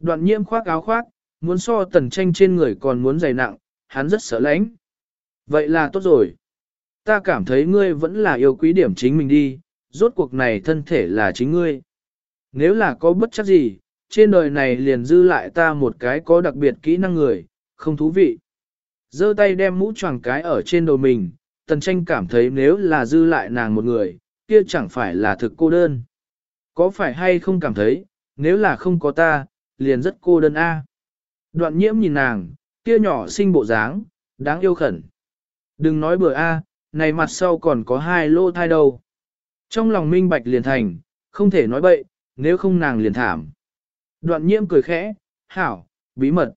Đoạn nhiễm khoác áo khoác, muốn so tần tranh trên người còn muốn dày nặng, hắn rất sợ lãnh. Vậy là tốt rồi. Ta cảm thấy ngươi vẫn là yêu quý điểm chính mình đi, rốt cuộc này thân thể là chính ngươi. Nếu là có bất chấp gì, trên đời này liền dư lại ta một cái có đặc biệt kỹ năng người, không thú vị. giơ tay đem mũ choàng cái ở trên đầu mình, tần tranh cảm thấy nếu là dư lại nàng một người, kia chẳng phải là thực cô đơn. Có phải hay không cảm thấy, nếu là không có ta, liền rất cô đơn a. Đoạn nhiễm nhìn nàng, kia nhỏ xinh bộ dáng, đáng yêu khẩn. Đừng nói bừa a, này mặt sau còn có hai lô thai đâu. Trong lòng minh bạch liền thành, không thể nói bậy, nếu không nàng liền thảm. Đoạn nhiễm cười khẽ, hảo, bí mật.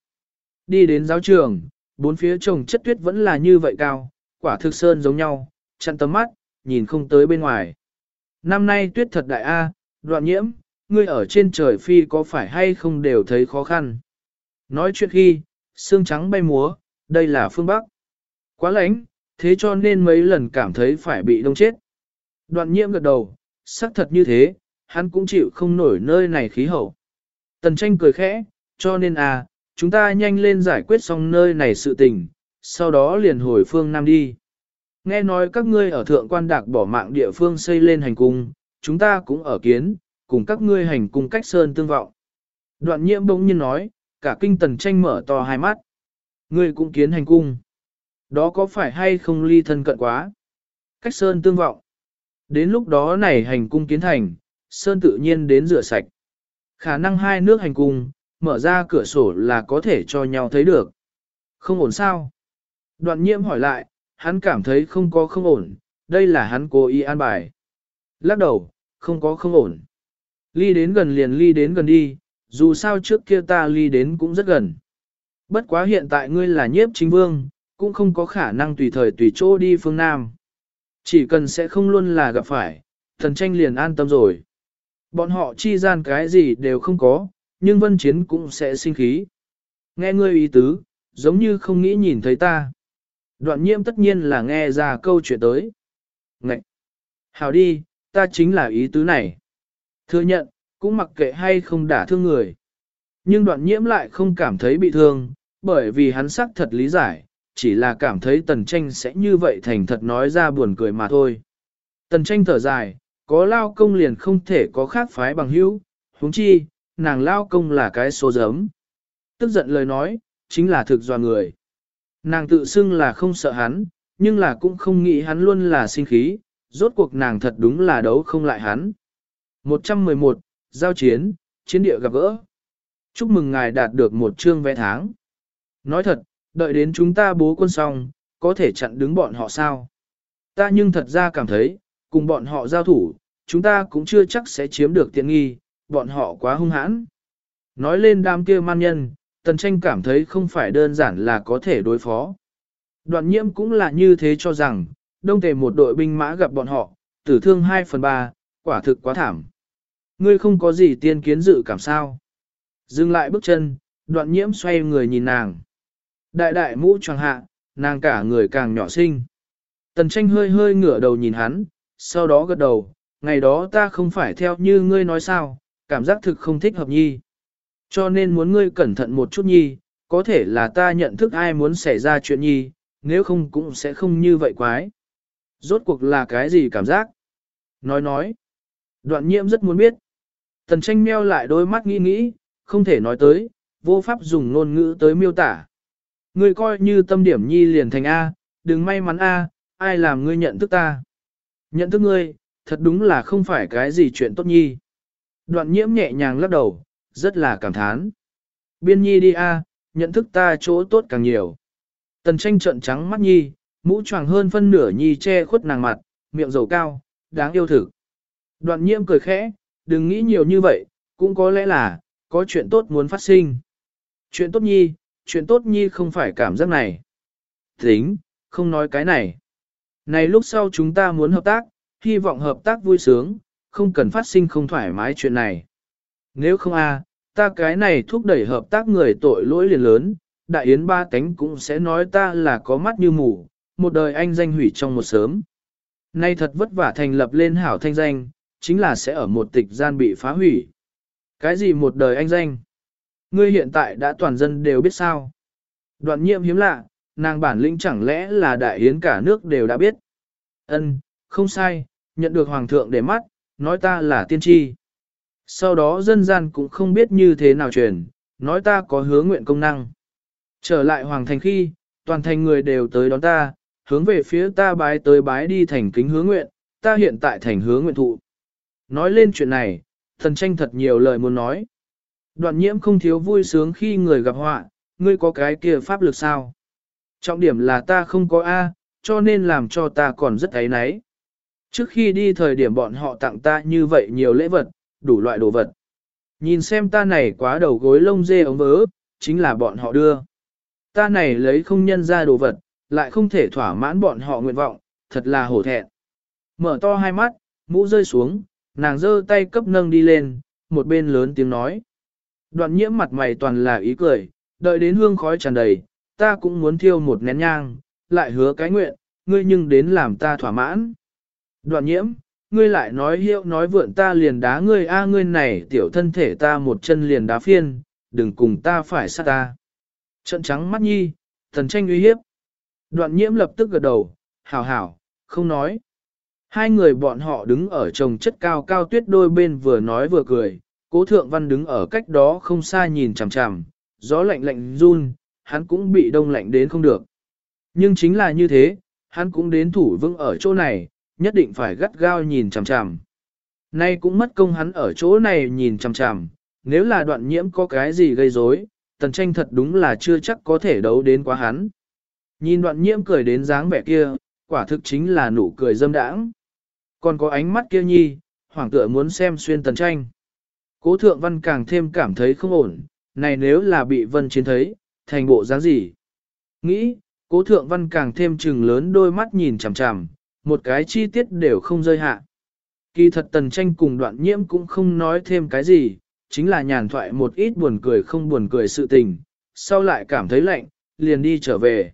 Đi đến giáo trường, bốn phía trồng chất tuyết vẫn là như vậy cao, quả thực sơn giống nhau, chặn tầm mắt, nhìn không tới bên ngoài. Năm nay tuyết thật đại a, đoạn nhiễm, ngươi ở trên trời phi có phải hay không đều thấy khó khăn. Nói chuyện khi, xương trắng bay múa, đây là phương Bắc. Quá lạnh, thế cho nên mấy lần cảm thấy phải bị đông chết. Đoạn nhiễm gật đầu, xác thật như thế, hắn cũng chịu không nổi nơi này khí hậu. Tần tranh cười khẽ, cho nên à, chúng ta nhanh lên giải quyết xong nơi này sự tình, sau đó liền hồi phương Nam đi. Nghe nói các ngươi ở thượng quan đạc bỏ mạng địa phương xây lên hành cung, chúng ta cũng ở kiến, cùng các ngươi hành cung cách sơn tương vọng. Đoạn nhiễm bỗng nhiên nói, cả kinh tần tranh mở to hai mắt. Ngươi cũng kiến hành cung. Đó có phải hay không ly thân cận quá? Cách sơn tương vọng. Đến lúc đó này hành cung kiến thành, sơn tự nhiên đến rửa sạch. Khả năng hai nước hành cung, mở ra cửa sổ là có thể cho nhau thấy được. Không ổn sao? Đoạn nhiễm hỏi lại, hắn cảm thấy không có không ổn, đây là hắn cố ý an bài. Lắc đầu, không có không ổn. Ly đến gần liền ly đến gần đi, dù sao trước kia ta ly đến cũng rất gần. Bất quá hiện tại ngươi là nhiếp chính vương, cũng không có khả năng tùy thời tùy chỗ đi phương Nam. Chỉ cần sẽ không luôn là gặp phải, thần tranh liền an tâm rồi. Bọn họ chi gian cái gì đều không có, nhưng vân chiến cũng sẽ sinh khí. Nghe ngươi ý tứ, giống như không nghĩ nhìn thấy ta. Đoạn nhiễm tất nhiên là nghe ra câu chuyện tới. Ngậy! Hào đi, ta chính là ý tứ này. Thừa nhận, cũng mặc kệ hay không đả thương người. Nhưng đoạn nhiễm lại không cảm thấy bị thương, bởi vì hắn sắc thật lý giải, chỉ là cảm thấy tần tranh sẽ như vậy thành thật nói ra buồn cười mà thôi. Tần tranh thở dài, có lao công liền không thể có khác phái bằng hữu, huống chi, nàng lao công là cái số giấm. Tức giận lời nói, chính là thực dò người. Nàng tự xưng là không sợ hắn, nhưng là cũng không nghĩ hắn luôn là sinh khí, rốt cuộc nàng thật đúng là đấu không lại hắn. 111, Giao chiến, chiến địa gặp gỡ. Chúc mừng ngài đạt được một chương vé tháng. Nói thật, đợi đến chúng ta bố quân xong, có thể chặn đứng bọn họ sao? Ta nhưng thật ra cảm thấy, cùng bọn họ giao thủ, chúng ta cũng chưa chắc sẽ chiếm được tiện nghi, bọn họ quá hung hãn. Nói lên đám kia man nhân, tần tranh cảm thấy không phải đơn giản là có thể đối phó. Đoạn nhiễm cũng là như thế cho rằng, đông tề một đội binh mã gặp bọn họ, tử thương 2 phần 3, quả thực quá thảm. Ngươi không có gì tiên kiến dự cảm sao. Dừng lại bước chân, đoạn nhiễm xoay người nhìn nàng. Đại đại mũ tròn hạ, nàng cả người càng nhỏ xinh. Tần tranh hơi hơi ngửa đầu nhìn hắn, sau đó gật đầu, ngày đó ta không phải theo như ngươi nói sao, cảm giác thực không thích hợp nhi. Cho nên muốn ngươi cẩn thận một chút nhi, có thể là ta nhận thức ai muốn xảy ra chuyện nhi, nếu không cũng sẽ không như vậy quái. Rốt cuộc là cái gì cảm giác? Nói nói. Đoạn nhiễm rất muốn biết. Tần tranh meo lại đôi mắt nghĩ nghĩ, không thể nói tới, vô pháp dùng ngôn ngữ tới miêu tả. Ngươi coi như tâm điểm nhi liền thành A, đừng may mắn A, ai làm ngươi nhận thức ta. Nhận thức ngươi, thật đúng là không phải cái gì chuyện tốt nhi. Đoạn nhiễm nhẹ nhàng lắc đầu, rất là cảm thán. Biên nhi đi A, nhận thức ta chỗ tốt càng nhiều. Tần tranh trận trắng mắt nhi, mũ choàng hơn phân nửa nhi che khuất nàng mặt, miệng dầu cao, đáng yêu thực. Đoạn nhiễm cười khẽ, đừng nghĩ nhiều như vậy, cũng có lẽ là, có chuyện tốt muốn phát sinh. Chuyện tốt nhi, chuyện tốt nhi không phải cảm giác này. Tính, không nói cái này. Này lúc sau chúng ta muốn hợp tác, hy vọng hợp tác vui sướng, không cần phát sinh không thoải mái chuyện này. Nếu không a, ta cái này thúc đẩy hợp tác người tội lỗi liền lớn, đại yến ba tánh cũng sẽ nói ta là có mắt như mù, một đời anh danh hủy trong một sớm. Nay thật vất vả thành lập lên hảo thanh danh, chính là sẽ ở một tịch gian bị phá hủy. Cái gì một đời anh danh? Ngươi hiện tại đã toàn dân đều biết sao. Đoạn nhiệm hiếm lạ, nàng bản lĩnh chẳng lẽ là đại hiến cả nước đều đã biết. Ân, không sai, nhận được hoàng thượng để mắt, nói ta là tiên tri. Sau đó dân gian cũng không biết như thế nào truyền, nói ta có hứa nguyện công năng. Trở lại hoàng thành khi, toàn thành người đều tới đón ta, hướng về phía ta bái tới bái đi thành kính hứa nguyện, ta hiện tại thành hứa nguyện thụ. Nói lên chuyện này, thần tranh thật nhiều lời muốn nói. Đoạn nhiễm không thiếu vui sướng khi người gặp họa, ngươi có cái kia pháp lực sao? Trọng điểm là ta không có A, cho nên làm cho ta còn rất ấy náy. Trước khi đi thời điểm bọn họ tặng ta như vậy nhiều lễ vật, đủ loại đồ vật. Nhìn xem ta này quá đầu gối lông dê ống vớ, chính là bọn họ đưa. Ta này lấy không nhân ra đồ vật, lại không thể thỏa mãn bọn họ nguyện vọng, thật là hổ thẹn. Mở to hai mắt, mũ rơi xuống, nàng giơ tay cấp nâng đi lên, một bên lớn tiếng nói. Đoạn nhiễm mặt mày toàn là ý cười, đợi đến hương khói tràn đầy, ta cũng muốn thiêu một nén nhang, lại hứa cái nguyện, ngươi nhưng đến làm ta thỏa mãn. Đoạn nhiễm, ngươi lại nói hiệu nói vượn ta liền đá ngươi a ngươi này tiểu thân thể ta một chân liền đá phiên, đừng cùng ta phải sát ta. Trận trắng mắt nhi, thần tranh uy hiếp. Đoạn nhiễm lập tức gật đầu, hảo hảo, không nói. Hai người bọn họ đứng ở trồng chất cao cao tuyết đôi bên vừa nói vừa cười, Cố thượng văn đứng ở cách đó không xa nhìn chằm chằm, gió lạnh lạnh run, hắn cũng bị đông lạnh đến không được. Nhưng chính là như thế, hắn cũng đến thủ vững ở chỗ này, nhất định phải gắt gao nhìn chằm chằm. Nay cũng mất công hắn ở chỗ này nhìn chằm chằm, nếu là đoạn nhiễm có cái gì gây rối, tần tranh thật đúng là chưa chắc có thể đấu đến quá hắn. Nhìn đoạn nhiễm cười đến dáng vẻ kia, quả thực chính là nụ cười dâm đãng. Còn có ánh mắt kia nhi, hoàng tựa muốn xem xuyên tần tranh. Cố thượng văn càng thêm cảm thấy không ổn, này nếu là bị vân chiến thấy, thành bộ dáng gì? Nghĩ, cố thượng văn càng thêm trừng lớn đôi mắt nhìn chằm chằm, một cái chi tiết đều không rơi hạ. Kỳ thật tần tranh cùng đoạn nhiễm cũng không nói thêm cái gì, chính là nhàn thoại một ít buồn cười không buồn cười sự tình, sau lại cảm thấy lạnh, liền đi trở về.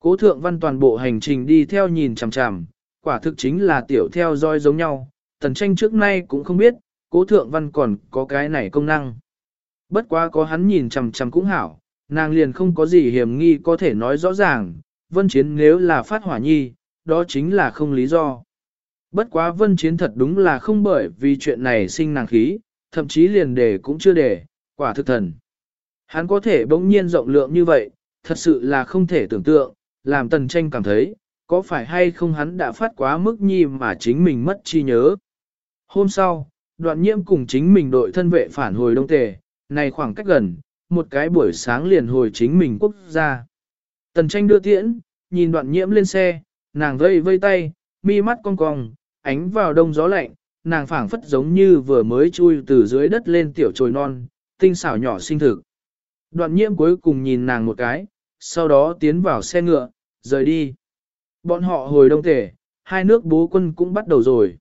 Cố thượng văn toàn bộ hành trình đi theo nhìn chằm chằm, quả thực chính là tiểu theo dõi giống nhau, tần tranh trước nay cũng không biết, cố thượng văn còn có cái này công năng. Bất quá có hắn nhìn chằm chằm cũng hảo, nàng liền không có gì hiểm nghi có thể nói rõ ràng, vân chiến nếu là phát hỏa nhi, đó chính là không lý do. Bất quá vân chiến thật đúng là không bởi vì chuyện này sinh nàng khí, thậm chí liền đề cũng chưa đề, quả thực thần. Hắn có thể bỗng nhiên rộng lượng như vậy, thật sự là không thể tưởng tượng, làm tần tranh cảm thấy, có phải hay không hắn đã phát quá mức nhi mà chính mình mất chi nhớ. Hôm sau, đoạn nhiễm cùng chính mình đội thân vệ phản hồi đông tề, này khoảng cách gần, một cái buổi sáng liền hồi chính mình quốc gia. Tần tranh đưa tiễn, nhìn đoạn nhiễm lên xe, nàng vây vây tay, mi mắt cong cong, ánh vào đông gió lạnh, nàng phảng phất giống như vừa mới chui từ dưới đất lên tiểu trồi non, tinh xảo nhỏ sinh thực. Đoạn nhiễm cuối cùng nhìn nàng một cái, sau đó tiến vào xe ngựa, rời đi. Bọn họ hồi đông tể, hai nước bố quân cũng bắt đầu rồi.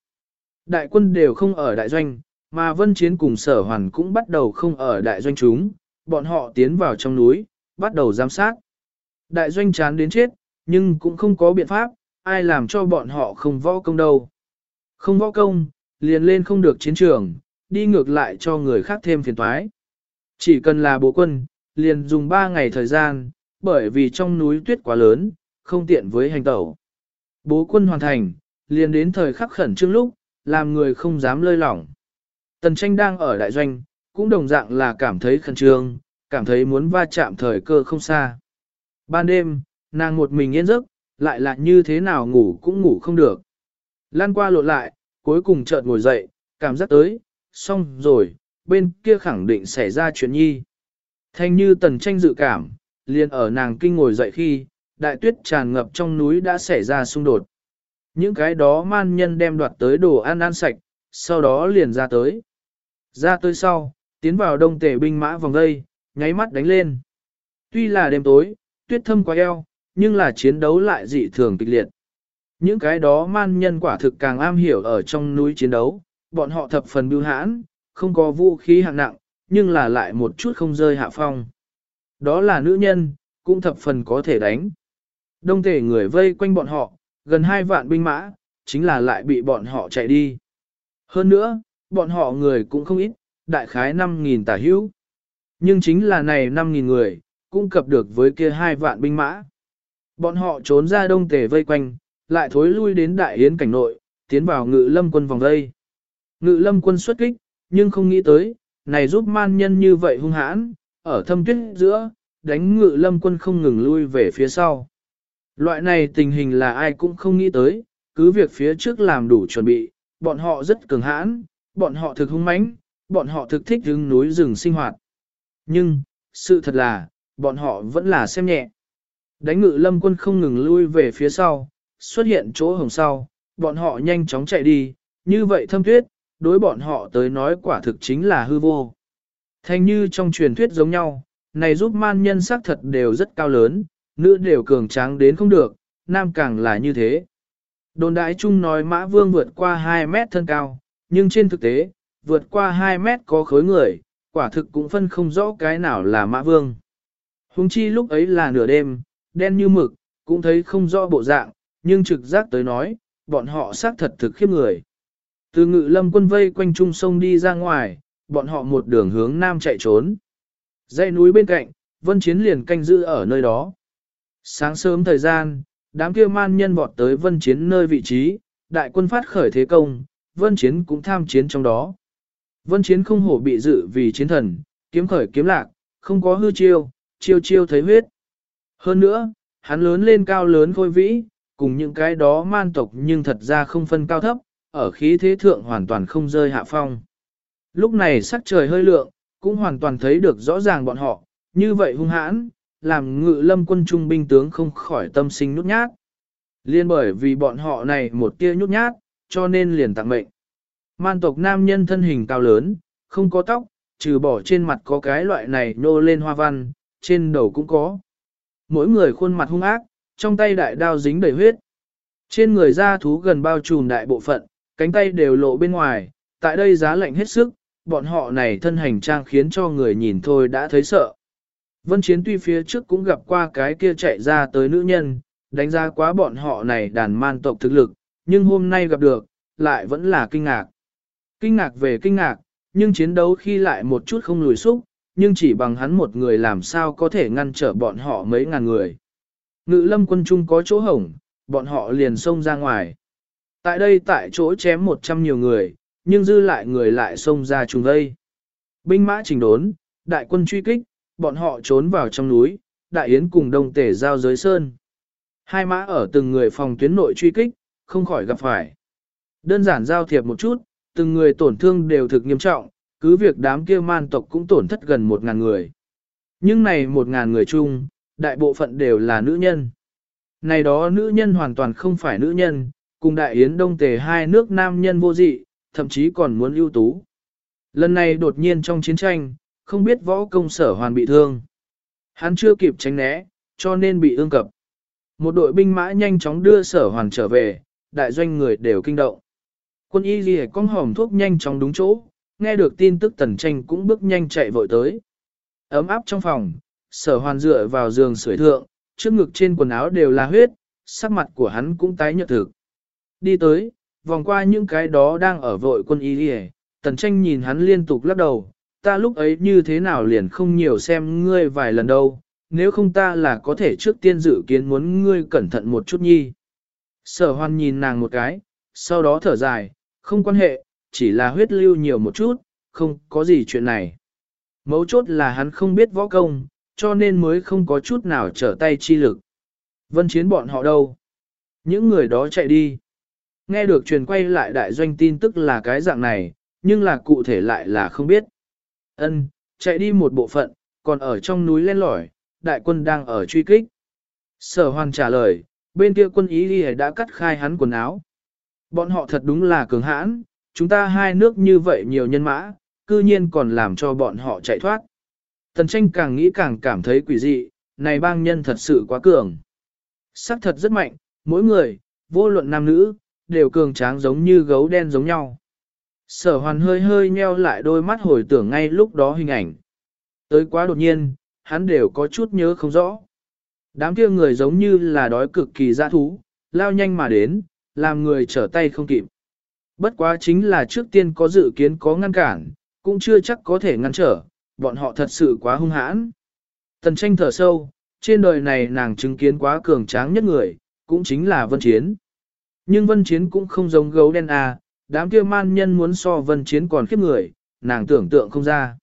Đại quân đều không ở đại doanh, mà vân chiến cùng sở hoàn cũng bắt đầu không ở đại doanh chúng, bọn họ tiến vào trong núi, bắt đầu giám sát. Đại doanh chán đến chết, nhưng cũng không có biện pháp, ai làm cho bọn họ không võ công đâu. Không võ công, liền lên không được chiến trường, đi ngược lại cho người khác thêm phiền toái. Chỉ cần là bố quân, liền dùng 3 ngày thời gian, bởi vì trong núi tuyết quá lớn, không tiện với hành tẩu. Bố quân hoàn thành, liền đến thời khắc khẩn trương lúc, làm người không dám lơi lỏng. Tần tranh đang ở đại doanh, cũng đồng dạng là cảm thấy khẩn trương, cảm thấy muốn va chạm thời cơ không xa. Ban đêm, nàng một mình yên giấc, lại là như thế nào ngủ cũng ngủ không được. Lan qua lộn lại, cuối cùng chợt ngồi dậy, cảm giác tới, xong rồi, bên kia khẳng định xảy ra chuyện nhi. Thanh như tần tranh dự cảm, liền ở nàng kinh ngồi dậy khi, đại tuyết tràn ngập trong núi đã xảy ra xung đột. Những cái đó man nhân đem đoạt tới đồ ăn ăn sạch, sau đó liền ra tới. Ra tới sau, tiến vào đông tể binh mã vòng đây, nháy mắt đánh lên. Tuy là đêm tối, tuyết thâm quá eo, nhưng là chiến đấu lại dị thường kịch liệt. Những cái đó man nhân quả thực càng am hiểu ở trong núi chiến đấu, bọn họ thập phần bưu hãn, không có vũ khí hạng nặng, nhưng là lại một chút không rơi hạ phong. Đó là nữ nhân, cũng thập phần có thể đánh. Đông thể người vây quanh bọn họ, gần hai vạn binh mã, chính là lại bị bọn họ chạy đi. Hơn nữa, bọn họ người cũng không ít, đại khái 5.000 tả hữu. Nhưng chính là này 5.000 người, cũng cập được với kia hai vạn binh mã. Bọn họ trốn ra đông tề vây quanh, lại thối lui đến đại yến cảnh nội, tiến vào ngự lâm quân vòng vây. Ngự lâm quân xuất kích, nhưng không nghĩ tới, này giúp man nhân như vậy hung hãn, ở thâm tuyết giữa, đánh ngự lâm quân không ngừng lui về phía sau. Loại này tình hình là ai cũng không nghĩ tới, cứ việc phía trước làm đủ chuẩn bị, bọn họ rất cường hãn, bọn họ thực hung mãnh, bọn họ thực thích hứng núi rừng sinh hoạt. Nhưng, sự thật là, bọn họ vẫn là xem nhẹ. Đánh ngự lâm quân không ngừng lui về phía sau, xuất hiện chỗ hồng sau, bọn họ nhanh chóng chạy đi, như vậy thâm tuyết, đối bọn họ tới nói quả thực chính là hư vô. Thành như trong truyền thuyết giống nhau, này giúp man nhân sắc thật đều rất cao lớn, nữ đều cường tráng đến không được, nam càng là như thế. Đồn đại chung nói mã vương vượt qua 2 mét thân cao, nhưng trên thực tế, vượt qua 2 mét có khối người, quả thực cũng phân không rõ cái nào là mã vương. Hùng chi lúc ấy là nửa đêm, đen như mực, cũng thấy không rõ bộ dạng, nhưng trực giác tới nói, bọn họ xác thật thực khiếp người. Từ ngự lâm quân vây quanh trung sông đi ra ngoài, bọn họ một đường hướng nam chạy trốn. Dãy núi bên cạnh, vân chiến liền canh giữ ở nơi đó. Sáng sớm thời gian, đám kia man nhân vọt tới vân chiến nơi vị trí, đại quân phát khởi thế công, vân chiến cũng tham chiến trong đó. Vân chiến không hổ bị dự vì chiến thần, kiếm khởi kiếm lạc, không có hư chiêu, chiêu chiêu thấy huyết. Hơn nữa, hắn lớn lên cao lớn khôi vĩ, cùng những cái đó man tộc nhưng thật ra không phân cao thấp, ở khí thế thượng hoàn toàn không rơi hạ phong. Lúc này sắc trời hơi lượng, cũng hoàn toàn thấy được rõ ràng bọn họ, như vậy hung hãn, làm ngự lâm quân trung binh tướng không khỏi tâm sinh nhút nhát. Liên bởi vì bọn họ này một tia nhút nhát, cho nên liền tặng mệnh. Man tộc nam nhân thân hình cao lớn, không có tóc, trừ bỏ trên mặt có cái loại này nô lên hoa văn, trên đầu cũng có. Mỗi người khuôn mặt hung ác, trong tay đại đao dính đầy huyết. Trên người da thú gần bao trùm đại bộ phận, cánh tay đều lộ bên ngoài, tại đây giá lạnh hết sức, bọn họ này thân hành trang khiến cho người nhìn thôi đã thấy sợ. Vân Chiến tuy phía trước cũng gặp qua cái kia chạy ra tới nữ nhân, đánh giá quá bọn họ này đàn man tộc thực lực, nhưng hôm nay gặp được, lại vẫn là kinh ngạc. Kinh ngạc về kinh ngạc, nhưng chiến đấu khi lại một chút không lùi xúc, nhưng chỉ bằng hắn một người làm sao có thể ngăn trở bọn họ mấy ngàn người. Ngự lâm quân trung có chỗ hổng, bọn họ liền xông ra ngoài. Tại đây tại chỗ chém một trăm nhiều người, nhưng dư lại người lại xông ra trùng đây. Binh mã trình đốn, đại quân truy kích, bọn họ trốn vào trong núi, đại yến cùng đông tể giao giới sơn. Hai mã ở từng người phòng tuyến nội truy kích, không khỏi gặp phải. Đơn giản giao thiệp một chút, từng người tổn thương đều thực nghiêm trọng, cứ việc đám kia man tộc cũng tổn thất gần một ngàn người. Nhưng này một ngàn người chung, đại bộ phận đều là nữ nhân. Này đó nữ nhân hoàn toàn không phải nữ nhân, cùng đại yến đông tề hai nước nam nhân vô dị, thậm chí còn muốn ưu tú. Lần này đột nhiên trong chiến tranh, không biết võ công sở hoàn bị thương. Hắn chưa kịp tránh né, cho nên bị ương cập. Một đội binh mã nhanh chóng đưa sở hoàn trở về, đại doanh người đều kinh động. Quân y ghi con hòm thuốc nhanh chóng đúng chỗ, nghe được tin tức tần tranh cũng bước nhanh chạy vội tới. Ấm áp trong phòng, sở hoàn dựa vào giường sưởi thượng, trước ngực trên quần áo đều là huyết, sắc mặt của hắn cũng tái nhợt thực. Đi tới, vòng qua những cái đó đang ở vội quân y ghi tần tranh nhìn hắn liên tục lắc đầu, ta lúc ấy như thế nào liền không nhiều xem ngươi vài lần đâu, nếu không ta là có thể trước tiên dự kiến muốn ngươi cẩn thận một chút nhi. Sở hoan nhìn nàng một cái, sau đó thở dài, không quan hệ, chỉ là huyết lưu nhiều một chút, không có gì chuyện này. Mấu chốt là hắn không biết võ công, cho nên mới không có chút nào trở tay chi lực. Vân chiến bọn họ đâu? Những người đó chạy đi. Nghe được truyền quay lại đại doanh tin tức là cái dạng này, nhưng là cụ thể lại là không biết. Ân, chạy đi một bộ phận, còn ở trong núi len lỏi, đại quân đang ở truy kích. Sở hoàn trả lời, bên kia quân ý đi đã cắt khai hắn quần áo. Bọn họ thật đúng là cường hãn, chúng ta hai nước như vậy nhiều nhân mã, cư nhiên còn làm cho bọn họ chạy thoát. Tần tranh càng nghĩ càng cảm thấy quỷ dị, này bang nhân thật sự quá cường. Sắc thật rất mạnh, mỗi người, vô luận nam nữ, đều cường tráng giống như gấu đen giống nhau. Sở hoàn hơi hơi nheo lại đôi mắt hồi tưởng ngay lúc đó hình ảnh. Tới quá đột nhiên, hắn đều có chút nhớ không rõ. Đám kia người giống như là đói cực kỳ dã thú, lao nhanh mà đến, làm người trở tay không kịp. Bất quá chính là trước tiên có dự kiến có ngăn cản, cũng chưa chắc có thể ngăn trở, bọn họ thật sự quá hung hãn. Tần tranh thở sâu, trên đời này nàng chứng kiến quá cường tráng nhất người, cũng chính là Vân Chiến. Nhưng Vân Chiến cũng không giống gấu đen à, đám kia man nhân muốn so Vân Chiến còn khiếp người, nàng tưởng tượng không ra.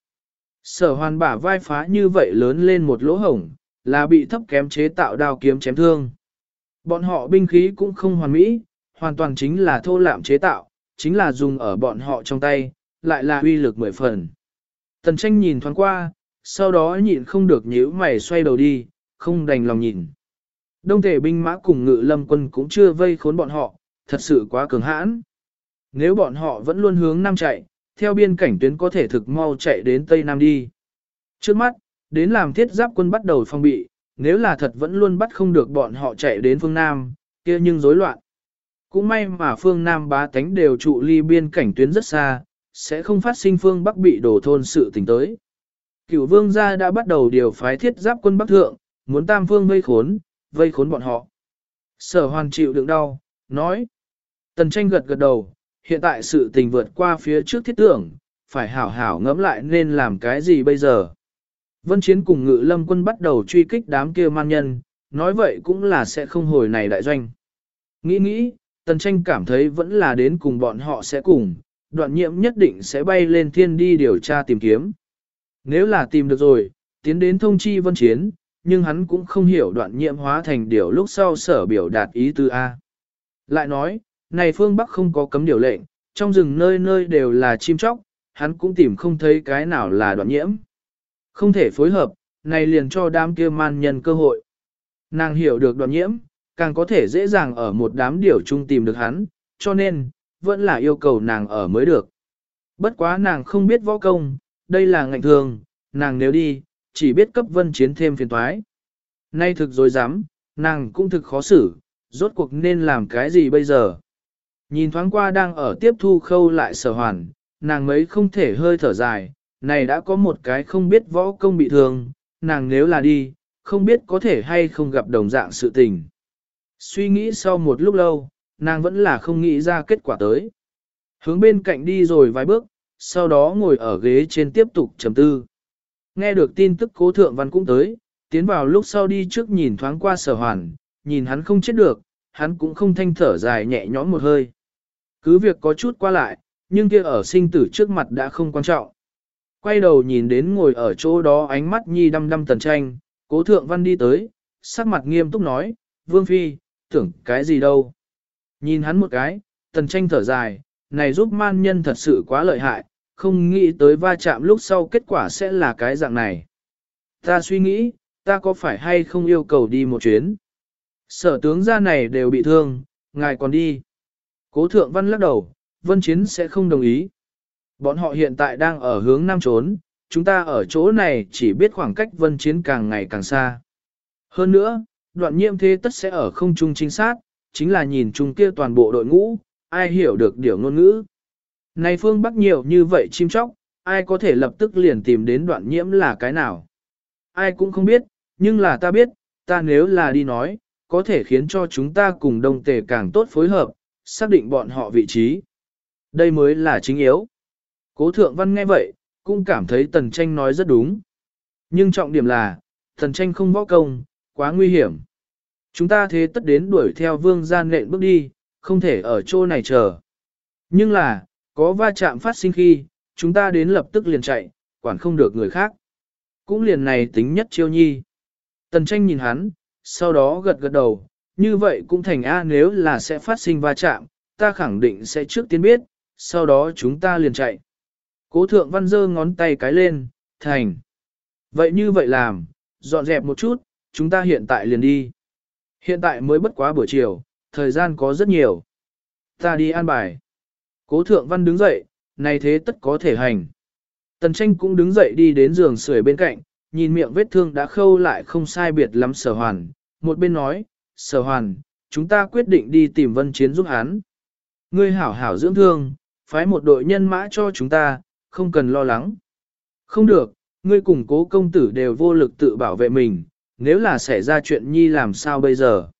Sở hoàn bả vai phá như vậy lớn lên một lỗ hổng, là bị thấp kém chế tạo đao kiếm chém thương. Bọn họ binh khí cũng không hoàn mỹ, hoàn toàn chính là thô lạm chế tạo, chính là dùng ở bọn họ trong tay, lại là uy lực mười phần. Tần tranh nhìn thoáng qua, sau đó nhịn không được nhíu mày xoay đầu đi, không đành lòng nhìn. Đông thể binh mã cùng ngự lâm quân cũng chưa vây khốn bọn họ, thật sự quá cường hãn. Nếu bọn họ vẫn luôn hướng nam chạy, theo biên cảnh tuyến có thể thực mau chạy đến Tây Nam đi. Trước mắt, đến làm thiết giáp quân bắt đầu phong bị, nếu là thật vẫn luôn bắt không được bọn họ chạy đến phương Nam, kia nhưng rối loạn. Cũng may mà phương Nam bá tánh đều trụ ly biên cảnh tuyến rất xa, sẽ không phát sinh phương Bắc bị đổ thôn sự tình tới. Cửu vương gia đã bắt đầu điều phái thiết giáp quân Bắc Thượng, muốn tam phương vây khốn, vây khốn bọn họ. Sở hoàn chịu đựng đau, nói. Tần tranh gật gật đầu, hiện tại sự tình vượt qua phía trước thiết tưởng, phải hảo hảo ngẫm lại nên làm cái gì bây giờ. Vân Chiến cùng ngự lâm quân bắt đầu truy kích đám kia man nhân, nói vậy cũng là sẽ không hồi này đại doanh. Nghĩ nghĩ, Tần Tranh cảm thấy vẫn là đến cùng bọn họ sẽ cùng, đoạn nhiệm nhất định sẽ bay lên thiên đi điều tra tìm kiếm. Nếu là tìm được rồi, tiến đến thông chi vân chiến, nhưng hắn cũng không hiểu đoạn nhiệm hóa thành điều lúc sau sở biểu đạt ý tư A. Lại nói, này phương Bắc không có cấm điều lệnh, trong rừng nơi nơi đều là chim chóc, hắn cũng tìm không thấy cái nào là đoạn nhiễm. Không thể phối hợp, này liền cho đám kia man nhân cơ hội. Nàng hiểu được đoạn nhiễm, càng có thể dễ dàng ở một đám điều chung tìm được hắn, cho nên, vẫn là yêu cầu nàng ở mới được. Bất quá nàng không biết võ công, đây là ngạnh thường, nàng nếu đi, chỉ biết cấp vân chiến thêm phiền toái. Nay thực dối dám, nàng cũng thực khó xử, rốt cuộc nên làm cái gì bây giờ. Nhìn thoáng qua đang ở tiếp thu khâu lại sở hoàn, nàng mấy không thể hơi thở dài, này đã có một cái không biết võ công bị thương, nàng nếu là đi, không biết có thể hay không gặp đồng dạng sự tình. Suy nghĩ sau một lúc lâu, nàng vẫn là không nghĩ ra kết quả tới. Hướng bên cạnh đi rồi vài bước, sau đó ngồi ở ghế trên tiếp tục trầm tư. Nghe được tin tức cố thượng văn cũng tới, tiến vào lúc sau đi trước nhìn thoáng qua sở hoàn, nhìn hắn không chết được, hắn cũng không thanh thở dài nhẹ nhõm một hơi. Cứ việc có chút qua lại, nhưng kia ở sinh tử trước mặt đã không quan trọng. Quay đầu nhìn đến ngồi ở chỗ đó ánh mắt nhi đăm đăm tần tranh, cố thượng văn đi tới, sắc mặt nghiêm túc nói, Vương Phi, tưởng cái gì đâu. Nhìn hắn một cái, tần tranh thở dài, này giúp man nhân thật sự quá lợi hại, không nghĩ tới va chạm lúc sau kết quả sẽ là cái dạng này. Ta suy nghĩ, ta có phải hay không yêu cầu đi một chuyến. Sở tướng gia này đều bị thương, ngài còn đi. Cố thượng văn lắc đầu, vân chiến sẽ không đồng ý. Bọn họ hiện tại đang ở hướng nam trốn, chúng ta ở chỗ này chỉ biết khoảng cách vân chiến càng ngày càng xa. Hơn nữa, đoạn nhiễm thế tất sẽ ở không trung chính xác, chính là nhìn chung kia toàn bộ đội ngũ, ai hiểu được điều ngôn ngữ. Này phương Bắc nhiều như vậy chim chóc, ai có thể lập tức liền tìm đến đoạn nhiễm là cái nào. Ai cũng không biết, nhưng là ta biết, ta nếu là đi nói, có thể khiến cho chúng ta cùng đồng tề càng tốt phối hợp, xác định bọn họ vị trí. Đây mới là chính yếu. Cố thượng văn nghe vậy, cũng cảm thấy tần tranh nói rất đúng. Nhưng trọng điểm là, tần tranh không võ công, quá nguy hiểm. Chúng ta thế tất đến đuổi theo vương gian nện bước đi, không thể ở chỗ này chờ. Nhưng là, có va chạm phát sinh khi, chúng ta đến lập tức liền chạy, quản không được người khác. Cũng liền này tính nhất chiêu nhi. Tần tranh nhìn hắn, sau đó gật gật đầu, như vậy cũng thành A nếu là sẽ phát sinh va chạm, ta khẳng định sẽ trước tiên biết, sau đó chúng ta liền chạy. Cố thượng văn dơ ngón tay cái lên, thành. Vậy như vậy làm, dọn dẹp một chút, chúng ta hiện tại liền đi. Hiện tại mới bất quá buổi chiều, thời gian có rất nhiều. Ta đi an bài. Cố thượng văn đứng dậy, này thế tất có thể hành. Tần tranh cũng đứng dậy đi đến giường sưởi bên cạnh, nhìn miệng vết thương đã khâu lại không sai biệt lắm sở hoàn. Một bên nói, sở hoàn, chúng ta quyết định đi tìm vân chiến giúp hắn. Ngươi hảo hảo dưỡng thương, phái một đội nhân mã cho chúng ta, không cần lo lắng. Không được, ngươi cùng cố công tử đều vô lực tự bảo vệ mình, nếu là xảy ra chuyện nhi làm sao bây giờ.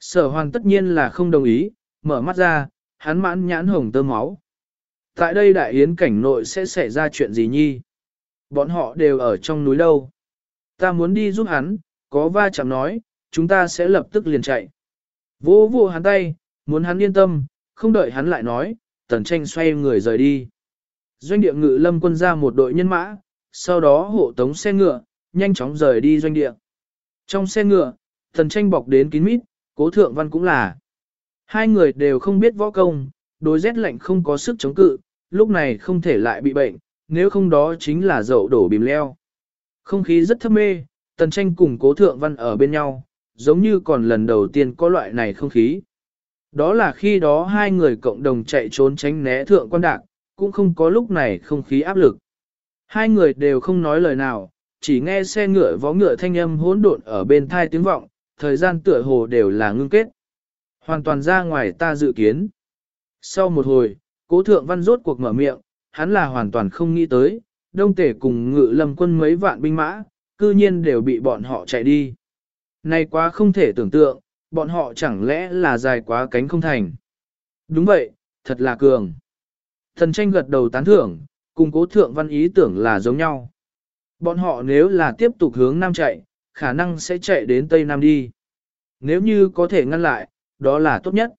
Sở hoàn tất nhiên là không đồng ý, mở mắt ra, hắn mãn nhãn hồng tơ máu. Tại đây đại yến cảnh nội sẽ xảy ra chuyện gì nhi? Bọn họ đều ở trong núi đâu. Ta muốn đi giúp hắn, có va chạm nói, chúng ta sẽ lập tức liền chạy. Vô vô hắn tay, muốn hắn yên tâm, không đợi hắn lại nói, tần tranh xoay người rời đi. Doanh địa ngự lâm quân ra một đội nhân mã, sau đó hộ tống xe ngựa, nhanh chóng rời đi doanh địa. Trong xe ngựa, tần tranh bọc đến kín mít, cố thượng văn cũng là. Hai người đều không biết võ công, đối rét lạnh không có sức chống cự, lúc này không thể lại bị bệnh, nếu không đó chính là dậu đổ bìm leo. Không khí rất thâm mê, tần tranh cùng cố thượng văn ở bên nhau, giống như còn lần đầu tiên có loại này không khí. Đó là khi đó hai người cộng đồng chạy trốn tránh né thượng quan đạc, cũng không có lúc này không khí áp lực. Hai người đều không nói lời nào, chỉ nghe xe ngựa vó ngựa thanh âm hỗn độn ở bên thai tiếng vọng, thời gian tựa hồ đều là ngưng kết. Hoàn toàn ra ngoài ta dự kiến. Sau một hồi, cố thượng văn rốt cuộc mở miệng, hắn là hoàn toàn không nghĩ tới, đông tể cùng ngự lâm quân mấy vạn binh mã, cư nhiên đều bị bọn họ chạy đi. Này quá không thể tưởng tượng, bọn họ chẳng lẽ là dài quá cánh không thành. Đúng vậy, thật là cường. Thần tranh gật đầu tán thưởng, cùng cố thượng văn ý tưởng là giống nhau. Bọn họ nếu là tiếp tục hướng nam chạy, khả năng sẽ chạy đến tây nam đi. Nếu như có thể ngăn lại, đó là tốt nhất.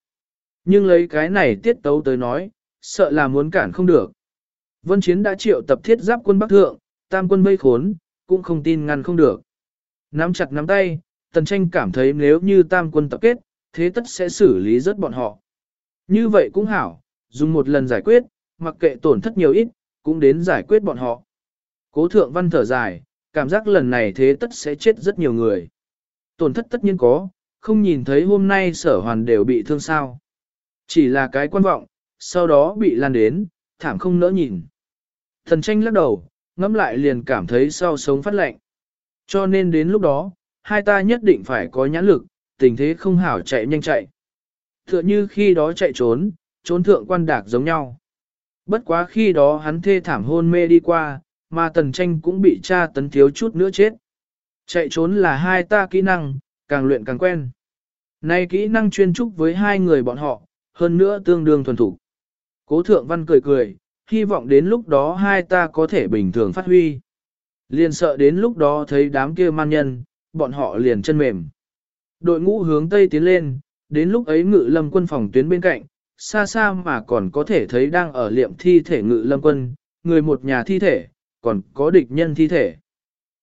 Nhưng lấy cái này tiết tấu tới nói, sợ là muốn cản không được. Vân Chiến đã triệu tập thiết giáp quân Bắc Thượng, tam quân vây khốn, cũng không tin ngăn không được. Nắm chặt nắm tay, Tần Tranh cảm thấy nếu như tam quân tập kết, thế tất sẽ xử lý rất bọn họ. Như vậy cũng hảo, dùng một lần giải quyết, mặc kệ tổn thất nhiều ít, cũng đến giải quyết bọn họ. Cố thượng văn thở dài, cảm giác lần này thế tất sẽ chết rất nhiều người. Tổn thất tất nhiên có, không nhìn thấy hôm nay sở hoàn đều bị thương sao. Chỉ là cái quan vọng, sau đó bị lan đến, thảm không nỡ nhìn. Thần tranh lắc đầu, ngẫm lại liền cảm thấy sau sống phát lạnh. Cho nên đến lúc đó, hai ta nhất định phải có nhãn lực, tình thế không hảo chạy nhanh chạy. Tựa như khi đó chạy trốn, trốn thượng quan đạc giống nhau. Bất quá khi đó hắn thê thảm hôn mê đi qua, mà tần tranh cũng bị cha tấn thiếu chút nữa chết. Chạy trốn là hai ta kỹ năng, càng luyện càng quen. Nay kỹ năng chuyên trúc với hai người bọn họ, hơn nữa tương đương thuần thủ. Cố thượng văn cười cười, hy vọng đến lúc đó hai ta có thể bình thường phát huy. Liền sợ đến lúc đó thấy đám kia man nhân, bọn họ liền chân mềm. Đội ngũ hướng Tây tiến lên, đến lúc ấy ngự lâm quân phòng tuyến bên cạnh, xa xa mà còn có thể thấy đang ở liệm thi thể ngự lâm quân, người một nhà thi thể, còn có địch nhân thi thể.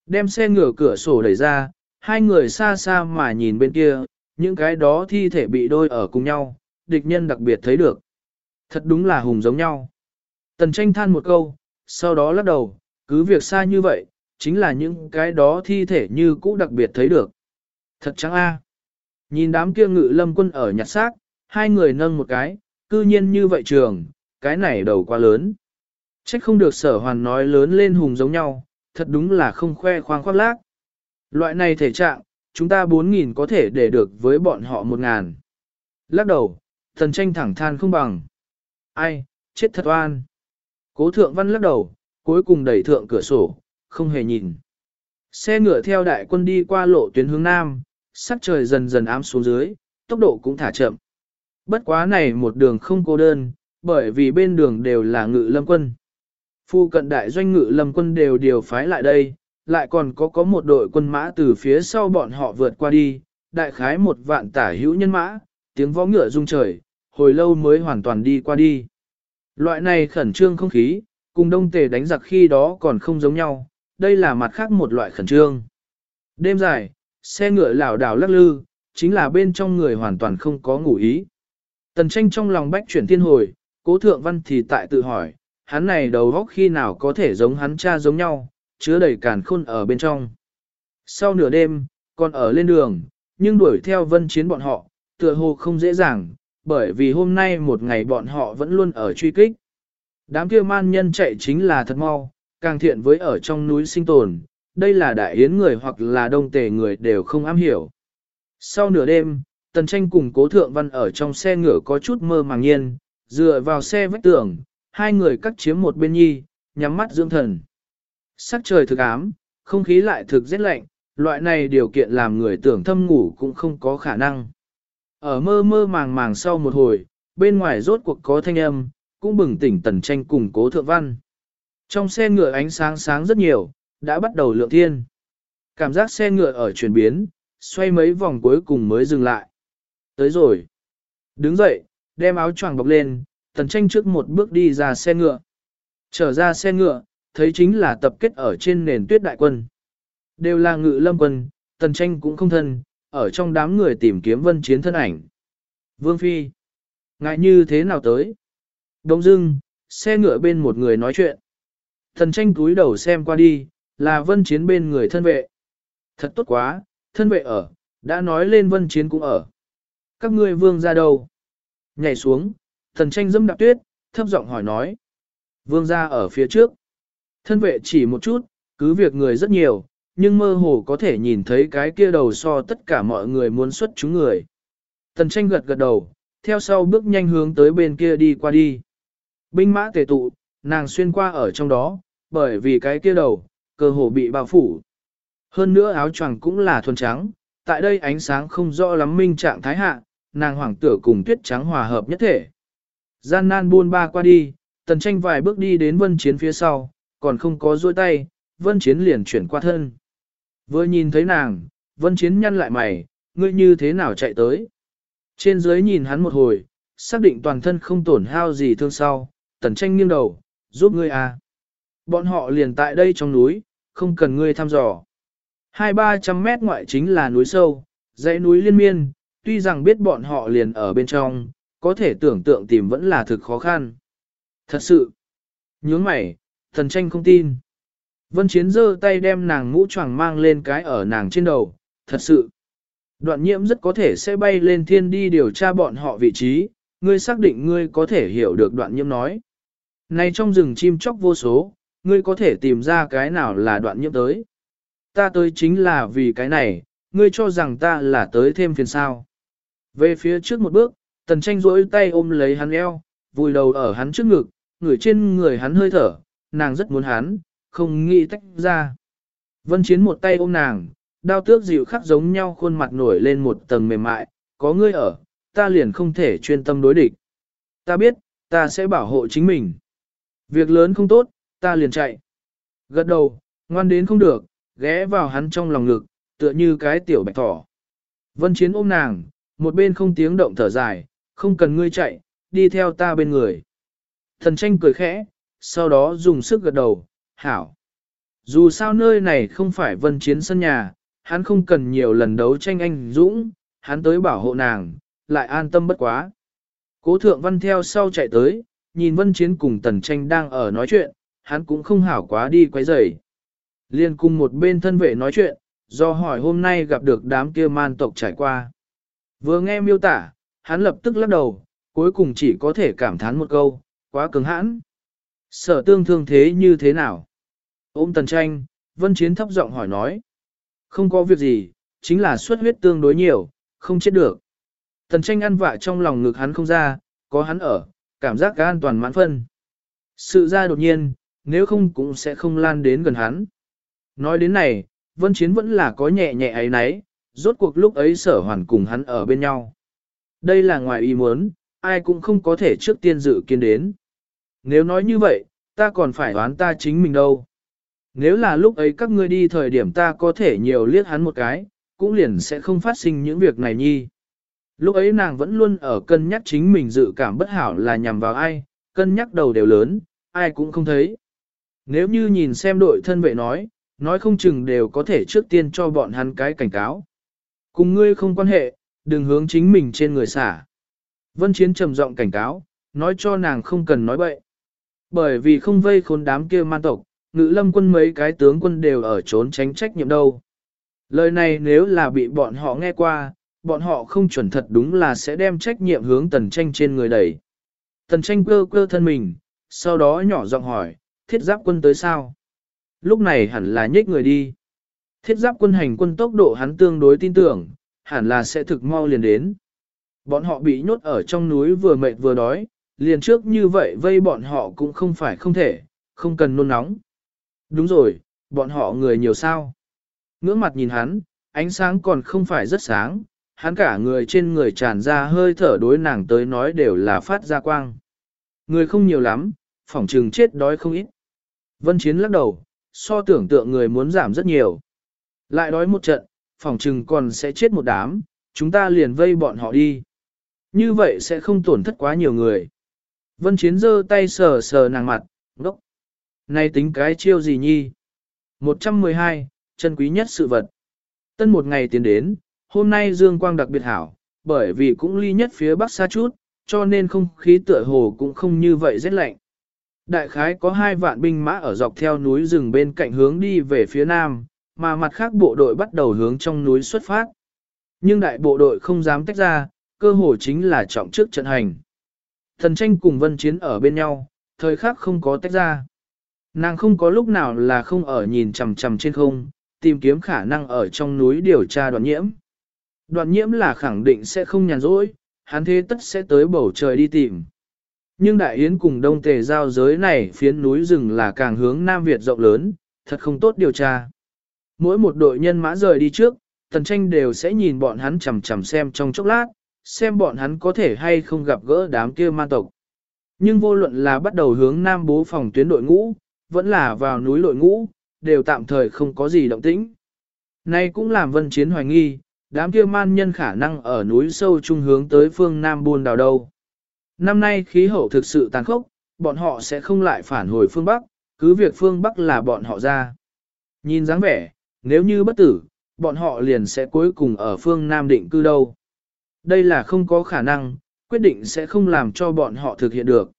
Đem xe ngửa cửa sổ đẩy ra, hai người xa xa mà nhìn bên kia, những cái đó thi thể bị đôi ở cùng nhau, địch nhân đặc biệt thấy được. Thật đúng là hùng giống nhau. Tần tranh than một câu, sau đó lắc đầu, cứ việc xa như vậy, chính là những cái đó thi thể như cũ đặc biệt thấy được. Thật chẳng a. Nhìn đám kia ngự lâm quân ở nhặt xác, hai người nâng một cái, cư nhiên như vậy trường, cái này đầu quá lớn. Trách không được sở hoàn nói lớn lên hùng giống nhau, thật đúng là không khoe khoang khoác lác. Loại này thể trạng, chúng ta 4.000 có thể để được với bọn họ 1.000. Lắc đầu, thần tranh thẳng than không bằng. Ai, chết thật oan. Cố thượng văn lắc đầu, cuối cùng đẩy thượng cửa sổ, không hề nhìn. Xe ngựa theo đại quân đi qua lộ tuyến hướng nam, sắc trời dần dần ám xuống dưới, tốc độ cũng thả chậm. Bất quá này một đường không cô đơn, bởi vì bên đường đều là ngự lâm quân. Phu cận đại doanh ngự lâm quân đều điều phái lại đây, lại còn có có một đội quân mã từ phía sau bọn họ vượt qua đi, đại khái một vạn tả hữu nhân mã, tiếng võ ngựa rung trời, hồi lâu mới hoàn toàn đi qua đi. Loại này khẩn trương không khí, cùng đông tề đánh giặc khi đó còn không giống nhau, đây là mặt khác một loại khẩn trương. Đêm dài, xe ngựa lảo đảo lắc lư, chính là bên trong người hoàn toàn không có ngủ ý. Tần tranh trong lòng bách chuyển thiên hồi, cố thượng văn thì tại tự hỏi, hắn này đầu góc khi nào có thể giống hắn cha giống nhau, chứa đầy càn khôn ở bên trong. Sau nửa đêm, còn ở lên đường, nhưng đuổi theo vân chiến bọn họ, tựa hồ không dễ dàng, bởi vì hôm nay một ngày bọn họ vẫn luôn ở truy kích. Đám kia man nhân chạy chính là thật mau, càng thiện với ở trong núi sinh tồn, đây là đại yến người hoặc là đông tề người đều không am hiểu. Sau nửa đêm, tần tranh cùng cố thượng văn ở trong xe ngựa có chút mơ màng nhiên, dựa vào xe vách tường, hai người cắt chiếm một bên nhi, nhắm mắt dưỡng thần. Sắc trời thực ám, không khí lại thực rét lạnh, loại này điều kiện làm người tưởng thâm ngủ cũng không có khả năng. Ở mơ mơ màng màng sau một hồi, bên ngoài rốt cuộc có thanh âm, cũng bừng tỉnh tần tranh cùng cố thượng văn. Trong xe ngựa ánh sáng sáng rất nhiều, đã bắt đầu lượng thiên. Cảm giác xe ngựa ở chuyển biến, xoay mấy vòng cuối cùng mới dừng lại. Tới rồi. Đứng dậy, đem áo choàng bọc lên, tần tranh trước một bước đi ra xe ngựa. Trở ra xe ngựa, thấy chính là tập kết ở trên nền tuyết đại quân. Đều là ngự lâm quân, tần tranh cũng không thân, ở trong đám người tìm kiếm vân chiến thân ảnh. Vương Phi, ngại như thế nào tới? Đông dưng, xe ngựa bên một người nói chuyện. Thần tranh túi đầu xem qua đi, là vân chiến bên người thân vệ. Thật tốt quá, thân vệ ở, đã nói lên vân chiến cũng ở. Các ngươi vương ra đâu? Nhảy xuống, thần tranh dâm đạp tuyết, thấp giọng hỏi nói. Vương ra ở phía trước. Thân vệ chỉ một chút, cứ việc người rất nhiều, nhưng mơ hồ có thể nhìn thấy cái kia đầu so tất cả mọi người muốn xuất chúng người. Tần tranh gật gật đầu, theo sau bước nhanh hướng tới bên kia đi qua đi. Binh mã tề tụ, nàng xuyên qua ở trong đó, bởi vì cái kia đầu, cơ hồ bị bao phủ. Hơn nữa áo choàng cũng là thuần trắng, tại đây ánh sáng không rõ lắm minh trạng thái hạ, nàng hoàng tử cùng tuyết trắng hòa hợp nhất thể. Gian nan buôn ba qua đi, tần tranh vài bước đi đến vân chiến phía sau, còn không có dôi tay, vân chiến liền chuyển qua thân. Vừa nhìn thấy nàng, vân chiến nhăn lại mày, ngươi như thế nào chạy tới. Trên dưới nhìn hắn một hồi, xác định toàn thân không tổn hao gì thương sau, tần tranh nghiêng đầu, giúp ngươi à. Bọn họ liền tại đây trong núi, không cần ngươi thăm dò. Hai ba trăm mét ngoại chính là núi sâu, dãy núi liên miên, tuy rằng biết bọn họ liền ở bên trong, có thể tưởng tượng tìm vẫn là thực khó khăn. Thật sự, nhướng mày, thần tranh không tin. Vân Chiến giơ tay đem nàng mũ choàng mang lên cái ở nàng trên đầu, thật sự. Đoạn nhiễm rất có thể sẽ bay lên thiên đi điều tra bọn họ vị trí, ngươi xác định ngươi có thể hiểu được đoạn nhiễm nói. Này trong rừng chim chóc vô số, ngươi có thể tìm ra cái nào là đoạn nhiễm tới. Ta tới chính là vì cái này, ngươi cho rằng ta là tới thêm phiền sao. Về phía trước một bước, tần tranh rỗi tay ôm lấy hắn eo, vùi đầu ở hắn trước ngực, ngửi trên người hắn hơi thở, nàng rất muốn hắn, không nghĩ tách ra. Vân Chiến một tay ôm nàng, đao tước dịu khắc giống nhau khuôn mặt nổi lên một tầng mềm mại, có ngươi ở, ta liền không thể chuyên tâm đối địch. Ta biết, ta sẽ bảo hộ chính mình. Việc lớn không tốt, ta liền chạy. Gật đầu, ngoan đến không được, ghé vào hắn trong lòng ngực, tựa như cái tiểu bạch thỏ. Vân Chiến ôm nàng, một bên không tiếng động thở dài, không cần ngươi chạy, đi theo ta bên người. Thần tranh cười khẽ, sau đó dùng sức gật đầu, hảo. Dù sao nơi này không phải vân chiến sân nhà, hắn không cần nhiều lần đấu tranh anh dũng, hắn tới bảo hộ nàng, lại an tâm bất quá. Cố thượng văn theo sau chạy tới, nhìn vân chiến cùng tần tranh đang ở nói chuyện, hắn cũng không hảo quá đi quấy rầy. Liên cùng một bên thân vệ nói chuyện, do hỏi hôm nay gặp được đám kia man tộc trải qua. Vừa nghe miêu tả, hắn lập tức lắc đầu, cuối cùng chỉ có thể cảm thán một câu, quá cứng hãn. Sở tương thương thế như thế nào? Ôm tần tranh, vân chiến thấp giọng hỏi nói. Không có việc gì, chính là suất huyết tương đối nhiều, không chết được. Tần tranh ăn vạ trong lòng ngực hắn không ra, có hắn ở, cảm giác cả an toàn mãn phân. Sự ra đột nhiên, nếu không cũng sẽ không lan đến gần hắn. Nói đến này, vân chiến vẫn là có nhẹ nhẹ ấy nấy, rốt cuộc lúc ấy sở hoàn cùng hắn ở bên nhau. Đây là ngoài ý muốn, ai cũng không có thể trước tiên dự kiến đến. Nếu nói như vậy, ta còn phải đoán ta chính mình đâu. Nếu là lúc ấy các ngươi đi thời điểm ta có thể nhiều liếc hắn một cái, cũng liền sẽ không phát sinh những việc này nhi. Lúc ấy nàng vẫn luôn ở cân nhắc chính mình dự cảm bất hảo là nhằm vào ai, cân nhắc đầu đều lớn, ai cũng không thấy. Nếu như nhìn xem đội thân vệ nói, nói không chừng đều có thể trước tiên cho bọn hắn cái cảnh cáo. Cùng ngươi không quan hệ, đừng hướng chính mình trên người xả. Vân Chiến trầm giọng cảnh cáo, nói cho nàng không cần nói bậy. Bởi vì không vây khốn đám kia man tộc, ngự lâm quân mấy cái tướng quân đều ở trốn tránh trách nhiệm đâu. Lời này nếu là bị bọn họ nghe qua, bọn họ không chuẩn thật đúng là sẽ đem trách nhiệm hướng tần tranh trên người đẩy. Tần tranh cơ cơ thân mình, sau đó nhỏ giọng hỏi, thiết giáp quân tới sao? Lúc này hẳn là nhích người đi. Thiết giáp quân hành quân tốc độ hắn tương đối tin tưởng, hẳn là sẽ thực mau liền đến. Bọn họ bị nhốt ở trong núi vừa mệt vừa đói, liền trước như vậy vây bọn họ cũng không phải không thể, không cần nôn nóng. Đúng rồi, bọn họ người nhiều sao. Ngưỡng mặt nhìn hắn, ánh sáng còn không phải rất sáng, hắn cả người trên người tràn ra hơi thở đối nàng tới nói đều là phát ra quang. Người không nhiều lắm, phỏng trừng chết đói không ít. Vân Chiến lắc đầu, so tưởng tượng người muốn giảm rất nhiều. Lại đói một trận, phỏng trừng còn sẽ chết một đám, chúng ta liền vây bọn họ đi. Như vậy sẽ không tổn thất quá nhiều người. Vân Chiến giơ tay sờ sờ nàng mặt, ngốc. Này tính cái chiêu gì nhi? 112, chân quý nhất sự vật. Tân một ngày tiến đến, hôm nay dương quang đặc biệt hảo, bởi vì cũng ly nhất phía bắc xa chút, cho nên không khí tựa hồ cũng không như vậy rất lạnh. Đại khái có hai vạn binh mã ở dọc theo núi rừng bên cạnh hướng đi về phía nam, mà mặt khác bộ đội bắt đầu hướng trong núi xuất phát. Nhưng đại bộ đội không dám tách ra, cơ hội chính là trọng trước trận hành. Thần tranh cùng vân chiến ở bên nhau, thời khắc không có tách ra. Nàng không có lúc nào là không ở nhìn chằm chằm trên không, tìm kiếm khả năng ở trong núi điều tra đoạn nhiễm. Đoạn nhiễm là khẳng định sẽ không nhàn rỗi, hắn thế tất sẽ tới bầu trời đi tìm. Nhưng Đại Yến cùng Đông Tề giao giới này phiến núi rừng là càng hướng Nam Việt rộng lớn, thật không tốt điều tra. Mỗi một đội nhân mã rời đi trước, tần tranh đều sẽ nhìn bọn hắn chầm chầm xem trong chốc lát, xem bọn hắn có thể hay không gặp gỡ đám kia ma tộc. Nhưng vô luận là bắt đầu hướng Nam bố phòng tuyến đội ngũ, vẫn là vào núi đội ngũ, đều tạm thời không có gì động tĩnh. Nay cũng làm vân chiến hoài nghi, đám kia man nhân khả năng ở núi sâu trung hướng tới phương Nam buôn đào đâu năm nay khí hậu thực sự tàn khốc, bọn họ sẽ không lại phản hồi phương Bắc, cứ việc phương Bắc là bọn họ ra. Nhìn dáng vẻ, nếu như bất tử, bọn họ liền sẽ cuối cùng ở phương Nam định cư đâu. Đây là không có khả năng, quyết định sẽ không làm cho bọn họ thực hiện được.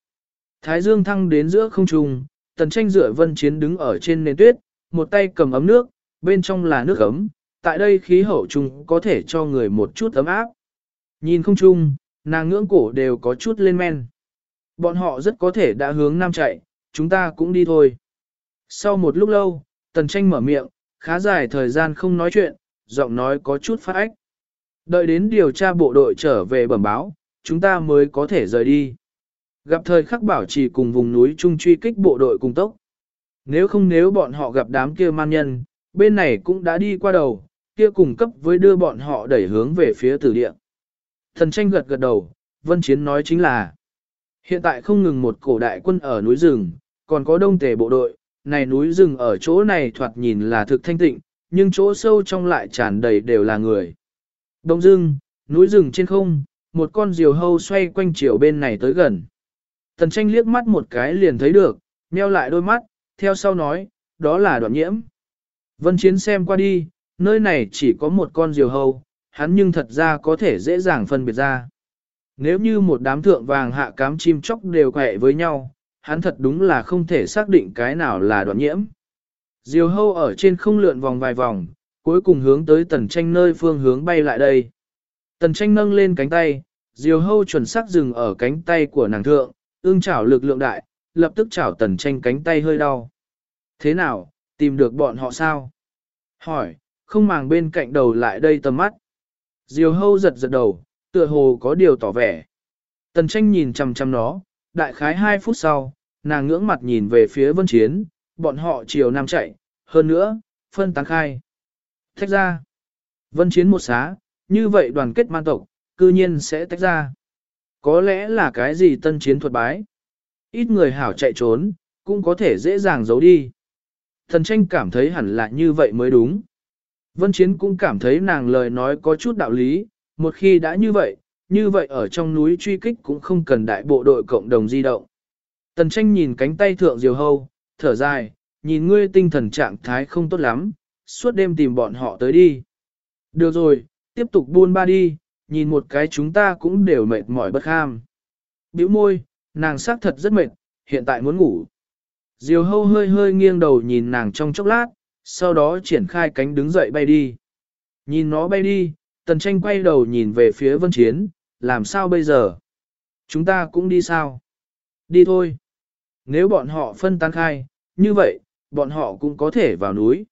Thái dương thăng đến giữa không trung, tần tranh rửa vân chiến đứng ở trên nền tuyết, một tay cầm ấm nước, bên trong là nước ấm, tại đây khí hậu trung có thể cho người một chút ấm áp. Nhìn không trung, nàng ngưỡng cổ đều có chút lên men. Bọn họ rất có thể đã hướng nam chạy, chúng ta cũng đi thôi. Sau một lúc lâu, tần tranh mở miệng, khá dài thời gian không nói chuyện, giọng nói có chút phát ách. Đợi đến điều tra bộ đội trở về bẩm báo, chúng ta mới có thể rời đi. Gặp thời khắc bảo trì cùng vùng núi trung truy kích bộ đội cùng tốc. Nếu không nếu bọn họ gặp đám kia man nhân, bên này cũng đã đi qua đầu, kia cùng cấp với đưa bọn họ đẩy hướng về phía tử địa. Thần tranh gật gật đầu, vân chiến nói chính là hiện tại không ngừng một cổ đại quân ở núi rừng, còn có đông tề bộ đội, này núi rừng ở chỗ này thoạt nhìn là thực thanh tịnh, nhưng chỗ sâu trong lại tràn đầy đều là người. Đông rừng, núi rừng trên không, một con diều hâu xoay quanh chiều bên này tới gần. Tần tranh liếc mắt một cái liền thấy được, nheo lại đôi mắt, theo sau nói, đó là đoạn nhiễm. Vân Chiến xem qua đi, nơi này chỉ có một con diều hâu, hắn nhưng thật ra có thể dễ dàng phân biệt ra. Nếu như một đám thượng vàng hạ cám chim chóc đều quẹ với nhau, hắn thật đúng là không thể xác định cái nào là đoạn nhiễm. Diều hâu ở trên không lượn vòng vài vòng, cuối cùng hướng tới tần tranh nơi phương hướng bay lại đây. Tần tranh nâng lên cánh tay, diều hâu chuẩn xác dừng ở cánh tay của nàng thượng, ương chảo lực lượng đại, lập tức chảo tần tranh cánh tay hơi đau. Thế nào, tìm được bọn họ sao? Hỏi, không màng bên cạnh đầu lại đây tầm mắt. Diều hâu giật giật đầu, tựa hồ có điều tỏ vẻ. Tần tranh nhìn chằm chằm nó, đại khái 2 phút sau, nàng ngưỡng mặt nhìn về phía vân chiến, bọn họ chiều nam chạy, hơn nữa, phân tán khai. Thách ra. Vân chiến một xá, như vậy đoàn kết man tộc, cư nhiên sẽ tách ra. Có lẽ là cái gì tân chiến thuật bái. Ít người hảo chạy trốn, cũng có thể dễ dàng giấu đi. Thần tranh cảm thấy hẳn là như vậy mới đúng. Vân Chiến cũng cảm thấy nàng lời nói có chút đạo lý, một khi đã như vậy, như vậy ở trong núi truy kích cũng không cần đại bộ đội cộng đồng di động. Tần tranh nhìn cánh tay thượng diều hâu, thở dài, nhìn ngươi tinh thần trạng thái không tốt lắm, suốt đêm tìm bọn họ tới đi. Được rồi, tiếp tục buôn ba đi, nhìn một cái chúng ta cũng đều mệt mỏi bất ham. Biểu môi, nàng xác thật rất mệt, hiện tại muốn ngủ. Diều hâu hơi hơi nghiêng đầu nhìn nàng trong chốc lát, sau đó triển khai cánh đứng dậy bay đi. Nhìn nó bay đi, tần tranh quay đầu nhìn về phía vân chiến, làm sao bây giờ? Chúng ta cũng đi sao? Đi thôi. Nếu bọn họ phân tán khai, như vậy, bọn họ cũng có thể vào núi.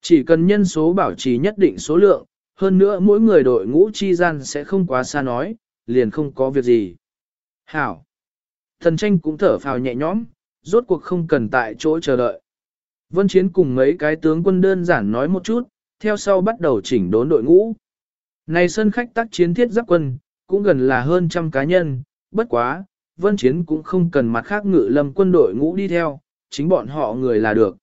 Chỉ cần nhân số bảo trì nhất định số lượng, hơn nữa mỗi người đội ngũ chi gian sẽ không quá xa nói, liền không có việc gì. Hảo. Thần tranh cũng thở phào nhẹ nhõm, rốt cuộc không cần tại chỗ chờ đợi. Vân Chiến cùng mấy cái tướng quân đơn giản nói một chút, theo sau bắt đầu chỉnh đốn đội ngũ. Này sân khách tác chiến thiết giáp quân, cũng gần là hơn trăm cá nhân, bất quá, Vân Chiến cũng không cần mặt khác ngự lâm quân đội ngũ đi theo, chính bọn họ người là được.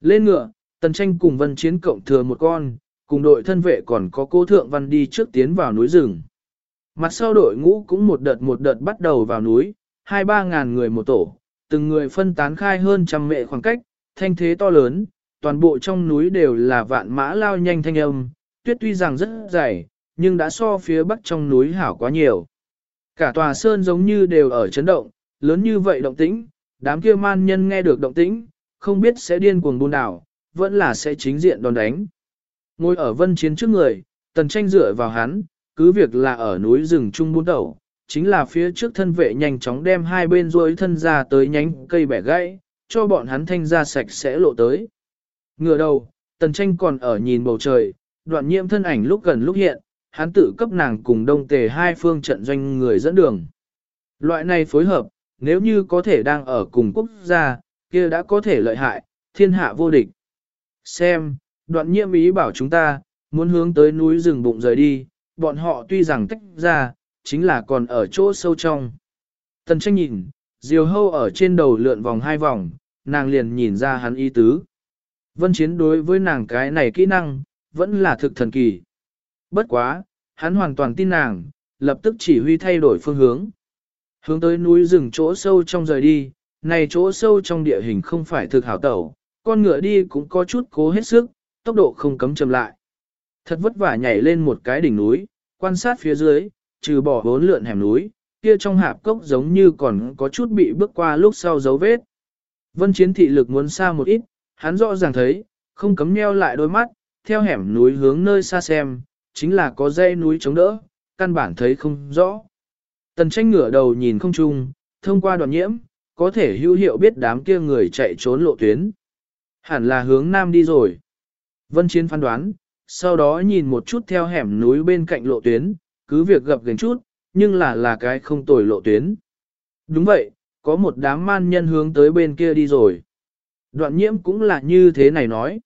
Lên ngựa, Tần Tranh cùng Vân Chiến cộng thừa một con, cùng đội thân vệ còn có cô thượng văn đi trước tiến vào núi rừng. Mặt sau đội ngũ cũng một đợt một đợt bắt đầu vào núi, hai ba ngàn người một tổ, từng người phân tán khai hơn trăm mệ khoảng cách, thanh thế to lớn, toàn bộ trong núi đều là vạn mã lao nhanh thanh âm, tuyết tuy rằng rất dày, nhưng đã so phía bắc trong núi hảo quá nhiều. Cả tòa sơn giống như đều ở chấn động, lớn như vậy động tĩnh, đám kia man nhân nghe được động tĩnh, không biết sẽ điên cuồng buôn đảo, vẫn là sẽ chính diện đòn đánh. Ngồi ở vân chiến trước người, tần tranh dựa vào hắn, cứ việc là ở núi rừng trung buôn đầu, chính là phía trước thân vệ nhanh chóng đem hai bên rôi thân ra tới nhánh cây bẻ gãy, cho bọn hắn thanh ra sạch sẽ lộ tới. Ngửa đầu, tần tranh còn ở nhìn bầu trời, đoạn nhiễm thân ảnh lúc gần lúc hiện, hắn tự cấp nàng cùng đông tề hai phương trận doanh người dẫn đường. Loại này phối hợp, nếu như có thể đang ở cùng quốc gia, kia đã có thể lợi hại, thiên hạ vô địch. Xem, đoạn nhiễm ý bảo chúng ta, muốn hướng tới núi rừng bụng rời đi, bọn họ tuy rằng tách ra, chính là còn ở chỗ sâu trong. Tần tranh nhìn, diều hâu ở trên đầu lượn vòng hai vòng, nàng liền nhìn ra hắn ý tứ. Vân chiến đối với nàng cái này kỹ năng, vẫn là thực thần kỳ. Bất quá, hắn hoàn toàn tin nàng, lập tức chỉ huy thay đổi phương hướng. Hướng tới núi rừng chỗ sâu trong rời đi, này chỗ sâu trong địa hình không phải thực hảo tẩu, con ngựa đi cũng có chút cố hết sức, tốc độ không cấm chậm lại. Thật vất vả nhảy lên một cái đỉnh núi, quan sát phía dưới, trừ bỏ bốn lượn hẻm núi, kia trong hạp cốc giống như còn có chút bị bước qua lúc sau dấu vết. Vân chiến thị lực muốn xa một ít, hắn rõ ràng thấy, không cấm nheo lại đôi mắt, theo hẻm núi hướng nơi xa xem, chính là có dây núi chống đỡ, căn bản thấy không rõ. Tần tranh ngửa đầu nhìn không chung, thông qua đoạn nhiễm, có thể hữu hiệu biết đám kia người chạy trốn lộ tuyến. Hẳn là hướng nam đi rồi. Vân Chiến phán đoán, sau đó nhìn một chút theo hẻm núi bên cạnh lộ tuyến, cứ việc gặp gần chút, nhưng là là cái không tồi lộ tuyến. Đúng vậy, có một đám man nhân hướng tới bên kia đi rồi. Đoạn nhiễm cũng là như thế này nói.